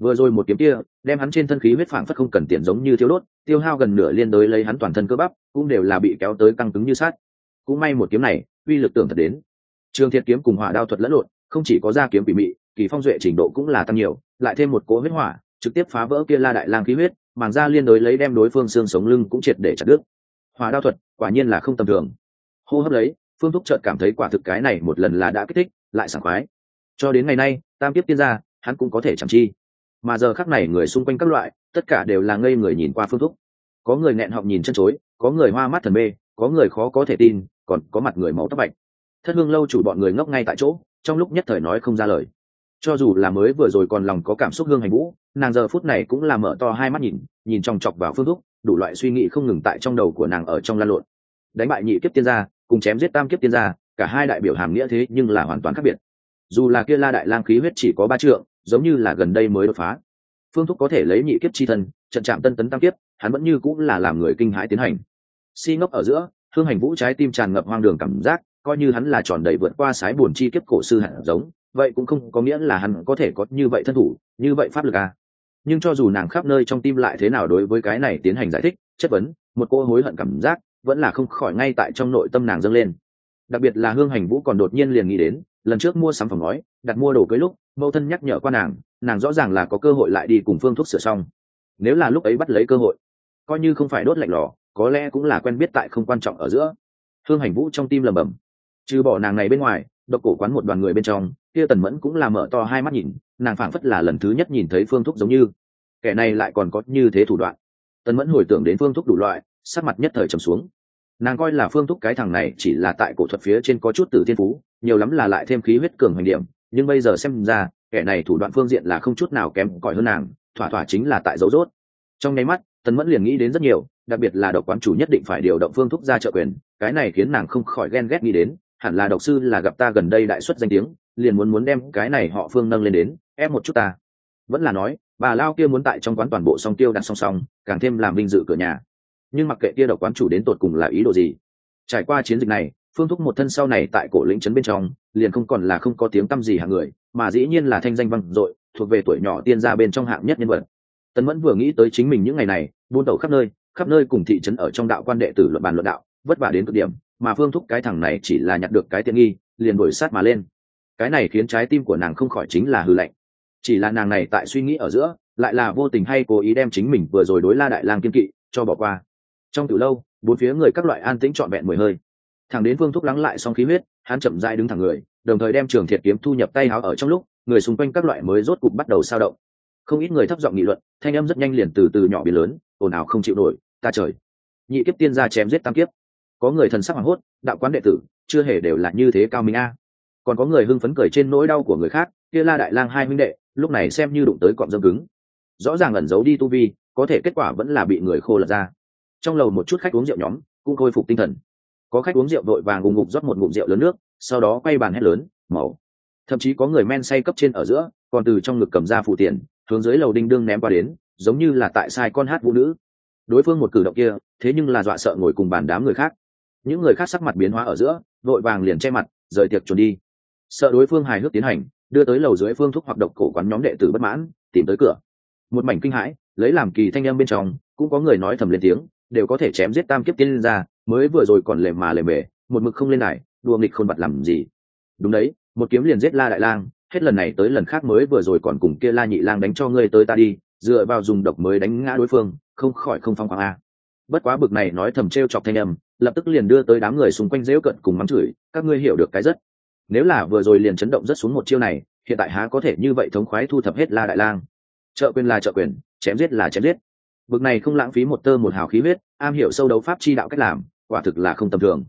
A: vừa rồi một kiếm kia, đem hắn trên thân khí huyết phảng phất không cần tiền giống như thiếu đốt, tiêu hao gần nửa liên đới lấy hắn toàn thân cơ bắp, cũng đều là bị kéo tới căng cứng như sát cũng may một kiếm này, uy lực tưởng thật đến. Trường thiệt kiếm cùng hỏa đao thuật lẫn lộn, không chỉ có ra kiếm bị mị, kỳ phong duệ trình độ cũng là tăng nhiều, lại thêm một cỗ huyết hỏa, trực tiếp phá vỡ kia la đại lang khí huyết, màng ra liên đối lấy đem đối phương xương sống lưng cũng triệt để chặt đứt. Hỏa đao thuật, quả nhiên là không tầm thường. Hô hấp lấy, phương thúc chợt cảm thấy quả thực cái này một lần là đã kích thích, lại sảng khoái. Cho đến ngày nay, tam tiếp tiên gia, hắn cũng có thể chẳng chi mà giờ khắc này người xung quanh các loại, tất cả đều là ngây người nhìn qua phương thúc. Có người nghẹn họng nhìn chân chối, có người hoa mắt thần mê, có người khó có thể tin, còn có mặt người màu tóc bạch. Thất hương lâu chủ bọn người ngốc ngay tại chỗ, trong lúc nhất thời nói không ra lời. Cho dù là mới vừa rồi còn lòng có cảm xúc hương hành vũ, nàng giờ phút này cũng là mở to hai mắt nhìn nhìn chòng chọc vào phương thúc, đủ loại suy nghĩ không ngừng tại trong đầu của nàng ở trong lan lộn. Đánh bại nhị kiếp tiên gia, cùng chém giết tam kiếp tiên gia, cả hai đại biểu hàm nghĩa thế nhưng là hoàn toàn khác biệt. Dù là kia la đại lang khí huyết chỉ có ba trượng giống như là gần đây mới đột phá. Phương thúc có thể lấy nhị kiếp chi thân, trận chạm tân tấn tam kiếp, hắn vẫn như cũng là làm người kinh hãi tiến hành. Si ngốc ở giữa, hương hành vũ trái tim tràn ngập hoang đường cảm giác, coi như hắn là tròn đầy vượt qua sái buồn chi kiếp cổ sư hạt giống, vậy cũng không có nghĩa là hắn có thể có như vậy thân thủ, như vậy pháp lực à. nhưng cho dù nàng khắp nơi trong tim lại thế nào đối với cái này tiến hành giải thích, chất vấn, một cô hối hận cảm giác, vẫn là không khỏi ngay tại trong nội tâm nàng dâng lên. Đặc biệt là hương hành vũ còn đột nhiên liền nghĩ đến lần trước mua sắm phòng nói, đặt mua đồ cưới lúc, mẫu thân nhắc nhở qua nàng nàng rõ ràng là có cơ hội lại đi cùng phương thuốc sửa xong. Nếu là lúc ấy bắt lấy cơ hội, coi như không phải đốt lạnh lò, có lẽ cũng là quen biết tại không quan trọng ở giữa. Hương hành vũ trong tim lầm bầm trừ bỏ nàng này bên ngoài, độc cổ quán một đoàn người bên trong, kia tần mẫn cũng là mở to hai mắt nhìn, nàng phảng phất là lần thứ nhất nhìn thấy phương thúc giống như. Kẻ này lại còn có như thế thủ đoạn. Tần mẫn hồi tưởng đến phương thúc đủ loại, sắc mặt nhất thời trầm xuống. Nàng coi là phương thúc cái thằng này chỉ là tại cổ thuật phía trên có chút tử thiên phú nhiều lắm là lại thêm khí huyết cường hoành điểm, nhưng bây giờ xem ra, kẻ này thủ đoạn phương diện là không chút nào kém cỏi hơn nàng, thỏa thỏa chính là tại dấu rốt trong nháy mắt, tần mẫn liền nghĩ đến rất nhiều, đặc biệt là độc quán chủ nhất định phải điều động phương thúc ra trợ quyền, cái này khiến nàng không khỏi ghen ghét nghĩ đến, hẳn là độc sư là gặp ta gần đây đại xuất danh tiếng, liền muốn muốn đem cái này họ phương nâng lên đến, ép một chút ta. Vẫn là nói, bà lao kia muốn tại trong quán toàn bộ song tiêu đặt song song, càng thêm làm vinh dự cửa nhà. Nhưng mặc kệ kia độc quán chủ đến tột cùng là ý đồ gì, trải qua chiến dịch này phương thúc một thân sau này tại cổ lĩnh trấn bên trong, liền không còn là không có tiếng tăm gì hạng người, mà dĩ nhiên là thanh danh vang dội, thuộc về tuổi nhỏ tiên gia bên trong hạng nhất nhân vật. Tấn mẫn vừa nghĩ tới chính mình những ngày này, buôn tẩu khắp nơi khắp nơi cùng thị trấn ở trong đạo quan đệ tử luận bàn luận đạo, vất vả đến cực điểm, mà phương thúc cái thằng này chỉ là nhặt được cái tiện nghi, liền đổi sát mà lên. Cái này khiến trái tim của nàng không khỏi chính là hư lạnh. Chỉ là nàng này tại suy nghĩ ở giữa, lại là vô tình hay cố ý đem chính mình vừa rồi đối la đại lang kiên kỵ, cho bỏ qua. Trong từ lâu, bốn phía người các loại an tĩnh trọn vẹn mười hơi thằng đến vương thúc lắng lại xong khí huyết, hắn chậm dai đứng thẳng người, đồng thời đem trường thiệt kiếm thu nhập tay háo ở trong lúc, người xung quanh các loại mới rốt cục bắt đầu sao động. Không ít người thấp giọng nghị luận, thanh âm rất nhanh liền từ từ nhỏ biến lớn, ồn ào không chịu nổi, ta trời! Nhị kiếp tiên gia chém giết tam kiếp. Có người thần sắc hoảng hốt, đạo quán đệ tử, chưa hề đều là như thế cao minh a. Còn có người hưng phấn cười trên nỗi đau của người khác, kia la đại lang hai huynh đệ, lúc này xem như đụng tới cọm dâm cứng. Rõ ràng ẩn giấu đi tu vi, có thể kết quả vẫn là bị người khô lật ra. Trong lầu một chút khách uống rượu nhóm, cũng khôi phục tinh thần có khách uống rượu đội vàng ngùng ngục rót một ngụm rượu lớn nước, sau đó quay bàn hét lớn màu thậm chí có người men say cấp trên ở giữa, còn từ trong ngực cầm ra phụ tiền, hướng dưới lầu đinh đương ném qua đến, giống như là tại sai con hát vũ nữ. Đối phương một cử động kia, thế nhưng là dọa sợ ngồi cùng bàn đám người khác. Những người khác sắc mặt biến hóa ở giữa, vội vàng liền che mặt, rời tiệc chuồn đi. Sợ đối phương hài hước tiến hành, đưa tới lầu dưới phương thúc hoặc độc cổ quán nhóm đệ tử bất mãn, tìm tới cửa. Một mảnh kinh hãi, lấy làm kỳ thanh em bên trong, cũng có người nói thầm lên tiếng, đều có thể chém giết tam kiếp tiên ra mới vừa rồi còn lề mà lề mề, một mực không lên này đua nghịch khôn bật làm gì? Đúng đấy, một kiếm liền giết la đại lang, hết lần này tới lần khác mới vừa rồi còn cùng kia la nhị lang đánh cho ngươi tới ta đi, dựa vào dùng độc mới đánh ngã đối phương, không khỏi không phong khoáng a. Bất quá bực này nói thầm t chọc thanh âm, lập tức liền đưa tới đám người xung quanh dễu cận cùng mắng chửi, các ngươi hiểu được cái rất. Nếu là vừa rồi liền chấn động rất xuống một chiêu này, hiện tại há có thể như vậy thống khoái thu thập hết la đại lang? Trợ quyền là trợ quyền, chém giết là chém giết bực này không lãng phí một tơ một hào khí huyết, am hiểu sâu đấu pháp chi đạo cách làm, quả thực là không tầm thường.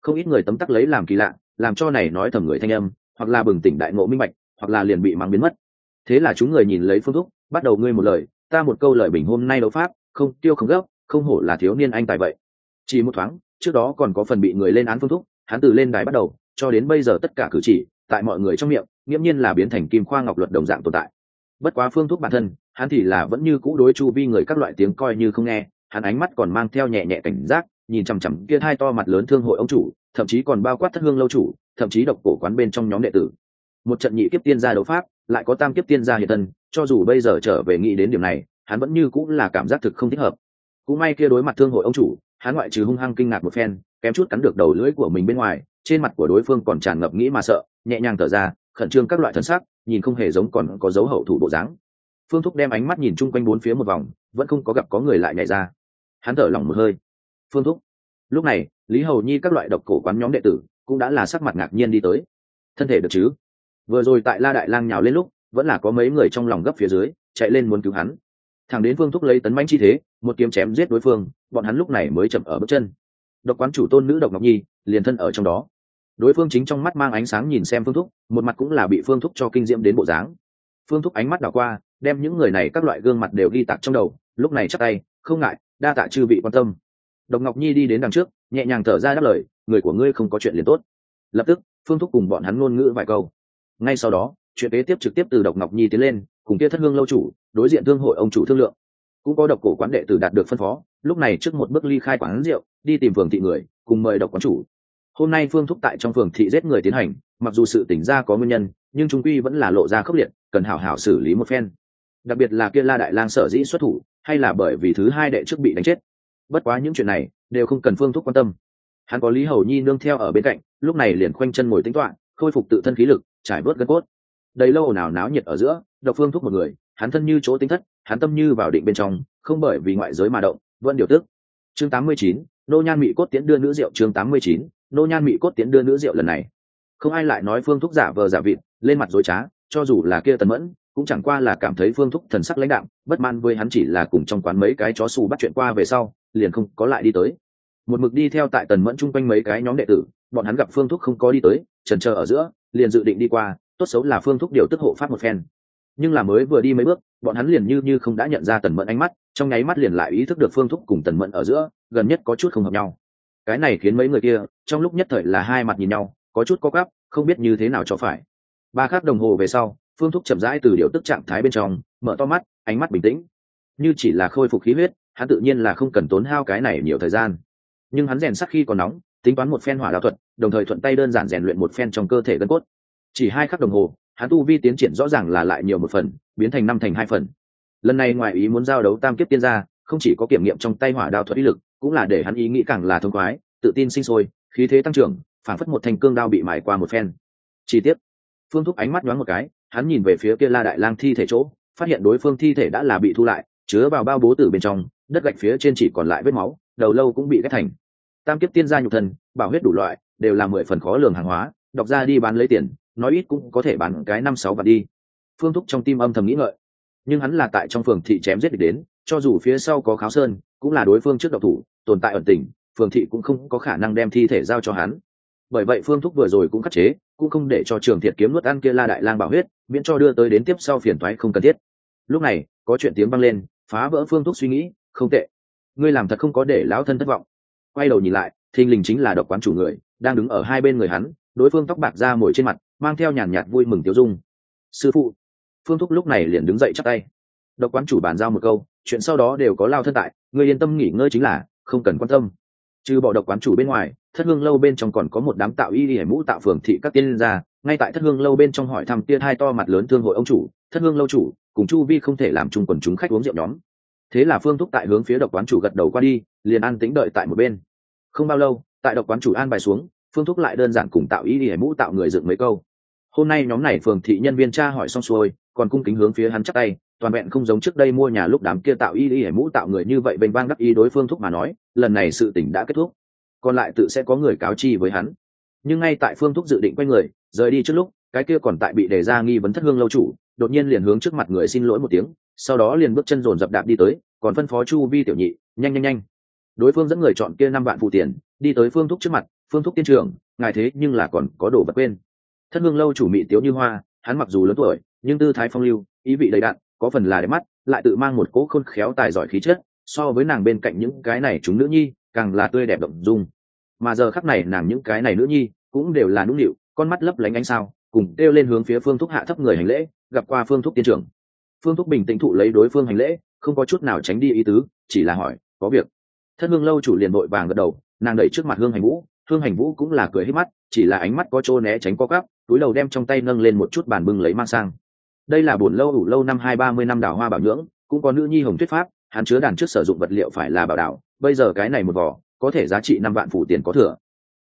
A: Không ít người tấm tắc lấy làm kỳ lạ, làm cho này nói thầm người thanh âm, hoặc là bừng tỉnh đại ngộ minh bạch, hoặc là liền bị mang biến mất. Thế là chúng người nhìn lấy phương thúc, bắt đầu ngươi một lời, ta một câu lời bình hôm nay đấu pháp, không tiêu không gấp, không hổ là thiếu niên anh tài vậy. Chỉ một thoáng, trước đó còn có phần bị người lên án phương thúc, hắn từ lên đài bắt đầu, cho đến bây giờ tất cả cử chỉ, tại mọi người trong miệng, nghiễm nhiên là biến thành kim khoa ngọc luật đồng dạng tồn tại bất quá phương thuốc bản thân, hắn thì là vẫn như cũ đối chu vi người các loại tiếng coi như không nghe, hắn ánh mắt còn mang theo nhẹ nhẹ cảnh giác, nhìn chằm chằm kia hai to mặt lớn thương hội ông chủ, thậm chí còn bao quát thất hương lâu chủ, thậm chí độc cổ quán bên trong nhóm đệ tử. Một trận nhị kiếp tiên gia đấu pháp, lại có tam kiếp tiên gia hiện thân, cho dù bây giờ trở về nghĩ đến điểm này, hắn vẫn như cũng là cảm giác thực không thích hợp. Cũng may kia đối mặt thương hội ông chủ, hắn ngoại trừ hung hăng kinh ngạc một phen, kém chút cắn được đầu lưỡi của mình bên ngoài, trên mặt của đối phương còn tràn ngập nghĩ mà sợ, nhẹ nhàng thở ra, khẩn trương các loại thân sắc nhìn không hề giống còn có dấu hậu thủ bộ dáng. Phương thúc đem ánh mắt nhìn chung quanh bốn phía một vòng, vẫn không có gặp có người lại nhảy ra. Hắn thở lỏng một hơi. Phương thúc. Lúc này, lý hầu nhi các loại độc cổ quán nhóm đệ tử cũng đã là sắc mặt ngạc nhiên đi tới. Thân thể được chứ? Vừa rồi tại la đại lang nhào lên lúc, vẫn là có mấy người trong lòng gấp phía dưới, chạy lên muốn cứu hắn. Thằng đến phương thúc lấy tấn manh chi thế, một kiếm chém giết đối phương, bọn hắn lúc này mới chậm ở bước chân. Độc quán chủ tôn nữ độc ngọc nhi, liền thân ở trong đó đối phương chính trong mắt mang ánh sáng nhìn xem phương thúc, một mặt cũng là bị phương thúc cho kinh diễm đến bộ dáng. Phương thúc ánh mắt đảo qua, đem những người này các loại gương mặt đều ghi tạc trong đầu, lúc này chắc tay, không ngại, đa tạ chư vị quan tâm. Độc ngọc nhi đi đến đằng trước, nhẹ nhàng thở ra đáp lời, người của ngươi không có chuyện liền tốt. Lập tức, phương thúc cùng bọn hắn ngôn ngữ vài câu. Ngay sau đó, chuyện kế tiếp trực tiếp từ độc ngọc nhi tiến lên, cùng kia thất hương lâu chủ, đối diện thương hội ông chủ thương lượng. Cũng có độc cổ quán đệ tử đạt được phân phó, lúc này trước một bước ly khai quán rượu, đi tìm phường thị người, cùng mời độc quán chủ hôm nay phương thúc tại trong phường thị giết người tiến hành mặc dù sự tỉnh ra có nguyên nhân nhưng chúng quy vẫn là lộ ra khốc liệt cần hảo hảo xử lý một phen. Đặc biệt là kia la đại lang sở dĩ xuất thủ hay là bởi vì thứ hai đệ trước bị đánh chết. Bất quá những chuyện này đều không cần phương thúc quan tâm. Hắn có lý hầu nhi nương theo ở bên cạnh lúc này liền khoanh chân ngồi tính toạ khôi phục tự thân khí lực trải bớt gân cốt. Đầy lâu nào náo nhiệt ở giữa độc phương thúc một người hắn thân như chỗ tính thất hắn tâm như vào định bên trong không bởi vì ngoại giới mà động vẫn điều tức. Chương 89, nô nhan mỹ cốt tiến đưa nữ rượu chương 89, nô nhan mỹ cốt tiến đưa nữ rượu lần này. Không ai lại nói phương thúc giả vờ giả vịt, lên mặt dối trá, cho dù là kia tần mẫn, cũng chẳng qua là cảm thấy phương thúc thần sắc lãnh đạm, bất man với hắn chỉ là cùng trong quán mấy cái chó xù bắt chuyện qua về sau, liền không có lại đi tới. Một mực đi theo tại tần mẫn chung quanh mấy cái nhóm đệ tử, bọn hắn gặp phương thúc không có đi tới, trần trờ ở giữa, liền dự định đi qua, tốt xấu là phương thúc điều tức hộ pháp một phen. Nhưng là mới vừa đi mấy bước, bọn hắn liền như như không đã nhận ra tần mẫn ánh mắt, trong nháy mắt liền lại ý thức được phương thúc cùng tần mẫn ở giữa, gần nhất có chút không hợp nhau cái này khiến mấy người kia, trong lúc nhất thời là hai mặt nhìn nhau, có chút có gắp không biết như thế nào cho phải. Ba khắc đồng hồ về sau, phương thúc chậm rãi từ điều tức trạng thái bên trong, mở to mắt, ánh mắt bình tĩnh. Như chỉ là khôi phục khí huyết, hắn tự nhiên là không cần tốn hao cái này nhiều thời gian. Nhưng hắn rèn sắc khi còn nóng, tính toán một phen hỏa đạo thuật, đồng thời thuận tay đơn giản rèn luyện một phen trong cơ thể gân cốt. Chỉ hai khắc đồng hồ, hắn tu vi tiến triển rõ ràng là lại nhiều một phần, biến thành năm thành hai phần. Lần này ngoài ý muốn giao đấu tam kiếp tiên gia, không chỉ có kiểm nghiệm trong tay hỏa đao thuật ý lực cũng là để hắn ý nghĩ càng là thông khoái, tự tin sinh sôi, khí thế tăng trưởng phản phất một thành cương đao bị mài qua một phen. Chi tiết phương thúc ánh mắt nhoáng một cái, hắn nhìn về phía kia la đại lang thi thể chỗ, phát hiện đối phương thi thể đã là bị thu lại, chứa vào bao bố tử bên trong, đất gạch phía trên chỉ còn lại vết máu, đầu lâu cũng bị ghét thành. Tam kiếp tiên gia nhục thân bảo huyết đủ loại, đều là mười phần khó lường hàng hóa, đọc ra đi bán lấy tiền, nói ít cũng có thể bán cái năm sáu vạn đi. Phương thúc trong tim âm thầm nghĩ ngợi. Nhưng hắn là tại trong phường thị chém giết địch đến, cho dù phía sau có kháo sơn, cũng là đối phương trước độc thủ tồn tại ẩn tình phường thị cũng không có khả năng đem thi thể giao cho hắn. Bởi vậy phương thúc vừa rồi cũng khắc chế, cũng không để cho trường thiệt kiếm nuốt ăn kia la đại lang bảo huyết, miễn cho đưa tới đến tiếp sau phiền toái không cần thiết. Lúc này, có chuyện tiếng vang lên, phá vỡ phương thúc suy nghĩ, không tệ. Ngươi làm thật không có để lão thân thất vọng. Quay đầu nhìn lại, thình lình chính là độc quán chủ người, đang đứng ở hai bên người hắn, đối phương tóc bạc ra mồi trên mặt, mang theo nhàn nhạt vui mừng tiêu dung. Sư phụ. Phương thúc lúc này liền đứng dậy chắc tay. Độc quán chủ bàn giao một câu, chuyện sau đó đều có lao thân tại người yên tâm nghỉ ngơi chính là không cần quan tâm. Trừ bỏ độc quán chủ bên ngoài, thất hương lâu bên trong còn có một đám tạo y đi hải mũ tạo phường thị các tiên gia. Ngay tại thất hương lâu bên trong hỏi thăm tia hai to mặt lớn thương hội ông chủ, thất hương lâu chủ, cùng chu vi không thể làm chung quần chúng khách uống rượu nhóm. Thế là phương thúc tại hướng phía độc quán chủ gật đầu qua đi, liền an tĩnh đợi tại một bên. Không bao lâu, tại độc quán chủ an bài xuống, phương thúc lại đơn giản cùng tạo y đi hải mũ tạo người dựng mấy câu. Hôm nay nhóm này phường thị nhân viên tra hỏi xong xuôi, còn cung kính hướng phía hắn chắc tay toàn vẹn không giống trước đây mua nhà lúc đám kia tạo y y hải mũ tạo người như vậy bênh vang đắc y đối phương thúc mà nói, lần này sự tỉnh đã kết thúc. Còn lại tự sẽ có người cáo chi với hắn. Nhưng ngay tại phương thúc dự định quay người, rời đi trước lúc, cái kia còn tại bị đề ra nghi vấn thất hương lâu chủ, đột nhiên liền hướng trước mặt người xin lỗi một tiếng, sau đó liền bước chân dồn dập đạp đi tới, còn phân phó chu vi tiểu nhị, nhanh nhanh nhanh. Đối phương dẫn người chọn kia năm vạn phụ tiền, đi tới phương thúc trước mặt, phương thúc tiên trường ngài thế nhưng là còn có đồ vật quên. Thất hương lâu chủ mị tiếu như hoa, hắn mặc dù lớn tuổi, nhưng tư thái phong lưu, ý vị đầy đặn có phần là đẹp mắt, lại tự mang một cỗ khôn khéo tài giỏi khí chất, so với nàng bên cạnh những cái này chúng nữ nhi, càng là tươi đẹp động dung. Mà giờ khắc này nàng những cái này nữ nhi cũng đều là nũng nịu, con mắt lấp lánh ánh sao, cùng kêu lên hướng phía phương thúc hạ thấp người hành lễ, gặp qua phương thúc tiên trưởng. Phương thúc bình tĩnh thụ lấy đối phương hành lễ, không có chút nào tránh đi ý tứ, chỉ là hỏi, có việc? Thất hương lâu chủ liền vội vàng gật đầu, nàng đẩy trước mặt hương hành vũ, hương hành vũ cũng là cười hết mắt, chỉ là ánh mắt có chỗ né tránh có gắp túi đầu đem trong tay nâng lên một chút bàn bưng lấy mang sang đây là buồn lâu đủ lâu năm hai ba mươi năm đào hoa bảo nhưỡng, cũng có nữ nhi hồng thuyết pháp, hắn chứa đàn trước sử dụng vật liệu phải là bảo đạo bây giờ cái này một vỏ, có thể giá trị năm vạn phủ tiền có thừa.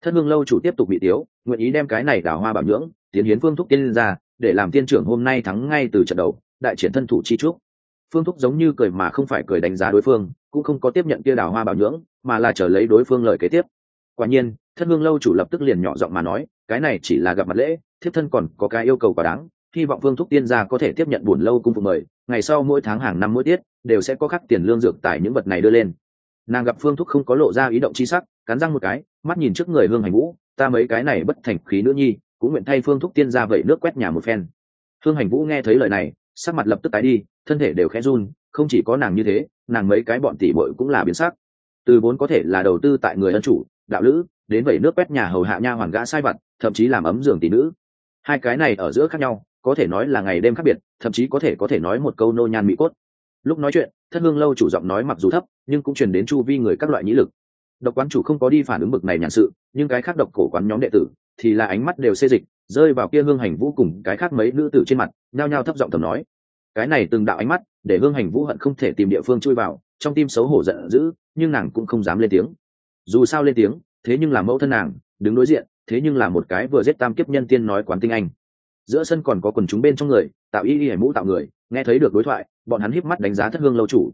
A: Thất hương lâu chủ tiếp tục bị tiếu, nguyện ý đem cái này đào hoa bảo nhưỡng, tiến hiến phương thúc tiên ra, để làm tiên trưởng hôm nay thắng ngay từ trận đầu, đại triển thân thủ chi trúc phương thúc giống như cười mà không phải cười đánh giá đối phương, cũng không có tiếp nhận kia đào hoa bảo nhưỡng, mà là chờ lấy đối phương lời kế tiếp. Quả nhiên, thất hương lâu chủ lập tức liền nhỏ giọng mà nói, cái này chỉ là gặp mặt lễ, thiếp thân còn có cái yêu cầu quá đáng hy vọng phương thúc tiên gia có thể tiếp nhận buồn lâu cung phục mời, ngày sau mỗi tháng hàng năm mỗi tiết, đều sẽ có khắc tiền lương dược tải những vật này đưa lên. Nàng gặp phương thúc không có lộ ra ý động chi sắc, cắn răng một cái, mắt nhìn trước người hương hành vũ, ta mấy cái này bất thành khí nữ nhi, cũng nguyện thay phương thúc tiên gia vậy nước quét nhà một phen. Hương hành vũ nghe thấy lời này, sắc mặt lập tức tái đi, thân thể đều khẽ run, không chỉ có nàng như thế, nàng mấy cái bọn tỷ bội cũng là biến sắc. Từ vốn có thể là đầu tư tại người ân chủ, đạo lữ, đến vẩy nước quét nhà hầu hạ nha hoàn gã sai vặt, thậm chí làm ấm giường tỷ nữ. Hai cái này ở giữa khác nhau có thể nói là ngày đêm khác biệt, thậm chí có thể có thể nói một câu nô nhan mỹ cốt. Lúc nói chuyện, thất hương lâu chủ giọng nói mặc dù thấp, nhưng cũng truyền đến chu vi người các loại nhĩ lực. Độc quán chủ không có đi phản ứng bực này nhàn sự, nhưng cái khác độc cổ quán nhóm đệ tử thì là ánh mắt đều xê dịch, rơi vào kia hương hành vũ cùng cái khác mấy nữ tử trên mặt, nhao nhao thấp giọng thầm nói. Cái này từng đạo ánh mắt để hương hành vũ hận không thể tìm địa phương chui vào, trong tim xấu hổ giận dữ, nhưng nàng cũng không dám lên tiếng. Dù sao lên tiếng, thế nhưng là mẫu thân nàng, đứng đối diện, thế nhưng là một cái vừa giết tam kiếp nhân tiên nói quán tinh anh giữa sân còn có quần chúng bên trong người, tạo y y hải mũ tạo người, nghe thấy được đối thoại, bọn hắn híp mắt đánh giá thất hương lâu chủ.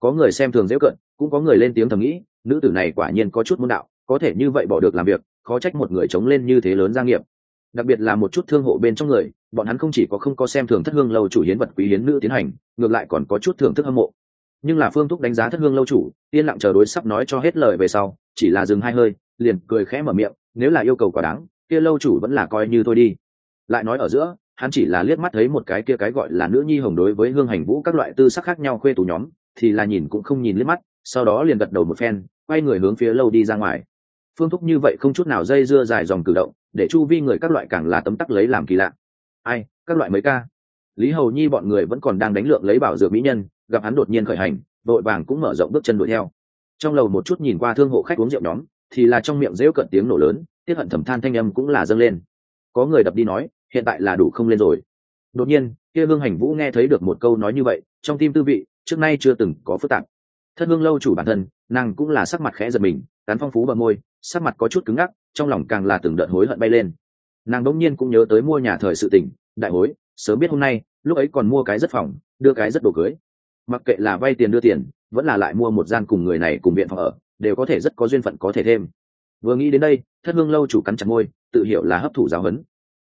A: Có người xem thường dễ cận, cũng có người lên tiếng thầm nghĩ, nữ tử này quả nhiên có chút môn đạo, có thể như vậy bỏ được làm việc, khó trách một người chống lên như thế lớn gia nghiệp. Đặc biệt là một chút thương hộ bên trong người, bọn hắn không chỉ có không có xem thường thất hương lâu chủ hiến vật quý hiến nữ tiến hành, ngược lại còn có chút thưởng thức hâm mộ. Nhưng là phương thúc đánh giá thất hương lâu chủ, yên lặng chờ đối sắp nói cho hết lời về sau, chỉ là dừng hai hơi, liền cười khẽ mở miệng, nếu là yêu cầu quả đáng, kia lâu chủ vẫn là coi như thôi đi lại nói ở giữa, hắn chỉ là liếc mắt thấy một cái kia cái gọi là nữ nhi hồng đối với hương hành vũ các loại tư sắc khác nhau khuê tù nhóm, thì là nhìn cũng không nhìn liếc mắt, sau đó liền gật đầu một phen, quay người hướng phía lâu đi ra ngoài. Phương thúc như vậy không chút nào dây dưa dài dòng cử động, để chu vi người các loại càng là tấm tắc lấy làm kỳ lạ. Ai, các loại mấy ca? Lý hầu nhi bọn người vẫn còn đang đánh lượng lấy bảo dược mỹ nhân, gặp hắn đột nhiên khởi hành, vội vàng cũng mở rộng bước chân đuổi theo. Trong lầu một chút nhìn qua thương hộ khách uống rượu nhóm, thì là trong miệng rêu cận tiếng nổ lớn tiếp hận thầm than thanh âm cũng là dâng lên. Có người đập đi nói hiện tại là đủ không lên rồi. Đột nhiên, kia hương hành vũ nghe thấy được một câu nói như vậy, trong tim tư vị, trước nay chưa từng có phức tạp. Thất hương lâu chủ bản thân, nàng cũng là sắc mặt khẽ giật mình tán phong phú bờ môi, sắc mặt có chút cứng ngắc, trong lòng càng là từng đợt hối hận bay lên. Nàng đỗng nhiên cũng nhớ tới mua nhà thời sự tỉnh đại hối, sớm biết hôm nay, lúc ấy còn mua cái rất phòng, đưa cái rất đồ cưới. Mặc kệ là vay tiền đưa tiền, vẫn là lại mua một gian cùng người này cùng viện phòng ở, đều có thể rất có duyên phận có thể thêm. Vừa nghĩ đến đây, thất hương lâu chủ cắn chặt môi, tự hiểu là hấp thụ giáo huấn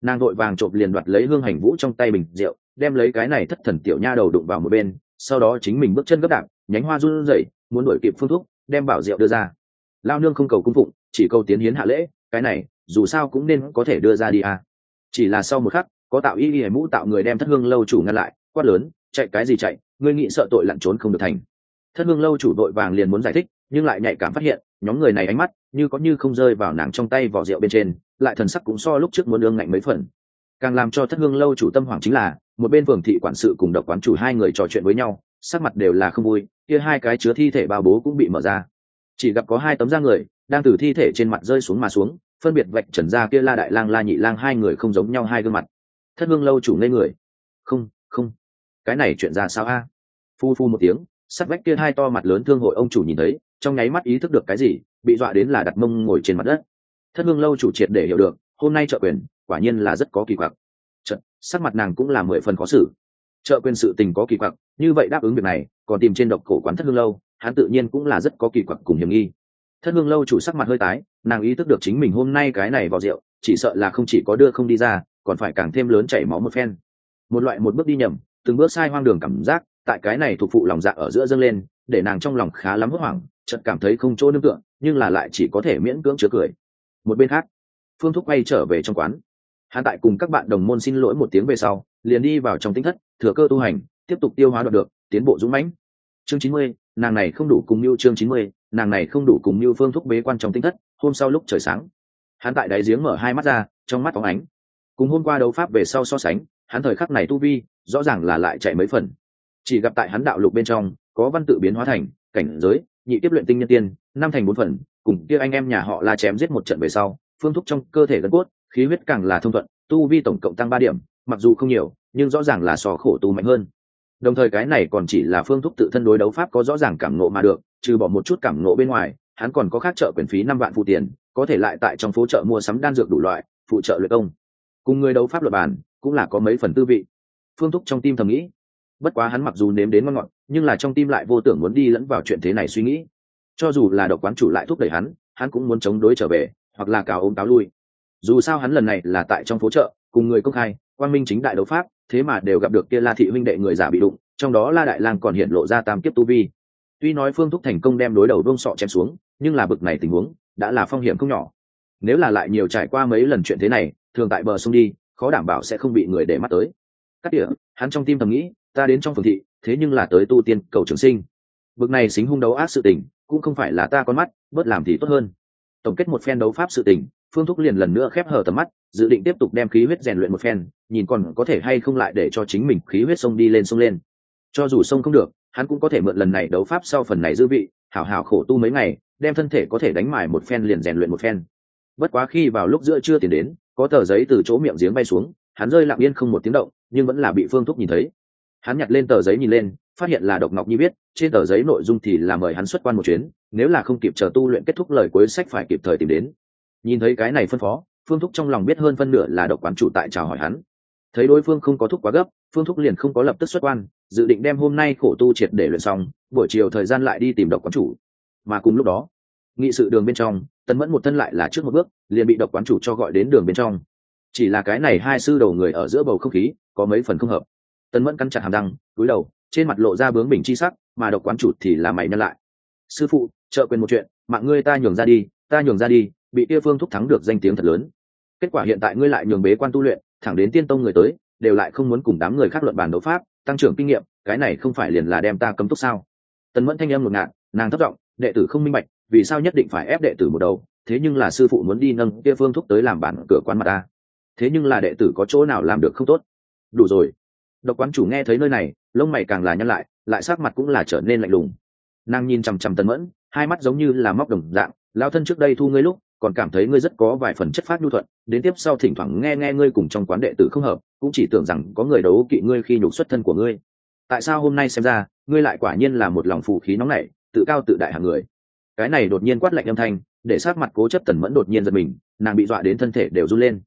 A: nàng đội vàng chộp liền đoạt lấy hương hành vũ trong tay bình rượu, đem lấy cái này thất thần tiểu nha đầu đụng vào một bên, sau đó chính mình bước chân gấp đạp, nhánh hoa run rẩy, muốn đuổi kịp phương thuốc đem bảo rượu đưa ra. Lao nương không cầu cung phụng, chỉ cầu tiến hiến hạ lễ, cái này, dù sao cũng nên có thể đưa ra đi à. chỉ là sau một khắc, có tạo y y mũ tạo người đem thất hương lâu chủ ngăn lại, quát lớn, chạy, cái gì chạy? Ngươi nghĩ sợ tội lặn trốn không được thành. Thất hương lâu chủ đội vàng liền muốn giải thích, nhưng lại nhạy cảm phát hiện, nhóm người này ánh mắt như có như không rơi vào nàng trong tay vỏ rượu bên trên lại thần sắc cũng so lúc trước muốn ương ngạnh mấy phần. Càng làm cho thất hương lâu chủ tâm hoàng chính là, một bên phường thị quản sự cùng độc quán chủ hai người trò chuyện với nhau, sắc mặt đều là không vui, kia hai cái chứa thi thể bao bố cũng bị mở ra. Chỉ gặp có hai tấm da người, đang từ thi thể trên mặt rơi xuống mà xuống, phân biệt vạch trần ra kia la đại lang, la nhị lang hai người không giống nhau hai gương mặt. Thất hương lâu chủ ngây người. Không không. Cái này chuyện ra sao a? Phu phu một tiếng, sắt vách kia hai to mặt lớn thương hội ông chủ nhìn thấy, trong nháy mắt ý thức được cái gì, bị dọa đến là đặt mông ngồi trên mặt đất thất hương lâu chủ triệt để hiểu được hôm nay trợ quyền quả nhiên là rất có kỳ quặc. Chật, sắc mặt nàng cũng là mười phần khó xử. Trợ quyền sự tình có kỳ quặc như vậy đáp ứng việc này còn tìm trên độc cổ quán thất hương lâu hắn tự nhiên cũng là rất có kỳ quặc cùng hiểm nghi. Thất hương lâu chủ sắc mặt hơi tái nàng ý thức được chính mình hôm nay cái này vào rượu chỉ sợ là không chỉ có đưa không đi ra còn phải càng thêm lớn chảy máu một phen. Một loại một bước đi nhầm từng bước sai hoang đường cảm giác tại cái này thuộc phụ lòng dạ ở giữa dâng lên để nàng trong lòng khá lắm hốt hoảng chợt cảm thấy không chỗ nương tựa nhưng là lại chỉ có thể miễn cưỡng chứa cười một bên khác, phương thúc quay trở về trong quán. Hắn tại cùng các bạn đồng môn xin lỗi một tiếng về sau, liền đi vào trong tính thất, thừa cơ tu hành, tiếp tục tiêu hóa đoạt được, tiến bộ dũng mãnh. Chương chín mươi, nàng này không đủ cùng mưu chương chín mươi, nàng này không đủ cùng mưu phương thúc bế quan trong tinh thất, hôm sau lúc trời sáng. Hắn tại đáy giếng mở hai mắt ra, trong mắt phóng ánh. Cùng hôm qua đấu pháp về sau so sánh, hắn thời khắc này tu vi, rõ ràng là lại chạy mấy phần. Chỉ gặp tại hắn đạo lục bên trong, có văn tự biến hóa thành, cảnh giới, nhị tiếp luyện tinh nhân tiên, năm thành bốn phần cùng kia anh em nhà họ la chém giết một trận về sau, phương thúc trong cơ thể gân cốt, khí huyết càng là thông thuận, tu vi tổng cộng tăng ba điểm, mặc dù không nhiều, nhưng rõ ràng là sò khổ tu mạnh hơn. Đồng thời cái này còn chỉ là phương thúc tự thân đối đấu pháp có rõ ràng cảm nộ mà được, trừ bỏ một chút cảm nộ bên ngoài, hắn còn có khác trợ quyền phí năm vạn phụ tiền, có thể lại tại trong phố chợ mua sắm đan dược đủ loại, phụ trợ luyện công. Cùng người đấu pháp luật bản, cũng là có mấy phần tư vị. Phương thúc trong tim thầm nghĩ, bất quá hắn mặc dù nếm đến ngon ngọt, nhưng là trong tim lại vô tưởng muốn đi lẫn vào chuyện thế này suy nghĩ cho dù là độc quán chủ lại thúc đẩy hắn hắn cũng muốn chống đối trở về, hoặc là cào ôm táo lui. Dù sao hắn lần này là tại trong phố chợ, cùng người công khai quan minh chính đại đấu pháp, thế mà đều gặp được kia la thị huynh đệ người giả bị đụng, trong đó la đại lang còn hiện lộ ra tam kiếp tu vi. Tuy nói phương thúc thành công đem đối đầu đông sọ chém xuống, nhưng là bực này tình huống, đã là phong hiểm không nhỏ. Nếu là lại nhiều trải qua mấy lần chuyện thế này, thường tại bờ sông đi, khó đảm bảo sẽ không bị người để mắt tới. Cắt tỉa, hắn trong tim thầm nghĩ, ta đến trong phường thị, thế nhưng là tới tu tiên cầu trường sinh. Bực này xính hung đấu ác sự tình cũng không phải là ta con mắt, bớt làm thì tốt hơn. Tổng kết một phen đấu pháp sự tình, phương thúc liền lần nữa khép hờ tầm mắt, dự định tiếp tục đem khí huyết rèn luyện một phen, nhìn còn có thể hay không lại để cho chính mình khí huyết sông đi lên sông lên. Cho dù sông không được, hắn cũng có thể mượn lần này đấu pháp sau phần này dư vị, hảo hảo khổ tu mấy ngày, đem thân thể có thể đánh mài một phen liền rèn luyện một phen. Bất quá khi vào lúc giữa trưa tiền đến, có tờ giấy từ chỗ miệng giếng bay xuống, hắn rơi lặng yên không một tiếng động, nhưng vẫn là bị phương thúc nhìn thấy. Hắn nhặt lên tờ giấy nhìn lên phát hiện là độc ngọc nhi viết trên tờ giấy nội dung thì là mời hắn xuất quan một chuyến, nếu là không kịp chờ tu luyện kết thúc lời cuối sách phải kịp thời tìm đến. Nhìn thấy cái này phân phó, phương thúc trong lòng biết hơn phân nửa là độc quán chủ tại chào hỏi hắn. Thấy đối phương không có thúc quá gấp, phương thúc liền không có lập tức xuất quan, dự định đem hôm nay khổ tu triệt để luyện xong, buổi chiều thời gian lại đi tìm độc quán chủ. Mà cùng lúc đó, nghị sự đường bên trong tần mẫn một thân lại là trước một bước, liền bị độc quán chủ cho gọi đến đường bên trong. Chỉ là cái này hai sư đầu người ở giữa bầu không khí, có mấy phần không hợp. Tần mẫn cắn chặt hàm răng túi đầu trên mặt lộ ra bướng bình chi sắc, mà độc quán chủ thì là mày nhân lại. Sư phụ, trợ quyền một chuyện, mạng ngươi ta nhường ra đi, ta nhường ra đi, bị kia phương thúc thắng được danh tiếng thật lớn. Kết quả hiện tại ngươi lại nhường bế quan tu luyện, thẳng đến tiên tông người tới, đều lại không muốn cùng đám người khác luận bàn đấu pháp, tăng trưởng kinh nghiệm, cái này không phải liền là đem ta cấm túc sao? Tần mẫn thanh âm một ngạt, nàng thất giọng, đệ tử không minh bạch, vì sao nhất định phải ép đệ tử một đầu, thế nhưng là sư phụ muốn đi nâng kia phương thúc tới làm bản cửa quán mặt ta. Thế nhưng là đệ tử có chỗ nào làm được không tốt? Đủ rồi độc quán chủ nghe thấy nơi này, lông mày càng là nhăn lại lại sắc mặt cũng là trở nên lạnh lùng. Nàng nhìn chằm chằm tần mẫn, hai mắt giống như là móc đồng dạng lao thân trước đây thu ngươi lúc, còn cảm thấy ngươi rất có vài phần chất phát nhu thuận, đến tiếp sau thỉnh thoảng nghe nghe ngươi cùng trong quán đệ tử không hợp, cũng chỉ tưởng rằng có người đấu kỵ ngươi khi nhục xuất thân của ngươi. Tại sao hôm nay xem ra, ngươi lại quả nhiên là một lòng phù khí nóng nảy, tự cao tự đại hàng người? Cái này đột nhiên quát lạnh âm thanh, để sát mặt cố chấp tần mẫn đột nhiên giật mình, nàng bị dọa đến thân thể đều run lên.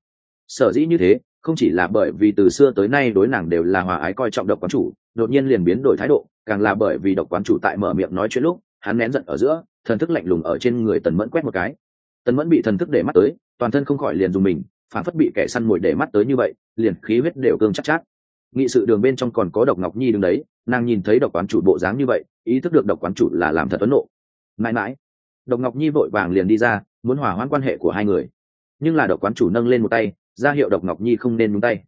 A: Sở dĩ như thế không chỉ là bởi vì từ xưa tới nay đối nàng đều là hòa ái coi trọng độc quán chủ, đột nhiên liền biến đổi thái độ, càng là bởi vì độc quán chủ tại mở miệng nói chuyện lúc, hắn nén giận ở giữa, thần thức lạnh lùng ở trên người tần mẫn quét một cái. Tần mẫn bị thần thức để mắt tới, toàn thân không khỏi liền dùng mình, phản phất bị kẻ săn mồi để mắt tới như vậy, liền khí huyết đều cương chắc chắc nghị sự đường bên trong còn có độc ngọc nhi đứng đấy, nàng nhìn thấy độc quán chủ bộ dáng như vậy, ý thức được độc quán chủ là làm thật ấn nộ. Mãi mãi, độc ngọc nhi vội vàng liền đi ra, muốn hòa hoãn quan hệ của hai người. Nhưng là độc quán chủ nâng lên một tay ra hiệu độc ngọc nhi không nên nhúng tay.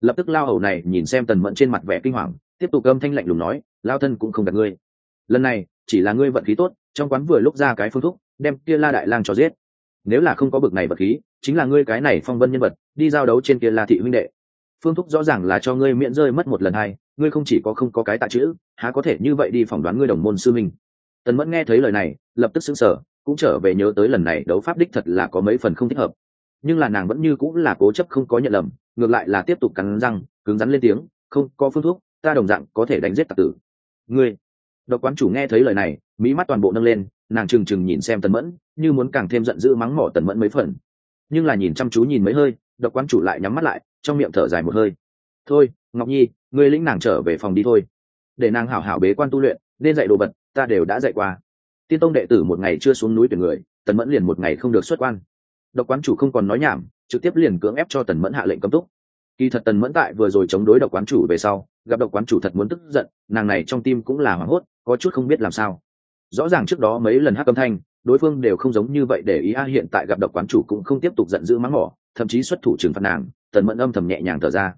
A: Lập tức lao hầu này nhìn xem tần mẫn trên mặt vẻ kinh hoàng, tiếp tục âm thanh lạnh lùng nói, lao thân cũng không gặp ngươi. Lần này, chỉ là ngươi vận khí tốt, trong quán vừa lúc ra cái phương thúc đem kia la đại lang cho giết. Nếu là không có bực này vật khí, chính là ngươi cái này phong vân nhân vật, đi giao đấu trên kia la thị huynh đệ. Phương thúc rõ ràng là cho ngươi miễn rơi mất một lần hai, ngươi không chỉ có không có cái tạ chữ, há có thể như vậy đi phỏng đoán ngươi đồng môn sư minh tần mẫn nghe thấy lời này, lập tức xứng sở cũng trở về nhớ tới lần này đấu pháp đích thật là có mấy phần không thích hợp nhưng là nàng vẫn như cũng là cố chấp không có nhận lầm, ngược lại là tiếp tục cắn răng, cứng rắn lên tiếng, không, có phương thuốc, ta đồng dạng có thể đánh giết tặc tử. Ngươi? Độc quán chủ nghe thấy lời này, mỹ mắt toàn bộ nâng lên, nàng trừng trừng nhìn xem tần mẫn, như muốn càng thêm giận dữ mắng mỏ tần mẫn mấy phần. Nhưng là nhìn chăm chú nhìn mấy hơi, độc quán chủ lại nhắm mắt lại, trong miệng thở dài một hơi. Thôi, ngọc nhi, ngươi lĩnh nàng trở về phòng đi thôi. Để nàng hảo hảo bế quan tu luyện, nên dạy đồ vật, ta đều đã dạy qua. Tiên tông đệ tử một ngày chưa xuống núi tuyển người, tần mẫn liền một ngày không được xuất quan độc quán chủ không còn nói nhảm, trực tiếp liền cưỡng ép cho tần mẫn hạ lệnh cấm túc. Kỳ thật tần mẫn tại vừa rồi chống đối độc quán chủ về sau, gặp độc quán chủ thật muốn tức giận, nàng này trong tim cũng là hoảng hốt, có chút không biết làm sao. Rõ ràng trước đó mấy lần hát âm thanh, đối phương đều không giống như vậy để ý a hiện tại gặp độc quán chủ cũng không tiếp tục giận dữ mắng mỏ, thậm chí xuất thủ trừng phạt nàng, tần mẫn âm thầm nhẹ nhàng thở ra.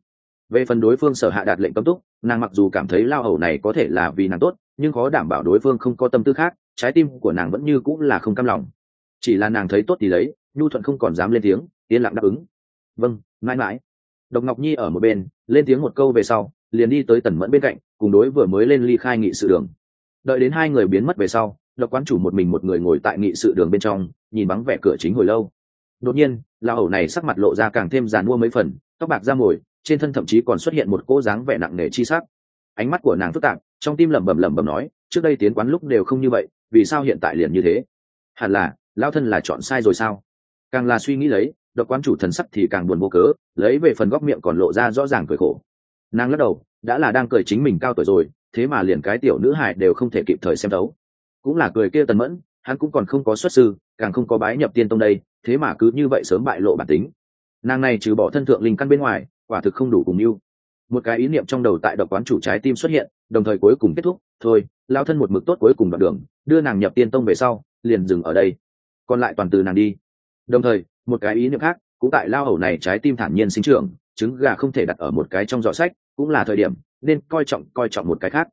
A: Về phần đối phương sở hạ đạt lệnh cấm túc, nàng mặc dù cảm thấy lao hầu này có thể là vì nàng tốt, nhưng khó đảm bảo đối phương không có tâm tư khác, trái tim của nàng vẫn như cũng là không cam lòng. Chỉ là nàng thấy tốt thì lấy nhu thuận không còn dám lên tiếng, yên lặng đáp ứng. Vâng mãi mãi. Độc ngọc nhi ở một bên, lên tiếng một câu về sau, liền đi tới tần mẫn bên cạnh, cùng đối vừa mới lên ly khai nghị sự đường. Đợi đến hai người biến mất về sau, độc quán chủ một mình một người ngồi tại nghị sự đường bên trong, nhìn vắng vẻ cửa chính hồi lâu. Đột nhiên la hầu này sắc mặt lộ ra càng thêm giàn mua mấy phần, tóc bạc ra mồi, trên thân thậm chí còn xuất hiện một cỗ dáng vẻ nặng nề chi sắc. Ánh mắt của nàng phức tạp, trong tim lẩm bẩm lẩm bẩm nói, trước đây tiến quán lúc đều không như vậy, vì sao hiện tại liền như thế? Hẳn là lao thân là chọn sai rồi sao? Càng là suy nghĩ lấy, độc quán chủ thần sắc thì càng buồn vô cớ, lấy về phần góc miệng còn lộ ra rõ ràng cười khổ. Nàng lắc đầu, đã là đang cười chính mình cao tuổi rồi, thế mà liền cái tiểu nữ hài đều không thể kịp thời xem đấu cũng là cười kia tần mẫn, hắn cũng còn không có xuất sư, càng không có bái nhập tiên tông đây, thế mà cứ như vậy sớm bại lộ bản tính. Nàng này trừ bỏ thân thượng linh căn bên ngoài, quả thực không đủ cùng yêu một cái ý niệm trong đầu tại độc quán chủ trái tim xuất hiện, đồng thời cuối cùng kết thúc, thôi, lao thân một mực tốt cuối cùng đoạn đường, đưa nàng nhập tiên tông về sau, liền dừng ở đây. Còn lại toàn từ nàng đi đồng thời, một cái ý niệm khác, cũng tại lao hầu này trái tim thản nhiên sinh trưởng, trứng gà không thể đặt ở một cái trong giỏ sách, cũng là thời điểm, nên coi trọng coi trọng một cái khác.